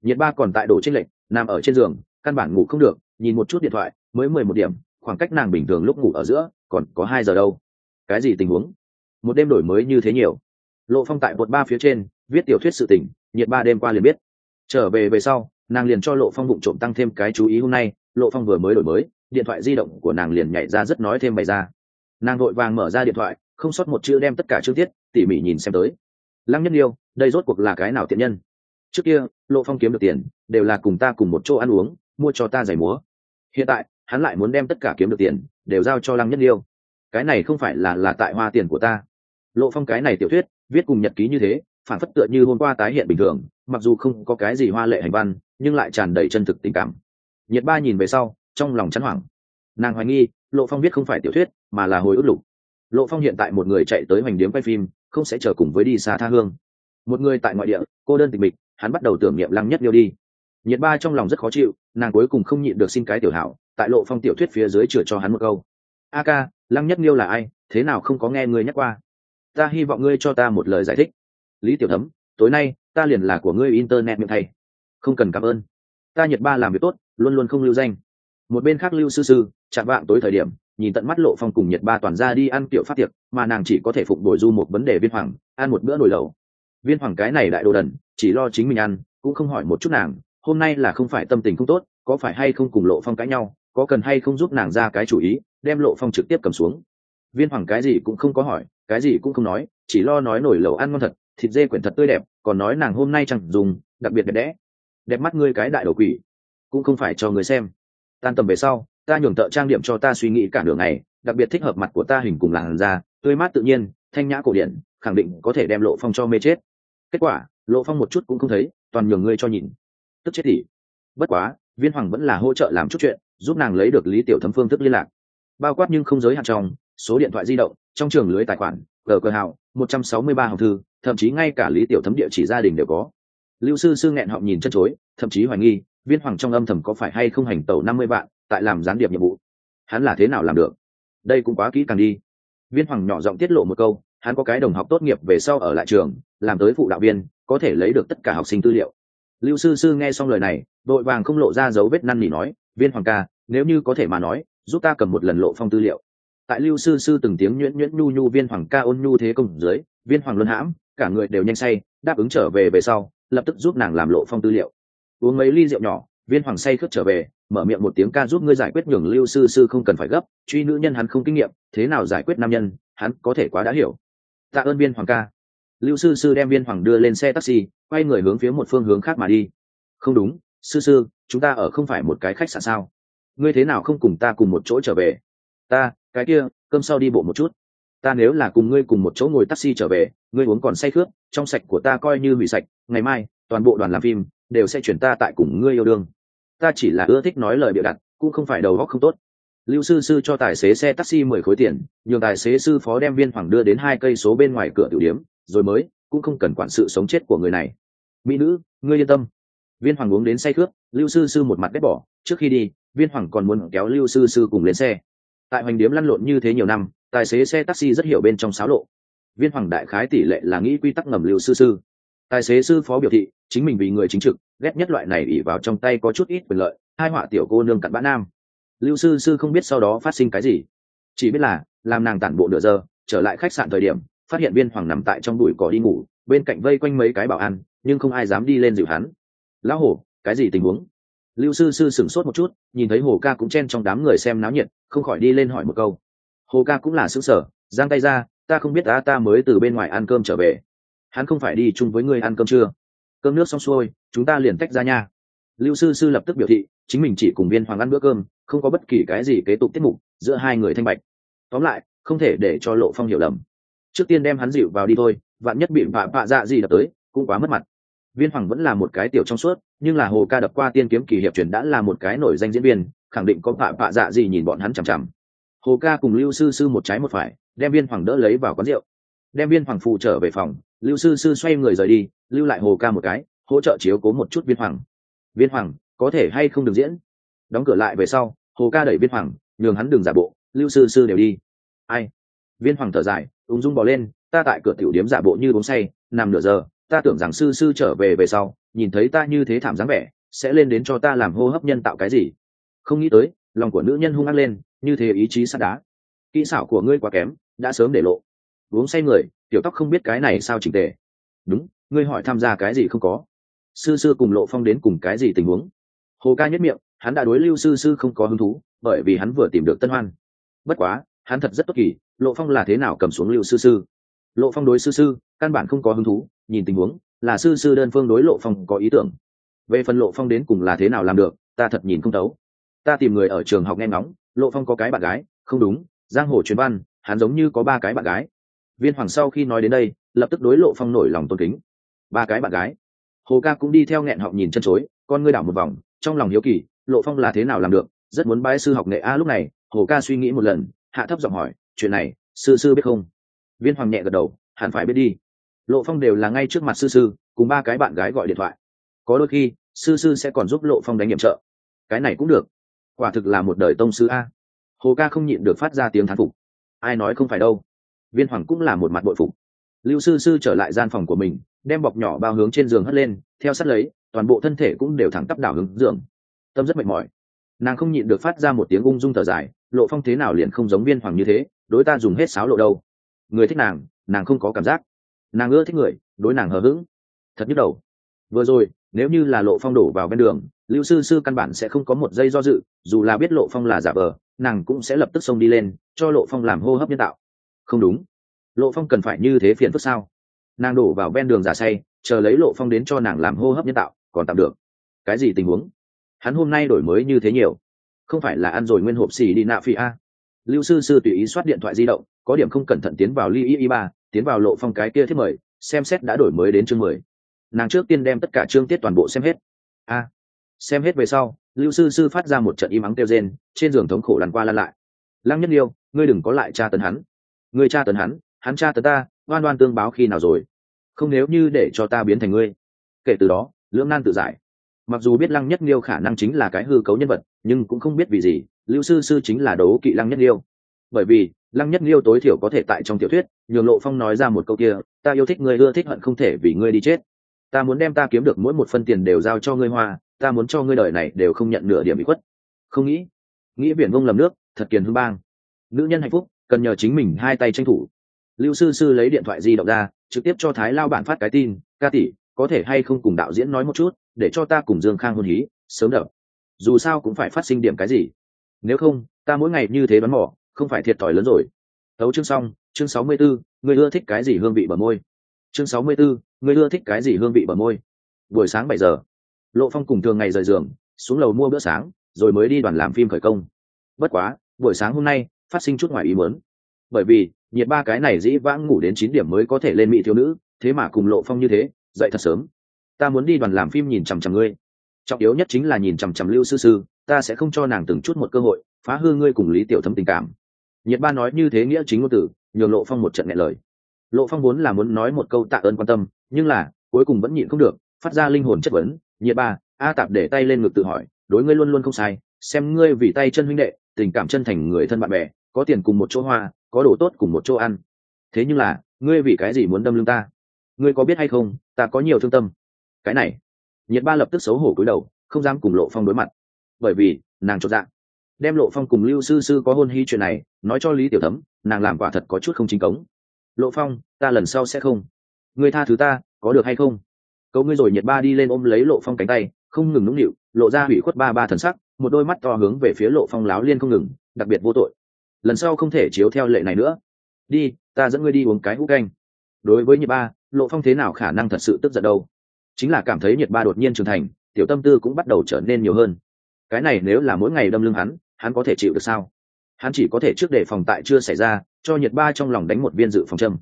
nhiệt ba còn tại đồ trên lệnh nằm ở trên giường, căn bản ngủ không được, nhìn một chút điện thoại, mới mười một điểm, khoảng cách nàng bình thường lúc ngủ ở giữa, còn có hai giờ đâu. Cái gì tình huống? Một đêm đổi mới như thế nhiều. Lộ phong tại bột ba phía trên, viết tiểu thuyết sự tình, nhiệt ba đêm qua liền biết. Trở về về sau, nàng liền cho lộ phong bụng trộm tăng thêm cái chú ý hôm nay, lộ phong vừa mới đổi mới, điện thoại di động của nàng liền nhảy ra rất nói thêm bày ra. Nàng vội vàng mở ra điện thoại không sót một chữ đem tất cả chương tiết, tỉ mỉ nhìn xem tới. Lăng nhất liêu, đây rốt cuộc là cái nào tiện nhân? Trước kia, lộ phong kiếm được tiền, đều là cùng ta cùng một chỗ ăn uống, mua cho ta giày múa. Hiện tại, hắn lại muốn đem tất cả kiếm được tiền, đều giao cho lăng nhất liêu. Cái này không phải là là tại hoa tiền của ta. Lộ phong cái này tiểu thuyết, viết cùng nhật ký như thế, phản phất tựa như hôm qua tái hiện bình thường, mặc dù không có cái gì hoa lệ hành văn, nhưng lại tràn đầy chân thực tình cảm. Nhiệt ba nhìn về sau, trong lòng chắn hoảng. Nàng hoài nghi, lộ phong viết không phải tiểu thuyết, mà là hồi ức lục lộ phong hiện tại một người chạy tới hoành điếm quay phim, không sẽ chờ cùng với đi xa tha hương. Một người tại ngoại địa, cô đơn tịch mịch, hắn bắt đầu tưởng niệm lăng nhất liêu đi. Nhiệt ba trong lòng rất khó chịu, nàng cuối cùng không nhịn được xin cái tiểu hảo, tại lộ phong tiểu thuyết phía dưới chừa cho hắn một câu. A ca, lăng nhất liêu là ai? Thế nào không có nghe ngươi nhắc qua? Ta hy vọng ngươi cho ta một lời giải thích. Lý tiểu thấm, tối nay, ta liền là của ngươi internet miệng thầy. Không cần cảm ơn. Ta Nhiệt ba làm việc tốt, luôn luôn không lưu danh. Một bên khác lưu sư sư, chạm vạng tối thời điểm nhìn tận mắt lộ phong cùng nhiệt ba toàn ra đi ăn kiểu phát tiệc, mà nàng chỉ có thể phụng đổi du một vấn đề viên hoàng, ăn một bữa nồi lẩu. Viên hoàng cái này đại đồ đần, chỉ lo chính mình ăn, cũng không hỏi một chút nàng, hôm nay là không phải tâm tình không tốt, có phải hay không cùng lộ phong cãi nhau, có cần hay không giúp nàng ra cái chủ ý, đem lộ phong trực tiếp cầm xuống. Viên hoàng cái gì cũng không có hỏi, cái gì cũng không nói, chỉ lo nói nổi lẩu ăn ngon thật, thịt dê quyển thật tươi đẹp, còn nói nàng hôm nay chẳng dùng, đặc biệt đẹp đẽ. Đẹp mắt ngươi cái đại đầu quỷ, cũng không phải cho người xem. Tan tầm về sau ta nhường tợ trang điểm cho ta suy nghĩ cả nửa ngày, đặc biệt thích hợp mặt của ta hình cùng làn da, tươi mát tự nhiên, thanh nhã cổ điển, khẳng định có thể đem lộ phong cho mê chết. Kết quả, lộ phong một chút cũng không thấy, toàn nhường ngươi cho nhìn. Tức chết thì bất quá, viên hoàng vẫn là hỗ trợ làm chút chuyện, giúp nàng lấy được lý tiểu thấm phương thức liên lạc. Bao quát nhưng không giới hạn trong, số điện thoại di động, trong trường lưới tài khoản gờ cờ hào, một trăm sáu mươi ba học thư, thậm chí ngay cả lý tiểu thấm địa chỉ gia đình đều có. Lưu sư sư nghẹn họng nhìn chân chối, thậm chí hoài nghi, viên hoàng trong âm thầm có phải hay không hành tàu năm mươi vạn tại làm gián điệp nhiệm vụ. Hắn là thế nào làm được? Đây cũng quá kỹ càng đi. Viên hoàng nhỏ giọng tiết lộ một câu, hắn có cái đồng học tốt nghiệp về sau ở lại trường, làm tới phụ đạo viên, có thể lấy được tất cả học sinh tư liệu. Lưu sư sư nghe xong lời này, đội vàng không lộ ra dấu vết năn nỉ nói, viên hoàng ca, nếu như có thể mà nói, giúp ta cầm một lần lộ phong tư liệu. Tại lưu sư sư từng tiếng nhuyễn nhuyễn nhu nhu viên hoàng ca ôn nhu thế công dưới, viên hoàng luân hãm, cả người đều nhanh say, đáp ứng trở về về sau, lập tức giúp nàng làm lộ phong tư liệu. Uống mấy ly rượu nhỏ viên hoàng say khướt trở về, mở miệng một tiếng ca giúp ngươi giải quyết nhường lưu sư sư không cần phải gấp, truy nữ nhân hắn không kinh nghiệm, thế nào giải quyết nam nhân, hắn có thể quá đã hiểu. Tạ ơn viên hoàng ca. Lưu sư sư đem viên hoàng đưa lên xe taxi, quay người hướng phía một phương hướng khác mà đi. Không đúng, sư sư, chúng ta ở không phải một cái khách sạn sao? Ngươi thế nào không cùng ta cùng một chỗ trở về? Ta, cái kia, cơm sau đi bộ một chút. Ta nếu là cùng ngươi cùng một chỗ ngồi taxi trở về, ngươi uống còn say khướt trong sạch của ta coi như hủy sạch, ngày mai, toàn bộ đoàn làm phim, đều sẽ chuyển ta tại cùng ngươi yêu đương ta chỉ là ưa thích nói lời bịa đặt, cũng không phải đầu góc không tốt. Lưu sư sư cho tài xế xe taxi mười khối tiền, nhường tài xế sư phó đem viên hoàng đưa đến hai cây số bên ngoài cửa tiểu điếm rồi mới, cũng không cần quản sự sống chết của người này. Mỹ nữ, ngươi yên tâm. Viên hoàng uống đến say khướt, lưu sư sư một mặt ghét bỏ, trước khi đi, viên hoàng còn muốn kéo lưu sư sư cùng lên xe. Tại hoành điếm lăn lộn như thế nhiều năm, tài xế xe taxi rất hiểu bên trong xáo lộ. Viên hoàng đại khái tỷ lệ là nghĩ quy tắc ngầm lưu sư sư tài xế sư phó biểu thị, chính mình vì người chính trực, ghét nhất loại này ỉ vào trong tay có chút ít quyền lợi, hai họa tiểu cô nương cặn bã nam. Lưu sư sư không biết sau đó phát sinh cái gì. Chỉ biết là, làm nàng tản bộ nửa giờ, trở lại khách sạn thời điểm, phát hiện viên hoàng nằm tại trong bụi cỏ đi ngủ, bên cạnh vây quanh mấy cái bảo ăn nhưng không ai dám đi lên dịu hắn. Lão hổ, cái gì tình huống? Lưu sư sư sửng sốt một chút, nhìn thấy hồ ca cũng chen trong đám người xem náo nhiệt, không khỏi đi lên hỏi một câu. Hồ ca cũng là xứ sở, giang tay ra, ta không biết ta ta mới từ bên ngoài ăn cơm trở về hắn không phải đi chung với ngươi ăn cơm chưa cơm nước xong xuôi, chúng ta liền tách ra nha. Lưu sư sư lập tức biểu thị, chính mình chỉ cùng viên hoàng ăn bữa cơm, không có bất kỳ cái gì kế tục tiết mục giữa hai người thanh bạch. Tóm lại, không thể để cho lộ phong hiểu lầm. Trước tiên đem hắn dịu vào đi thôi, vạn nhất bị vạ vạ dạ gì đập tới, cũng quá mất mặt. Viên hoàng vẫn là một cái tiểu trong suốt, nhưng là hồ ca đập qua tiên kiếm kỳ hiệp truyền đã là một cái nổi danh diễn viên, khẳng định có vạ vạ dạ gì nhìn bọn hắn chằm chằm. Hồ ca cùng lưu sư sư một trái một phải, đem viên hoàng đỡ lấy vào quán rượu. Đem viên hoàng phụ trở về phòng lưu sư sư xoay người rời đi, lưu lại hồ ca một cái, hỗ trợ chiếu cố một chút viên hoàng. Viên hoàng, có thể hay không được diễn? Đóng cửa lại về sau, hồ ca đẩy viên hoàng, nhường hắn đừng giả bộ, lưu sư sư đều đi. Ai? Viên hoàng thở dài, ung dung bỏ lên, ta tại cửa tiểu điếm giả bộ như uống say, nằm nửa giờ, ta tưởng rằng sư sư trở về về sau, nhìn thấy ta như thế thảm dáng vẻ, sẽ lên đến cho ta làm hô hấp nhân tạo cái gì? Không nghĩ tới, lòng của nữ nhân hung ác lên, như thế ý chí sắt đá. Kỹ xảo của ngươi quá kém, đã sớm để lộ. Uống say người tiểu tóc không biết cái này sao chỉnh tề. Đúng, ngươi hỏi tham gia cái gì không có. Sư sư cùng lộ phong đến cùng cái gì tình huống? Hồ ca nhất miệng, hắn đã đối lưu sư sư không có hứng thú, bởi vì hắn vừa tìm được tân hoan. Bất quá, hắn thật rất tốt kỳ, lộ phong là thế nào cầm xuống lưu sư sư? Lộ phong đối sư sư, căn bản không có hứng thú, nhìn tình huống, là sư sư đơn phương đối lộ phong có ý tưởng. Về phần lộ phong đến cùng là thế nào làm được, ta thật nhìn không tấu ta tìm người ở trường học nghe ngóng, lộ phong có cái bạn gái, không đúng, giang hồ truyền văn, hắn giống như có ba cái bạn gái viên hoàng sau khi nói đến đây, lập tức đối lộ phong nổi lòng tôn kính. Ba cái bạn gái. Hồ ca cũng đi theo nghẹn họng nhìn chân chối, con ngươi đảo một vòng, trong lòng hiếu kỳ, lộ phong là thế nào làm được, rất muốn bái sư học nghệ a lúc này, hồ ca suy nghĩ một lần, hạ thấp giọng hỏi, chuyện này, sư sư biết không? Viên hoàng nhẹ gật đầu, hẳn phải biết đi. Lộ phong đều là ngay trước mặt sư sư, cùng ba cái bạn gái gọi điện thoại. Có đôi khi, sư sư sẽ còn giúp lộ phong đánh nhiệm trợ. Cái này cũng được. Quả thực là một đời tông sư a. Hồ ca không nhịn được phát ra tiếng thán phục. Ai nói không phải đâu viên hoàng cũng là một mặt bội phục. Lưu sư sư trở lại gian phòng của mình, đem bọc nhỏ bao hướng trên giường hất lên, theo sát lấy, toàn bộ thân thể cũng đều thẳng tắp đảo hướng giường. Tâm rất mệt mỏi. Nàng không nhịn được phát ra một tiếng ung dung thở dài, lộ phong thế nào liền không giống viên hoàng như thế, đối ta dùng hết sáo lộ đâu. Người thích nàng nàng không có cảm giác. Nàng ưa thích người, đối nàng hờ hững. Thật nhức đầu. Vừa rồi, nếu như là lộ phong đổ vào bên đường, lưu sư sư căn bản sẽ không có một giây do dự, dù là biết lộ phong là giả vờ, nàng cũng sẽ lập tức xông đi lên, cho lộ phong làm hô hấp nhân tạo không đúng. Lộ phong cần phải như thế phiền phức sao? Nàng đổ vào ven đường giả say, chờ lấy lộ phong đến cho nàng làm hô hấp nhân tạo, còn tạm được. Cái gì tình huống? Hắn hôm nay đổi mới như thế nhiều. Không phải là ăn rồi nguyên hộp xì đi nạ phi a? Lưu sư sư tùy ý soát điện thoại di động, có điểm không cẩn thận tiến vào ly y y ba, tiến vào lộ phong cái kia thiết mời, xem xét đã đổi mới đến chương mười. Nàng trước tiên đem tất cả chương tiết toàn bộ xem hết. A. Xem hết về sau, lưu sư sư phát ra một trận im ắng kêu rên, trên giường thống khổ lăn qua lăn lại. Lăng nhất liêu, ngươi đừng có lại tra tấn hắn. Người cha tấn hắn hắn cha tấn ta, oan oan tương báo khi nào rồi? Không nếu như để cho ta biến thành ngươi. Kể từ đó, lưỡng nan tự giải. Mặc dù biết lăng nhất liêu khả năng chính là cái hư cấu nhân vật, nhưng cũng không biết vì gì, lưu sư sư chính là đấu kỵ lăng nhất liêu bởi vì, lăng nhất liêu tối thiểu có thể tại trong tiểu thuyết, nhường lộ phong nói ra một câu kia, ta yêu thích ngươi, ưa thích hận không thể vì ngươi đi chết. Ta muốn đem ta kiếm được mỗi một phân tiền đều giao cho ngươi hoa, ta muốn cho ngươi đời này đều không nhận nửa điểm bị khuất. Không nghĩ nghĩ biển vông lầm nước, thật kiền hư bang. Nữ nhân hạnh phúc cần nhờ chính mình hai tay tranh thủ. Lưu sư sư lấy điện thoại di động ra trực tiếp cho thái lao bản phát cái tin ca tỷ có thể hay không cùng đạo diễn nói một chút để cho ta cùng dương khang hôn hí sớm đập. Dù sao cũng phải phát sinh điểm cái gì. Nếu không ta mỗi ngày như thế đoán mỏ không phải thiệt thòi lớn rồi. Tấu chương xong chương sáu mươi 64, người ưa thích cái gì hương vị bờ môi? Chương sáu mươi 64, người ưa thích cái gì hương vị bờ môi? Buổi sáng bảy giờ lộ phong cùng thường ngày rời giường xuống lầu mua bữa sáng rồi mới đi đoàn làm phim khởi công. Bất quá buổi sáng hôm nay phát sinh chút ngoài ý muốn. Bởi vì, nhiệt ba cái này dĩ vãng ngủ đến chín điểm mới có thể lên mỹ thiếu nữ, thế mà cùng lộ phong như thế, dậy thật sớm. Ta muốn đi đoàn làm phim nhìn chằm chằm ngươi. Trọng yếu nhất chính là nhìn chằm chằm lưu sư sư, ta sẽ không cho nàng từng chút một cơ hội, phá hư ngươi cùng lý tiểu thấm tình cảm. Nhiệt ba nói như thế nghĩa chính ngôn tử nhường lộ phong một trận nghe lời. Lộ phong vốn là muốn nói một câu tạ ơn quan tâm, nhưng là, cuối cùng vẫn nhịn không được, phát ra linh hồn chất vấn. Nhiệt ba, a tạp để tay lên ngực tự hỏi, đối ngươi luôn luôn không sai, xem ngươi vì tay chân huynh đệ, tình cảm chân thành người thân bạn bè có tiền cùng một chỗ hoa, có đồ tốt cùng một chỗ ăn. Thế nhưng là, ngươi vì cái gì muốn đâm lưng ta? Ngươi có biết hay không, ta có nhiều thương tâm. Cái này, nhiệt ba lập tức xấu hổ cúi đầu, không dám cùng lộ phong đối mặt. Bởi vì, nàng cho dạng đem lộ phong cùng lưu sư sư có hôn hy chuyện này, nói cho lý tiểu thấm, nàng làm quả thật có chút không chính cống. Lộ phong, ta lần sau sẽ không. Ngươi tha thứ ta, có được hay không? Cậu ngươi rồi nhiệt ba đi lên ôm lấy lộ phong cánh tay, không ngừng nũng nịu, lộ ra hủy khuất ba ba thần sắc, một đôi mắt to hướng về phía lộ phong láo liên không ngừng, đặc biệt vô tội lần sau không thể chiếu theo lệ này nữa. Đi, ta dẫn ngươi đi uống cái hũ canh. Đối với nhiệt ba, lộ phong thế nào khả năng thật sự tức giận đâu? Chính là cảm thấy nhiệt ba đột nhiên trưởng thành, tiểu tâm tư cũng bắt đầu trở nên nhiều hơn. Cái này nếu là mỗi ngày đâm lưng hắn hắn có thể chịu được sao? Hắn chỉ có thể trước để phòng tại chưa xảy ra, cho nhiệt ba trong lòng đánh một viên dự phòng châm.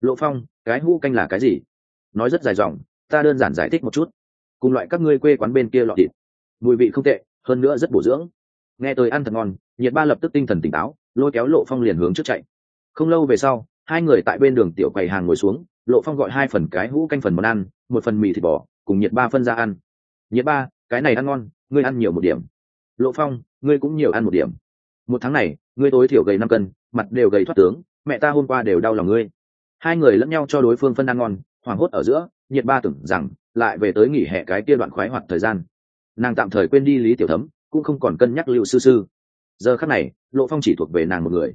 Lộ phong, cái hũ canh là cái gì? Nói rất dài dòng, ta đơn giản giải thích một chút. Cùng loại các ngươi quê quán bên kia lọ thịt. Mùi vị không tệ, hơn nữa rất bổ dưỡng. Nghe tôi ăn thật ngon nhiệt ba lập tức tinh thần tỉnh táo lôi kéo lộ phong liền hướng trước chạy. Không lâu về sau, hai người tại bên đường tiểu quầy hàng ngồi xuống, lộ phong gọi hai phần cái hũ canh phần món ăn, một phần mì thịt bò, cùng nhiệt ba phân ra ăn. Nhiệt ba, cái này ăn ngon, ngươi ăn nhiều một điểm. Lộ phong, ngươi cũng nhiều ăn một điểm. Một tháng này, ngươi tối thiểu gầy năm cân, mặt đều gầy thoát tướng, mẹ ta hôm qua đều đau lòng ngươi. Hai người lẫn nhau cho đối phương phân ăn ngon, hoảng hốt ở giữa, nhiệt ba tưởng rằng lại về tới nghỉ hè cái kia đoạn khoái hoạt thời gian. Nàng tạm thời quên đi lý tiểu thấm, cũng không còn cân nhắc lưu sư sư giờ khắc này, lộ phong chỉ thuộc về nàng một người.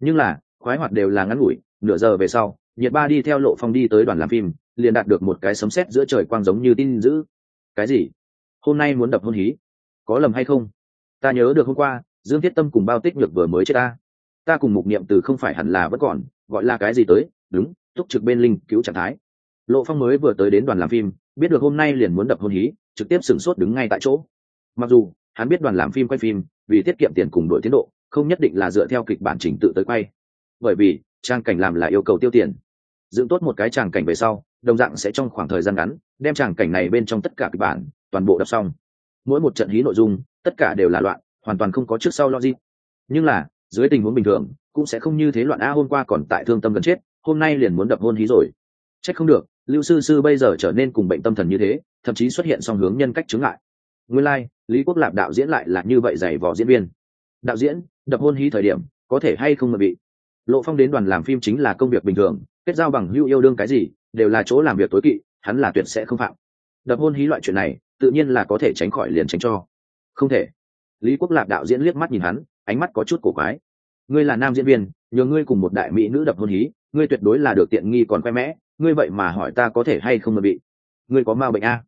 Nhưng là, khoái hoạt đều là ngắn ngủi, nửa giờ về sau, nhiệt ba đi theo lộ phong đi tới đoàn làm phim, liền đạt được một cái sấm sét giữa trời quang giống như tin dữ. Cái gì? Hôm nay muốn đập hôn hí? Có lầm hay không? Ta nhớ được hôm qua, dương thiết tâm cùng bao tích nhược vừa mới chết ta. Ta cùng mục niệm từ không phải hẳn là vẫn còn, gọi là cái gì tới? Đúng, túc trực bên linh cứu trạng thái. Lộ phong mới vừa tới đến đoàn làm phim, biết được hôm nay liền muốn đập hôn hí, trực tiếp sửng sốt đứng ngay tại chỗ. Mặc dù hắn biết đoàn làm phim quay phim, vì tiết kiệm tiền cùng đổi tiến độ, không nhất định là dựa theo kịch bản trình tự tới quay. Bởi vì, trang cảnh làm là yêu cầu tiêu tiền. Dựng tốt một cái tràng cảnh về sau, đồng dạng sẽ trong khoảng thời gian ngắn, đem tràng cảnh này bên trong tất cả kịch bản, toàn bộ đọc xong. Mỗi một trận hí nội dung, tất cả đều là loạn, hoàn toàn không có trước sau logic. Nhưng là, dưới tình huống bình thường, cũng sẽ không như thế loạn. A hôm qua còn tại thương tâm gần chết, hôm nay liền muốn đập hôn hí rồi. Trách không được, lưu sư sư bây giờ trở nên cùng bệnh tâm thần như thế, thậm chí xuất hiện song hướng nhân cách chứng lại nguyên lai、like, lý quốc lạp đạo diễn lại là như vậy dày vò diễn viên. Đạo diễn đập hôn hí thời điểm có thể hay không mà bị? Lộ phong đến đoàn làm phim chính là công việc bình thường kết giao bằng hữu yêu đương cái gì đều là chỗ làm việc tối kỵ hắn là tuyệt sẽ không phạm. Đập hôn hí loại chuyện này tự nhiên là có thể tránh khỏi liền tránh cho. Không thể. Lý quốc lạp đạo diễn liếc mắt nhìn hắn ánh mắt có chút cổ quái. Ngươi là nam diễn viên nhờ ngươi cùng một đại mỹ nữ đập hôn hí ngươi tuyệt đối là được tiện nghi còn khoe mẽ ngươi vậy mà hỏi ta có thể hay không mà bị? Ngươi có ma bệnh a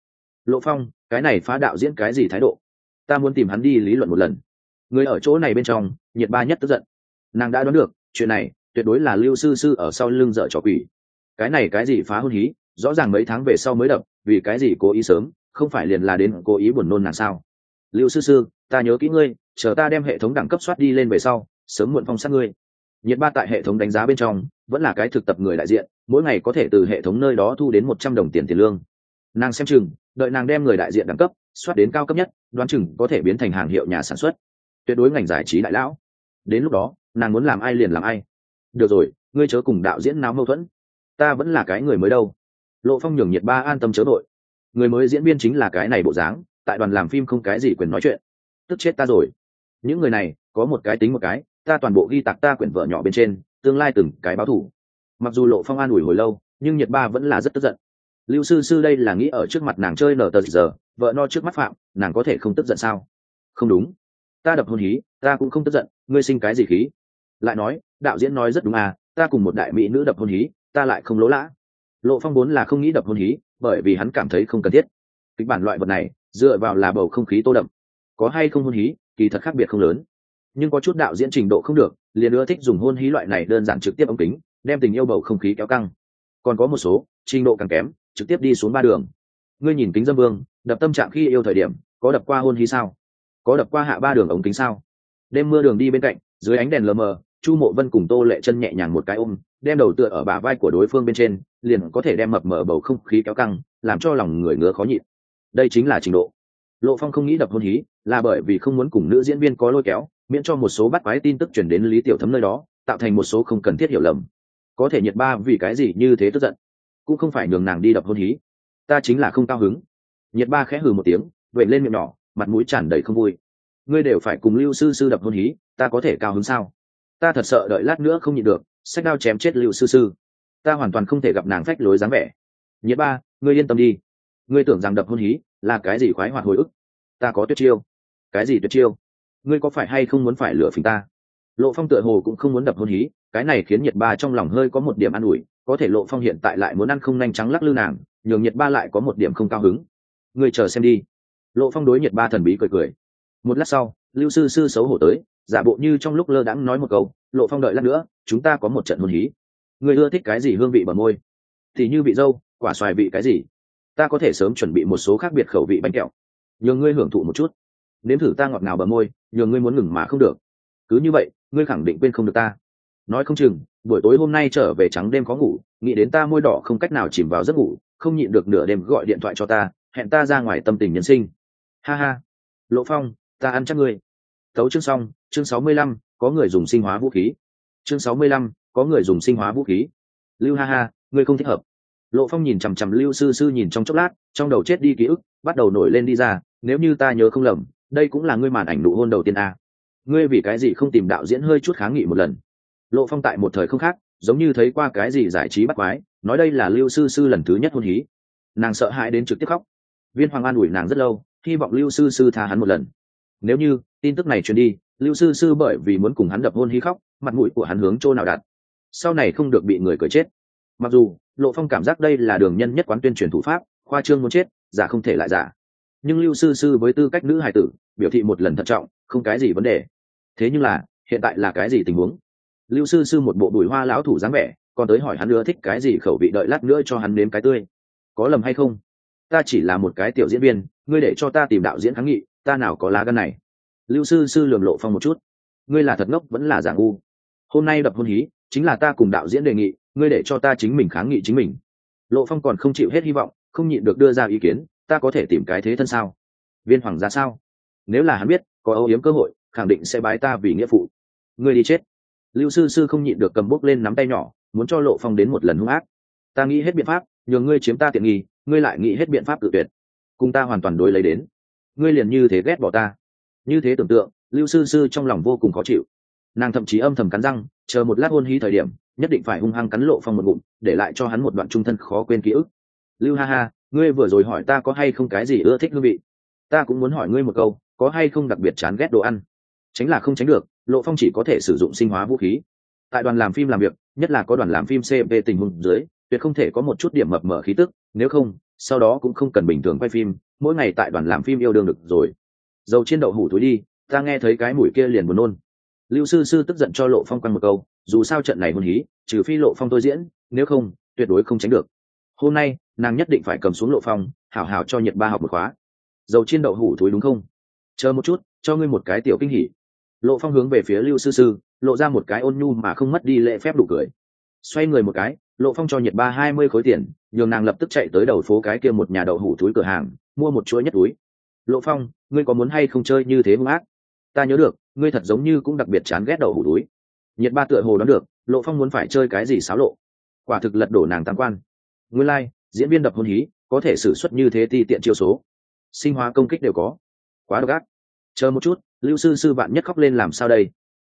lộ phong cái này phá đạo diễn cái gì thái độ? Ta muốn tìm hắn đi lý luận một lần. Người ở chỗ này bên trong, nhiệt ba nhất tức giận. Nàng đã đoán được, chuyện này tuyệt đối là lưu sư sư ở sau lưng dở trò quỷ. Cái này cái gì phá hôn hí, rõ ràng mấy tháng về sau mới đập, vì cái gì cố ý sớm, không phải liền là đến cố ý buồn nôn nàng sao? Lưu sư sư, ta nhớ kỹ ngươi, chờ ta đem hệ thống đẳng cấp soát đi lên về sau, sớm muộn phong sát ngươi. Nhiệt ba tại hệ thống đánh giá bên trong, vẫn là cái thực tập người đại diện, mỗi ngày có thể từ hệ thống nơi đó thu đến một trăm đồng tiền tiền lương. Nàng xem chừng đợi nàng đem người đại diện đẳng cấp soát đến cao cấp nhất, đoán chừng có thể biến thành hàng hiệu nhà sản xuất. Tuyệt đối ngành giải trí đại lão. Đến lúc đó, nàng muốn làm ai liền làm ai. Được rồi, ngươi chớ cùng đạo diễn nào mâu thuẫn. Ta vẫn là cái người mới đâu. Lộ phong nhường nhiệt ba an tâm chớ đội người mới diễn viên chính là cái này bộ dáng, tại đoàn làm phim không cái gì quyền nói chuyện. Tức chết ta rồi. Những người này, có một cái tính một cái, ta toàn bộ ghi tặc ta quyển vợ nhỏ bên trên, tương lai từng cái báo thủ. Mặc dù lộ phong an ủi hồi lâu, nhưng nhiệt ba vẫn là rất tức giận lưu sư sư đây là nghĩ ở trước mặt nàng chơi nở tờ giờ, vợ no trước mắt phạm, nàng có thể không tức giận sao? Không đúng. Ta đập hôn hí, ta cũng không tức giận, ngươi sinh cái gì khí? Lại nói, đạo diễn nói rất đúng à ta cùng một đại mỹ nữ đập hôn hí, ta lại không lỗ lã. Lộ phong vốn là không nghĩ đập hôn hí, bởi vì hắn cảm thấy không cần thiết. Kịch bản loại vật này, dựa vào là bầu không khí tô đậm. Có hay không hôn hí, kỳ thật khác biệt không lớn. Nhưng có chút đạo diễn trình độ không được, liền ưa thích dùng hôn hí loại này đơn giản trực tiếp ống kính, đem tình yêu bầu không khí kéo căng. Còn có một số, trình độ càng kém trực tiếp đi xuống ba đường. Ngươi nhìn kính dâm vương, đập tâm trạng khi yêu thời điểm, có đập qua hôn hí sao? Có đập qua hạ ba đường ống kính sao? Đêm mưa đường đi bên cạnh, dưới ánh đèn lờ mờ, chu mộ vân cùng tô lệ chân nhẹ nhàng một cái ôm, đem đầu tựa ở bả vai của đối phương bên trên, liền có thể đem mập mở bầu không khí kéo căng, làm cho lòng người ngứa khó nhịn. Đây chính là trình độ. Lộ phong không nghĩ đập hôn hí, là bởi vì không muốn cùng nữ diễn viên có lôi kéo, miễn cho một số bắt quái tin tức chuyển đến lý tiểu thấm nơi đó, tạo thành một số không cần thiết hiểu lầm. Có thể nhiệt ba vì cái gì như thế tức giận? Cũng không phải nhường nàng đi đập hôn hí. Ta chính là không cao hứng. Nhiệt ba khẽ hừ một tiếng vậy lên miệng nhỏ, mặt mũi tràn đầy không vui. Ngươi đều phải cùng lưu sư sư đập hôn hí, ta có thể cao hứng sao? Ta thật sợ đợi lát nữa không nhịn được, sách đao chém chết lưu sư sư. Ta hoàn toàn không thể gặp nàng phách lối dáng vẻ. Nhiệt ba, ngươi yên tâm đi. Ngươi tưởng rằng đập hôn hí là cái gì khoái hoạt hồi ức? Ta có tuyệt chiêu. Cái gì tuyệt chiêu? Ngươi có phải hay không muốn phải lửa phình ta? Lộ phong tựa hồ cũng không muốn đập hôn hí, cái này khiến nhiệt ba trong lòng hơi có một điểm an ủi có thể lộ phong hiện tại lại muốn ăn không nhanh trắng lắc lư nàng, nhường nhiệt ba lại có một điểm không cao hứng. Người chờ xem đi. Lộ phong đối nhiệt ba thần bí cười cười. Một lát sau, lưu sư sư xấu hổ tới, giả bộ như trong lúc lơ đãng nói một câu, lộ phong đợi lát nữa, chúng ta có một trận hôn hí. Người ưa thích cái gì hương vị bờ môi? Thì như vị dâu, quả xoài vị cái gì? Ta có thể sớm chuẩn bị một số khác biệt khẩu vị bánh kẹo. Nhường ngươi hưởng thụ một chút. Nếm thử ta ngọt ngào bờ môi, nhường ngươi muốn ngừng mà không được. Cứ như vậy, ngươi khẳng định quên không được ta. Nói không chừng buổi tối hôm nay trở về trắng đêm có ngủ, nghĩ đến ta môi đỏ không cách nào chìm vào giấc ngủ, không nhịn được nửa đêm gọi điện thoại cho ta, hẹn ta ra ngoài tâm tình nhân sinh. Ha ha. Lộ phong, ta ăn chắc ngươi. Thấu chương xong, chương sáu mươi lăm, có người dùng sinh hóa vũ khí. Chương sáu mươi lăm, có người dùng sinh hóa vũ khí. Lưu ha ha, ngươi không thích hợp. Lộ phong nhìn chằm chằm lưu sư sư nhìn trong chốc lát, trong đầu chết đi ký ức, bắt đầu nổi lên đi ra, nếu như ta nhớ không lầm, đây cũng là ngươi màn ảnh nụ hôn đầu tiên a. À. ngươi vì cái gì không tìm đạo diễn hơi chút kháng nghị một lần? Lộ phong tại một thời không khác, giống như thấy qua cái gì giải trí bắt quái, nói đây là lưu sư sư lần thứ nhất hôn hí. Nàng sợ hãi đến trực tiếp khóc. Viên hoàng an ủi nàng rất lâu, hy vọng lưu sư sư tha hắn một lần. Nếu như, tin tức này truyền đi, lưu sư sư bởi vì muốn cùng hắn đập hôn hí khóc, mặt mũi của hắn hướng chỗ nào đặt. Sau này không được bị người cười chết. Mặc dù, lộ phong cảm giác đây là đường nhân nhất quán tuyên truyền thủ pháp, khoa trương muốn chết, giả không thể lại giả. Nhưng lưu sư sư với tư cách nữ hài tử, biểu thị một lần thận trọng, không cái gì vấn đề. Thế nhưng là, hiện tại là cái gì tình huống? Lưu sư sư một bộ bùi hoa lão thủ dáng vẻ, còn tới hỏi hắn nữa thích cái gì khẩu vị đợi lát nữa cho hắn nếm cái tươi. Có lầm hay không? Ta chỉ là một cái tiểu diễn viên, ngươi để cho ta tìm đạo diễn kháng nghị, ta nào có lá gân này? Lưu sư sư lường lộ phong một chút. Ngươi là thật ngốc, vẫn là giả ngu. Hôm nay đập hôn hí, chính là ta cùng đạo diễn đề nghị, ngươi để cho ta chính mình kháng nghị chính mình. Lộ phong còn không chịu hết hy vọng, không nhịn được đưa ra ý kiến, ta có thể tìm cái thế thân sao? Viên hoàng ra sao? Nếu là hắn biết, có âu yếm cơ hội, khẳng định sẽ bái ta vì nghĩa phụ. Ngươi đi chết lưu sư sư không nhịn được cầm bốc lên nắm tay nhỏ, muốn cho lộ phong đến một lần hung ác. Ta nghĩ hết biện pháp, nhường ngươi chiếm ta tiện nghi, ngươi lại nghĩ hết biện pháp tự tuyệt. Cùng ta hoàn toàn đối lấy đến. Ngươi liền như thế ghét bỏ ta. Như thế tưởng tượng, lưu sư sư trong lòng vô cùng khó chịu. Nàng thậm chí âm thầm cắn răng, chờ một lát hôn hí thời điểm, nhất định phải hung hăng cắn lộ phong một bụng để lại cho hắn một đoạn trung thân khó quên ký ức. Lưu ha ha, ngươi vừa rồi hỏi ta có hay không cái gì ưa thích hương vị? Ta cũng muốn hỏi ngươi một câu, có hay không đặc biệt chán ghét đồ ăn? Tránh là không tránh được lộ phong chỉ có thể sử dụng sinh hóa vũ khí. Tại đoàn làm phim làm việc, nhất là có đoàn làm phim cp tình huống dưới, tuyệt không thể có một chút điểm mập mờ khí tức, nếu không, sau đó cũng không cần bình thường quay phim, mỗi ngày tại đoàn làm phim yêu đương được rồi. Dầu trên đậu hủ túi đi, ta nghe thấy cái mùi kia liền buồn nôn. Lưu sư sư tức giận cho lộ phong quăng một câu, dù sao trận này hôn hí, trừ phi lộ phong tôi diễn, nếu không, tuyệt đối không tránh được. Hôm nay, nàng nhất định phải cầm xuống lộ phong, hảo hảo cho nhiệt ba học một khóa. Dầu chiên đậu hủ túi đúng không? Chờ một chút, cho ngươi một cái tiểu kinh hỉ lộ phong hướng về phía lưu sư sư lộ ra một cái ôn nhu mà không mất đi lễ phép đủ cười. Xoay người một cái lộ phong cho nhiệt ba hai mươi khối tiền nhường nàng lập tức chạy tới đầu phố cái kia một nhà đậu hủ túi cửa hàng mua một chuỗi nhất túi. Lộ phong ngươi có muốn hay không chơi như thế hung ác? Ta nhớ được ngươi thật giống như cũng đặc biệt chán ghét đậu hủ túi. Nhiệt ba tựa hồ đón được lộ phong muốn phải chơi cái gì xáo lộ. Quả thực lật đổ nàng tam quan. Nguyên lai、like, diễn viên đập hôn hí có thể xử suất như thế ti tiện chiêu số. Sinh hóa công kích đều có. Quá độc ác. Chờ một chút lưu sư sư bạn nhất khóc lên làm sao đây?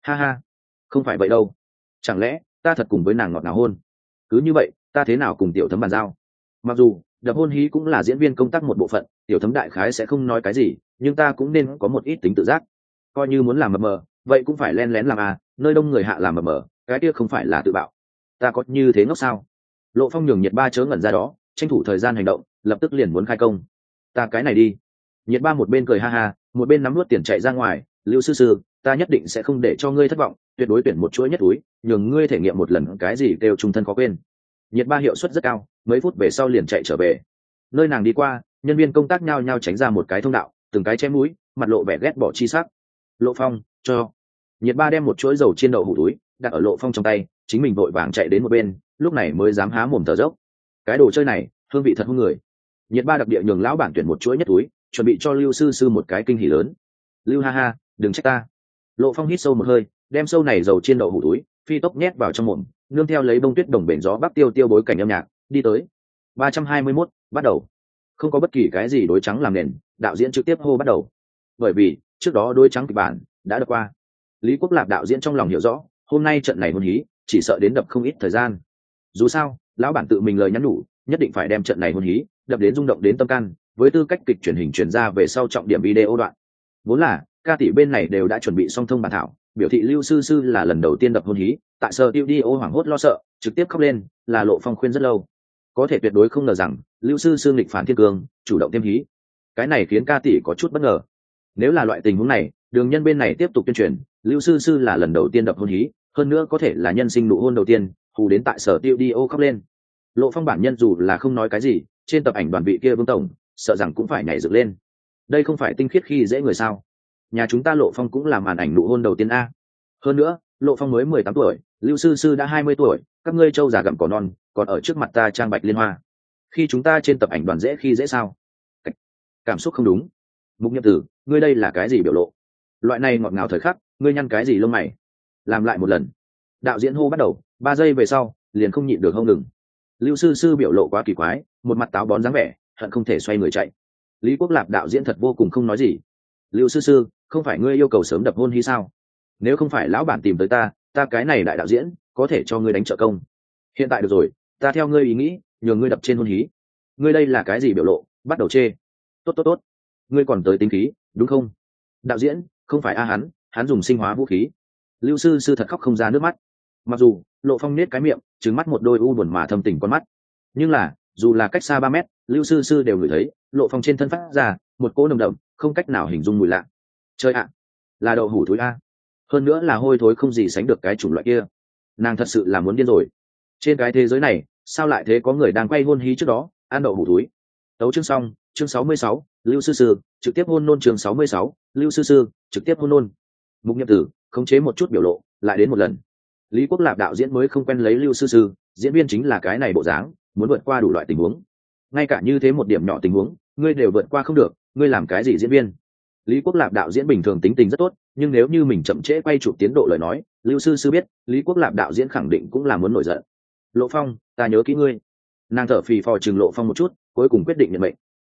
Ha ha, không phải vậy đâu. Chẳng lẽ ta thật cùng với nàng ngọt ngào hôn? Cứ như vậy, ta thế nào cùng tiểu thấm bàn giao? Mặc dù, đập hôn hí cũng là diễn viên công tác một bộ phận, tiểu thấm đại khái sẽ không nói cái gì, nhưng ta cũng nên có một ít tính tự giác. Coi như muốn làm mờ mờ, vậy cũng phải len lén làm à nơi đông người hạ làm mờ mờ, cái kia không phải là tự bạo. Ta có như thế ngốc sao? Lộ phong nhường nhiệt ba chớ ngẩn ra đó, tranh thủ thời gian hành động, lập tức liền muốn khai công. Ta cái này đi nhiệt ba một bên cười ha ha, một bên nắm nuốt tiền chạy ra ngoài, lưu sư sư, ta nhất định sẽ không để cho ngươi thất vọng, tuyệt đối tuyển một chuỗi nhất túi, nhường ngươi thể nghiệm một lần cái gì kêu trung thân khó quên. Nhiệt ba hiệu suất rất cao, mấy phút về sau liền chạy trở về. Nơi nàng đi qua, nhân viên công tác nhao nhao tránh ra một cái thông đạo, từng cái chém mũi, mặt lộ vẻ ghét bỏ chi sắc. Lộ phong, cho. Nhiệt ba đem một chuỗi dầu chiên đậu hủ túi, đặt ở lộ phong trong tay, chính mình vội vàng chạy đến một bên, lúc này mới dám há mồm thở dốc. Cái đồ chơi này, hương vị thật hung người. Nhiệt ba đặc địa nhường lão bản tuyển một chuỗi nhất túi chuẩn bị cho lưu sư sư một cái kinh hỉ lớn. Lưu ha ha đừng trách ta. Lộ phong hít sâu một hơi đem sâu này dầu trên đậu hủ túi phi tốc nhét vào trong mồm nương theo lấy bông tuyết đồng bể gió bắc tiêu tiêu bối cảnh âm nhạc đi tới. ba trăm hai mươi 321, bắt đầu. Không có bất kỳ cái gì đối trắng làm nền đạo diễn trực tiếp hô bắt đầu. Bởi vì trước đó đối trắng kịch bản đã đập qua. Lý quốc lạc đạo diễn trong lòng hiểu rõ hôm nay trận này hôn hí chỉ sợ đến đập không ít thời gian. Dù sao lão bản tự mình lời nhắn nhủ nhất định phải đem trận này hôn hí đập đến rung động đến tâm can với tư cách kịch truyền hình truyền ra về sau trọng điểm video đoạn. Vốn là, ca tỷ bên này đều đã chuẩn bị song thông bản thảo, biểu thị lưu sư sư là lần đầu tiên đập hôn hí, tại sở tiêu đi ô hoảng hốt lo sợ, trực tiếp khóc lên, là lộ phong khuyên rất lâu. Có thể tuyệt đối không ngờ rằng, lưu sư sư nghịch phản thiên cương, chủ động thêm hí. Cái này khiến ca tỷ có chút bất ngờ. Nếu là loại tình huống này, đường nhân bên này tiếp tục tuyên truyền, lưu sư sư là lần đầu tiên đập hôn hí, hơn nữa có thể là nhân sinh nụ hôn đầu tiên, hù đến tại sở tiêu đi ô khóc lên. Lộ phong bản nhân dù là không nói cái gì, trên tập ảnh đoàn vị kia vương tổng sợ rằng cũng phải nhảy dựng lên. Đây không phải tinh khiết khi dễ người sao? Nhà chúng ta lộ phong cũng là màn ảnh nụ hôn đầu tiên a. Hơn nữa, lộ phong mới mười tám tuổi, lưu sư sư đã hai mươi tuổi, các ngươi trâu già gặm cỏ non, còn ở trước mặt ta trang bạch liên hoa. Khi chúng ta trên tập ảnh đoàn dễ khi dễ sao? Cảm xúc không đúng. Mục nhậm tử, ngươi đây là cái gì biểu lộ? Loại này ngọt ngào thời khắc, ngươi nhăn cái gì lông mày? Làm lại một lần. Đạo diễn hô bắt đầu, ba giây về sau, liền không nhịn được hông ngừng. Lưu sư sư biểu lộ quá kỳ quái, một mặt táo bón dáng vẻ hận không thể xoay người chạy. Lý quốc lạp đạo diễn thật vô cùng không nói gì. Lưu sư sư, không phải ngươi yêu cầu sớm đập hôn hy sao? Nếu không phải lão bản tìm tới ta ta cái này đại đạo diễn, có thể cho ngươi đánh trợ công. Hiện tại được rồi, ta theo ngươi ý nghĩ, nhường ngươi đập trên hôn hí ngươi đây là cái gì biểu lộ? Bắt đầu chê. Tốt tốt tốt. Ngươi còn tới tính khí, đúng không? Đạo diễn, không phải a hắn hắn dùng sinh hóa vũ khí. Lưu sư sư thật khóc không ra nước mắt. Mặc dù, lộ phong nết cái miệng trứng mắt một đôi u buồn mà thâm tình con mắt. Nhưng là dù là cách xa ba mét, lưu sư sư đều ngửi thấy, lộ phong trên thân phát ra một cỗ nồng đậm, không cách nào hình dung mùi lạ. Chơi ạ, là đậu hủ thối a. Hơn nữa là hôi thối không gì sánh được cái chủng loại kia. Nàng thật sự là muốn điên rồi. Trên cái thế giới này, sao lại thế có người đang quay hôn hí trước đó, ăn đậu hủ thối? tấu chương xong, chương sáu mươi sáu, lưu sư sư, trực tiếp hôn nôn chương sáu mươi sáu, lưu sư sư, trực tiếp hôn nôn. Mục nhậm tử, khống chế một chút biểu lộ, lại đến một lần. Lý quốc lạp đạo diễn mới không quen lấy lưu sư sư, diễn viên chính là cái này bộ dáng muốn vượt qua đủ loại tình huống. Ngay cả như thế một điểm nhỏ tình huống, ngươi đều vượt qua không được, ngươi làm cái gì diễn viên? Lý quốc lạp đạo diễn bình thường tính tình rất tốt, nhưng nếu như mình chậm trễ quay chụp tiến độ lời nói, lưu sư sư biết, lý quốc lạp đạo diễn khẳng định cũng là muốn nổi giận. Lộ phong, ta nhớ kỹ ngươi. Nàng thở phì phò chừng lộ phong một chút, cuối cùng quyết định nhận mệnh.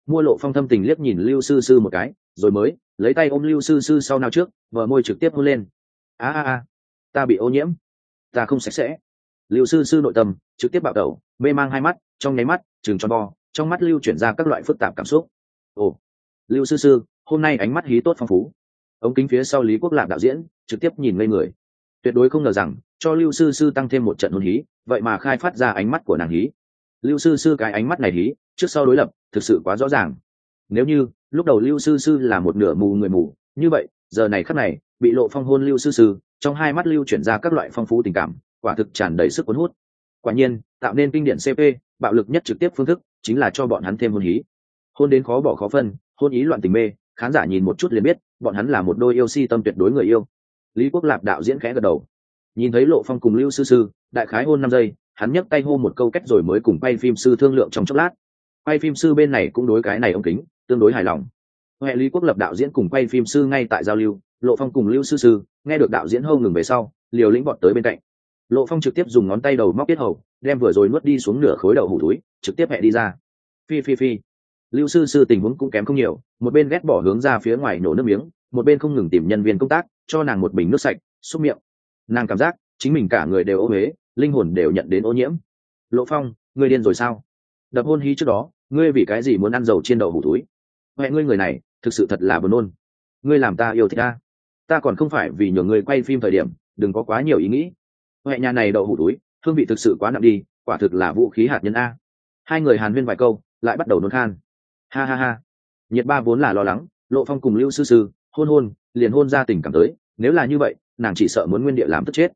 Mua lộ phong thâm tình liếc nhìn lưu sư sư một cái, rồi mới, lấy tay ôm lưu sư sư sau nào trước vợ môi trực tiếp hôn lên. A a a, ta bị ô nhiễm. Ta không sạch sẽ lưu sư sư nội tâm, trực tiếp bạo tẩu, mê mang hai mắt, trong nháy mắt chừng tròn bo trong mắt lưu chuyển ra các loại phức tạp cảm xúc. Ồ, lưu sư sư, hôm nay ánh mắt hí tốt phong phú. Ống kính phía sau lý quốc lạc đạo diễn, trực tiếp nhìn ngây người. Tuyệt đối không ngờ rằng, cho lưu sư sư tăng thêm một trận hôn hí, vậy mà khai phát ra ánh mắt của nàng hí. Lưu sư sư cái ánh mắt này hí, trước sau đối lập, thực sự quá rõ ràng. Nếu như, lúc đầu lưu sư sư là một nửa mù người mù, như vậy, giờ này khắc này, bị lộ phong hôn lưu sư sư, trong hai mắt lưu chuyển ra các loại phong phú tình cảm quả thực tràn đầy sức cuốn hút. Quả nhiên, tạo nên kinh điển cp bạo lực nhất trực tiếp phương thức, chính là cho bọn hắn thêm hôn hí. Hôn đến khó bỏ khó phân, hôn ý loạn tình mê, khán giả nhìn một chút liền biết, bọn hắn là một đôi yêu si tâm tuyệt đối người yêu. Lý quốc lạp đạo diễn khẽ gật đầu. Nhìn thấy lộ phong cùng lưu sư sư, đại khái hôn năm giây, hắn nhấc tay hô một câu cách rồi mới cùng quay phim sư thương lượng trong chốc lát. Quay phim sư bên này cũng đối cái này ông kính, tương đối hài lòng. Huệ lý quốc lập đạo diễn cùng quay phim sư ngay tại giao lưu, lộ phong cùng lưu sư sư, nghe được đạo diễn hâu ngừng về sau, liều lĩnh bọn tới bên cạnh lộ phong trực tiếp dùng ngón tay đầu móc tiết hầu, đem vừa rồi nuốt đi xuống nửa khối đầu hủ túi, trực tiếp hẹ đi ra. Phi phi phi. Lưu sư sư tình huống cũng kém không nhiều, một bên ghét bỏ hướng ra phía ngoài nổ nước miếng, một bên không ngừng tìm nhân viên công tác, cho nàng một bình nước sạch, xúc miệng. Nàng cảm giác, chính mình cả người đều ô huế linh hồn đều nhận đến ô nhiễm. Lộ phong, ngươi điên rồi sao? Đập hôn hí trước đó, ngươi vì cái gì muốn ăn dầu trên đậu hủ túi? Huệ ngươi người này, thực sự thật là buồn nôn. Ngươi làm ta yêu thích ta. Ta còn không phải vì nhường ngươi quay phim thời điểm, đừng có quá nhiều ý nghĩ huệ nhà này đậu hủ túi, hương vị thực sự quá nặng đi, quả thực là vũ khí hạt nhân a. Hai người hàn huyên vài câu, lại bắt đầu nôn khan. Ha ha ha. Nhiệt ba vốn là lo lắng, lộ phong cùng lưu sư sư, hôn hôn, liền hôn ra tình cảm tới, nếu là như vậy, nàng chỉ sợ muốn nguyên địa làm tức chết.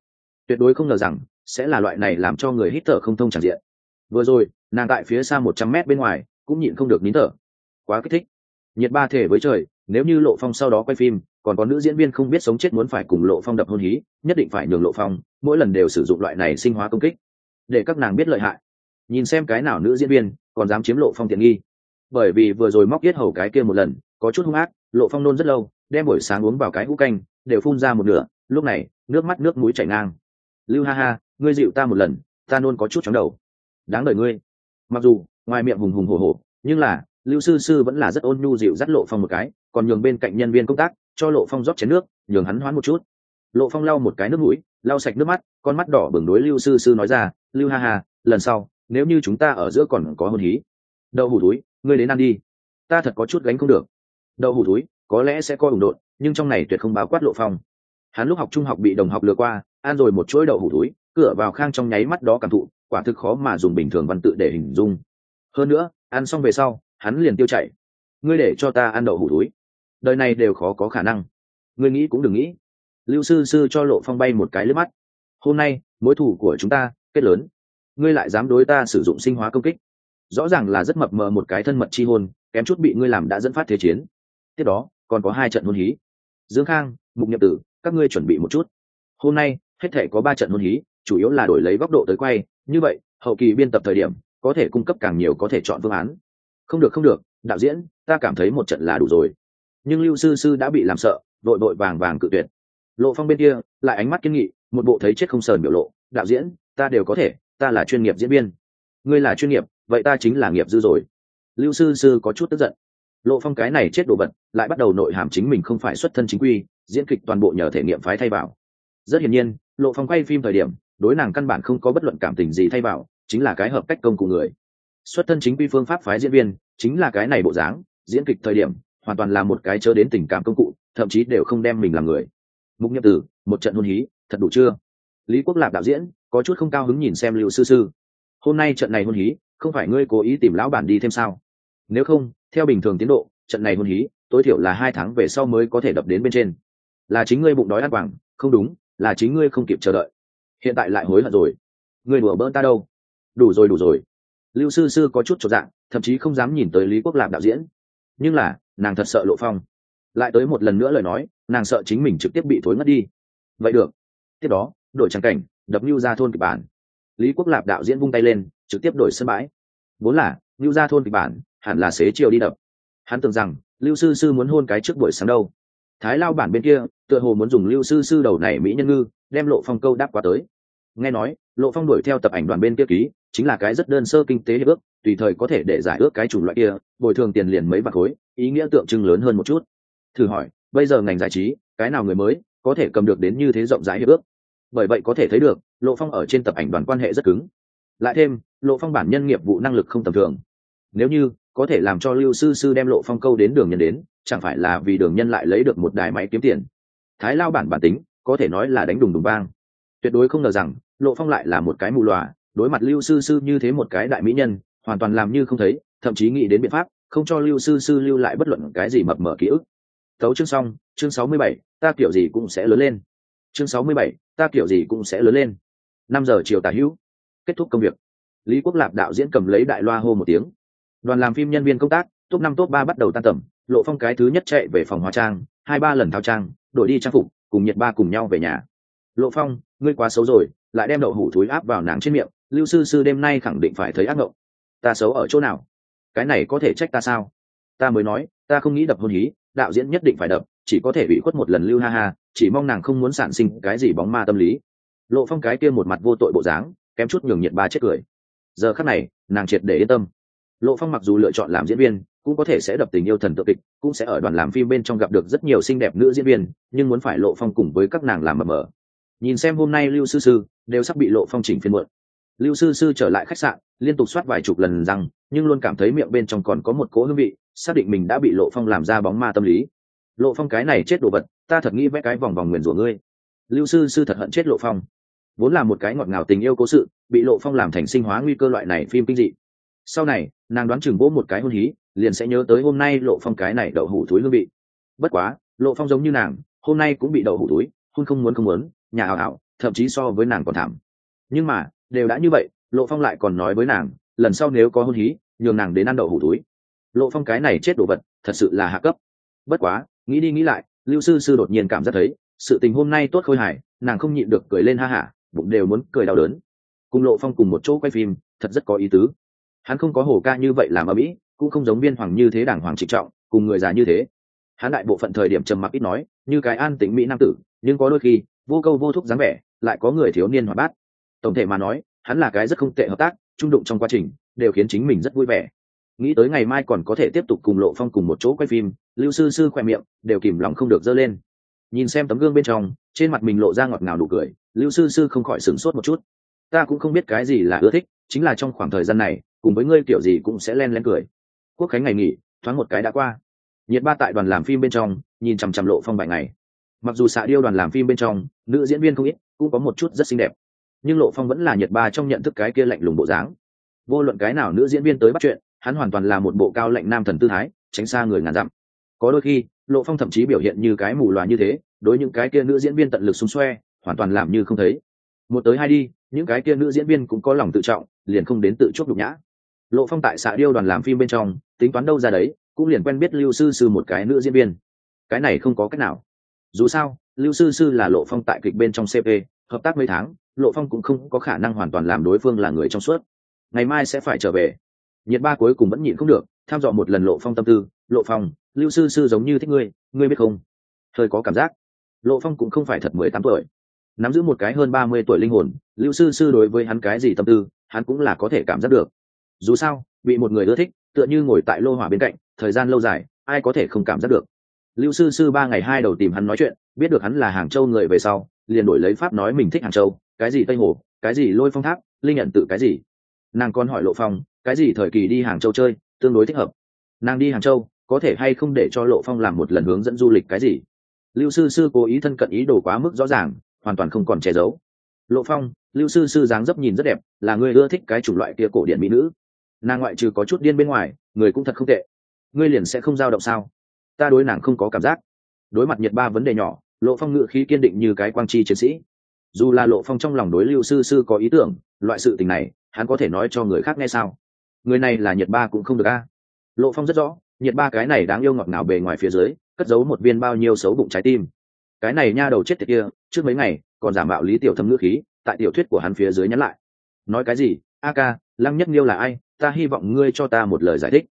Tuyệt đối không ngờ rằng, sẽ là loại này làm cho người hít thở không thông tràn diện. Vừa rồi, nàng tại phía xa một trăm mét bên ngoài, cũng nhịn không được nín thở. Quá kích thích. Nhiệt ba thể với trời nếu như lộ phong sau đó quay phim, còn có nữ diễn viên không biết sống chết muốn phải cùng lộ phong đập hôn hí, nhất định phải nhường lộ phong mỗi lần đều sử dụng loại này sinh hóa công kích. Để các nàng biết lợi hại. Nhìn xem cái nào nữ diễn viên còn dám chiếm lộ phong tiện nghi. Bởi vì vừa rồi móc yết hầu cái kia một lần, có chút hung ác, lộ phong nôn rất lâu, đem buổi sáng uống vào cái hũ canh, đều phun ra một nửa, lúc này, nước mắt nước mũi chảy ngang. Lưu ha ha, ngươi dịu ta một lần, ta nôn có chút chóng đầu. Đáng đời ngươi. Mặc dù, ngoài miệng hùng hùng hổ hổ, nhưng là lưu sư sư vẫn là rất ôn nhu dịu dắt lộ phong một cái, còn nhường bên cạnh nhân viên công tác cho lộ phong rót chén nước, nhường hắn hoán một chút. Lộ phong lau một cái nước mũi, lau sạch nước mắt, con mắt đỏ bừng đối lưu sư sư nói ra, lưu ha ha, lần sau, nếu như chúng ta ở giữa còn có hôn hí, đậu hủ túi, ngươi đến ăn đi. Ta thật có chút gánh không được. Đậu hủ túi, có lẽ sẽ coi ủng đột nhưng trong này tuyệt không báo quát lộ phong. Hắn lúc học trung học bị đồng học lừa qua, ăn rồi một chuỗi đậu hủ túi, cửa vào khang trong nháy mắt đó cảm thụ, quả thực khó mà dùng bình thường văn tự để hình dung. Hơn nữa, ăn xong về sau hắn liền tiêu chảy. Ngươi để cho ta ăn đậu hủ túi đời này đều khó có khả năng. Ngươi nghĩ cũng đừng nghĩ. Lưu sư sư cho lộ phong bay một cái lướt mắt. Hôm nay, mối thủ của chúng ta, kết lớn. Ngươi lại dám đối ta sử dụng sinh hóa công kích. Rõ ràng là rất mập mờ một cái thân mật chi hôn kém chút bị ngươi làm đã dẫn phát thế chiến. Tiếp đó, còn có hai trận hôn hí. Dương khang, mục nhậm tử, các ngươi chuẩn bị một chút. Hôm nay, hết thể có ba trận hôn hí, chủ yếu là đổi lấy góc độ tới quay. Như vậy, hậu kỳ biên tập thời điểm, có thể cung cấp càng nhiều có thể chọn phương án không được không được, đạo diễn, ta cảm thấy một trận là đủ rồi. Nhưng lưu sư sư đã bị làm sợ đội đội vàng vàng cự tuyệt. Lộ phong bên kia, lại ánh mắt kiên nghị, một bộ thấy chết không sờn biểu lộ. Đạo diễn, ta đều có thể, ta là chuyên nghiệp diễn viên. Ngươi là chuyên nghiệp, vậy ta chính là nghiệp dư rồi. Lưu sư sư có chút tức giận. Lộ phong cái này chết đồ vật, lại bắt đầu nội hàm chính mình không phải xuất thân chính quy, diễn kịch toàn bộ nhờ thể nghiệm phái thay vào. Rất hiển nhiên, lộ phong quay phim thời điểm, đối nàng căn bản không có bất luận cảm tình gì thay vào, chính là cái hợp cách công cụ người xuất thân chính quy phương pháp phái diễn viên, chính là cái này bộ dáng, diễn kịch thời điểm, hoàn toàn là một cái chớ đến tình cảm công cụ, thậm chí đều không đem mình làm người. Mục nhậm tử, một trận hôn hí, thật đủ chưa? Lý quốc lạc đạo diễn, có chút không cao hứng nhìn xem liệu sư sư. Hôm nay trận này hôn hí, không phải ngươi cố ý tìm lão bản đi thêm sao? Nếu không, theo bình thường tiến độ, trận này hôn hí, tối thiểu là hai tháng về sau mới có thể đập đến bên trên. Là chính ngươi bụng đói ăn quảng, không đúng, là chính ngươi không kịp chờ đợi. Hiện tại lại hối hận rồi. Ngươi đùa bỡn ta đâu? Đủ rồi đủ rồi lưu sư sư có chút trọn dạng thậm chí không dám nhìn tới lý quốc lạp đạo diễn. Nhưng là, nàng thật sợ lộ phong. Lại tới một lần nữa lời nói, nàng sợ chính mình trực tiếp bị thối ngất đi. Vậy được. Tiếp đó, đổi trang cảnh, đập lưu ra thôn kịch bản. Lý quốc lạp đạo diễn vung tay lên, trực tiếp đổi sân bãi. Vốn là lưu ra thôn kịch bản, hẳn là xế chiều đi đập. Hắn tưởng rằng, lưu sư sư muốn hôn cái trước buổi sáng đâu. Thái lao bản bên kia, tựa hồ muốn dùng lưu sư sư đầu này mỹ nhân ngư, đem lộ phong câu đáp qua tới. Nghe nói, lộ phong đuổi theo tập ảnh đoàn bên kia ký chính là cái rất đơn sơ kinh tế hiệp ước, tùy thời có thể để giải ước cái chủng loại kia, bồi thường tiền liền mấy bạc khối, ý nghĩa tượng trưng lớn hơn một chút. Thử hỏi, bây giờ ngành giải trí, cái nào người mới có thể cầm được đến như thế rộng rãi hiệp ước? Bởi vậy có thể thấy được, lộ phong ở trên tập ảnh đoàn quan hệ rất cứng. Lại thêm, lộ phong bản nhân nghiệp vụ năng lực không tầm thường. Nếu như có thể làm cho lưu sư sư đem lộ phong câu đến đường nhân đến, chẳng phải là vì đường nhân lại lấy được một đài máy kiếm tiền? Thái lao bản bản tính, có thể nói là đánh đùng đùng vang tuyệt đối không ngờ rằng, lộ phong lại là một cái mù lòa đối mặt lưu sư sư như thế một cái đại mỹ nhân, hoàn toàn làm như không thấy, thậm chí nghĩ đến biện pháp, không cho lưu sư sư lưu lại bất luận cái gì mập mờ ký ức. Thấu chương xong, chương sáu mươi bảy, ta kiểu gì cũng sẽ lớn lên. Chương sáu mươi bảy, ta kiểu gì cũng sẽ lớn lên. Năm giờ chiều tả hữu, kết thúc công việc. Lý quốc lạp đạo diễn cầm lấy đại loa hô một tiếng. Đoàn làm phim nhân viên công tác, top năm, top ba bắt đầu tan tầm. Lộ phong cái thứ nhất chạy về phòng hóa trang, hai, ba lần thao trang, đổi đi trang phục, cùng nhiệt ba cùng nhau về nhà. Lộ phong, ngươi quá xấu rồi, lại đem đậu hủ thúi áp vào nàng trên miệng lưu sư sư đêm nay khẳng định phải thấy ác mộng ta xấu ở chỗ nào? Cái này có thể trách ta sao? Ta mới nói, ta không nghĩ đập hôn hí, đạo diễn nhất định phải đập, chỉ có thể bị khuất một lần lưu ha ha, chỉ mong nàng không muốn sản sinh cái gì bóng ma tâm lý. Lộ phong cái kia một mặt vô tội bộ dáng, kém chút nhường nhiệt ba chết cười. Giờ khắc này, nàng triệt để yên tâm. Lộ phong mặc dù lựa chọn làm diễn viên, cũng có thể sẽ đập tình yêu thần tượng kịch, cũng sẽ ở đoàn làm phim bên trong gặp được rất nhiều xinh đẹp nữ diễn viên, nhưng muốn phải lộ phong cùng với các nàng làm mờ mờ. Nhìn xem hôm nay lưu sư sư, đều sắp bị lộ phong chỉnh phiên muộn lưu sư sư trở lại khách sạn, liên tục soát vài chục lần rằng nhưng luôn cảm thấy miệng bên trong còn có một cỗ hương vị, xác định mình đã bị lộ phong làm ra bóng ma tâm lý. Lộ phong cái này chết đồ vật, ta thật nghĩ vẽ cái vòng vòng nguyền rủa ngươi. Lưu sư sư thật hận chết lộ phong. Vốn là một cái ngọt ngào tình yêu cố sự, bị lộ phong làm thành sinh hóa nguy cơ loại này phim kinh dị. Sau này, nàng đoán chừng vỗ một cái hôn hí, liền sẽ nhớ tới hôm nay lộ phong cái này đậu hủ túi hương vị. Bất quá, lộ phong giống như nàng, hôm nay cũng bị đậu hủ túi hôn không muốn không muốn, nhà ảo ảo, thậm chí so với nàng còn thảm. Nhưng mà đều đã như vậy, lộ phong lại còn nói với nàng, lần sau nếu có hôn hí, nhường nàng đến ăn đậu hủ túi. Lộ phong cái này chết đồ vật, thật sự là hạ cấp. Bất quá, nghĩ đi nghĩ lại, lưu sư sư đột nhiên cảm giác thấy, sự tình hôm nay tốt khôi hài, nàng không nhịn được cười lên ha hả, bụng đều muốn cười đau đớn. Cùng lộ phong cùng một chỗ quay phim, thật rất có ý tứ. Hắn không có hồ ca như vậy làm ở mỹ, cũng không giống viên hoàng như thế đảng hoàng trịnh trọng, cùng người già như thế. Hắn đại bộ phận thời điểm trầm mặc ít nói, như cái an tĩnh mỹ nam tử, nhưng có đôi khi, vô câu vô thúc dáng vẻ, lại có người thiếu niên hoạt bát tổng thể mà nói, hắn là cái rất không tệ hợp tác, trung đụng trong quá trình, đều khiến chính mình rất vui vẻ. Nghĩ tới ngày mai còn có thể tiếp tục cùng lộ phong cùng một chỗ quay phim, lưu sư sư khoe miệng đều kìm lòng không được dơ lên. Nhìn xem tấm gương bên trong, trên mặt mình lộ ra ngọt ngào đủ cười, lưu sư sư không khỏi sửng sốt một chút. Ta cũng không biết cái gì là ưa thích, chính là trong khoảng thời gian này, cùng với ngươi kiểu gì cũng sẽ len len cười. Quốc khánh ngày nghỉ, thoáng một cái đã qua. Nhiệt ba tại đoàn làm phim bên trong, nhìn chằm chằm lộ phong vài ngày. Mặc dù xạ điêu đoàn làm phim bên trong, nữ diễn viên không ít, cũng có một chút rất xinh đẹp nhưng lộ phong vẫn là nhiệt ba trong nhận thức cái kia lạnh lùng bộ dáng. Vô luận cái nào nữ diễn viên tới bắt chuyện, hắn hoàn toàn là một bộ cao lạnh nam thần tư thái, tránh xa người ngàn dặm. Có đôi khi, lộ phong thậm chí biểu hiện như cái mù loà như thế, đối những cái kia nữ diễn viên tận lực xung xoe, hoàn toàn làm như không thấy. Một tới hai đi, những cái kia nữ diễn viên cũng có lòng tự trọng, liền không đến tự chuốc nhục nhã. Lộ phong tại xạ điêu đoàn làm phim bên trong, tính toán đâu ra đấy, cũng liền quen biết lưu sư sư một cái nữ diễn viên. Cái này không có cách nào. Dù sao, lưu sư sư là lộ phong tại kịch bên trong cp hợp tác mấy tháng, lộ phong cũng không có khả năng hoàn toàn làm đối phương là người trong suốt. Ngày mai sẽ phải trở về. Nhiệt ba cuối cùng vẫn nhịn không được, tham dò một lần lộ phong tâm tư. Lộ phong, lưu sư sư giống như thích ngươi ngươi biết không? Hơi có cảm giác. Lộ phong cũng không phải thật mười tám tuổi. Nắm giữ một cái hơn ba mươi tuổi linh hồn, lưu sư sư đối với hắn cái gì tâm tư, hắn cũng là có thể cảm giác được. Dù sao, bị một người ưa thích, tựa như ngồi tại lô hỏa bên cạnh, thời gian lâu dài, ai có thể không cảm giác được. Lưu sư sư ba ngày hai đầu tìm hắn nói chuyện, biết được hắn là hàng châu người về sau liền đổi lấy pháp nói mình thích hàng châu, cái gì tây hồ, cái gì lôi phong tháp, linh nhận tự cái gì? Nàng còn hỏi lộ phong, cái gì thời kỳ đi hàng châu chơi, tương đối thích hợp. Nàng đi hàng châu, có thể hay không để cho lộ phong làm một lần hướng dẫn du lịch cái gì? Lưu sư sư cố ý thân cận ý đồ quá mức rõ ràng, hoàn toàn không còn che giấu. Lộ phong, lưu sư sư dáng dấp nhìn rất đẹp, là người ưa thích cái chủng loại kia cổ điển mỹ nữ. Nàng ngoại trừ có chút điên bên ngoài, người cũng thật không tệ. Ngươi liền sẽ không dao động sao? Ta đối nàng không có cảm giác. Đối mặt nhiệt ba vấn đề nhỏ lộ phong ngự khí kiên định như cái quang chi chiến sĩ. Dù là lộ phong trong lòng đối lưu sư sư có ý tưởng, loại sự tình này, hắn có thể nói cho người khác nghe sao? Người này là nhiệt ba cũng không được a. Lộ phong rất rõ nhiệt ba cái này đáng yêu ngọt ngào bề ngoài phía dưới, cất giấu một viên bao nhiêu xấu bụng trái tim. Cái này nha đầu chết tiệt kia, trước mấy ngày, còn giả mạo lý tiểu thâm ngữ khí, tại tiểu thuyết của hắn phía dưới nhắn lại. Nói cái gì? A ca, lăng nhất nghiêu là ai? Ta hy vọng ngươi cho ta một lời giải thích.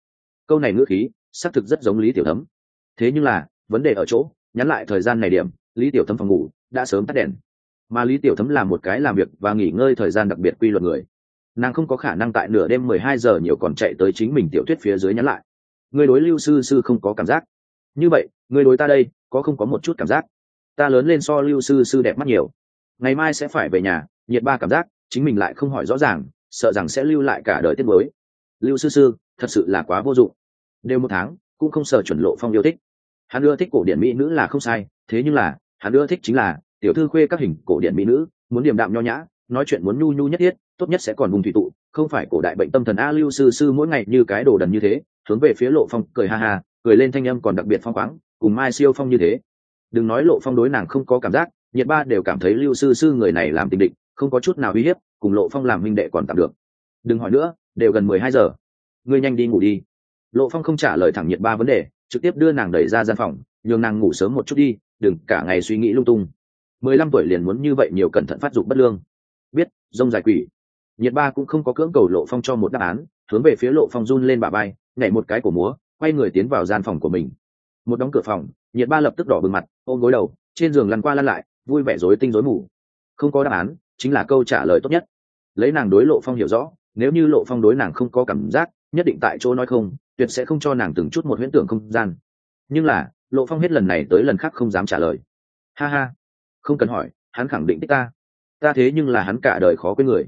Câu này ngữ khí, xác thực rất giống lý tiểu thấm. Thế nhưng là, vấn đề ở chỗ nhắn lại thời gian này điểm, lý tiểu thấm phòng ngủ đã sớm tắt đèn. Mà lý tiểu thấm là một cái làm việc và nghỉ ngơi thời gian đặc biệt quy luật người. Nàng không có khả năng tại nửa đêm mười hai giờ nhiều còn chạy tới chính mình tiểu thuyết phía dưới nhắn lại. Người đối lưu sư sư không có cảm giác. Như vậy, người đối ta đây, có không có một chút cảm giác? Ta lớn lên so lưu sư sư đẹp mắt nhiều. Ngày mai sẽ phải về nhà, nhiệt ba cảm giác, chính mình lại không hỏi rõ ràng, sợ rằng sẽ lưu lại cả đời tiết mới lưu sư sư, thật sự là quá vô dụng. Đều một tháng, cũng không sở chuẩn lộ phong yêu thích hắn ưa thích cổ điển mỹ nữ là không sai, thế nhưng là, hắn ưa thích chính là, tiểu thư khuê các hình cổ điển mỹ nữ, muốn điềm đạm nho nhã, nói chuyện muốn nhu nhu nhất thiết, tốt nhất sẽ còn vùng thủy tụ, không phải cổ đại bệnh tâm thần a lưu sư sư mỗi ngày như cái đồ đần như thế, hướng về phía lộ phong, cười ha ha, cười lên thanh âm còn đặc biệt phong khoáng, cùng mai siêu phong như thế. Đừng nói lộ phong đối nàng không có cảm giác, nhiệt ba đều cảm thấy lưu sư sư người này làm tình định không có chút nào uy hiếp, cùng lộ phong làm minh đệ còn tạm được. Đừng hỏi nữa, đều gần mười hai giờ. Ngươi nhanh đi ngủ đi. Lộ phong không trả lời thẳng nhiệt ba vấn đề trực tiếp đưa nàng đẩy ra gian phòng, nhường nàng ngủ sớm một chút đi, đừng cả ngày suy nghĩ lung tung. Mười lăm tuổi liền muốn như vậy nhiều cẩn thận phát dục bất lương. Biết, rông dài quỷ. Nhiệt ba cũng không có cưỡng cầu lộ phong cho một đáp án, hướng về phía lộ phong run lên bà bay nhảy một cái của múa, quay người tiến vào gian phòng của mình. Một đóng cửa phòng, nhiệt ba lập tức đỏ bừng mặt, ôm gối đầu, trên giường lăn qua lăn lại, vui vẻ rối tinh rối mù. Không có đáp án, chính là câu trả lời tốt nhất. Lấy nàng đối lộ phong hiểu rõ, nếu như lộ phong đối nàng không có cảm giác, nhất định tại chỗ nói không tuyệt sẽ không cho nàng từng chút một huyễn tưởng không gian. Nhưng là, lộ phong hết lần này tới lần khác không dám trả lời. Ha ha, không cần hỏi, hắn khẳng định thích ta. Ta thế nhưng là hắn cả đời khó quên người.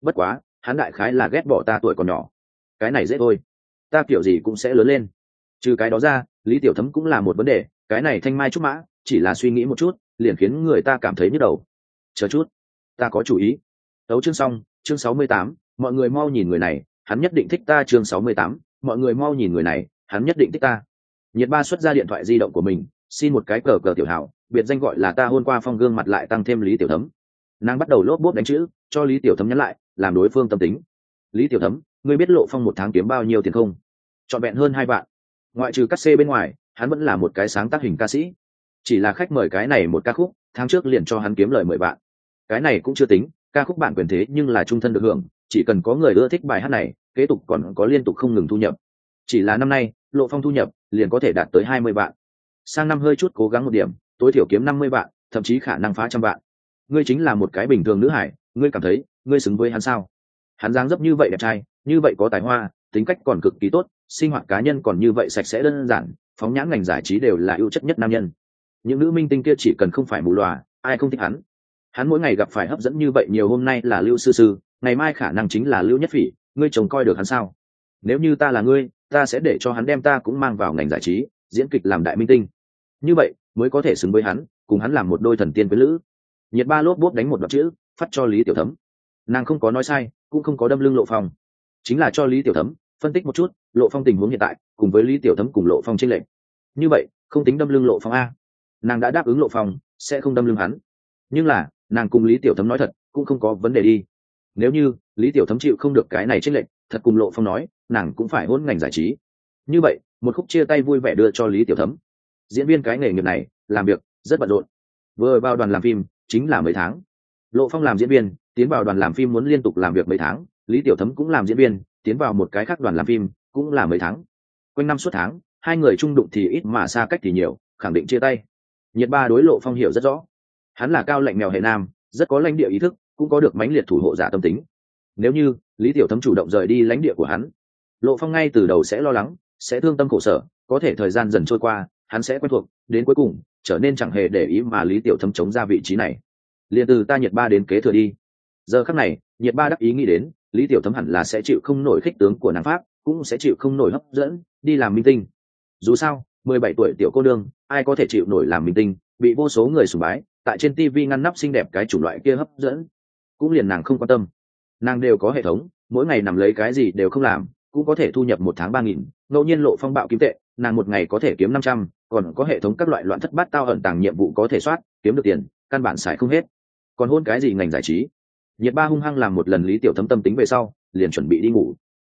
Bất quá, hắn đại khái là ghét bỏ ta tuổi còn nhỏ. Cái này dễ thôi. Ta kiểu gì cũng sẽ lớn lên. Trừ cái đó ra, lý tiểu thấm cũng là một vấn đề. Cái này thanh mai trúc mã, chỉ là suy nghĩ một chút, liền khiến người ta cảm thấy nhức đầu. Chờ chút, ta có chủ ý. Đấu chương xong, chương sáu mươi tám, mọi người mau nhìn người này, hắn nhất định thích ta chương sáu mươi tám mọi người mau nhìn người này, hắn nhất định thích ta. Nhiệt ba xuất ra điện thoại di động của mình, xin một cái cờ cờ tiểu hảo, biệt danh gọi là ta hôn qua phong gương mặt lại tăng thêm lý tiểu thấm. Nàng bắt đầu lốp bốp đánh chữ, cho lý tiểu thấm nhắn lại, làm đối phương tâm tính. Lý tiểu thấm, ngươi biết lộ phong một tháng kiếm bao nhiêu tiền không? Trọn vẹn hơn hai vạn. Ngoại trừ cắt xê bên ngoài, hắn vẫn là một cái sáng tác hình ca sĩ. Chỉ là khách mời cái này một ca khúc, tháng trước liền cho hắn kiếm lời mười vạn. Cái này cũng chưa tính, ca khúc bản quyền thế nhưng là trung thân được hưởng chỉ cần có người ưa thích bài hát này, kế tục còn có liên tục không ngừng thu nhập. Chỉ là năm nay, lộ phong thu nhập liền có thể đạt tới hai mươi vạn. Sang năm hơi chút cố gắng một điểm, tối thiểu kiếm năm mươi vạn, thậm chí khả năng phá trăm vạn. Ngươi chính là một cái bình thường nữ hải, ngươi cảm thấy, ngươi xứng với hắn sao? Hắn dáng dấp như vậy đẹp trai, như vậy có tài hoa, tính cách còn cực kỳ tốt, sinh hoạt cá nhân còn như vậy sạch sẽ đơn giản, phóng nhãn ngành giải trí đều là ưu chất nhất nam nhân. Những nữ minh tinh kia chỉ cần không phải mù lòa ai không thích hắn? Hắn mỗi ngày gặp phải hấp dẫn như vậy nhiều hôm nay là lưu sư sư ngày mai khả năng chính là lưu nhất phỉ, ngươi chồng coi được hắn sao? Nếu như ta là ngươi, ta sẽ để cho hắn đem ta cũng mang vào ngành giải trí, diễn kịch làm đại minh tinh. Như vậy, mới có thể xứng với hắn, cùng hắn làm một đôi thần tiên với lữ. Nhiệt ba lốp bốp đánh một đoạn chữ, phát cho lý tiểu thấm. Nàng không có nói sai, cũng không có đâm lưng lộ phong. Chính là cho lý tiểu thấm phân tích một chút lộ phong tình huống hiện tại, cùng với lý tiểu thấm cùng lộ phong tranh lệch. Như vậy, không tính đâm lưng lộ phong a. Nàng đã đáp ứng lộ phong, sẽ không đâm lưng hắn. Nhưng là, nàng cùng lý tiểu thấm nói thật, cũng không có vấn đề đi nếu như lý tiểu thấm chịu không được cái này trích lệnh thật cùng lộ phong nói, nàng cũng phải hôn ngành giải trí. Như vậy, một khúc chia tay vui vẻ đưa cho lý tiểu thấm. Diễn viên cái nghề nghiệp này, làm việc rất bận rộn. Vừa vào đoàn làm phim, chính là mấy tháng. Lộ phong làm diễn viên, tiến vào đoàn làm phim muốn liên tục làm việc mấy tháng. Lý tiểu thấm cũng làm diễn viên, tiến vào một cái khác đoàn làm phim, cũng là mấy tháng. Quanh năm suốt tháng, hai người chung đụng thì ít mà xa cách thì nhiều, khẳng định chia tay. Nhiệt ba đối lộ phong hiểu rất rõ. Hắn là cao lệnh mèo hệ nam, rất có lãnh địa ý thức cũng có được mãnh liệt thủ hộ giả tâm tính. Nếu như lý tiểu thấm chủ động rời đi lãnh địa của hắn, lộ phong ngay từ đầu sẽ lo lắng, sẽ thương tâm khổ sở, có thể thời gian dần trôi qua, hắn sẽ quen thuộc, đến cuối cùng, trở nên chẳng hề để ý mà lý tiểu thấm chống ra vị trí này. Liền từ ta nhiệt ba đến kế thừa đi. Giờ khắc này nhiệt ba đắc ý nghĩ đến, lý tiểu thấm hẳn là sẽ chịu không nổi khích tướng của nàng pháp, cũng sẽ chịu không nổi hấp dẫn, đi làm minh tinh. Dù sao, mười bảy tuổi tiểu cô đương ai có thể chịu nổi làm minh tinh, bị vô số người sùng bái, tại trên tv ngăn nắp xinh đẹp cái chủng loại kia hấp dẫn cũng liền nàng không quan tâm. Nàng đều có hệ thống, mỗi ngày nằm lấy cái gì đều không làm, cũng có thể thu nhập một tháng ba nghìn, ngẫu nhiên lộ phong bạo kiếm tệ, nàng một ngày có thể kiếm năm trăm, còn có hệ thống các loại loạn thất bát tao ẩn tàng nhiệm vụ có thể soát, kiếm được tiền, căn bản xài không hết. Còn hôn cái gì ngành giải trí? Nhiệt ba hung hăng làm một lần lý tiểu thấm tâm tính về sau, liền chuẩn bị đi ngủ.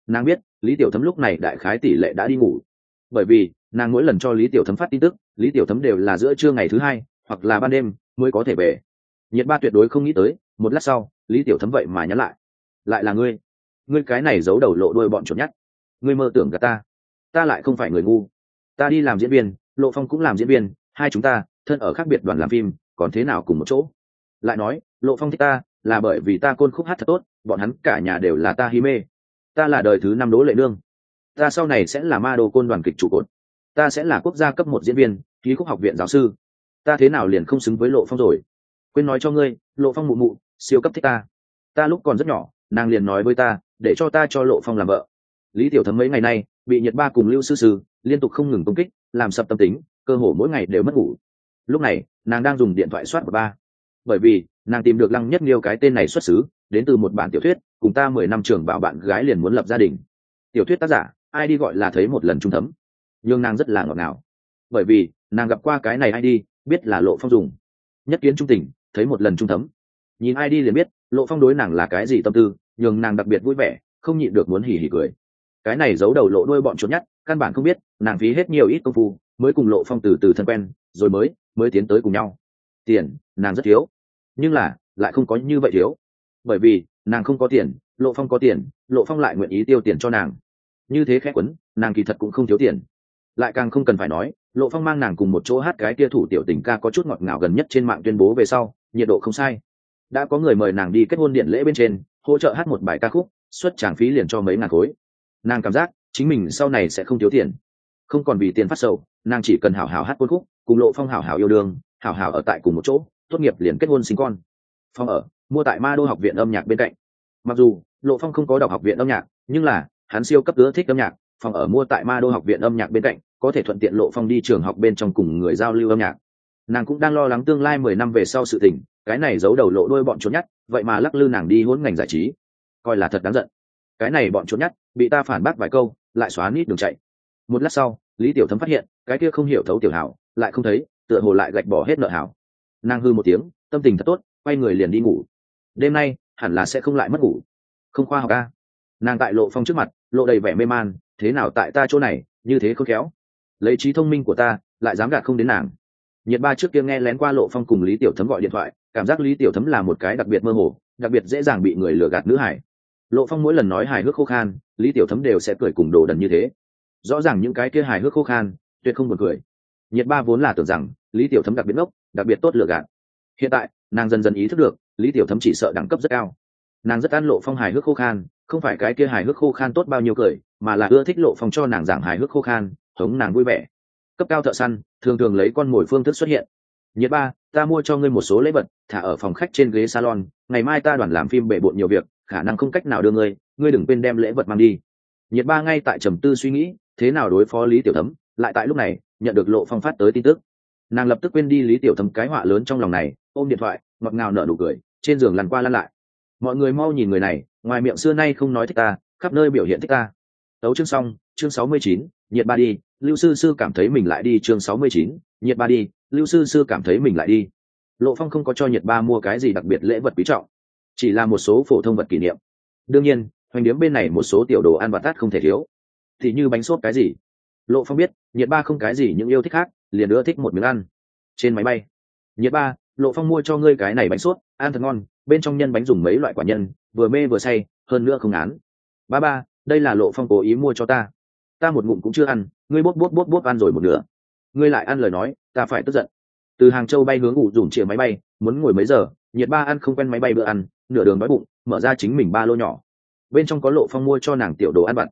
Nàng biết, lý tiểu thấm lúc này đại khái tỷ lệ đã đi ngủ. Bởi vì, nàng mỗi lần cho lý tiểu thấm phát tin tức, lý tiểu thấm đều là giữa trưa ngày thứ hai, hoặc là ban đêm, mới có thể về. Nhiệt ba tuyệt đối không nghĩ tới một lát sau, lý tiểu thấm vậy mà nhắn lại. Lại là ngươi. Ngươi cái này giấu đầu lộ đuôi bọn chuột nhắt. Ngươi mơ tưởng cả ta. Ta lại không phải người ngu. Ta đi làm diễn viên, lộ phong cũng làm diễn viên, hai chúng ta, thân ở khác biệt đoàn làm phim, còn thế nào cùng một chỗ? Lại nói, lộ phong thích ta, là bởi vì ta côn khúc hát thật tốt, bọn hắn cả nhà đều là ta hi mê. Ta là đời thứ năm đố lệ nương. Ta sau này sẽ là ma đô côn đoàn kịch trụ cột. Ta sẽ là quốc gia cấp một diễn viên, ký khúc học viện giáo sư. Ta thế nào liền không xứng với lộ phong rồi? Quên nói cho ngươi, lộ phong mụ mụ siêu cấp thích ta. Ta lúc còn rất nhỏ, nàng liền nói với ta, để cho ta cho lộ phong làm vợ. Lý tiểu thấm mấy ngày nay, bị nhật ba cùng lưu sư sư liên tục không ngừng công kích, làm sập tâm tính, cơ hồ mỗi ngày đều mất ngủ. Lúc này, nàng đang dùng điện thoại soát của ba. Bởi vì, nàng tìm được lăng nhất liêu cái tên này xuất xứ, đến từ một bản tiểu thuyết, cùng ta mười năm trường bảo bạn gái liền muốn lập gia đình. Tiểu thuyết tác giả, ai đi gọi là thấy một lần trung thấm. Nhưng nàng rất là ngọt ngào. Bởi vì, nàng gặp qua cái này ai đi, biết là lộ phong dùng. Nhất kiến trung tình, thấy một lần trung thấm nhìn ai đi liền biết, lộ phong đối nàng là cái gì tâm tư, nhường nàng đặc biệt vui vẻ, không nhịn được muốn hỉ hỉ cười. Cái này giấu đầu lộ đuôi bọn trốn nhất căn bản không biết, nàng phí hết nhiều ít công phu, mới cùng lộ phong từ từ thân quen, rồi mới mới tiến tới cùng nhau. Tiền, nàng rất thiếu. Nhưng là, lại không có như vậy thiếu. Bởi vì, nàng không có tiền, lộ phong có tiền, lộ phong lại nguyện ý tiêu tiền cho nàng. Như thế khẽ quấn, nàng kỳ thật cũng không thiếu tiền. Lại càng không cần phải nói, lộ phong mang nàng cùng một chỗ hát cái kia thủ tiểu tình ca có chút ngọt ngào gần nhất trên mạng tuyên bố về sau, nhiệt độ không sai đã có người mời nàng đi kết hôn điện lễ bên trên, hỗ trợ hát một bài ca khúc, xuất tràng phí liền cho mấy ngàn khối. Nàng cảm giác, chính mình sau này sẽ không thiếu tiền. Không còn vì tiền phát sầu, nàng chỉ cần hảo hảo hát quân khúc, cùng lộ phong hảo hảo yêu đương, hảo hảo ở tại cùng một chỗ, tốt nghiệp liền kết hôn sinh con. Phong ở, mua tại ma đô học viện âm nhạc bên cạnh. Mặc dù, lộ phong không có đọc học viện âm nhạc, nhưng là, hắn siêu cấp ưa thích âm nhạc. Phòng ở mua tại ma đô học viện âm nhạc bên cạnh, có thể thuận tiện lộ phong đi trường học bên trong cùng người giao lưu âm nhạc. Nàng cũng đang lo lắng tương lai mười năm về sau sự tình cái này giấu đầu lộ đôi bọn trốn nhát, vậy mà lắc lư nàng đi hôn ngành giải trí. Coi là thật đáng giận. Cái này bọn trốn nhát, bị ta phản bác vài câu, lại xóa nít đường chạy. Một lát sau, lý tiểu thấm phát hiện, cái kia không hiểu thấu tiểu hảo, lại không thấy, tựa hồ lại gạch bỏ hết nợ hảo. Nàng hư một tiếng, tâm tình thật tốt, quay người liền đi ngủ. Đêm nay, hẳn là sẽ không lại mất ngủ. Không khoa học ca nàng tại lộ phong trước mặt, lộ đầy vẻ mê man, thế nào tại ta chỗ này, như thế không khéo. Lấy trí thông minh của ta, lại dám gạt không đến nàng. Nhiệt ba trước kia nghe lén qua lộ phong cùng lý tiểu thấm gọi điện thoại cảm giác lý tiểu thấm là một cái đặc biệt mơ hồ, đặc biệt dễ dàng bị người lừa gạt nữ hải. Lộ phong mỗi lần nói hài hước khô khan, lý tiểu thấm đều sẽ cười cùng đồ đần như thế. Rõ ràng những cái kia hài hước khô khan, tuyệt không buồn cười. Nhiệt ba vốn là tưởng rằng, lý tiểu thấm đặc biệt ngốc, đặc biệt tốt lừa gạt. Hiện tại, nàng dần dần ý thức được, lý tiểu thấm chỉ sợ đẳng cấp rất cao. Nàng rất ăn lộ phong hài hước khô khan, không phải cái kia hài hước khô khan tốt bao nhiêu cười, mà là ưa thích lộ phong cho nàng giảng hài hước khô khan, hống nàng vui vẻ. Cấp cao thợ săn, thường thường lấy con mồi phương thức xuất hiện nhiệt ba, ta mua cho ngươi một số lễ vật, thả ở phòng khách trên ghế salon, ngày mai ta đoàn làm phim bể bộn nhiều việc, khả năng không cách nào đưa ngươi ngươi đừng quên đem lễ vật mang đi. Nhiệt ba ngay tại trầm tư suy nghĩ, thế nào đối phó lý tiểu thấm, lại tại lúc này, nhận được lộ phong phát tới tin tức. Nàng lập tức quên đi lý tiểu thấm cái họa lớn trong lòng này, ôm điện thoại, ngọt ngào nở nụ cười, trên giường lăn qua lăn lại. Mọi người mau nhìn người này, ngoài miệng xưa nay không nói thích ta, khắp nơi biểu hiện thích ta. Tấu chương xong, chương sáu mươi chín nhiệt ba đi, lưu sư sư cảm thấy mình lại đi chương sáu mươi chín nhiệt ba đi, lưu sư sư cảm thấy mình lại đi. Lộ phong không có cho nhiệt ba mua cái gì đặc biệt lễ vật quý trọng, chỉ là một số phổ thông vật kỷ niệm. Đương nhiên, hoành điếm bên này một số tiểu đồ ăn và tát không thể thiếu. Thì như bánh sốt cái gì? Lộ phong biết, nhiệt ba không cái gì những yêu thích khác, liền ưa thích một miếng ăn. Trên máy bay, nhiệt ba, lộ phong mua cho ngươi cái này bánh sốt ăn thật ngon, bên trong nhân bánh dùng mấy loại quả nhân, vừa mê vừa say, hơn nữa không án ba ba, đây là lộ phong cố ý mua cho ta. Ta một ngụm cũng chưa ăn, ngươi bốt bốt bốt bốt ăn rồi một nửa ngươi lại ăn lời nói, ta phải tức giận. Từ hàng châu bay hướng ủ dùng chìa máy bay, muốn ngồi mấy giờ, nhiệt ba ăn không quen máy bay bữa ăn, nửa đường đói bụng, mở ra chính mình ba lô nhỏ. Bên trong có lộ phong mua cho nàng tiểu đồ ăn vặt.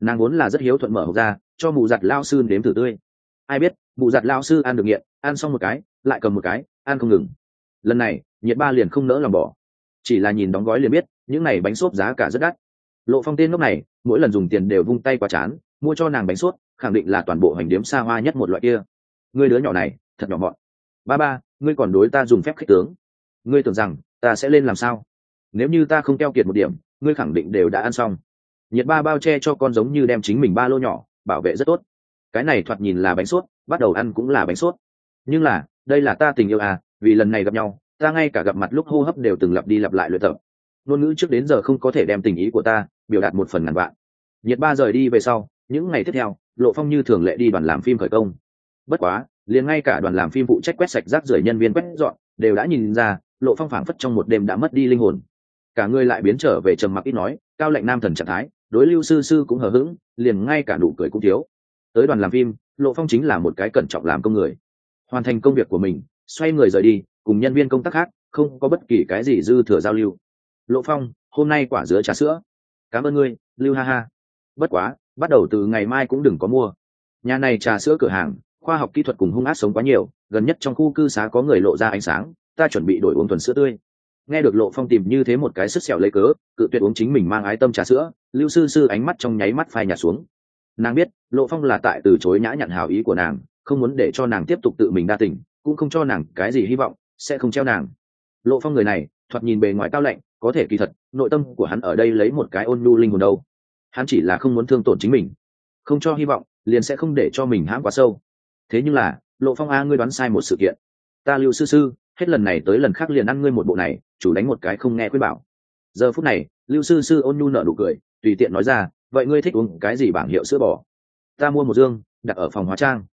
Nàng vốn là rất hiếu thuận mở hộp ra, cho mụ giặt lao sư nếm thử tươi. Ai biết, mụ giặt lao sư ăn được nghiện, ăn xong một cái, lại cầm một cái, ăn không ngừng. Lần này, nhiệt ba liền không nỡ lòng bỏ. Chỉ là nhìn đóng gói liền biết, những này bánh xốp giá cả rất đắt. Lộ phong tên lúc này, mỗi lần dùng tiền đều vung tay qua chán, mua cho nàng bánh xốp khẳng định là toàn bộ hành điếm xa hoa nhất một loại kia. Ngươi đứa nhỏ này thật nhỏ mọn. Ba ba ngươi còn đối ta dùng phép khích tướng. Ngươi tưởng rằng ta sẽ lên làm sao? Nếu như ta không keo kiệt một điểm ngươi khẳng định đều đã ăn xong. Nhiệt ba bao che cho con giống như đem chính mình ba lô nhỏ bảo vệ rất tốt. Cái này thoạt nhìn là bánh suốt, bắt đầu ăn cũng là bánh suốt. nhưng là đây là ta tình yêu à vì lần này gặp nhau ta ngay cả gặp mặt lúc hô hấp đều từng lặp đi lặp lại luyện tập. Ngôn ngữ trước đến giờ không có thể đem tình ý của ta biểu đạt một phần ngàn vạn. Nhiệt ba rời đi về sau những ngày tiếp theo lộ phong như thường lệ đi đoàn làm phim khởi công. Bất quá, liền ngay cả đoàn làm phim phụ trách quét sạch rác rưởi nhân viên quét dọn, đều đã nhìn ra, lộ phong phảng phất trong một đêm đã mất đi linh hồn. Cả người lại biến trở về trầm mặc ít nói, cao lệnh nam thần trạng thái, đối lưu sư sư cũng hờ hững, liền ngay cả nụ cười cũng thiếu. Tới đoàn làm phim, lộ phong chính là một cái cẩn trọng làm công người. Hoàn thành công việc của mình, xoay người rời đi, cùng nhân viên công tác khác, không có bất kỳ cái gì dư thừa giao lưu. Lộ phong, hôm nay quả dứa trà sữa. Cảm ơn ngươi, lưu ha ha. Bất quá bắt đầu từ ngày mai cũng đừng có mua. Nhà này trà sữa cửa hàng, khoa học kỹ thuật cùng hung ác sống quá nhiều, gần nhất trong khu cư xá có người lộ ra ánh sáng, ta chuẩn bị đổi uống thuần sữa tươi. Nghe được lộ phong tìm như thế một cái sức sẹo lấy cớ, cự tuyệt uống chính mình mang ái tâm trà sữa, lưu sư sư ánh mắt trong nháy mắt phai nhạt xuống. Nàng biết, lộ phong là tại từ chối nhã nhặn hào ý của nàng, không muốn để cho nàng tiếp tục tự mình đa tình, cũng không cho nàng cái gì hy vọng, sẽ không treo nàng. Lộ phong người này, thoạt nhìn bề ngoài cao lạnh, có thể kỳ thật, nội tâm của hắn ở đây lấy một cái ôn nhu linh hồn đâu hắn chỉ là không muốn thương tổn chính mình, không cho hy vọng, liền sẽ không để cho mình hãm quá sâu. Thế nhưng là, lộ phong a, ngươi đoán sai một sự kiện. Ta lưu sư sư, hết lần này tới lần khác liền ăn ngươi một bộ này, chủ đánh một cái không nghe khuyên bảo. Giờ phút này, lưu sư sư ôn nhu nợ nụ cười, tùy tiện nói ra, vậy ngươi thích uống cái gì bảng hiệu sữa bò? Ta mua một dương, đặt ở phòng hóa trang.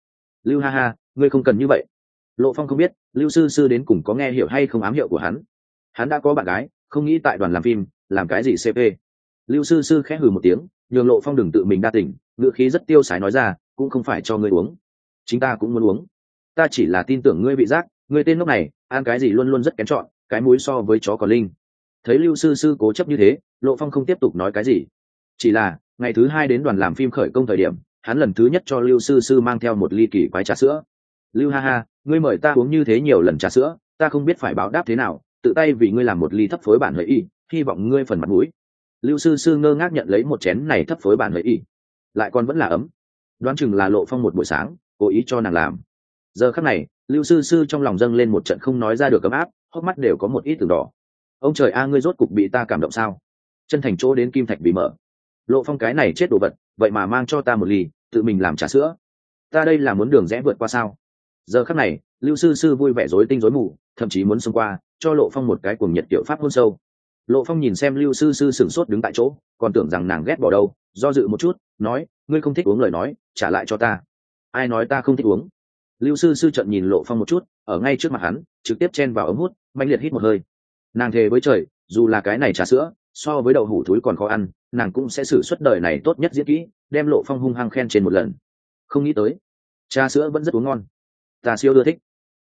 Lưu ha ha, ngươi không cần như vậy. Lộ phong không biết, lưu sư sư đến cùng có nghe hiểu hay không ám hiệu của hắn. Hắn đã có bạn gái, không nghĩ tại đoàn làm phim, làm cái gì cp lưu sư sư khẽ hừ một tiếng, nhường lộ phong đừng tự mình đa tỉnh ngựa khí rất tiêu sái nói ra, cũng không phải cho ngươi uống. Chính ta cũng muốn uống. Ta chỉ là tin tưởng ngươi bị giác, ngươi tên lúc này, ăn cái gì luôn luôn rất kén chọn, cái mũi so với chó còn linh. Thấy lưu sư sư cố chấp như thế, lộ phong không tiếp tục nói cái gì. Chỉ là, ngày thứ hai đến đoàn làm phim khởi công thời điểm, hắn lần thứ nhất cho lưu sư sư mang theo một ly kỳ quái trà sữa. Lưu ha ha, ngươi mời ta uống như thế nhiều lần trà sữa, ta không biết phải báo đáp thế nào, tự tay vì ngươi làm một ly thấp phối bản lợi y, hy vọng ngươi phần mặt mũi lưu sư sư ngơ ngác nhận lấy một chén này thấp phối bản lợi y. Lại còn vẫn là ấm. Đoán chừng là lộ phong một buổi sáng, cố ý cho nàng làm. Giờ khắc này, lưu sư sư trong lòng dâng lên một trận không nói ra được ấm áp, hốc mắt đều có một ít từng đỏ. Ông trời a, ngươi rốt cục bị ta cảm động sao? Chân thành chỗ đến kim thạch bị mở. Lộ phong cái này chết đồ vật, vậy mà mang cho ta một ly, tự mình làm trà sữa. Ta đây là muốn đường rẽ vượt qua sao? Giờ khắc này, lưu sư sư vui vẻ rối tinh rối mù, thậm chí muốn xông qua, cho lộ phong một cái cuồng nhiệt tiểu pháp hôn sâu lộ phong nhìn xem lưu sư sư sửng sốt đứng tại chỗ, còn tưởng rằng nàng ghét bỏ đâu, do dự một chút, nói, ngươi không thích uống lời nói, trả lại cho ta. Ai nói ta không thích uống? Lưu sư sư trận nhìn lộ phong một chút, ở ngay trước mặt hắn, trực tiếp chen vào ống hút mạnh liệt hít một hơi. Nàng thề với trời, dù là cái này trà sữa, so với đậu hủ thúi còn khó ăn, nàng cũng sẽ xử suất đời này tốt nhất diễn kỹ, đem lộ phong hung hăng khen trên một lần. Không nghĩ tới, trà sữa vẫn rất uống ngon. Ta siêu ưa thích.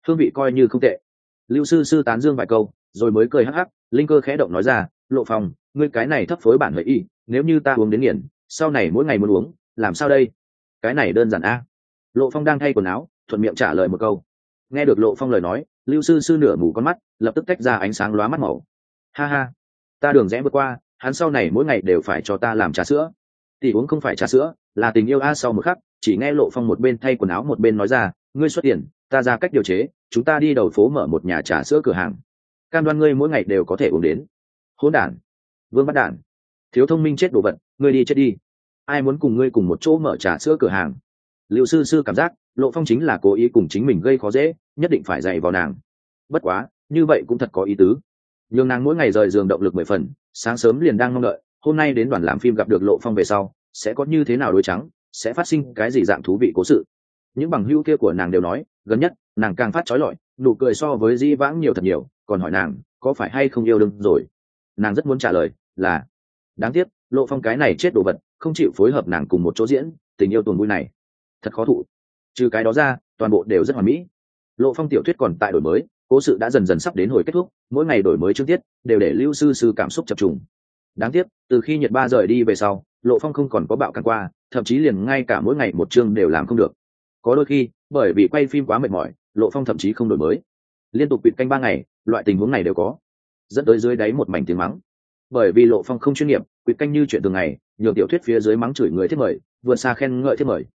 Hương vị coi như không tệ. Lưu sư sư tán dương vài câu rồi mới cười hắc hắc, linh cơ khẽ động nói ra, lộ phong, ngươi cái này thấp phối bản lợi y, nếu như ta uống đến nghiền, sau này mỗi ngày muốn uống, làm sao đây? Cái này đơn giản a. Lộ phong đang thay quần áo, thuận miệng trả lời một câu. Nghe được lộ phong lời nói, lưu sư sư nửa mù con mắt, lập tức tách ra ánh sáng lóa mắt màu. Ha ha, ta đường rẽ vượt qua, hắn sau này mỗi ngày đều phải cho ta làm trà sữa. Tỷ uống không phải trà sữa, là tình yêu a. Sau một khắc, chỉ nghe lộ phong một bên thay quần áo một bên nói ra, ngươi xuất tiền, ta ra cách điều chế, chúng ta đi đầu phố mở một nhà trà sữa cửa hàng cam đoan ngươi mỗi ngày đều có thể uống đến. Hỗn đản. Vương bắt đản. Thiếu thông minh chết đồ vật, ngươi đi chết đi. Ai muốn cùng ngươi cùng một chỗ mở trà sữa cửa hàng? Liệu sư sư cảm giác, lộ phong chính là cố ý cùng chính mình gây khó dễ, nhất định phải dạy vào nàng. Bất quá, như vậy cũng thật có ý tứ. Nhường nàng mỗi ngày rời giường động lực mười phần, sáng sớm liền đang mong đợi, hôm nay đến đoàn làm phim gặp được lộ phong về sau, sẽ có như thế nào đôi trắng, sẽ phát sinh cái gì dạng thú vị cố sự. Những bằng hữu kia của nàng đều nói, gần nhất, nàng càng phát trói lọi, nụ cười so với di vãng nhiều thật nhiều còn hỏi nàng, có phải hay không yêu đương rồi? Nàng rất muốn trả lời là, đáng tiếc, lộ phong cái này chết đồ vật, không chịu phối hợp nàng cùng một chỗ diễn, tình yêu tuần vui này, thật khó thụ. Trừ cái đó ra, toàn bộ đều rất hoàn mỹ. Lộ phong tiểu thuyết còn tại đổi mới, cố sự đã dần dần sắp đến hồi kết thúc, mỗi ngày đổi mới chương tiết, đều để lưu sư sư cảm xúc chập trùng. Đáng tiếc, từ khi nhật ba rời đi về sau, lộ phong không còn có bạo càng qua, thậm chí liền ngay cả mỗi ngày một chương đều làm không được. Có đôi khi, bởi vì quay phim quá mệt mỏi, lộ phong thậm chí không đổi mới. Liên tục bịt canh ba ngày loại tình huống này đều có, dẫn tới dưới đáy một mảnh tiếng mắng. Bởi vì lộ phong không chuyên nghiệp bịt canh như chuyện thường ngày, nhường tiểu thuyết phía dưới mắng chửi người thiết mời, vượt xa khen ngợi thiết mời.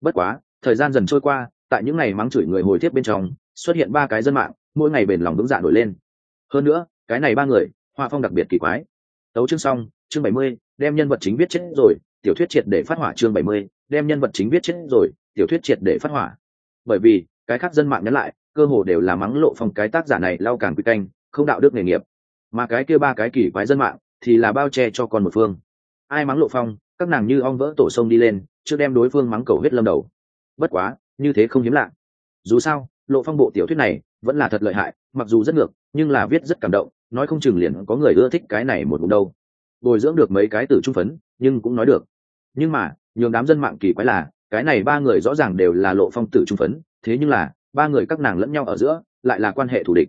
Bất quá, thời gian dần trôi qua, tại những ngày mắng chửi người hồi tiếp bên trong, xuất hiện ba cái dân mạng, mỗi ngày bền lòng vững dạ nổi lên. Hơn nữa, cái này ba người, hoa phong đặc biệt kỳ quái. Tấu chương xong, chương bảy mươi, đem nhân vật chính viết chết rồi, tiểu thuyết triệt để phát hỏa chương bảy mươi, đem nhân vật chính viết chết rồi, tiểu thuyết triệt để phát hỏa. Bởi vì, cái khác dân mạng nhắn lại cơ hồ đều là mắng lộ phong cái tác giả này lau càng quy canh, không đạo đức nghề nghiệp. Mà cái kia ba cái kỳ quái dân mạng thì là bao che cho con một phương. Ai mắng lộ phong, các nàng như ong vỡ tổ sông đi lên chưa đem đối phương mắng cầu huyết lâm đầu. Bất quá, như thế không hiếm lạ. Dù sao, lộ phong bộ tiểu thuyết này vẫn là thật lợi hại, mặc dù rất ngược, nhưng là viết rất cảm động, nói không chừng liền có người ưa thích cái này một vùng đâu. Bồi dưỡng được mấy cái từ trung phấn, nhưng cũng nói được. Nhưng mà, nhường đám dân mạng kỳ quái là, cái này ba người rõ ràng đều là lộ phong tử trung phấn, thế nhưng là ba người các nàng lẫn nhau ở giữa lại là quan hệ thù địch.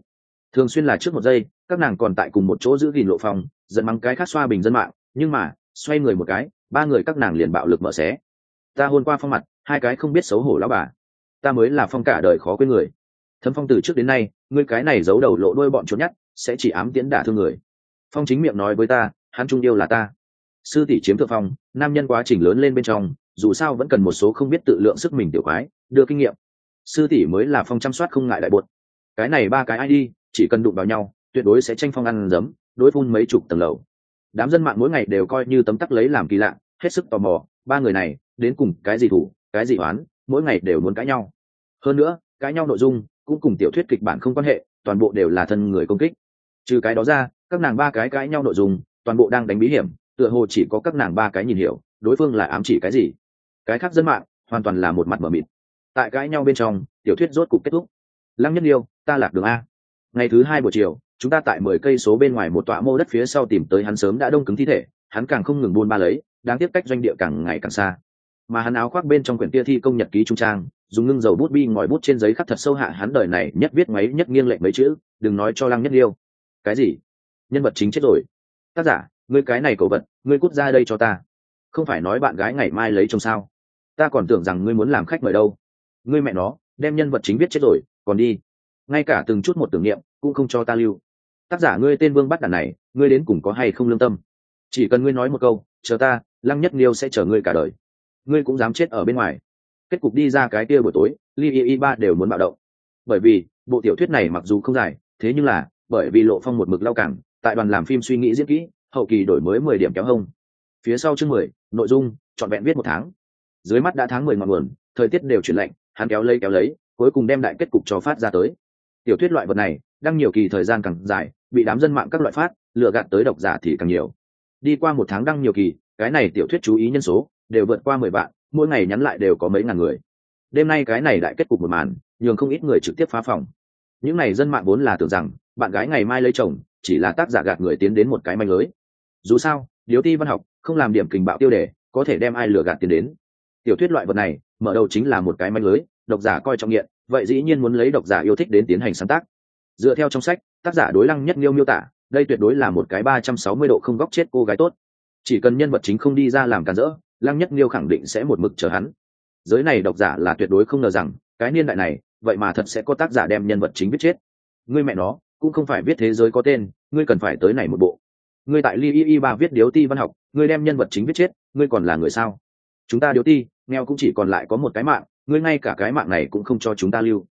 Thường xuyên là trước một giây các nàng còn tại cùng một chỗ giữ gìn lộ phòng, dẫn mắng cái khác xoa bình dân mạng nhưng mà xoay người một cái ba người các nàng liền bạo lực mở xé. Ta hôn qua phong mặt hai cái không biết xấu hổ lão bà. Ta mới là phong cả đời khó quên người. Thấm phong từ trước đến nay ngươi cái này giấu đầu lộ đôi bọn trốn nhất sẽ chỉ ám tiễn đả thương người. Phong chính miệng nói với ta hắn trung yêu là ta. Sư tỷ chiếm thượng phong nam nhân quá trình lớn lên bên trong dù sao vẫn cần một số không biết tự lượng sức mình tiểu quái đưa kinh nghiệm sư tỷ mới là phong chăm soát không ngại đại bột. Cái này ba cái id chỉ cần đụng vào nhau, tuyệt đối sẽ tranh phong ăn giấm đối phun mấy chục tầng lầu. Đám dân mạng mỗi ngày đều coi như tấm tắc lấy làm kỳ lạ, hết sức tò mò, ba người này, đến cùng cái gì thủ, cái gì oán, mỗi ngày đều muốn cãi nhau. Hơn nữa, cãi nhau nội dung, cũng cùng tiểu thuyết kịch bản không quan hệ, toàn bộ đều là thân người công kích. Trừ cái đó ra, các nàng ba cái cãi nhau nội dung, toàn bộ đang đánh bí hiểm, tựa hồ chỉ có các nàng ba cái nhìn hiểu, đối phương là ám chỉ cái gì. Cái khác dân mạng, hoàn toàn là một mặt mờ mịt tại cãi nhau bên trong tiểu thuyết rốt cục kết thúc. Lăng nhất Liêu, ta lạc đường a. Ngày thứ hai buổi chiều chúng ta tại mười cây số bên ngoài một tọa mô đất phía sau tìm tới hắn sớm đã đông cứng thi thể hắn càng không ngừng buôn ba lấy đáng tiếc cách doanh địa càng ngày càng xa. Mà hắn áo khoác bên trong quyển tia thi công nhật ký trung trang dùng ngưng dầu bút bi ngòi bút trên giấy khắc thật sâu hạ hắn đời này nhất viết máy nhất nghiêng lệnh mấy chữ đừng nói cho lăng nhất Liêu. cái gì? Nhân vật chính chết rồi. Tác giả ngươi cái này cổ vật ngươi cút ra đây cho ta. Không phải nói bạn gái ngày mai lấy chồng sao? Ta còn tưởng rằng ngươi muốn làm khách mời đâu ngươi mẹ nó, đem nhân vật chính viết chết rồi, còn đi. Ngay cả từng chút một tưởng niệm, cũng không cho ta lưu. Tác giả ngươi tên vương bắt đàn này, ngươi đến cùng có hay không lương tâm? Chỉ cần ngươi nói một câu, chờ ta, lăng nhất liêu sẽ chờ ngươi cả đời. Ngươi cũng dám chết ở bên ngoài. Kết cục đi ra cái kia buổi tối, li y y ba đều muốn bạo động. Bởi vì, bộ tiểu thuyết này mặc dù không dài, thế nhưng là, bởi vì lộ phong một mực lao cảng, tại đoàn làm phim suy nghĩ diễn kỹ, hậu kỳ đổi mới mười điểm kéo hông. Phía sau chương mười, nội dung, trọn vẹn viết một tháng. Dưới mắt đã tháng mười ngọn nguồn, thời tiết đều chuyển lạnh hắn kéo lấy kéo lấy, cuối cùng đem đại kết cục cho phát ra tới. Tiểu thuyết loại vật này đang nhiều kỳ thời gian càng dài, bị đám dân mạng các loại phát lựa gạt tới độc giả thì càng nhiều. Đi qua một tháng đăng nhiều kỳ, cái này tiểu thuyết chú ý nhân số đều vượt qua mười vạn, mỗi ngày nhắn lại đều có mấy ngàn người. Đêm nay cái này đại kết cục một màn, nhường không ít người trực tiếp phá phòng. Những này dân mạng vốn là tưởng rằng, bạn gái ngày mai lấy chồng, chỉ là tác giả gạt người tiến đến một cái manh lưới. Dù sao, điếu ti văn học không làm điểm kình bạo tiêu đề, có thể đem ai lừa gạt tiền đến. Tiểu thuyết loại vật này mở đầu chính là một cái manh lưới, độc giả coi trọng nghiện, vậy dĩ nhiên muốn lấy độc giả yêu thích đến tiến hành sáng tác. Dựa theo trong sách, tác giả đối lăng nhất nghiêu miêu tả, đây tuyệt đối là một cái ba trăm sáu mươi độ không góc chết cô gái tốt. Chỉ cần nhân vật chính không đi ra làm cản rỡ, lăng nhất nghiêu khẳng định sẽ một mực chờ hắn. Giới này độc giả là tuyệt đối không ngờ rằng, cái niên đại này, vậy mà thật sẽ có tác giả đem nhân vật chính viết chết. Ngươi mẹ nó, cũng không phải viết thế giới có tên, ngươi cần phải tới này một bộ. Ngươi tại li y y ba viết điếu ti văn học, ngươi đem nhân vật chính viết chết, ngươi còn là người sao? Chúng ta điếu ti nghèo cũng chỉ còn lại có một cái mạng, ngươi ngay cả cái mạng này cũng không cho chúng ta lưu.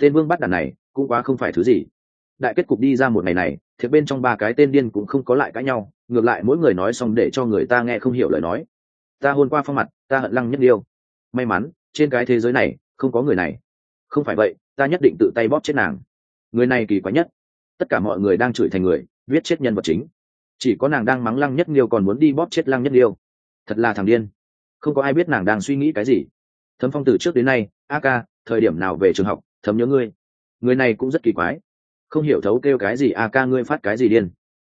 Tên vương bắt đàn này, cũng quá không phải thứ gì. Đại kết cục đi ra một ngày này, thì bên trong ba cái tên điên cũng không có lại cãi nhau, ngược lại mỗi người nói xong để cho người ta nghe không hiểu lời nói. Ta hôn qua phong mặt, ta hận lăng nhất điêu. May mắn, trên cái thế giới này, không có người này. Không phải vậy, ta nhất định tự tay bóp chết nàng. Người này kỳ quái nhất. Tất cả mọi người đang chửi thành người, viết chết nhân vật chính. Chỉ có nàng đang mắng lăng nhất điêu còn muốn đi bóp chết lăng nhất điêu. thật là thằng điên không có ai biết nàng đang suy nghĩ cái gì. Thấm phong từ trước đến nay, a ca, thời điểm nào về trường học, thấm nhớ ngươi. Người này cũng rất kỳ quái. Không hiểu thấu kêu cái gì, a ca, ngươi phát cái gì điên?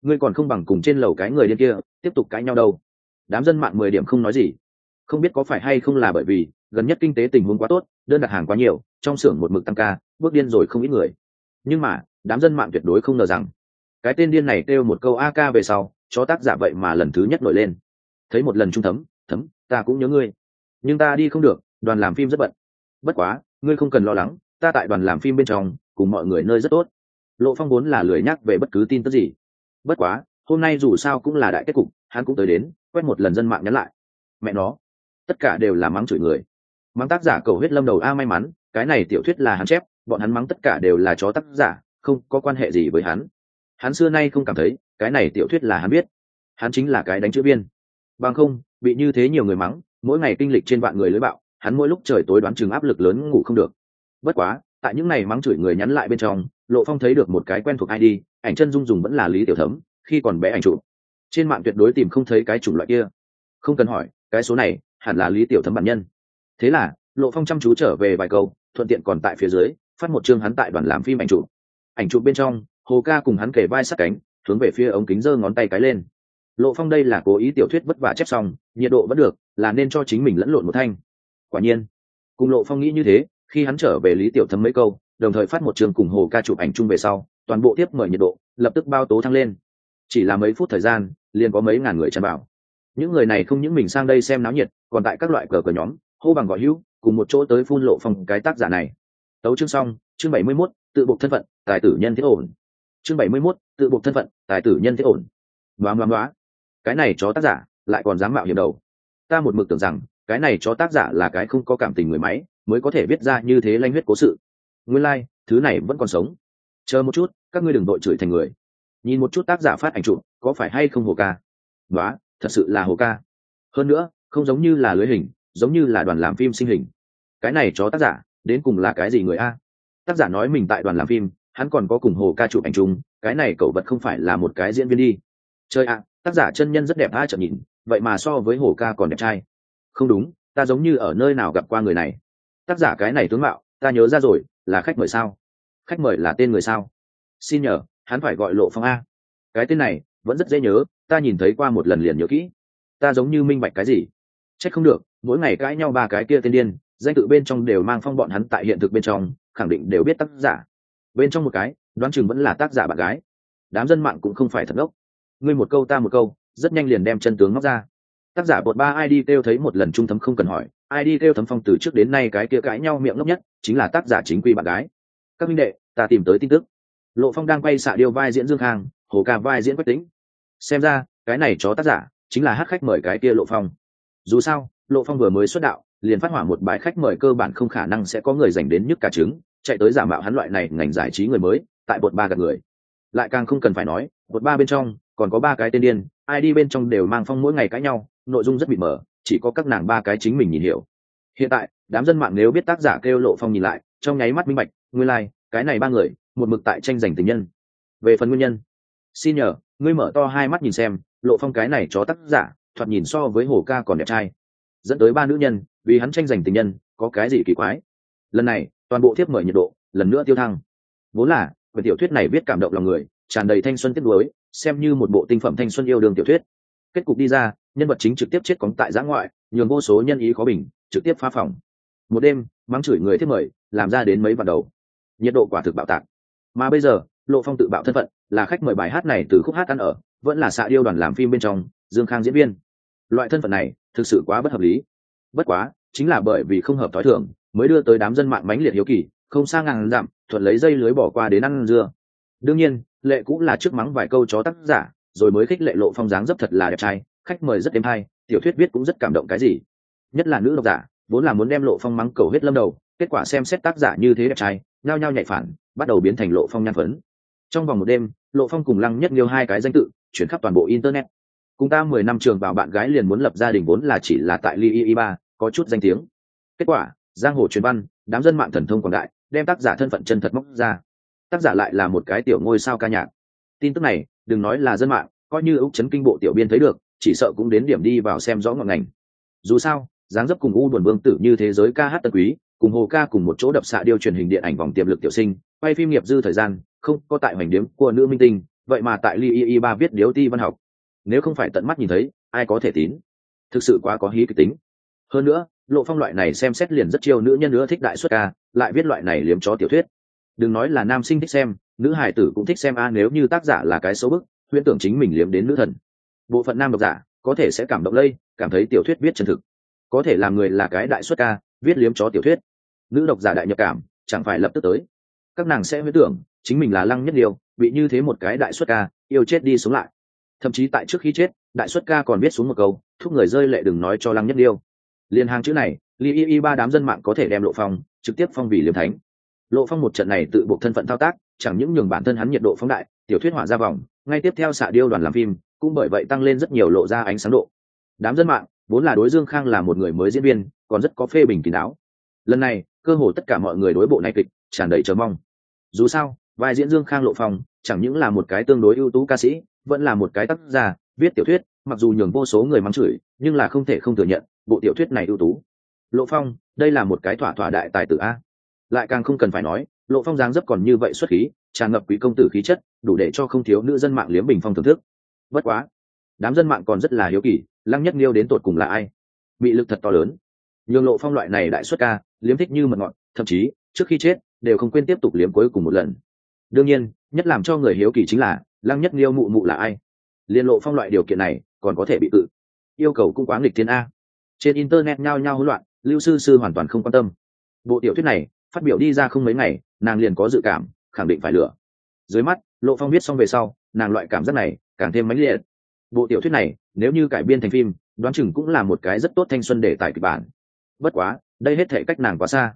Ngươi còn không bằng cùng trên lầu cái người điên kia, tiếp tục cãi nhau đâu. Đám dân mạng mười điểm không nói gì. Không biết có phải hay không là bởi vì, gần nhất kinh tế tình huống quá tốt, đơn đặt hàng quá nhiều, trong xưởng một mực tăng ca, bước điên rồi không ít người. Nhưng mà, đám dân mạng tuyệt đối không ngờ rằng, cái tên điên này kêu một câu a ca về sau cho tác giả vậy mà lần thứ nhất nổi lên. Thấy một lần trung thấm thấm ta cũng nhớ ngươi. Nhưng ta đi không được, đoàn làm phim rất bận. Bất quá, ngươi không cần lo lắng, ta tại đoàn làm phim bên trong, cùng mọi người nơi rất tốt. Lộ phong vốn là lười nhắc về bất cứ tin tức gì. Bất quá, hôm nay dù sao cũng là đại kết cục, hắn cũng tới đến, quét một lần dân mạng nhắn lại. Mẹ nó, tất cả đều là mắng chửi người. Mắng tác giả cầu huyết lâm đầu a may mắn, cái này tiểu thuyết là hắn chép, bọn hắn mắng tất cả đều là chó tác giả, không có quan hệ gì với hắn. Hắn xưa nay không cảm thấy, cái này tiểu thuyết là hắn biết. Hắn chính là cái đánh chữ viên. Bằng không bị như thế nhiều người mắng, mỗi ngày kinh lịch trên vạn người lưới bạo, hắn mỗi lúc trời tối đoán chừng áp lực lớn ngủ không được. Bất quá, tại những ngày mắng chửi người nhắn lại bên trong, lộ phong thấy được một cái quen thuộc id ảnh chân dung dùng vẫn là lý tiểu thấm, khi còn bé ảnh chụp. Trên mạng tuyệt đối tìm không thấy cái chủng loại kia. Không cần hỏi, cái số này hẳn là lý tiểu thấm bản nhân. Thế là, lộ phong chăm chú trở về vài câu, thuận tiện còn tại phía dưới, phát một chương hắn tại đoàn làm phim ảnh chụp. Ảnh chụp bên trong, hồ ca cùng hắn kể vai sát cánh, hướng về phía ống kính giơ ngón tay cái lên. Lộ phong đây là cố ý tiểu thuyết vất vả chép xong nhiệt độ vẫn được là nên cho chính mình lẫn lộn một thanh. Quả nhiên cùng lộ phong nghĩ như thế khi hắn trở về lý tiểu thấm mấy câu đồng thời phát một trường cùng hồ ca chụp ảnh chung về sau toàn bộ tiếp mời nhiệt độ lập tức bao tố thăng lên. Chỉ là mấy phút thời gian liền có mấy ngàn người chăn bảo những người này không những mình sang đây xem náo nhiệt còn tại các loại cờ cờ nhóm hô bằng gọi hữu cùng một chỗ tới phun lộ phong cái tác giả này. Tấu chương xong chương bảy mươi 71, tự buộc thân phận tài tử nhân thế ổn. Chương bảy mươi 71, tự buộc thân phận tài tử nhân thế ổn. Đoán đoán đoán cái này chó tác giả lại còn dám mạo hiểm đầu. Ta một mực tưởng rằng cái này cho tác giả là cái không có cảm tình người máy mới có thể viết ra như thế lanh huyết cố sự. Nguyên lai、like, thứ này vẫn còn sống. Chờ một chút các ngươi đừng đội chửi thành người. Nhìn một chút tác giả phát ảnh chụp có phải hay không hồ ca? Đó thật sự là hồ ca. Hơn nữa không giống như là lưới hình giống như là đoàn làm phim sinh hình. Cái này chó tác giả đến cùng là cái gì người a? Tác giả nói mình tại đoàn làm phim hắn còn có cùng hồ ca chụp ảnh chung cái này cậu vật không phải là một cái diễn viên đi. Chơi ạ tác giả chân nhân rất đẹp a chậm nhìn vậy mà so với hổ ca còn đẹp trai. Không đúng, ta giống như ở nơi nào gặp qua người này. Tác giả cái này tướng mạo, ta nhớ ra rồi, là khách mời sao? Khách mời là tên người sao? Xin nhờ, hắn phải gọi lộ phong a. Cái tên này, vẫn rất dễ nhớ, ta nhìn thấy qua một lần liền nhớ kỹ. Ta giống như minh bạch cái gì? C h ắ c không được, mỗi ngày cãi nhau ba cái kia tên điên, danh tự bên trong đều mang phong bọn hắn tại hiện thực bên trong, khẳng định đều biết tác giả. Bên trong một cái, đoán chừng vẫn là tác giả bạn gái. Đám dân mạng cũng không phải thật ngốc. Ngươi một câu ta một câu rất nhanh liền đem chân tướng ngóc ra. Tác giả bột ba id kêu thấy một lần trung thấm không cần hỏi id kêu thấm phong từ trước đến nay cái kia cãi nhau miệng ngốc nhất, chính là tác giả chính quy bạn gái. Các minh đệ, ta tìm tới tin tức. Lộ phong đang quay xạ điêu vai diễn dương khang, hồ ca vai diễn quách tính xem ra, cái này chó tác giả, chính là hát khách mời cái kia lộ phong. Dù sao, lộ phong vừa mới xuất đạo, liền phát hỏa một bài khách mời cơ bản không khả năng sẽ có người dành đến nhức cả trứng, chạy tới giả mạo hắn loại này ngành giải trí người mới, tại bột ba gặp người. Lại càng không cần phải nói, bột ba bên trong còn có ba cái tên điên ai đi bên trong đều mang phong mỗi ngày cãi nhau nội dung rất bị mở chỉ có các nàng ba cái chính mình nhìn hiểu. Hiện tại đám dân mạng nếu biết tác giả kêu lộ phong nhìn lại trong nháy mắt minh bạch ngươi lai、like, cái này ba người một mực tại tranh giành tình nhân. Về phần nguyên nhân xin nhờ ngươi mở to hai mắt nhìn xem lộ phong cái này cho tác giả thoạt nhìn so với hồ ca còn đẹp trai. Dẫn tới ba nữ nhân vì hắn tranh giành tình nhân có cái gì kỳ quái? Lần này toàn bộ thiếp mời nhiệt độ lần nữa tiêu thăng. Vốn là quyển tiểu thuyết này viết cảm động lòng người tràn đầy thanh xuân tiếp nối xem như một bộ tinh phẩm thanh xuân yêu đương tiểu thuyết. Kết cục đi ra, nhân vật chính trực tiếp chết cóng tại giã ngoại, nhường vô số nhân ý khó bình, trực tiếp phá phòng. Một đêm, mắng chửi người thiết mời, làm ra đến mấy vạn đầu. Nhiệt độ quả thực bạo tạc. Mà bây giờ, lộ phong tự bạo thân phận, là khách mời bài hát này từ khúc hát ăn ở, vẫn là xạ điêu đoàn làm phim bên trong, dương khang diễn viên. Loại thân phận này, thực sự quá bất hợp lý. Bất quá, chính là bởi vì không hợp t h ó i thưởng mới đưa tới đám dân mạng mãnh liệt hiếu kỳ, không xa ngàn dặm, thuận lấy dây lưới bỏ qua đến ăn dưa. Đương nhiên lệ cũng là trước mắng vài câu chó tác giả, rồi mới khích lệ lộ phong dáng dấp thật là đẹp trai, khách mời rất êm hay, tiểu thuyết viết cũng rất cảm động cái gì. Nhất là nữ độc giả, vốn là muốn đem lộ phong mắng cầu huyết lâm đầu, kết quả xem xét tác giả như thế đẹp trai, nhao nhao nhạy phản, bắt đầu biến thành lộ phong nhan phấn. Trong vòng một đêm, lộ phong cùng lăng nhất nhiều hai cái danh tự, chuyển khắp toàn bộ internet. Cùng ta mười năm trường vào bạn gái liền muốn lập gia đình vốn là chỉ là tại li y ba, có chút danh tiếng. Kết quả, giang hồ truyền văn, đám dân mạng thần thông quảng đại, đem tác giả thân phận chân thật móc ra tác giả lại là một cái tiểu ngôi sao ca nhạc. Tin tức này, đừng nói là dân mạng, coi như úc chấn kinh bộ tiểu biên thấy được, chỉ sợ cũng đến điểm đi vào xem rõ ngọn ngành. Dù sao, dáng dấp cùng u buồn vương tử như thế giới ca hát tân quý, cùng hồ ca cùng một chỗ đập xạ điêu truyền hình điện ảnh vòng tiềm lực tiểu sinh, quay phim nghiệp dư thời gian, không có tại hoành điếm của nữ minh tinh, vậy mà tại li y ba viết điếu ti văn học. Nếu không phải tận mắt nhìn thấy, ai có thể tín? Thực sự quá có hí kịch tính. Hơn nữa, lộ phong loại này xem xét liền rất chiêu nữ nhân nữa thích đại xuất ca, lại viết loại này liếm chó tiểu thuyết đừng nói là nam sinh thích xem, nữ hải tử cũng thích xem a, nếu như tác giả là cái xấu bức, huyễn tưởng chính mình liếm đến nữ thần. Bộ phận nam độc giả có thể sẽ cảm động lây, cảm thấy tiểu thuyết viết chân thực. Có thể làm người là cái đại xuất ca, viết liếm chó tiểu thuyết. Nữ độc giả đại nhập cảm, chẳng phải lập tức tới. Các nàng sẽ huyễn tưởng, chính mình là lăng nhất điều, bị như thế một cái đại xuất ca, yêu chết đi sống lại. Thậm chí tại trước khi chết, đại xuất ca còn viết xuống một câu, thúc người rơi lệ đừng nói cho lăng nhất điêu liên hàng chữ này, li y y ba đám dân mạng có thể đem lộ phong, trực tiếp phong vì liêm thánh lộ phong một trận này tự buộc thân phận thao tác, chẳng những nhường bản thân hắn nhiệt độ phóng đại, tiểu thuyết hỏa ra vòng, ngay tiếp theo xạ điêu đoàn làm phim, cũng bởi vậy tăng lên rất nhiều lộ ra ánh sáng độ. Đám dân mạng, vốn là đối dương khang là một người mới diễn viên, còn rất có phê bình kín đáo. Lần này, cơ hồ tất cả mọi người đối bộ này kịch, tràn đầy chờ mong. Dù sao, vai diễn dương khang lộ phong, chẳng những là một cái tương đối ưu tú ca sĩ, vẫn là một cái tác giả, viết tiểu thuyết, mặc dù nhường vô số người mắng chửi, nhưng là không thể không thừa nhận, bộ tiểu thuyết này ưu tú. Lộ phong, đây là một cái thỏa thỏa đại tài tử a lại càng không cần phải nói, lộ phong dáng dấp còn như vậy xuất khí, tràn ngập quý công tử khí chất, đủ để cho không thiếu nữ dân mạng liếm bình phong thưởng thức. Bất quá, đám dân mạng còn rất là hiếu kỳ, lăng nhất niêu đến tột cùng là ai? Bị lực thật to lớn. Nhường lộ phong loại này đại xuất ca, liếm thích như mật ngọt, thậm chí, trước khi chết, đều không quên tiếp tục liếm cuối cùng một lần. Đương nhiên, nhất làm cho người hiếu kỳ chính là, lăng nhất niêu mụ mụ là ai? Liên lộ phong loại điều kiện này, còn có thể bị cự yêu cầu cũng quá nghịch thiên a. Trên internet nhao nhao hỗn loạn, lưu sư sư hoàn toàn không quan tâm. Bộ tiểu thuyết này phát biểu đi ra không mấy ngày, nàng liền có dự cảm, khẳng định phải lửa dưới mắt, lộ phong viết xong về sau, nàng loại cảm giác này càng thêm mãnh liệt. Bộ tiểu thuyết này, nếu như cải biên thành phim, đoán chừng cũng là một cái rất tốt thanh xuân để tải kịch bản. Bất quá, đây hết thể cách nàng quá xa.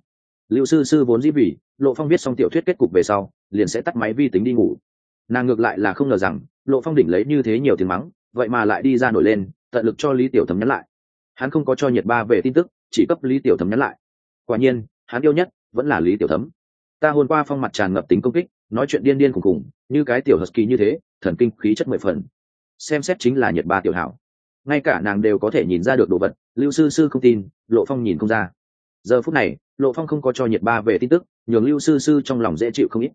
Liệu sư sư vốn dĩ vì lộ phong viết xong tiểu thuyết kết cục về sau, liền sẽ tắt máy vi tính đi ngủ. Nàng ngược lại là không ngờ rằng, lộ phong đỉnh lấy như thế nhiều tiếng mắng, vậy mà lại đi ra nổi lên, tận lực cho lý tiểu thấm nhắn lại. Hắn không có cho nhiệt ba về tin tức, chỉ cấp lý tiểu thấm nhắn lại. Quả nhiên, hắn yêu nhất vẫn là lý tiểu thấm. Ta hôm qua phong mặt tràn ngập tính công kích, nói chuyện điên điên khùng khùng, như cái tiểu husky như thế, thần kinh khí chất mười phần. Xem xét chính là nhiệt ba tiểu hảo. Ngay cả nàng đều có thể nhìn ra được đồ vật, lưu sư sư không tin, lộ phong nhìn không ra. Giờ phút này, lộ phong không có cho nhiệt ba về tin tức, nhường lưu sư sư trong lòng dễ chịu không ít.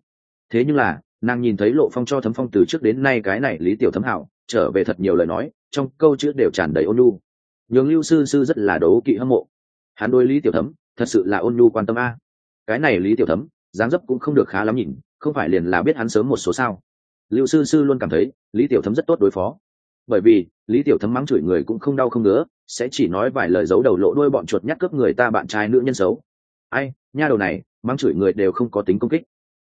Thế nhưng là, nàng nhìn thấy lộ phong cho thấm phong từ trước đến nay cái này lý tiểu thấm hảo, trở về thật nhiều lời nói, trong câu chữ đều tràn đầy ôn nhu. Nhường lưu sư sư rất là đấu kỵ hâm mộ. Hắn đôi lý tiểu thấm, thật sự là ôn nhu quan tâm a cái này lý tiểu thấm, dáng dấp cũng không được khá lắm nhìn, không phải liền là biết hắn sớm một số sao. Lưu sư sư luôn cảm thấy, lý tiểu thấm rất tốt đối phó. Bởi vì, lý tiểu thấm mắng chửi người cũng không đau không ngứa, sẽ chỉ nói vài lời giấu đầu lộ đuôi bọn chuột nhắt cướp người ta bạn trai nữ nhân xấu. Ai, nha đầu này, mắng chửi người đều không có tính công kích.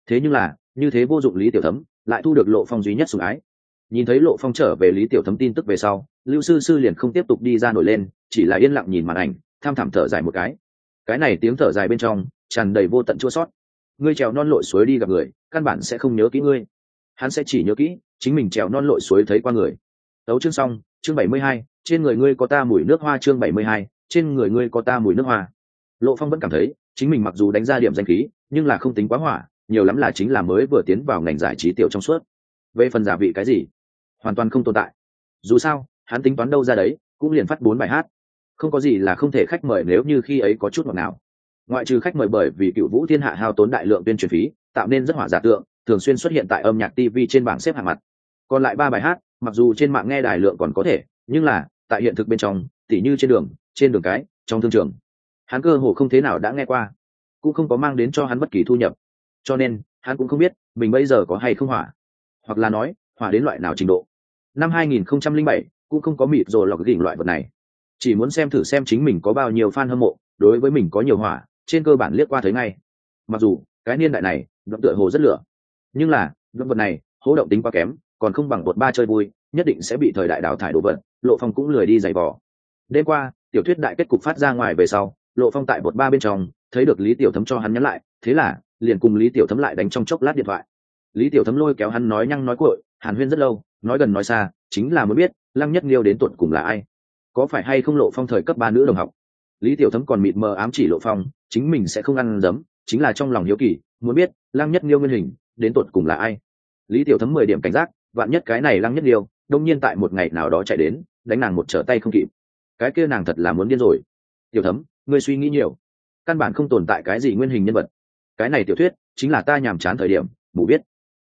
Thế nhưng là, như thế vô dụng lý tiểu thấm, lại thu được lộ phong duy nhất sủng ái. Nhìn thấy lộ phong trở về lý tiểu thấm tin tức về sau, lưu sư sư liền không tiếp tục đi ra nổi lên, chỉ là yên lặng nhìn màn ảnh, tham thảm thở dài một cái. Cái này tiếng thở dài bên trong tràn đầy vô tận chua sót. Ngươi trèo non lội suối đi gặp người, căn bản sẽ không nhớ kỹ ngươi. Hắn sẽ chỉ nhớ kỹ, chính mình trèo non lội suối thấy qua người. Tấu chương xong, chương bảy mươi hai, trên người ngươi có ta mùi nước hoa chương bảy mươi hai, trên người ngươi có ta mùi nước hoa. Lộ phong vẫn cảm thấy, chính mình mặc dù đánh ra điểm danh khí, nhưng là không tính quá hỏa, nhiều lắm là chính là mới vừa tiến vào ngành giải trí tiểu trong suốt. Về phần giả vị cái gì? Hoàn toàn không tồn tại. Dù sao, hắn tính toán đâu ra đấy, cũng liền phát bốn bài hát. Không có gì là không thể khách mời nếu như khi ấy có chút ngọt nào ngoại trừ khách mời bởi vì cựu vũ thiên hạ hao tốn đại lượng tuyên truyền phí, tạo nên rất hỏa giả tượng, thường xuyên xuất hiện tại âm nhạc tv trên bảng xếp hạng mặt. Còn lại ba bài hát, mặc dù trên mạng nghe đài lượng còn có thể, nhưng là, tại hiện thực bên trong, tỉ như trên đường trên đường cái, trong thương trường, hắn cơ hồ không thế nào đã nghe qua, cũng không có mang đến cho hắn bất kỳ thu nhập. Cho nên, hắn cũng không biết, mình bây giờ có hay không hỏa, hoặc là nói, hỏa đến loại nào trình độ. Năm 2007 cũng không có mịt rồi lọc gỉnh loại vật này. Chỉ muốn xem thử xem chính mình có bao nhiêu fan hâm mộ, đối với mình có nhiều hỏa trên cơ bản liếc qua thấy ngay. Mặc dù, cái niên đại này, động tựa hồ rất lửa. Nhưng là, động vật này, hố động tính quá kém, còn không bằng bột ba chơi vui, nhất định sẽ bị thời đại đào thải đồ vật, lộ phong cũng lười đi giày vò. Đêm qua, tiểu thuyết đại kết cục phát ra ngoài về sau, lộ phong tại bột ba bên trong, thấy được lý tiểu thấm cho hắn nhắn lại, thế là, liền cùng lý tiểu thấm lại đánh trong chốc lát điện thoại. Lý tiểu thấm lôi kéo hắn nói nhăng nói cội hàn huyên rất lâu, nói gần nói xa, chính là mới biết, lăng nhất Liêu đến tuột cùng là ai. Có phải hay không lộ phong thời cấp ba nữ đồng học? Lý tiểu thấm còn mịt mờ ám chỉ lộ phong chính mình sẽ không ăn dấm, chính là trong lòng hiếu kỳ, muốn biết, lăng nhất nghiêu nguyên hình, đến tuột cùng là ai? Lý tiểu thấm mười điểm cảnh giác, vạn nhất cái này lăng nhất nghiêu, đông nhiên tại một ngày nào đó chạy đến, đánh nàng một trở tay không kịp. Cái kia nàng thật là muốn điên rồi. Tiểu thấm, ngươi suy nghĩ nhiều. Căn bản không tồn tại cái gì nguyên hình nhân vật. Cái này tiểu thuyết, chính là ta nhàm chán thời điểm, mù biết.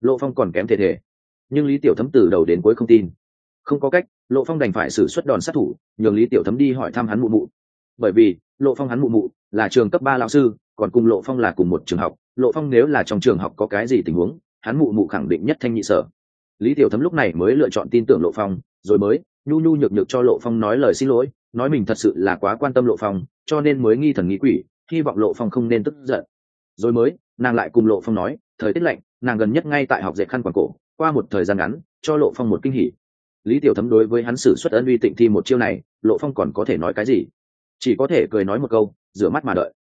Lộ phong còn kém thể thể nhưng lý tiểu thấm từ đầu đến cuối không tin. Không có cách, lộ phong đành phải xử suất đòn sát thủ, nhường lý tiểu thấm đi hỏi thăm hắn mụ mụ bởi vì, lộ phong hắn mụ mụ là trường cấp ba lão sư, còn cùng lộ phong là cùng một trường học. Lộ phong nếu là trong trường học có cái gì tình huống, hắn mụ mụ khẳng định nhất thanh nhị sở. Lý tiểu thấm lúc này mới lựa chọn tin tưởng lộ phong, rồi mới nhu nhu nhược nhược cho lộ phong nói lời xin lỗi, nói mình thật sự là quá quan tâm lộ phong, cho nên mới nghi thần nghĩ quỷ, hy vọng lộ phong không nên tức giận. Rồi mới, nàng lại cùng lộ phong nói, thời tiết lạnh, nàng gần nhất ngay tại học dạy khăn quảng cổ, qua một thời gian ngắn, cho lộ phong một kinh hỉ. Lý tiểu thấm đối với hắn xử xuất ân uy tịnh thi một chiêu này, lộ phong còn có thể nói cái gì? Chỉ có thể cười nói một câu, rửa mắt mà đợi.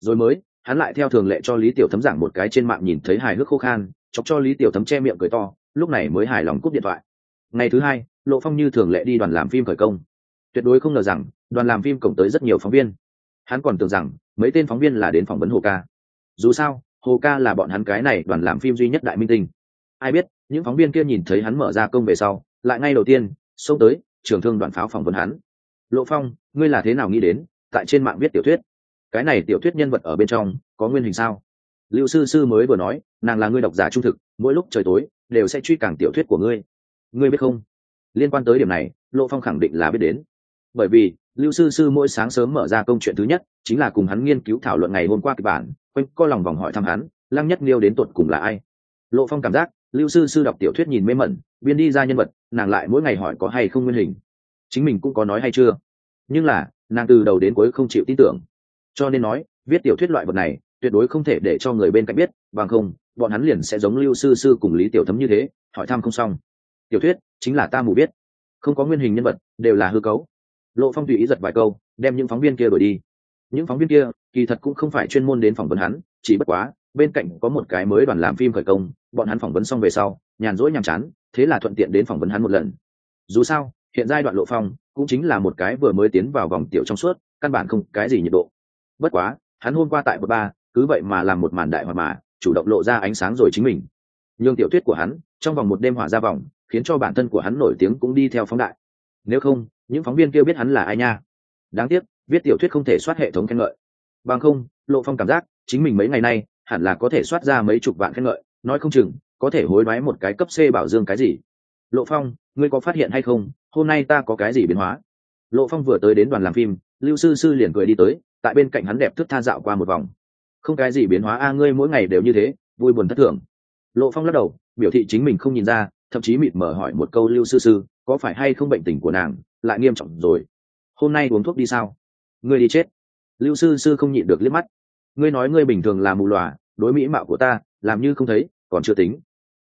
Rồi mới, hắn lại theo thường lệ cho lý tiểu thấm giảng một cái trên mạng nhìn thấy hài hước khô khan, chọc cho lý tiểu thấm che miệng cười to, lúc này mới hài lòng cúp điện thoại. Ngày thứ hai, lộ phong như thường lệ đi đoàn làm phim khởi công. Tuyệt đối không ngờ rằng, đoàn làm phim cổng tới rất nhiều phóng viên. Hắn còn tưởng rằng, mấy tên phóng viên là đến phỏng vấn hồ ca. Dù sao, hồ ca là bọn hắn cái này đoàn làm phim duy nhất đại minh tinh. Ai biết, những phóng viên kia nhìn thấy hắn mở ra công về sau, lại ngay đầu tiên, xông tới, trường thương đoàn pháo phỏng vấn hắn lộ phong, ngươi là thế nào nghĩ đến, tại trên mạng viết tiểu thuyết? Cái này tiểu thuyết nhân vật ở bên trong, có nguyên hình sao? Lưu sư sư mới vừa nói, nàng là ngươi độc giả trung thực, mỗi lúc trời tối, đều sẽ truy càng tiểu thuyết của ngươi. Ngươi biết không? Liên quan tới điểm này, lộ phong khẳng định là biết đến. Bởi vì, lưu sư sư mỗi sáng sớm mở ra công chuyện thứ nhất, chính là cùng hắn nghiên cứu thảo luận ngày hôm qua kịch bản, quanh co lòng vòng hỏi thăm hắn, lăng nhất liêu đến tột cùng là ai. Lộ phong cảm giác, lưu sư sư đọc tiểu thuyết nhìn mê mẩn, biên đi ra nhân vật, nàng lại mỗi ngày hỏi có hay không nguyên hình chính mình cũng có nói hay chưa? Nhưng là, nàng từ đầu đến cuối không chịu tin tưởng. Cho nên nói, viết tiểu thuyết loại vật này, tuyệt đối không thể để cho người bên cạnh biết, bằng không, bọn hắn liền sẽ giống lưu sư sư cùng lý tiểu thấm như thế, hỏi thăm không xong. Tiểu thuyết, chính là ta mù biết. Không có nguyên hình nhân vật, đều là hư cấu. Lộ phong tùy ý giật vài câu, đem những phóng viên kia đổi đi. Những phóng viên kia, kỳ thật cũng không phải chuyên môn đến phỏng vấn hắn, chỉ bất quá, bên cạnh có một cái mới đoàn làm phim khởi công, bọn hắn phỏng vấn xong về sau, nhàn rỗi nhàm chán, thế là thuận tiện đến phỏng vấn hắn một lần. Dù sao hiện giai đoạn lộ phong cũng chính là một cái vừa mới tiến vào vòng tiểu trong suốt, căn bản không cái gì nhiệt độ. Bất quá, hắn hôm qua tại một ba, cứ vậy mà làm một màn đại hòa mà, chủ động lộ ra ánh sáng rồi chính mình. Nhường tiểu thuyết của hắn, trong vòng một đêm hỏa ra vòng, khiến cho bản thân của hắn nổi tiếng cũng đi theo phóng đại. Nếu không, những phóng viên kia biết hắn là ai nha. Đáng tiếc, viết tiểu thuyết không thể soát hệ thống khen ngợi. Bằng không, lộ phong cảm giác, chính mình mấy ngày nay, hẳn là có thể soát ra mấy chục vạn khen ngợi, nói không chừng, có thể hối đoái một cái cấp c bảo dương cái gì lộ phong, ngươi có phát hiện hay không? Hôm nay ta có cái gì biến hóa? Lộ phong vừa tới đến đoàn làm phim, lưu sư sư liền cười đi tới, tại bên cạnh hắn đẹp thức tha dạo qua một vòng. Không cái gì biến hóa a, ngươi mỗi ngày đều như thế, vui buồn thất thường. Lộ phong lắc đầu, biểu thị chính mình không nhìn ra, thậm chí mịt mở hỏi một câu lưu sư sư, có phải hay không bệnh tình của nàng, lại nghiêm trọng rồi? Hôm nay uống thuốc đi sao? Ngươi đi chết. Lưu sư sư không nhịn được liếc mắt. Ngươi nói ngươi bình thường là mù lòa đối mỹ mạo của ta, làm như không thấy, còn chưa tính.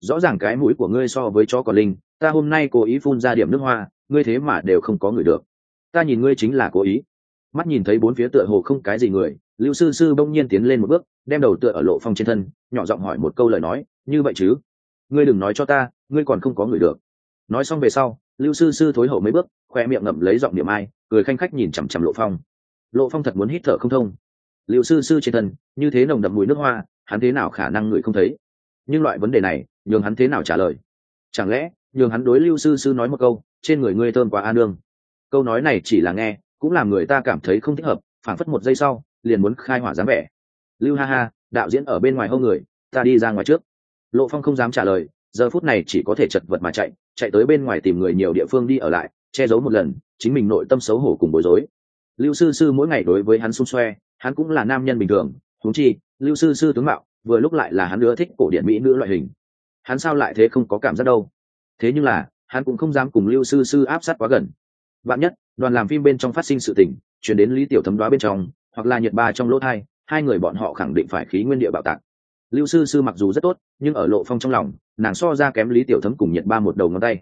Rõ ràng cái mũi của ngươi so với chó còn linh ta hôm nay cố ý phun ra điểm nước hoa, ngươi thế mà đều không có người được. Ta nhìn ngươi chính là cố ý. Mắt nhìn thấy bốn phía tựa hồ không cái gì người, lưu sư sư bỗng nhiên tiến lên một bước, đem đầu tựa ở lộ phong trên thân, nhỏ giọng hỏi một câu lời nói, như vậy chứ? Ngươi đừng nói cho ta, ngươi còn không có người được. Nói xong về sau, lưu sư sư thối hậu mấy bước, khoe miệng ngậm lấy giọng niệm ai, cười khanh khách nhìn chằm chằm lộ phong. Lộ phong thật muốn hít thở không thông. Lưu sư sư trên thân, như thế nồng đậm mùi nước hoa, hắn thế nào khả năng người không thấy? Nhưng loại vấn đề này, nhường hắn thế nào trả lời? Chẳng lẽ nhường hắn đối lưu sư sư nói một câu, trên người ngươi thơm quá a nương. Câu nói này chỉ là nghe, cũng làm người ta cảm thấy không thích hợp phản phất một giây sau, liền muốn khai hỏa dáng vẻ. Lưu ha ha, đạo diễn ở bên ngoài hâu người, ta đi ra ngoài trước. Lộ phong không dám trả lời, giờ phút này chỉ có thể chật vật mà chạy chạy tới bên ngoài tìm người nhiều địa phương đi ở lại, che giấu một lần, chính mình nội tâm xấu hổ cùng bối rối. Lưu sư sư mỗi ngày đối với hắn xung xoe, hắn cũng là nam nhân bình thường thú chi, lưu sư sư tướng mạo, vừa lúc lại là hắn ưa thích cổ điển mỹ nữ loại hình. Hắn sao lại thế không có cảm giác đâu? Thế nhưng là hắn cũng không dám cùng lưu sư sư áp sát quá gần. Bạn nhất đoàn làm phim bên trong phát sinh sự tình chuyển đến lý tiểu thấm đoá bên trong hoặc là nhiệt ba trong lỗ thai hai người bọn họ khẳng định phải khí nguyên địa bạo tạc. Lưu sư sư mặc dù rất tốt nhưng ở lộ phong trong lòng nàng so ra kém lý tiểu thấm cùng nhiệt ba một đầu ngón tay.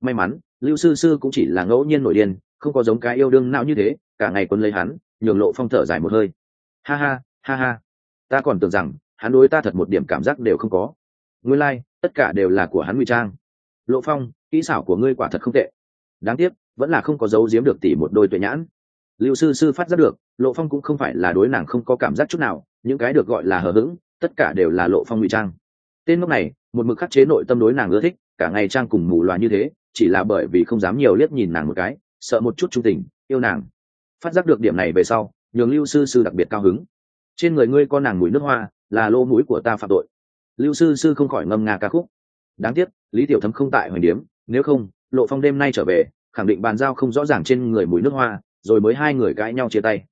May mắn lưu sư sư cũng chỉ là ngẫu nhiên nổi điên không có giống cái yêu đương nào như thế cả ngày quân lấy hắn nhường lộ phong thở dài một hơi. Ha ha ha ha. Ta còn tưởng rằng hắn đối ta thật một điểm cảm giác đều không có. Nguyên lai、like, tất cả đều là của hắn ngụy trang lộ phong, kỹ xảo của ngươi quả thật không tệ. Đáng tiếc, vẫn là không có dấu giếm được tỷ một đôi tuệ nhãn. Lưu sư sư phát giác được, lộ phong cũng không phải là đối nàng không có cảm giác chút nào, những cái được gọi là hờ hững, tất cả đều là lộ phong ngụy trang. Tên lúc này, một mực khắc chế nội tâm đối nàng ưa thích, cả ngày trang cùng mù loà như thế, chỉ là bởi vì không dám nhiều liếc nhìn nàng một cái, sợ một chút trung tình, yêu nàng. Phát giác được điểm này về sau, nhường lưu sư sư đặc biệt cao hứng. Trên người ngươi có nàng mùi nước hoa, là lô mũi của ta phạm tội. Lưu sư sư không khỏi ngâm nga ca khúc đáng tiếc, lý tiểu thấm không tại hoành điếm, nếu không, lộ phong đêm nay trở về, khẳng định bàn giao không rõ ràng trên người mùi nước hoa, rồi mới hai người cãi nhau chia tay.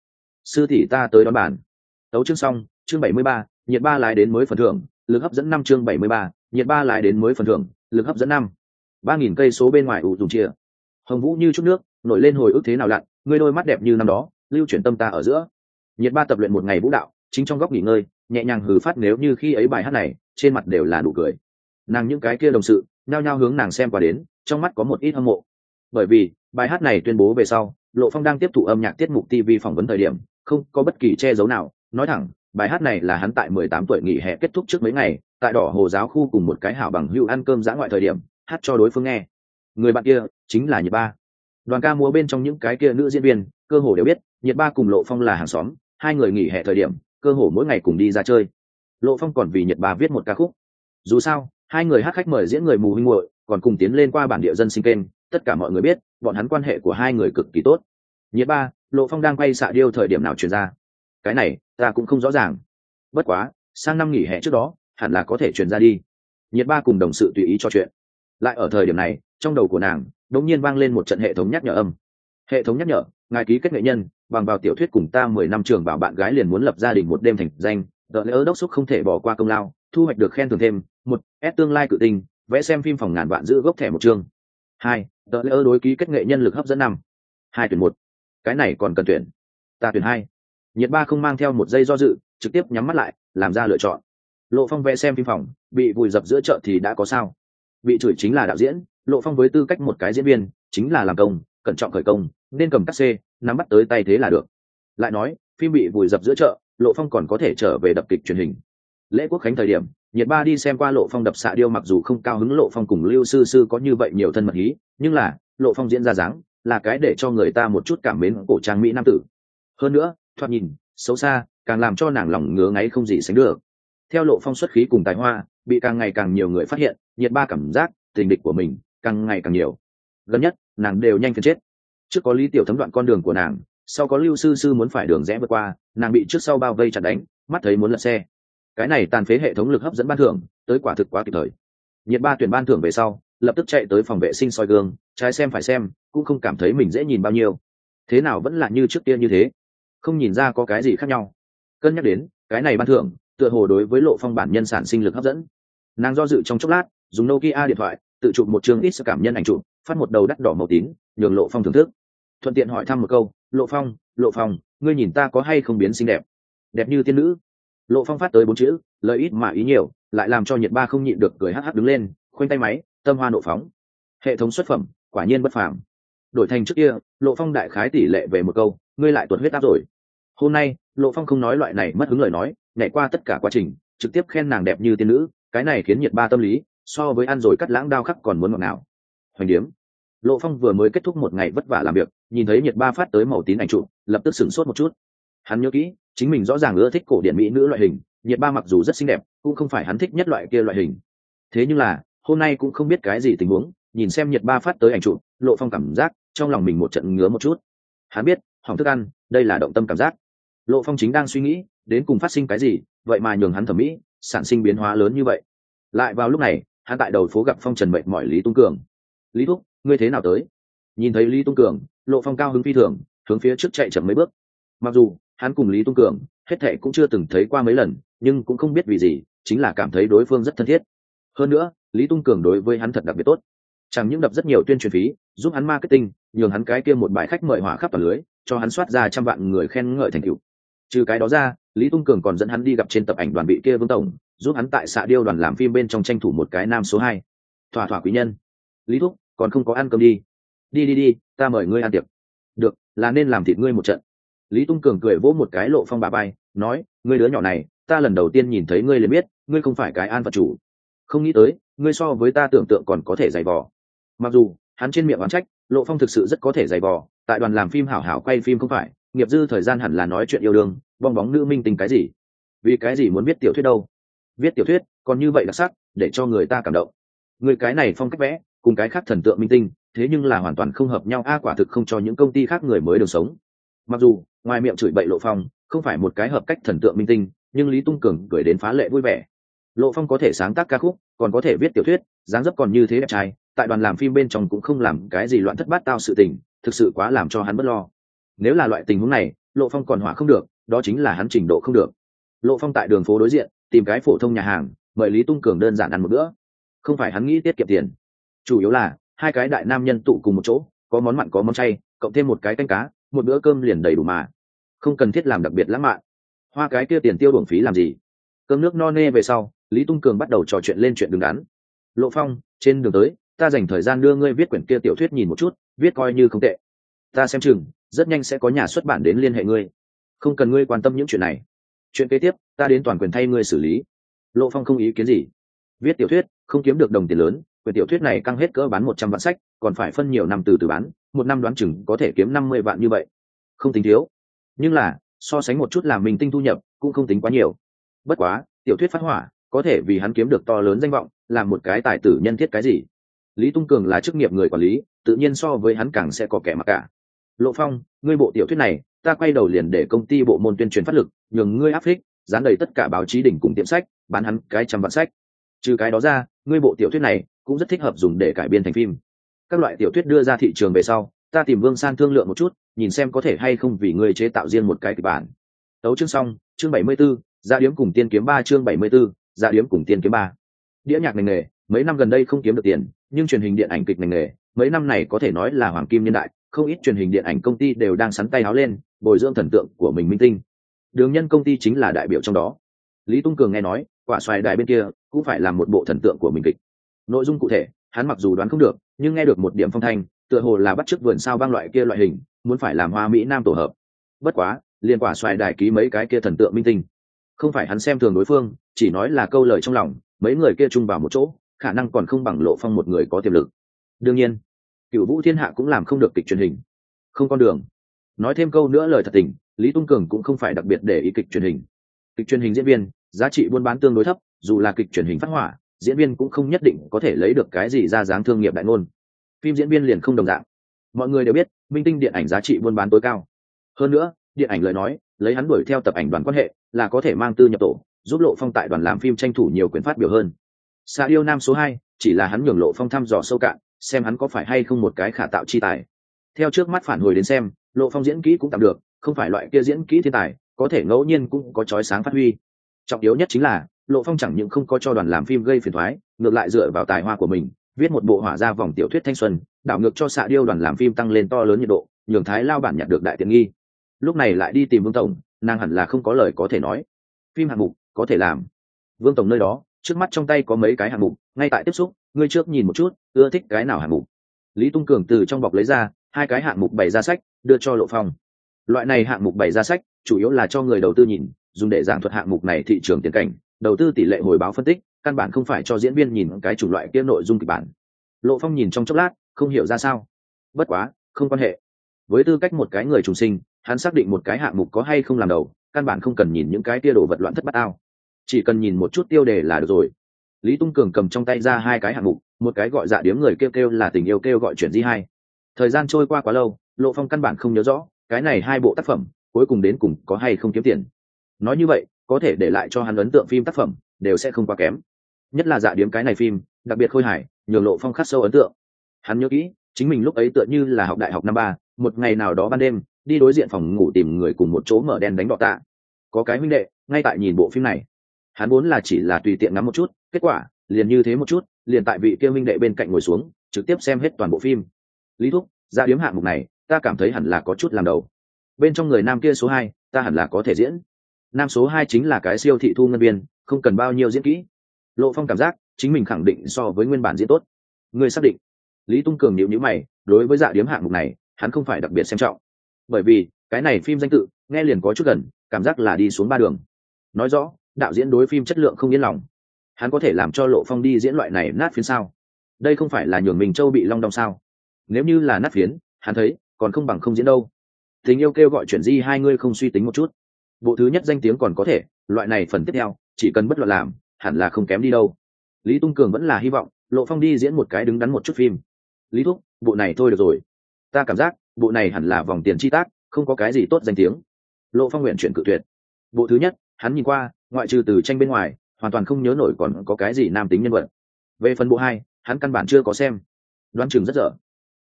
Sư tỷ ta tới đón bàn. Tấu chương xong, chương bảy mươi ba, nhiệt ba lái đến mới phần thưởng, lực hấp dẫn năm chương bảy mươi ba, nhiệt ba lái đến mới phần thưởng, lực hấp dẫn năm. Ba nghìn cây số bên ngoài ủ dùng chia hồng vũ như chút nước, nổi lên hồi ức thế nào lặn, ngươi đôi mắt đẹp như năm đó, lưu chuyển tâm ta ở giữa. Nhiệt ba tập luyện một ngày vũ đạo, chính trong góc nghỉ ngơi, nhẹ nhàng hừ phát nếu như khi ấy bài hát này, trên mặt đều là nụ cười nàng những cái kia đồng sự, nhao nhao hướng nàng xem qua đến, trong mắt có một ít hâm mộ. Bởi vì, bài hát này tuyên bố về sau, lộ phong đang tiếp thụ âm nhạc tiết mục tv phỏng vấn thời điểm, không có bất kỳ che giấu nào, nói thẳng, bài hát này là hắn tại mười tám tuổi nghỉ hè kết thúc trước mấy ngày, tại đỏ hồ giáo khu cùng một cái hảo bằng hữu ăn cơm giã ngoại thời điểm, hát cho đối phương nghe. Người bạn kia chính là nhiệt ba. Đoàn ca múa bên trong những cái kia nữ diễn viên, cơ hồ đều biết nhiệt ba cùng lộ phong là hàng xóm, hai người nghỉ hè thời điểm, cơ hồ mỗi ngày cùng đi ra chơi. Lộ phong còn vì nhiệt ba viết một ca khúc. Dù sao hai người hát khách mời diễn người mù huynh muội, còn cùng tiến lên qua bản địa dân sinh kênh, tất cả mọi người biết, bọn hắn quan hệ của hai người cực kỳ tốt. Nhiệt ba, lộ phong đang quay xạ điêu thời điểm nào truyền ra? Cái này, ta cũng không rõ ràng. Bất quá, sang năm nghỉ hè trước đó, hẳn là có thể truyền ra đi. Nhiệt ba cùng đồng sự tùy ý cho chuyện. Lại ở thời điểm này, trong đầu của nàng, đột nhiên vang lên một trận hệ thống nhắc nhở âm. Hệ thống nhắc nhở, ngài ký kết nghệ nhân, bằng vào tiểu thuyết cùng ta mười năm trường bảo bạn gái liền muốn lập gia đình một đêm thành danh, đợi lỡ đốc xúc không thể bỏ qua công lao thu hoạch được khen thưởng thêm, một, ép tương lai cự tinh, vẽ xem phim phòng ngàn vạn giữ gốc thẻ một chương. Hai đợt lỡ đối ký kết nghệ nhân lực hấp dẫn năm. Hai tuyển một. Cái này còn cần tuyển. Ta tuyển hai. Nhiệt ba không mang theo một giây do dự, trực tiếp nhắm mắt lại, làm ra lựa chọn. Lộ phong vẽ xem phim phòng, bị vùi dập giữa chợ thì đã có sao. Bị chửi chính là đạo diễn, lộ phong với tư cách một cái diễn viên, chính là làm công, cẩn trọng khởi công, nên cầm cắt xê, nắm bắt tới tay thế là được. Lại nói, phim bị vùi dập giữa chợ, lộ phong còn có thể trở về đập kịch truyền hình lễ quốc khánh thời điểm, nhiệt ba đi xem qua lộ phong đập xạ điêu mặc dù không cao hứng lộ phong cùng lưu sư sư có như vậy nhiều thân mật hí, nhưng là, lộ phong diễn ra dáng là cái để cho người ta một chút cảm mến cổ trang mỹ nam tử. Hơn nữa, thoạt nhìn, xấu xa, càng làm cho nàng lòng ngứa ngáy không gì sánh được. Theo lộ phong xuất khí cùng tài hoa, bị càng ngày càng nhiều người phát hiện, nhiệt ba cảm giác, tình địch của mình, càng ngày càng nhiều. Gần nhất, nàng đều nhanh phiền chết. Trước có lý tiểu thấm đoạn con đường của nàng, sau có lưu sư sư muốn phải đường rẽ vượt qua, nàng bị trước sau bao vây chặt đánh, mắt thấy muốn lật xe cái này tàn phế hệ thống lực hấp dẫn ban thưởng, tới quả thực quá kịp thời. Nhiệt ba tuyển ban thưởng về sau, lập tức chạy tới phòng vệ sinh soi gương, trái xem phải xem, cũng không cảm thấy mình dễ nhìn bao nhiêu. Thế nào vẫn là như trước kia như thế? Không nhìn ra có cái gì khác nhau. Cân nhắc đến, cái này ban thưởng, tựa hồ đối với lộ phong bản nhân sản sinh lực hấp dẫn. Nàng do dự trong chốc lát, dùng nokia điện thoại, tự chụp một chương ít sự cảm nhân ảnh chụp, phát một đầu đắt đỏ màu tím, nhường lộ phong thưởng thức. Thuận tiện hỏi thăm một câu, lộ phong lộ phong, ngươi nhìn ta có hay không biến xinh đẹp? Đẹp như tiên nữ lộ phong phát tới bốn chữ, lời ít mà ý nhiều, lại làm cho nhiệt ba không nhịn được cười hh đứng lên, khoanh tay máy, tâm hoa nộ phóng. Hệ thống xuất phẩm, quả nhiên bất phàm. Đổi thành trước kia, lộ phong đại khái tỷ lệ về một câu, ngươi lại tuột huyết áp rồi. Hôm nay, lộ phong không nói loại này mất hứng lời nói, nhảy qua tất cả quá trình, trực tiếp khen nàng đẹp như tiên nữ, cái này khiến nhiệt ba tâm lý, so với ăn rồi cắt lãng đao khắc còn muốn ngọt nào hoành điếm. Lộ phong vừa mới kết thúc một ngày vất vả làm việc, nhìn thấy nhiệt ba phát tới màu tín ảnh trụ lập tức sửng sốt một chút. Hắn nhớ kỹ chính mình rõ ràng ưa thích cổ điển mỹ nữ loại hình, nhiệt ba mặc dù rất xinh đẹp, cũng không phải hắn thích nhất loại kia loại hình. Thế nhưng là, hôm nay cũng không biết cái gì tình huống, nhìn xem nhiệt ba phát tới ảnh trụ lộ phong cảm giác trong lòng mình một trận ngứa một chút. Hắn biết, hỏng thức ăn, đây là động tâm cảm giác. Lộ phong chính đang suy nghĩ, đến cùng phát sinh cái gì, vậy mà nhường hắn thẩm mỹ, sản sinh biến hóa lớn như vậy. Lại vào lúc này, hắn tại đầu phố gặp phong trần mệnh mọi lý tung cường. Lý thúc, ngươi thế nào tới? Nhìn thấy lý tung cường, lộ phong cao hứng phi thường, hướng phía trước chạy chậm mấy bước. Mặc dù hắn cùng lý tung cường hết thệ cũng chưa từng thấy qua mấy lần, nhưng cũng không biết vì gì, chính là cảm thấy đối phương rất thân thiết. Hơn nữa, lý tung cường đối với hắn thật đặc biệt tốt. Chẳng những đập rất nhiều tuyên truyền phí, giúp hắn marketing, nhường hắn cái kia một bài khách mời hỏa khắp vào lưới, cho hắn soát ra trăm vạn người khen ngợi thành tựu. Trừ cái đó ra, lý tung cường còn dẫn hắn đi gặp trên tập ảnh đoàn bị kia vương tổng, giúp hắn tại xạ điêu đoàn làm phim bên trong tranh thủ một cái nam số hai. Thỏa thỏa quý nhân. Lý thúc, còn không có ăn cơm đi. Đi đi đi, ta mời ngươi ăn tiệc. Được, là nên làm thịt ngươi một trận lý tung cường cười vỗ một cái lộ phong bà bay nói, ngươi đứa nhỏ này, ta lần đầu tiên nhìn thấy ngươi liền biết, ngươi không phải cái an phật chủ. Không nghĩ tới, ngươi so với ta tưởng tượng còn có thể giày vò. Mặc dù, hắn trên miệng oán trách, lộ phong thực sự rất có thể giày vò, tại đoàn làm phim hảo hảo quay phim không phải, nghiệp dư thời gian hẳn là nói chuyện yêu đương, bong bóng nữ minh tình cái gì? Vì cái gì muốn viết tiểu thuyết đâu? Viết tiểu thuyết, còn như vậy đặc sắc, để cho người ta cảm động. Người cái này phong cách vẽ, cùng cái khác thần tượng minh tinh, thế nhưng là hoàn toàn không hợp nhau, a quả thực không cho những công ty khác người mới được sống. Mặc dù ngoài miệng chửi bậy lộ phong, không phải một cái hợp cách thần tượng minh tinh, nhưng lý tung cường gửi đến phá lệ vui vẻ. Lộ phong có thể sáng tác ca khúc, còn có thể viết tiểu thuyết, dáng dấp còn như thế đẹp trai, tại đoàn làm phim bên trong cũng không làm cái gì loạn thất bát tao sự tình, thực sự quá làm cho hắn bất lo. Nếu là loại tình huống này, lộ phong còn hỏa không được, đó chính là hắn trình độ không được. Lộ phong tại đường phố đối diện, tìm cái phổ thông nhà hàng, mời lý tung cường đơn giản ăn một bữa. Không phải hắn nghĩ tiết kiệm tiền. Chủ yếu là, hai cái đại nam nhân tụ cùng một chỗ, có món mặn có món chay, cộng thêm một cái canh cá một bữa cơm liền đầy đủ mà. Không cần thiết làm đặc biệt lãng mạn. Hoa cái kia tiền tiêu đuổng phí làm gì? Cơm nước no nê về sau, lý tung cường bắt đầu trò chuyện lên chuyện đứng đắn. Lộ phong, trên đường tới, ta dành thời gian đưa ngươi viết quyển kia tiểu thuyết nhìn một chút, viết coi như không tệ. Ta xem chừng, rất nhanh sẽ có nhà xuất bản đến liên hệ ngươi. Không cần ngươi quan tâm những chuyện này. Chuyện kế tiếp, ta đến toàn quyền thay ngươi xử lý. Lộ phong không ý kiến gì. Viết tiểu thuyết, không kiếm được đồng tiền lớn, quyển tiểu thuyết này căng hết cỡ bán một trăm vạn sách, còn phải phân nhiều năm từ từ bán một năm đoán chừng có thể kiếm năm mươi vạn như vậy. Không tính thiếu. Nhưng là, so sánh một chút làm mình tinh thu nhập cũng không tính quá nhiều. Bất quá, tiểu thuyết phát hỏa, có thể vì hắn kiếm được to lớn danh vọng làm một cái tài tử nhân thiết cái gì? Lý tung cường là chức nghiệp người quản lý, tự nhiên so với hắn càng sẽ có kẻ mặc cả. Lộ phong, ngươi bộ tiểu thuyết này, ta quay đầu liền để công ty bộ môn tuyên truyền phát lực, nhường ngươi áp phích, dán đầy tất cả báo chí đỉnh cùng tiệm sách, bán hắn cái trăm vạn sách. Trừ cái đó ra, ngươi bộ tiểu thuyết này cũng rất thích hợp dùng để cải biên thành phim các loại tiểu thuyết đưa ra thị trường về sau ta tìm vương san thương lượng một chút nhìn xem có thể hay không vì ngươi chế tạo riêng một cái kịch bản. Tấu chương xong chương bảy mươi 74, dạ điếm cùng tiên kiếm ba chương bảy mươi 74, dạ điếm cùng tiên kiếm ba. Đĩa nhạc ngành nghề mấy năm gần đây không kiếm được tiền nhưng truyền hình điện ảnh kịch ngành nghề mấy năm này có thể nói là hoàng kim nhân đại không ít truyền hình điện ảnh công ty đều đang sắn tay áo lên bồi dưỡng thần tượng của mình minh tinh. Đường nhân công ty chính là đại biểu trong đó. Lý tung cường nghe nói quả xoài đài bên kia cũng phải làm một bộ thần tượng của mình kịch. Nội dung cụ thể hắn mặc dù đoán không được, nhưng nghe được một điểm phong thanh, tựa hồ là bắt chước vườn sao băng loại kia loại hình, muốn phải làm hoa mỹ nam tổ hợp. Bất quá liên quả xoài đài ký mấy cái kia thần tượng minh tinh. Không phải hắn xem thường đối phương, chỉ nói là câu lời trong lòng, mấy người kia chung vào một chỗ, khả năng còn không bằng lộ phong một người có tiềm lực. Đương nhiên cựu vũ thiên hạ cũng làm không được kịch truyền hình. Không con đường. Nói thêm câu nữa lời thật tình, lý tung cường cũng không phải đặc biệt để ý kịch truyền hình. Kịch truyền hình diễn viên, giá trị buôn bán tương đối thấp, dù là kịch truyền hình phát hỏa diễn viên cũng không nhất định có thể lấy được cái gì ra dáng thương nghiệp đại ngôn. Phim diễn viên liền không đồng dạng. Mọi người đều biết, minh tinh điện ảnh giá trị buôn bán tối cao. Hơn nữa, điện ảnh lời nói, lấy hắn đuổi theo tập ảnh đoàn quan hệ, là có thể mang tư nhập tổ, giúp lộ phong tại đoàn làm phim tranh thủ nhiều quyền phát biểu hơn. Xa yêu nam số hai, chỉ là hắn nhường lộ phong thăm dò sâu cạn, xem hắn có phải hay không một cái khả tạo chi tài. Theo trước mắt phản hồi đến xem, lộ phong diễn kỹ cũng tạm được, không phải loại kia diễn kỹ thiên tài, có thể ngẫu nhiên cũng có chói sáng phát huy. Trọng yếu nhất chính là lộ phong chẳng những không có cho đoàn làm phim gây phiền thoái ngược lại dựa vào tài hoa của mình, viết một bộ hỏa ra vòng tiểu thuyết thanh xuân, đảo ngược cho xạ điêu đoàn làm phim tăng lên to lớn nhiệt độ, nhường thái lao bản nhận được đại tiện nghi. Lúc này lại đi tìm vương tổng, nàng hẳn là không có lời có thể nói. Phim hạng mục, có thể làm. Vương tổng nơi đó, trước mắt trong tay có mấy cái hạng mục, ngay tại tiếp xúc, ngươi trước nhìn một chút, ưa thích cái nào hạng mục? Lý tung cường từ trong bọc lấy ra, hai cái hạng mục bày ra sách, đưa cho lộ phong. Loại này hạng mục bày ra sách, chủ yếu là cho người đầu tư nhìn, dùng để giảng thuật hạng mục này thị trường tiền cảnh đầu tư tỷ lệ hồi báo phân tích, căn bản không phải cho diễn viên nhìn cái chủng loại kia nội dung kịch bản. Lộ phong nhìn trong chốc lát, không hiểu ra sao. Bất quá, không quan hệ. Với tư cách một cái người trùng sinh, hắn xác định một cái hạng mục có hay không làm đầu, căn bản không cần nhìn những cái tia đồ vật loạn thất bát ao. Chỉ cần nhìn một chút tiêu đề là được rồi. Lý tung cường cầm trong tay ra hai cái hạng mục, một cái gọi dạ điếm người kêu kêu là tình yêu kêu gọi chuyện di hai. Thời gian trôi qua quá lâu, lộ phong căn bản không nhớ rõ, cái này hai bộ tác phẩm, cuối cùng đến cùng có hay không kiếm tiền. Nói như vậy có thể để lại cho hắn ấn tượng phim tác phẩm, đều sẽ không quá kém. Nhất là dạ điếm cái này phim, đặc biệt khôi hài, nhường lộ phong khắc sâu ấn tượng. Hắn nhớ kỹ, chính mình lúc ấy tựa như là học đại học năm ba, một ngày nào đó ban đêm, đi đối diện phòng ngủ tìm người cùng một chỗ mở đèn đánh đọ tạ. Có cái huynh đệ, ngay tại nhìn bộ phim này. Hắn muốn là chỉ là tùy tiện ngắm một chút, kết quả, liền như thế một chút, liền tại vị kia huynh đệ bên cạnh ngồi xuống, trực tiếp xem hết toàn bộ phim. Lý thúc ra điếm hạng mục này, ta cảm thấy hẳn là có chút làm đầu. Bên trong người nam kia số hai, ta hẳn là có thể diễn nam số hai chính là cái siêu thị thu ngân viên, không cần bao nhiêu diễn kỹ. Lộ phong cảm giác chính mình khẳng định so với nguyên bản diễn tốt. Người xác định. Lý tung cường nhịu nhữ mày, đối với dạ điếm hạng mục này, hắn không phải đặc biệt xem trọng. Bởi vì, cái này phim danh tự, nghe liền có chút gần, cảm giác là đi xuống ba đường. Nói rõ, đạo diễn đối phim chất lượng không yên lòng. Hắn có thể làm cho lộ phong đi diễn loại này nát phiến sao? Đây không phải là nhường mình châu bị long đong sao? Nếu như là nát phiến, hắn thấy, còn không bằng không diễn đâu. Tình yêu kêu gọi chuyện di hai ngươi không suy tính một chút bộ thứ nhất danh tiếng còn có thể, loại này phần tiếp theo, chỉ cần bất luận làm, hẳn là không kém đi đâu. Lý tung cường vẫn là hy vọng, lộ phong đi diễn một cái đứng đắn một chút phim. Lý thúc, bộ này thôi được rồi. Ta cảm giác, bộ này hẳn là vòng tiền chi tác, không có cái gì tốt danh tiếng. Lộ phong nguyện chuyện cự tuyệt. Bộ thứ nhất, hắn nhìn qua, ngoại trừ từ tranh bên ngoài, hoàn toàn không nhớ nổi còn có cái gì nam tính nhân vật. Về phần bộ hai, hắn căn bản chưa có xem. Đoán chừng rất dở.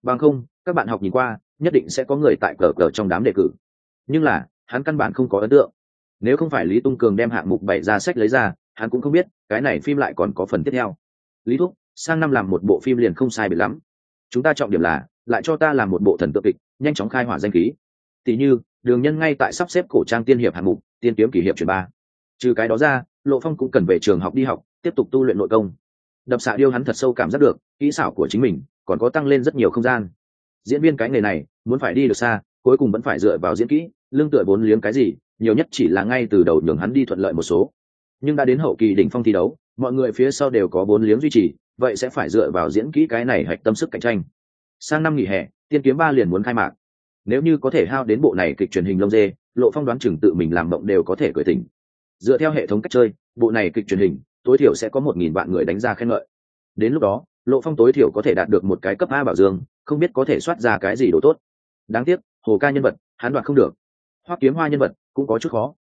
Bằng không, các bạn học nhìn qua, nhất định sẽ có người tại cờ cờ trong đám đề cử. Nhưng là hắn căn bản không có ấn tượng. Nếu không phải lý tung cường đem hạng mục bảy ra sách lấy ra, hắn cũng không biết, cái này phim lại còn có phần tiếp theo. Lý thúc, sang năm làm một bộ phim liền không sai bị lắm. Chúng ta trọng điểm là, lại cho ta làm một bộ thần tượng kịch, nhanh chóng khai hỏa danh khí. Tỷ như, đường nhân ngay tại sắp xếp cổ trang tiên hiệp hạng mục, tiên kiếm kỷ hiệp truyền ba. Trừ cái đó ra, lộ phong cũng cần về trường học đi học, tiếp tục tu luyện nội công. Đập xạ điêu hắn thật sâu cảm giác được, kỹ xảo của chính mình còn có tăng lên rất nhiều không gian. Diễn viên cái nghề này, muốn phải đi được xa, cuối cùng vẫn phải dựa vào diễn kỹ lương tựa vốn liếng cái gì, nhiều nhất chỉ là ngay từ đầu nhường hắn đi thuận lợi một số. Nhưng đã đến hậu kỳ đỉnh phong thi đấu, mọi người phía sau đều có vốn liếng duy trì, vậy sẽ phải dựa vào diễn kỹ cái này hạch tâm sức cạnh tranh. Sang năm nghỉ hè, tiên kiếm ba liền muốn khai mạc. Nếu như có thể hao đến bộ này kịch truyền hình lông dê, lộ phong đoán chừng tự mình làm mộng đều có thể cười tình dựa theo hệ thống cách chơi, bộ này kịch truyền hình, tối thiểu sẽ có một nghìn vạn người đánh ra khen ngợi. Đến lúc đó, lộ phong tối thiểu có thể đạt được một cái cấp a bảo dương, không biết có thể soát ra cái gì đồ tốt. Đáng tiếc, hồ ca nhân vật, hắn đoạt không được hoắc kiếm hoa nhân vật cũng có chút khó.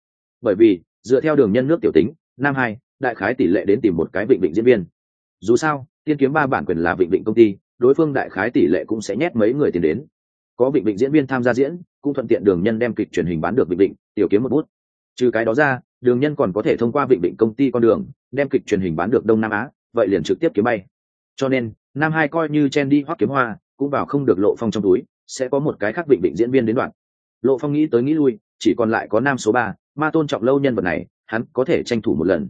Bởi vì, dựa theo đường nhân nước tiểu tính, nam hai, đại khái tỷ lệ đến tìm một cái vịnh vịnh diễn viên. Dù sao, tiên kiếm ba bản quyền là vịnh vịnh công ty, đối phương đại khái tỷ lệ cũng sẽ nhét mấy người tiền đến. Có vịnh vịnh diễn viên tham gia diễn, cũng thuận tiện đường nhân đem kịch truyền hình bán được vịnh vịnh, tiểu kiếm một bút. Trừ cái đó ra, đường nhân còn có thể thông qua vịnh vịnh công ty con đường, đem kịch truyền hình bán được đông nam á, vậy liền trực tiếp kiếm bay. Cho nên, nam hai coi như chen đi hoắc kiếm hoa, cũng vào không được lộ phong trong túi, sẽ có một cái khác vịnh vịnh diễn viên đến đoạn lộ phong nghĩ tới nghĩ lui, chỉ còn lại có nam số ba, ma tôn trọng lâu nhân vật này, hắn có thể tranh thủ một lần.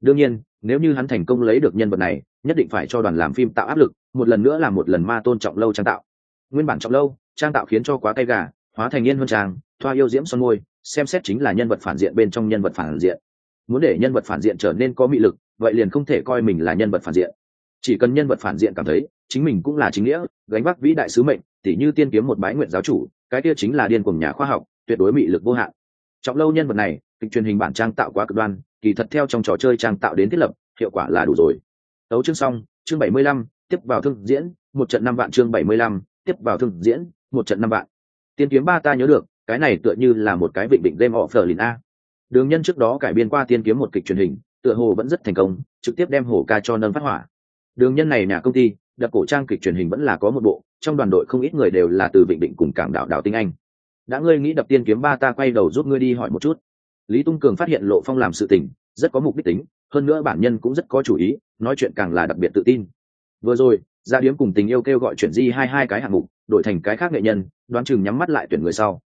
Đương nhiên, nếu như hắn thành công lấy được nhân vật này, nhất định phải cho đoàn làm phim tạo áp lực, một lần nữa là một lần ma tôn trọng lâu trang tạo. Nguyên bản trọng lâu, trang tạo khiến cho quá cay gà, hóa thành yên hơn trang, thoa yêu diễm son môi, xem xét chính là nhân vật phản diện bên trong nhân vật phản diện. Muốn để nhân vật phản diện trở nên có mị lực, vậy liền không thể coi mình là nhân vật phản diện. Chỉ cần nhân vật phản diện cảm thấy, chính mình cũng là chính nghĩa, gánh vác vĩ đại sứ mệnh, tỉ như tiên kiếm một bái nguyện giáo chủ cái kia chính là điên cuồng nhà khoa học, tuyệt đối mị lực vô hạn. Trọng lâu nhân vật này, kịch truyền hình bản trang tạo quá cực đoan, kỳ thật theo trong trò chơi trang tạo đến thiết lập, hiệu quả là đủ rồi. Tấu chương xong, chương bảy mươi lăm, tiếp vào thương diễn, một trận năm vạn chương bảy mươi lăm, tiếp vào thương diễn, một trận năm vạn. Tiên kiếm ba ta nhớ được, cái này tựa như là một cái vịnh định game offer lìn a. Đường nhân trước đó cải biên qua tiên kiếm một kịch truyền hình, tựa hồ vẫn rất thành công, trực tiếp đem hồ ca cho nâng phát hỏa. Đường nhân này nhà công ty đập cổ trang kịch truyền hình vẫn là có một bộ, trong đoàn đội không ít người đều là từ vịnh định cùng cảng đảo đảo tinh anh. Đã ngươi nghĩ đập tiên kiếm ba ta quay đầu giúp ngươi đi hỏi một chút. Lý tung cường phát hiện lộ phong làm sự tình, rất có mục đích tính, hơn nữa bản nhân cũng rất có chủ ý, nói chuyện càng là đặc biệt tự tin. Vừa rồi, gia điếm cùng tình yêu kêu gọi chuyện di hai hai cái hạng mục, đổi thành cái khác nghệ nhân, đoán chừng nhắm mắt lại tuyển người sau.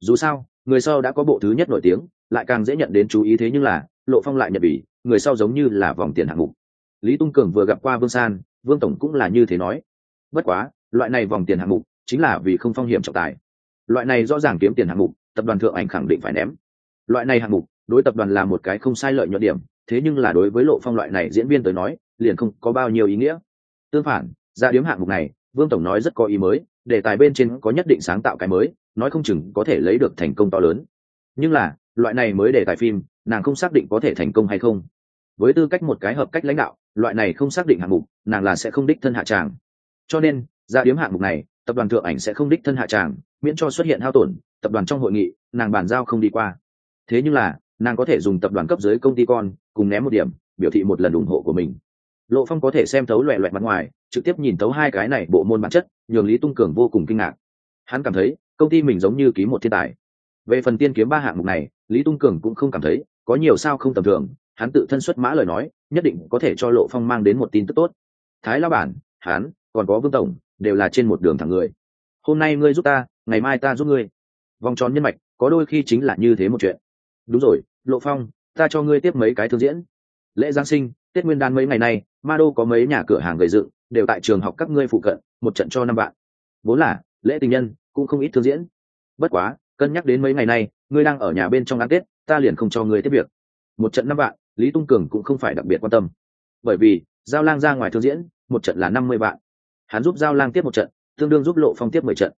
Dù sao, người sau đã có bộ thứ nhất nổi tiếng, lại càng dễ nhận đến chú ý thế nhưng là, lộ phong lại nhận bỉ người sau giống như là vòng tiền hạng mục. Lý tung cường vừa gặp qua vương san vương tổng cũng là như thế nói. Bất quá, loại này vòng tiền hạng mục chính là vì không phong hiểm trọng tài. Loại này rõ ràng kiếm tiền hạng mục, tập đoàn thượng ảnh khẳng định phải ném. Loại này hạng mục, đối tập đoàn là một cái không sai lợi nhuận điểm, thế nhưng là đối với lộ phong loại này diễn viên tới nói, liền không có bao nhiêu ý nghĩa. Tương phản, ra điếm hạng mục này, vương tổng nói rất có ý mới, đề tài bên trên có nhất định sáng tạo cái mới, nói không chừng có thể lấy được thành công to lớn. Nhưng là, loại này mới đề tài phim, nàng không xác định có thể thành công hay không với tư cách một cái hợp cách lãnh đạo, loại này không xác định hạng mục, nàng là sẽ không đích thân hạ tràng. Cho nên, ra điếm hạng mục này, tập đoàn thượng ảnh sẽ không đích thân hạ tràng, miễn cho xuất hiện hao tổn, tập đoàn trong hội nghị, nàng bàn giao không đi qua. Thế nhưng là, nàng có thể dùng tập đoàn cấp dưới công ty con, cùng ném một điểm, biểu thị một lần ủng hộ của mình. Lộ phong có thể xem thấu loẹ loẹt mặt ngoài, trực tiếp nhìn thấu hai cái này bộ môn bản chất, nhường lý tung cường vô cùng kinh ngạc. Hắn cảm thấy, công ty mình giống như ký một thiên tài. Về phần tiên kiếm ba hạng mục này, lý tung cường cũng không cảm thấy, có nhiều sao không tầm thường hắn tự thân xuất mã lời nói, nhất định có thể cho lộ phong mang đến một tin tức tốt. Thái lao bản, hắn, còn có vương tổng, đều là trên một đường thẳng người. Hôm nay ngươi giúp ta, ngày mai ta giúp ngươi. Vòng tròn nhân mạch, có đôi khi chính là như thế một chuyện. Đúng rồi, lộ phong, ta cho ngươi tiếp mấy cái thương diễn. Lễ giáng sinh, tết nguyên đán mấy ngày nay, ma đô có mấy nhà cửa hàng gầy dựng, đều tại trường học các ngươi phụ cận, một trận cho năm bạn. Vốn là, lễ tình nhân, cũng không ít thương diễn. Bất quá, cân nhắc đến mấy ngày nay, ngươi đang ở nhà bên trong ăn tết, ta liền không cho ngươi tiếp việc. Một trận năm bạn lý tung cường cũng không phải đặc biệt quan tâm. Bởi vì giao lang ra ngoài thương diễn một trận là năm mươi vạn, hắn giúp giao lang tiếp một trận tương đương giúp lộ phong tiếp mười trận.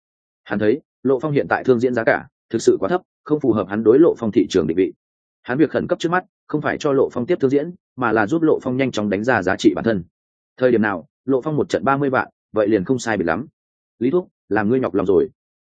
Hắn thấy lộ phong hiện tại thương diễn giá cả thực sự quá thấp không phù hợp hắn đối lộ phong thị trường định vị. Hắn việc khẩn cấp trước mắt không phải cho lộ phong tiếp thương diễn mà là giúp lộ phong nhanh chóng đánh giá giá trị bản thân. Thời điểm nào lộ phong một trận ba mươi vạn vậy liền không sai biệt lắm. Lý thúc làm ngươi nhọc lòng rồi.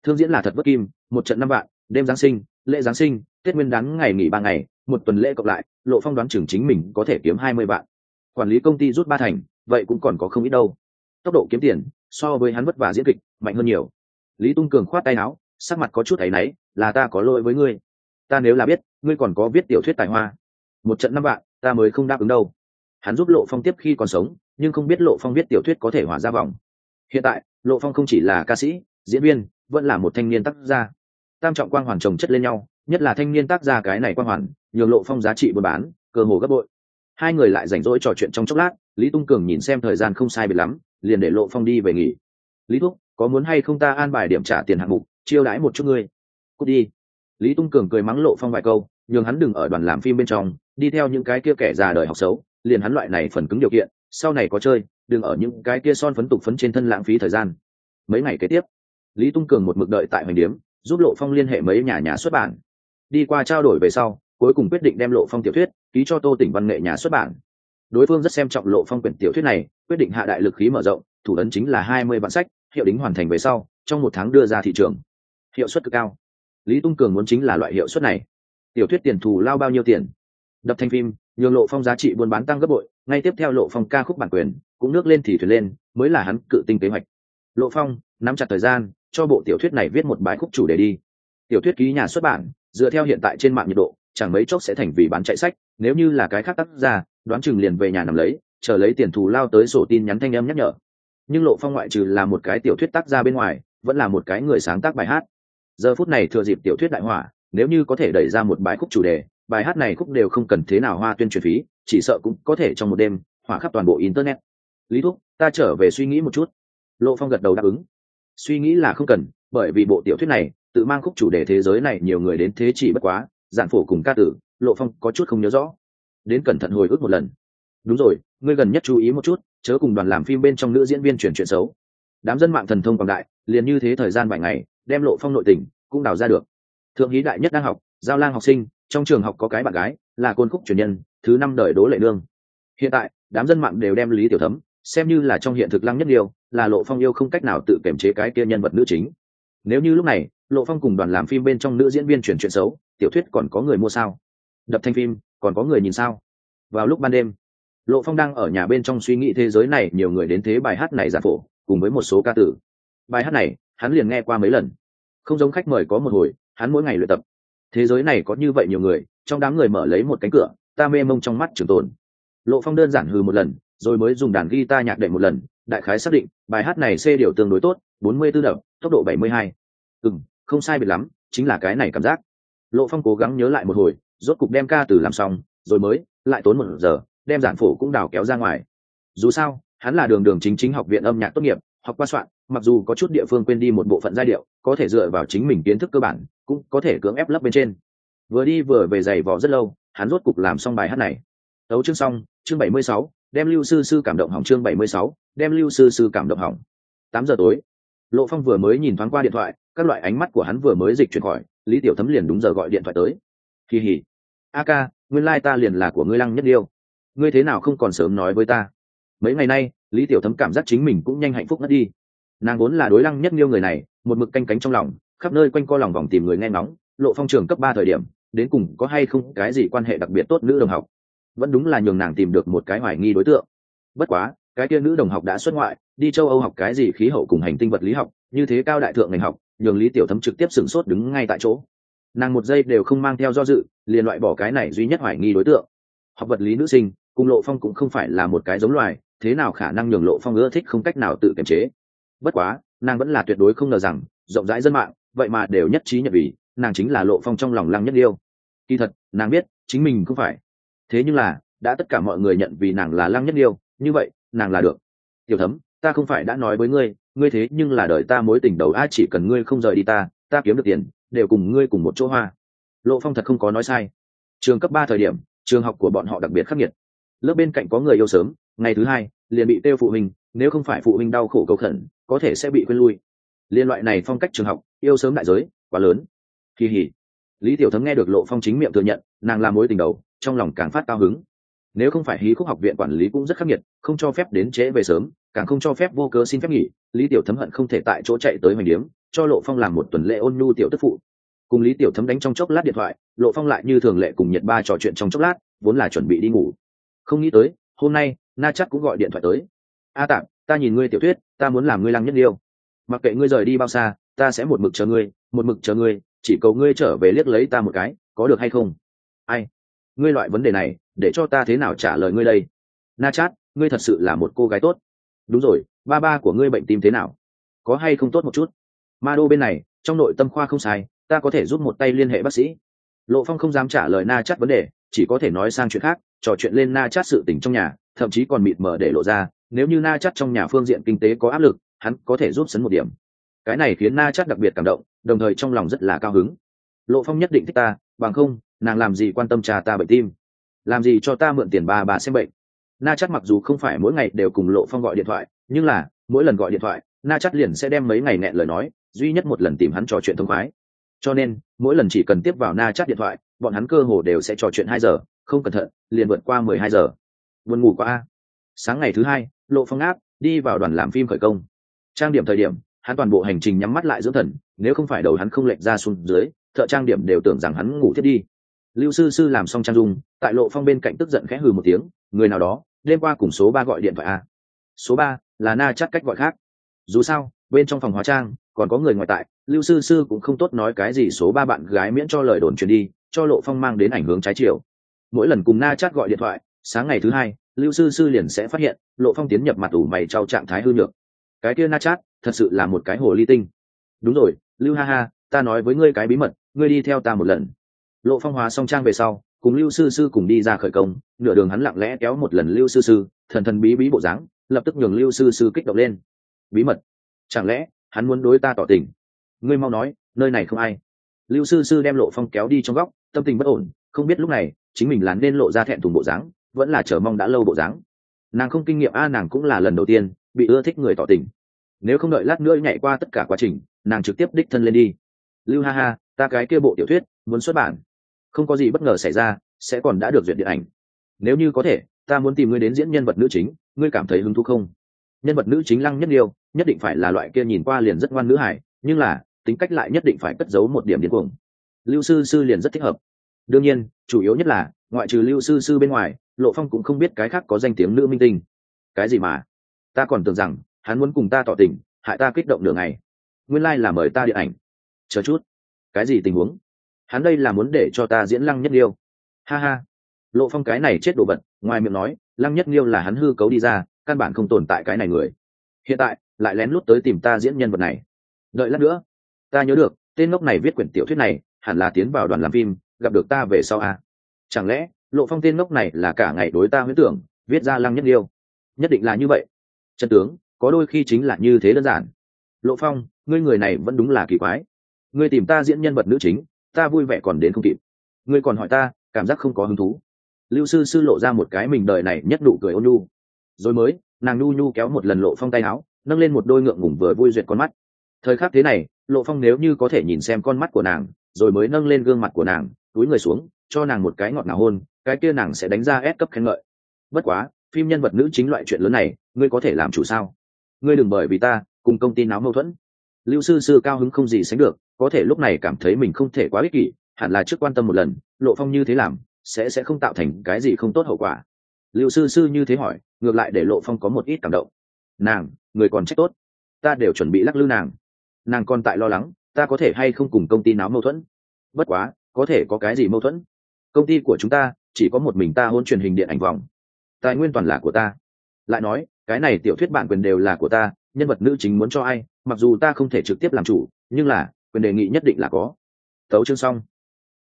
Thương diễn là thật bất kim một trận năm vạn đêm giáng sinh lễ giáng sinh tết nguyên đán ngày nghỉ ba ngày một tuần lễ cộng lại lộ phong đoán chừng chính mình có thể kiếm hai mươi vạn. Quản lý công ty rút ba thành, vậy cũng còn có không ít đâu. Tốc độ kiếm tiền, so với hắn vất vả diễn kịch, mạnh hơn nhiều. Lý tung cường khoát tay áo, sắc mặt có chút thấy náy, là ta có lỗi với ngươi. Ta nếu là biết, ngươi còn có viết tiểu thuyết tài hoa. Một trận năm bạn ta mới không đáp ứng đâu. Hắn giúp lộ phong tiếp khi còn sống, nhưng không biết lộ phong viết tiểu thuyết có thể hỏa ra vòng. Hiện tại, lộ phong không chỉ là ca sĩ, diễn viên, vẫn là một thanh niên tác gia. Tam trọng quang hoàn trồng chất lên nhau nhất là thanh niên tác gia cái này quang hoàn, nhường lộ phong giá trị buôn bán, cơ hồ gấp bội. Hai người lại rảnh rỗi trò chuyện trong chốc lát, lý tung cường nhìn xem thời gian không sai biệt lắm, liền để lộ phong đi về nghỉ. Lý thúc, có muốn hay không ta an bài điểm trả tiền hạng mục, chiêu đãi một chút ngươi? Cút đi. Lý tung cường cười mắng lộ phong vài câu, nhường hắn đừng ở đoàn làm phim bên trong, đi theo những cái kia kẻ già đời học xấu, liền hắn loại này phần cứng điều kiện, sau này có chơi, đừng ở những cái kia son phấn tục phấn trên thân lãng phí thời gian. Mấy ngày kế tiếp, lý tung cường một mực đợi tại hoành điếm, giúp lộ phong liên hệ mấy nhà nhà xuất bản đi qua trao đổi về sau, cuối cùng quyết định đem lộ phong tiểu thuyết ký cho tô tỉnh văn nghệ nhà xuất bản. Đối phương rất xem trọng lộ phong quyển tiểu thuyết này, quyết định hạ đại lực khí mở rộng, thủ ấn chính là hai mươi vạn sách, hiệu đính hoàn thành về sau, trong một tháng đưa ra thị trường. Hiệu suất cực cao. Lý tung cường muốn chính là loại hiệu suất này. Tiểu thuyết tiền thù lao bao nhiêu tiền? Đập thành phim, nhường lộ phong giá trị buôn bán tăng gấp bội, ngay tiếp theo lộ phong ca khúc bản quyền cũng nước lên thì thuyền lên, mới là hắn cự tinh kế hoạch. Lộ phong, nắm chặt thời gian, cho bộ tiểu thuyết này viết một bài khúc chủ đề đi. Tiểu thuyết ký nhà xuất bản dựa theo hiện tại trên mạng nhiệt độ, chẳng mấy chốc sẽ thành vì bán chạy sách. Nếu như là cái khác tác ra đoán chừng liền về nhà nằm lấy, chờ lấy tiền thù lao tới sổ tin nhắn thanh âm nhắc nhở. Nhưng lộ phong ngoại trừ là một cái tiểu thuyết tác ra bên ngoài, vẫn là một cái người sáng tác bài hát. Giờ phút này thừa dịp tiểu thuyết đại hỏa nếu như có thể đẩy ra một bài khúc chủ đề, bài hát này khúc đều không cần thế nào hoa tuyên truyền phí, chỉ sợ cũng có thể trong một đêm, hỏa khắp toàn bộ internet. Lý thúc, ta trở về suy nghĩ một chút. Lộ phong gật đầu đáp ứng. Suy nghĩ là không cần, bởi vì bộ tiểu thuyết này tự mang khúc chủ đề thế giới này nhiều người đến thế chỉ bất quá giản phổ cùng ca tử, lộ phong có chút không nhớ rõ. Đến cẩn thận hồi ức một lần. Đúng rồi, ngươi gần nhất chú ý một chút, chớ cùng đoàn làm phim bên trong nữ diễn viên chuyển chuyện xấu. Đám dân mạng thần thông quảng đại, liền như thế thời gian vài ngày, đem lộ phong nội tình cũng đào ra được. Thượng hí đại nhất đang học, giao lang học sinh, trong trường học có cái bạn gái, là côn khúc truyền nhân, thứ năm đời đố lệ nương. Hiện tại, đám dân mạng đều đem lý tiểu thấm, xem như là trong hiện thực lăng nhất điều, là lộ phong yêu không cách nào tự kiểm chế cái kia nhân vật nữ chính. Nếu như lúc này lộ phong cùng đoàn làm phim bên trong nữ diễn viên chuyển chuyện xấu, tiểu thuyết còn có người mua sao? Đập thanh phim, còn có người nhìn sao? Vào lúc ban đêm, lộ phong đang ở nhà bên trong suy nghĩ thế giới này, nhiều người đến thế bài hát này giả phổ, cùng với một số ca tử. Bài hát này, hắn liền nghe qua mấy lần. Không giống khách mời có một hồi, hắn mỗi ngày luyện tập. Thế giới này có như vậy nhiều người, trong đám người mở lấy một cánh cửa, ta mê mông trong mắt trường tồn. Lộ phong đơn giản hừ một lần, rồi mới dùng đàn guitar nhạc đệm một lần, đại khái xác định, bài hát này c điều tương đối tốt, bốn mươi 44 đập, tốc độ bảy mươi hai. ừm không sai biệt lắm, chính là cái này cảm giác. Lộ phong cố gắng nhớ lại một hồi, rốt cục đem ca từ làm xong, rồi mới, lại tốn một giờ, đem giản phổ cũng đào kéo ra ngoài. Dù sao, hắn là đường đường chính chính học viện âm nhạc tốt nghiệp, học qua soạn, mặc dù có chút địa phương quên đi một bộ phận giai điệu, có thể dựa vào chính mình kiến thức cơ bản, cũng có thể cưỡng ép lấp bên trên. Vừa đi vừa về giày vò rất lâu, hắn rốt cục làm xong bài hát này. Tấu chương xong, chương bảy mươi sáu, đem lưu sư sư cảm động hỏng chương bảy mươi sáu, đem lưu sư sư cảm động hỏng. Tám giờ tối, lộ phong vừa mới nhìn thoáng qua điện thoại các loại ánh mắt của hắn vừa mới dịch chuyển khỏi, lý tiểu thấm liền đúng giờ gọi điện thoại tới. Kỳ hỉ. A ca, nguyên lai、like、ta liền là của ngươi lăng nhất điêu. Ngươi thế nào không còn sớm nói với ta? Mấy ngày nay, lý tiểu thấm cảm giác chính mình cũng nhanh hạnh phúc ngất đi. Nàng vốn là đối lăng nhất điêu người này, một mực canh cánh trong lòng, khắp nơi quanh co lòng vòng tìm người nghe ngóng, lộ phong trường cấp ba thời điểm, đến cùng có hay không cái gì quan hệ đặc biệt tốt nữ đồng học. Vẫn đúng là nhường nàng tìm được một cái hoài nghi đối tượng. Bất quá, cái kia nữ đồng học đã xuất ngoại, đi châu âu học cái gì khí hậu cùng hành tinh vật lý học, như thế cao đại thượng ngành học nhường lý tiểu thấm trực tiếp sửng sốt đứng ngay tại chỗ. Nàng một giây đều không mang theo do dự, liền loại bỏ cái này duy nhất hoài nghi đối tượng. Học vật lý nữ sinh, cùng lộ phong cũng không phải là một cái giống loài, thế nào khả năng nhường lộ phong ưa thích không cách nào tự kiềm chế. Bất quá, nàng vẫn là tuyệt đối không ngờ rằng, rộng rãi dân mạng, vậy mà đều nhất trí nhận vì, nàng chính là lộ phong trong lòng lăng nhất yêu. Kỳ thật, nàng biết, chính mình không phải. Thế nhưng là, đã tất cả mọi người nhận vì nàng là lăng nhất yêu, như vậy, nàng là được. Tiểu thấm, ta không phải đã nói với ngươi ngươi thế nhưng là đợi ta mối tình đầu a, chỉ cần ngươi không rời đi ta ta kiếm được tiền, đều cùng ngươi cùng một chỗ hoa. Lộ phong thật không có nói sai. Trường cấp ba thời điểm, trường học của bọn họ đặc biệt khắc nghiệt. Lớp bên cạnh có người yêu sớm, ngày thứ hai, liền bị tiêu phụ huynh, nếu không phải phụ huynh đau khổ cầu khẩn, có thể sẽ bị quên lui. Liên loại này phong cách trường học, yêu sớm đại giới, quá lớn. Kỳ hỉ. Lý tiểu thấm nghe được lộ phong chính miệng thừa nhận, nàng làm mối tình đầu, trong lòng càng phát cao hứng nếu không phải hí khúc học viện quản lý cũng rất khắc nghiệt, không cho phép đến trễ về sớm, càng không cho phép vô cớ xin phép nghỉ, lý tiểu thấm hận không thể tại chỗ chạy tới hoành điếm, cho lộ phong làm một tuần lễ ôn nhu tiểu tức phụ. Cùng lý tiểu thấm đánh trong chốc lát điện thoại, lộ phong lại như thường lệ cùng nhiệt ba trò chuyện trong chốc lát, vốn là chuẩn bị đi ngủ. Không nghĩ tới, hôm nay, na chắc cũng gọi điện thoại tới. A tạm ta nhìn ngươi tiểu thuyết, ta muốn làm ngươi lăng nhất liêu mặc kệ ngươi rời đi bao xa, ta sẽ một mực chờ ngươi, một mực chờ ngươi, chỉ cầu ngươi trở về liếc lấy ta một cái, có được hay không? Ai ngươi loại vấn đề này, để cho ta thế nào trả lời ngươi đây? Na chát, ngươi thật sự là một cô gái tốt. Đúng rồi, ba ba của ngươi bệnh tim thế nào? Có hay không tốt một chút? Ma đô bên này, trong nội tâm khoa không sai, ta có thể giúp một tay liên hệ bác sĩ. Lộ phong không dám trả lời na chát vấn đề, chỉ có thể nói sang chuyện khác, trò chuyện lên na chát sự tình trong nhà, thậm chí còn mịt mờ để lộ ra, nếu như na chát trong nhà phương diện kinh tế có áp lực, hắn có thể giúp sấn một điểm. Cái này khiến na chát đặc biệt cảm động, đồng thời trong lòng rất là cao hứng. Lộ phong nhất định thích ta, bằng không nàng làm gì quan tâm trà ta bệnh tim? Làm gì cho ta mượn tiền bà bà xem bệnh? Na chắc mặc dù không phải mỗi ngày đều cùng lộ phong gọi điện thoại, nhưng là, mỗi lần gọi điện thoại, na chắc liền sẽ đem mấy ngày nghẹn lời nói, duy nhất một lần tìm hắn trò chuyện thông khoái. Cho nên, mỗi lần chỉ cần tiếp vào na chắc điện thoại, bọn hắn cơ hồ đều sẽ trò chuyện hai giờ, không cẩn thận, liền vượt qua mười hai giờ. Buồn ngủ qua sáng ngày thứ hai, lộ phong áp, đi vào đoàn làm phim khởi công. Trang điểm thời điểm, hắn toàn bộ hành trình nhắm mắt lại dưỡng thần, nếu không phải đầu hắn không lệch ra xuống dưới, thợ trang điểm đều tưởng rằng hắn ngủ thiết đi lưu sư sư làm xong trang dung, tại lộ phong bên cạnh tức giận khẽ hừ một tiếng, người nào đó, đêm qua cùng số ba gọi điện thoại a số ba là na chắt cách gọi khác. Dù sao, bên trong phòng hóa trang, còn có người ngoại tại, lưu sư sư cũng không tốt nói cái gì số ba bạn gái miễn cho lời đồn truyền đi, cho lộ phong mang đến ảnh hướng trái chiều. Mỗi lần cùng na chắt gọi điện thoại, sáng ngày thứ hai, lưu sư sư liền sẽ phát hiện, lộ phong tiến nhập mặt ủ mày trao trạng thái hư nhược. Cái kia na chát, thật sự là một cái hồ ly tinh. Đúng rồi, lưu ha ha, ta nói với ngươi cái bí mật, ngươi đi theo ta một lần lộ phong hóa xong trang về sau, cùng lưu sư sư cùng đi ra khởi công, nửa đường hắn lặng lẽ kéo một lần lưu sư sư, thần thần bí bí bộ dáng, lập tức nhường lưu sư sư kích động lên. Bí mật? Chẳng lẽ hắn muốn đối ta tỏ tình? Ngươi mau nói, nơi này không ai. Lưu sư sư đem lộ phong kéo đi trong góc, tâm tình bất ổn, không biết lúc này, chính mình là nên lộ ra thẹn thùng bộ dáng, vẫn là chờ mong đã lâu bộ dáng. Nàng không kinh nghiệm, a, nàng cũng là lần đầu tiên bị ưa thích người tỏ tình. Nếu không đợi lát nữa nhảy qua tất cả quá trình, nàng trực tiếp đích thân lên đi. Lưu ha ha, ta cái kia bộ tiểu thuyết muốn xuất bản không có gì bất ngờ xảy ra, sẽ còn đã được duyệt điện ảnh. Nếu như có thể, ta muốn tìm ngươi đến diễn nhân vật nữ chính, ngươi cảm thấy hứng thú không? Nhân vật nữ chính lăng nhất yêu nhất định phải là loại kia nhìn qua liền rất ngoan nữ hải nhưng là, tính cách lại nhất định phải cất giấu một điểm điên cuồng. Lưu sư sư liền rất thích hợp. Đương nhiên, chủ yếu nhất là, ngoại trừ lưu sư sư bên ngoài, lộ phong cũng không biết cái khác có danh tiếng nữ minh tinh. Cái gì mà? Ta còn tưởng rằng, hắn muốn cùng ta tỏ tình, hại ta kích động đường ngày. Nguyên lai、like、là mời ta điện ảnh. Chờ chút. Cái gì tình huống? Hắn đây là muốn để cho ta diễn lăng nhất liêu ha ha. Lộ phong cái này chết đồ vật, ngoài miệng nói, lăng nhất liêu là hắn hư cấu đi ra, căn bản không tồn tại cái này người. Hiện tại, lại lén lút tới tìm ta diễn nhân vật này. Đợi lát nữa. Ta nhớ được, tên ngốc này viết quyển tiểu thuyết này, hẳn là tiến vào đoàn làm phim, gặp được ta về sau à. chẳng lẽ, lộ phong tên ngốc này là cả ngày đối ta huyễn tưởng, viết ra lăng nhất liêu nhất định là như vậy. Trần tướng, có đôi khi chính là như thế đơn giản. Lộ phong, ngươi người này vẫn đúng là kỳ quái. Ngươi tìm ta diễn nhân vật nữ chính ta vui vẻ còn đến không kịp. Ngươi còn hỏi ta, cảm giác không có hứng thú. Lưu sư sư lộ ra một cái mình đời này nhất nụ cười ôn nhu. Rồi mới, nàng nhu nhu kéo một lần lộ phong tay áo, nâng lên một đôi ngượng ngủng vừa vui duyệt con mắt. Thời khắc thế này, lộ phong nếu như có thể nhìn xem con mắt của nàng, rồi mới nâng lên gương mặt của nàng, túi người xuống, cho nàng một cái ngọt ngào hôn, cái kia nàng sẽ đánh ra ép cấp khen ngợi. Bất quá, phim nhân vật nữ chính loại chuyện lớn này, ngươi có thể làm chủ sao? Ngươi đừng bởi vì ta, cùng công ty náo mâu thuẫn. Lưu sư sư cao hứng không gì sánh được có thể lúc này cảm thấy mình không thể quá ích kỷ, hẳn là trước quan tâm một lần, lộ phong như thế làm, sẽ sẽ không tạo thành cái gì không tốt hậu quả. Liệu sư sư như thế hỏi, ngược lại để lộ phong có một ít cảm động. Nàng, người còn trách tốt. Ta đều chuẩn bị lắc lư nàng. Nàng còn tại lo lắng, ta có thể hay không cùng công ty náo mâu thuẫn? Bất quá, có thể có cái gì mâu thuẫn? Công ty của chúng ta, chỉ có một mình ta hôn truyền hình điện ảnh vòng. Tài nguyên toàn là của ta. Lại nói, cái này tiểu thuyết bản quyền đều là của ta, nhân vật nữ chính muốn cho ai, mặc dù ta không thể trực tiếp làm chủ, nhưng là quyền đề nghị nhất định là có. Tấu chương xong.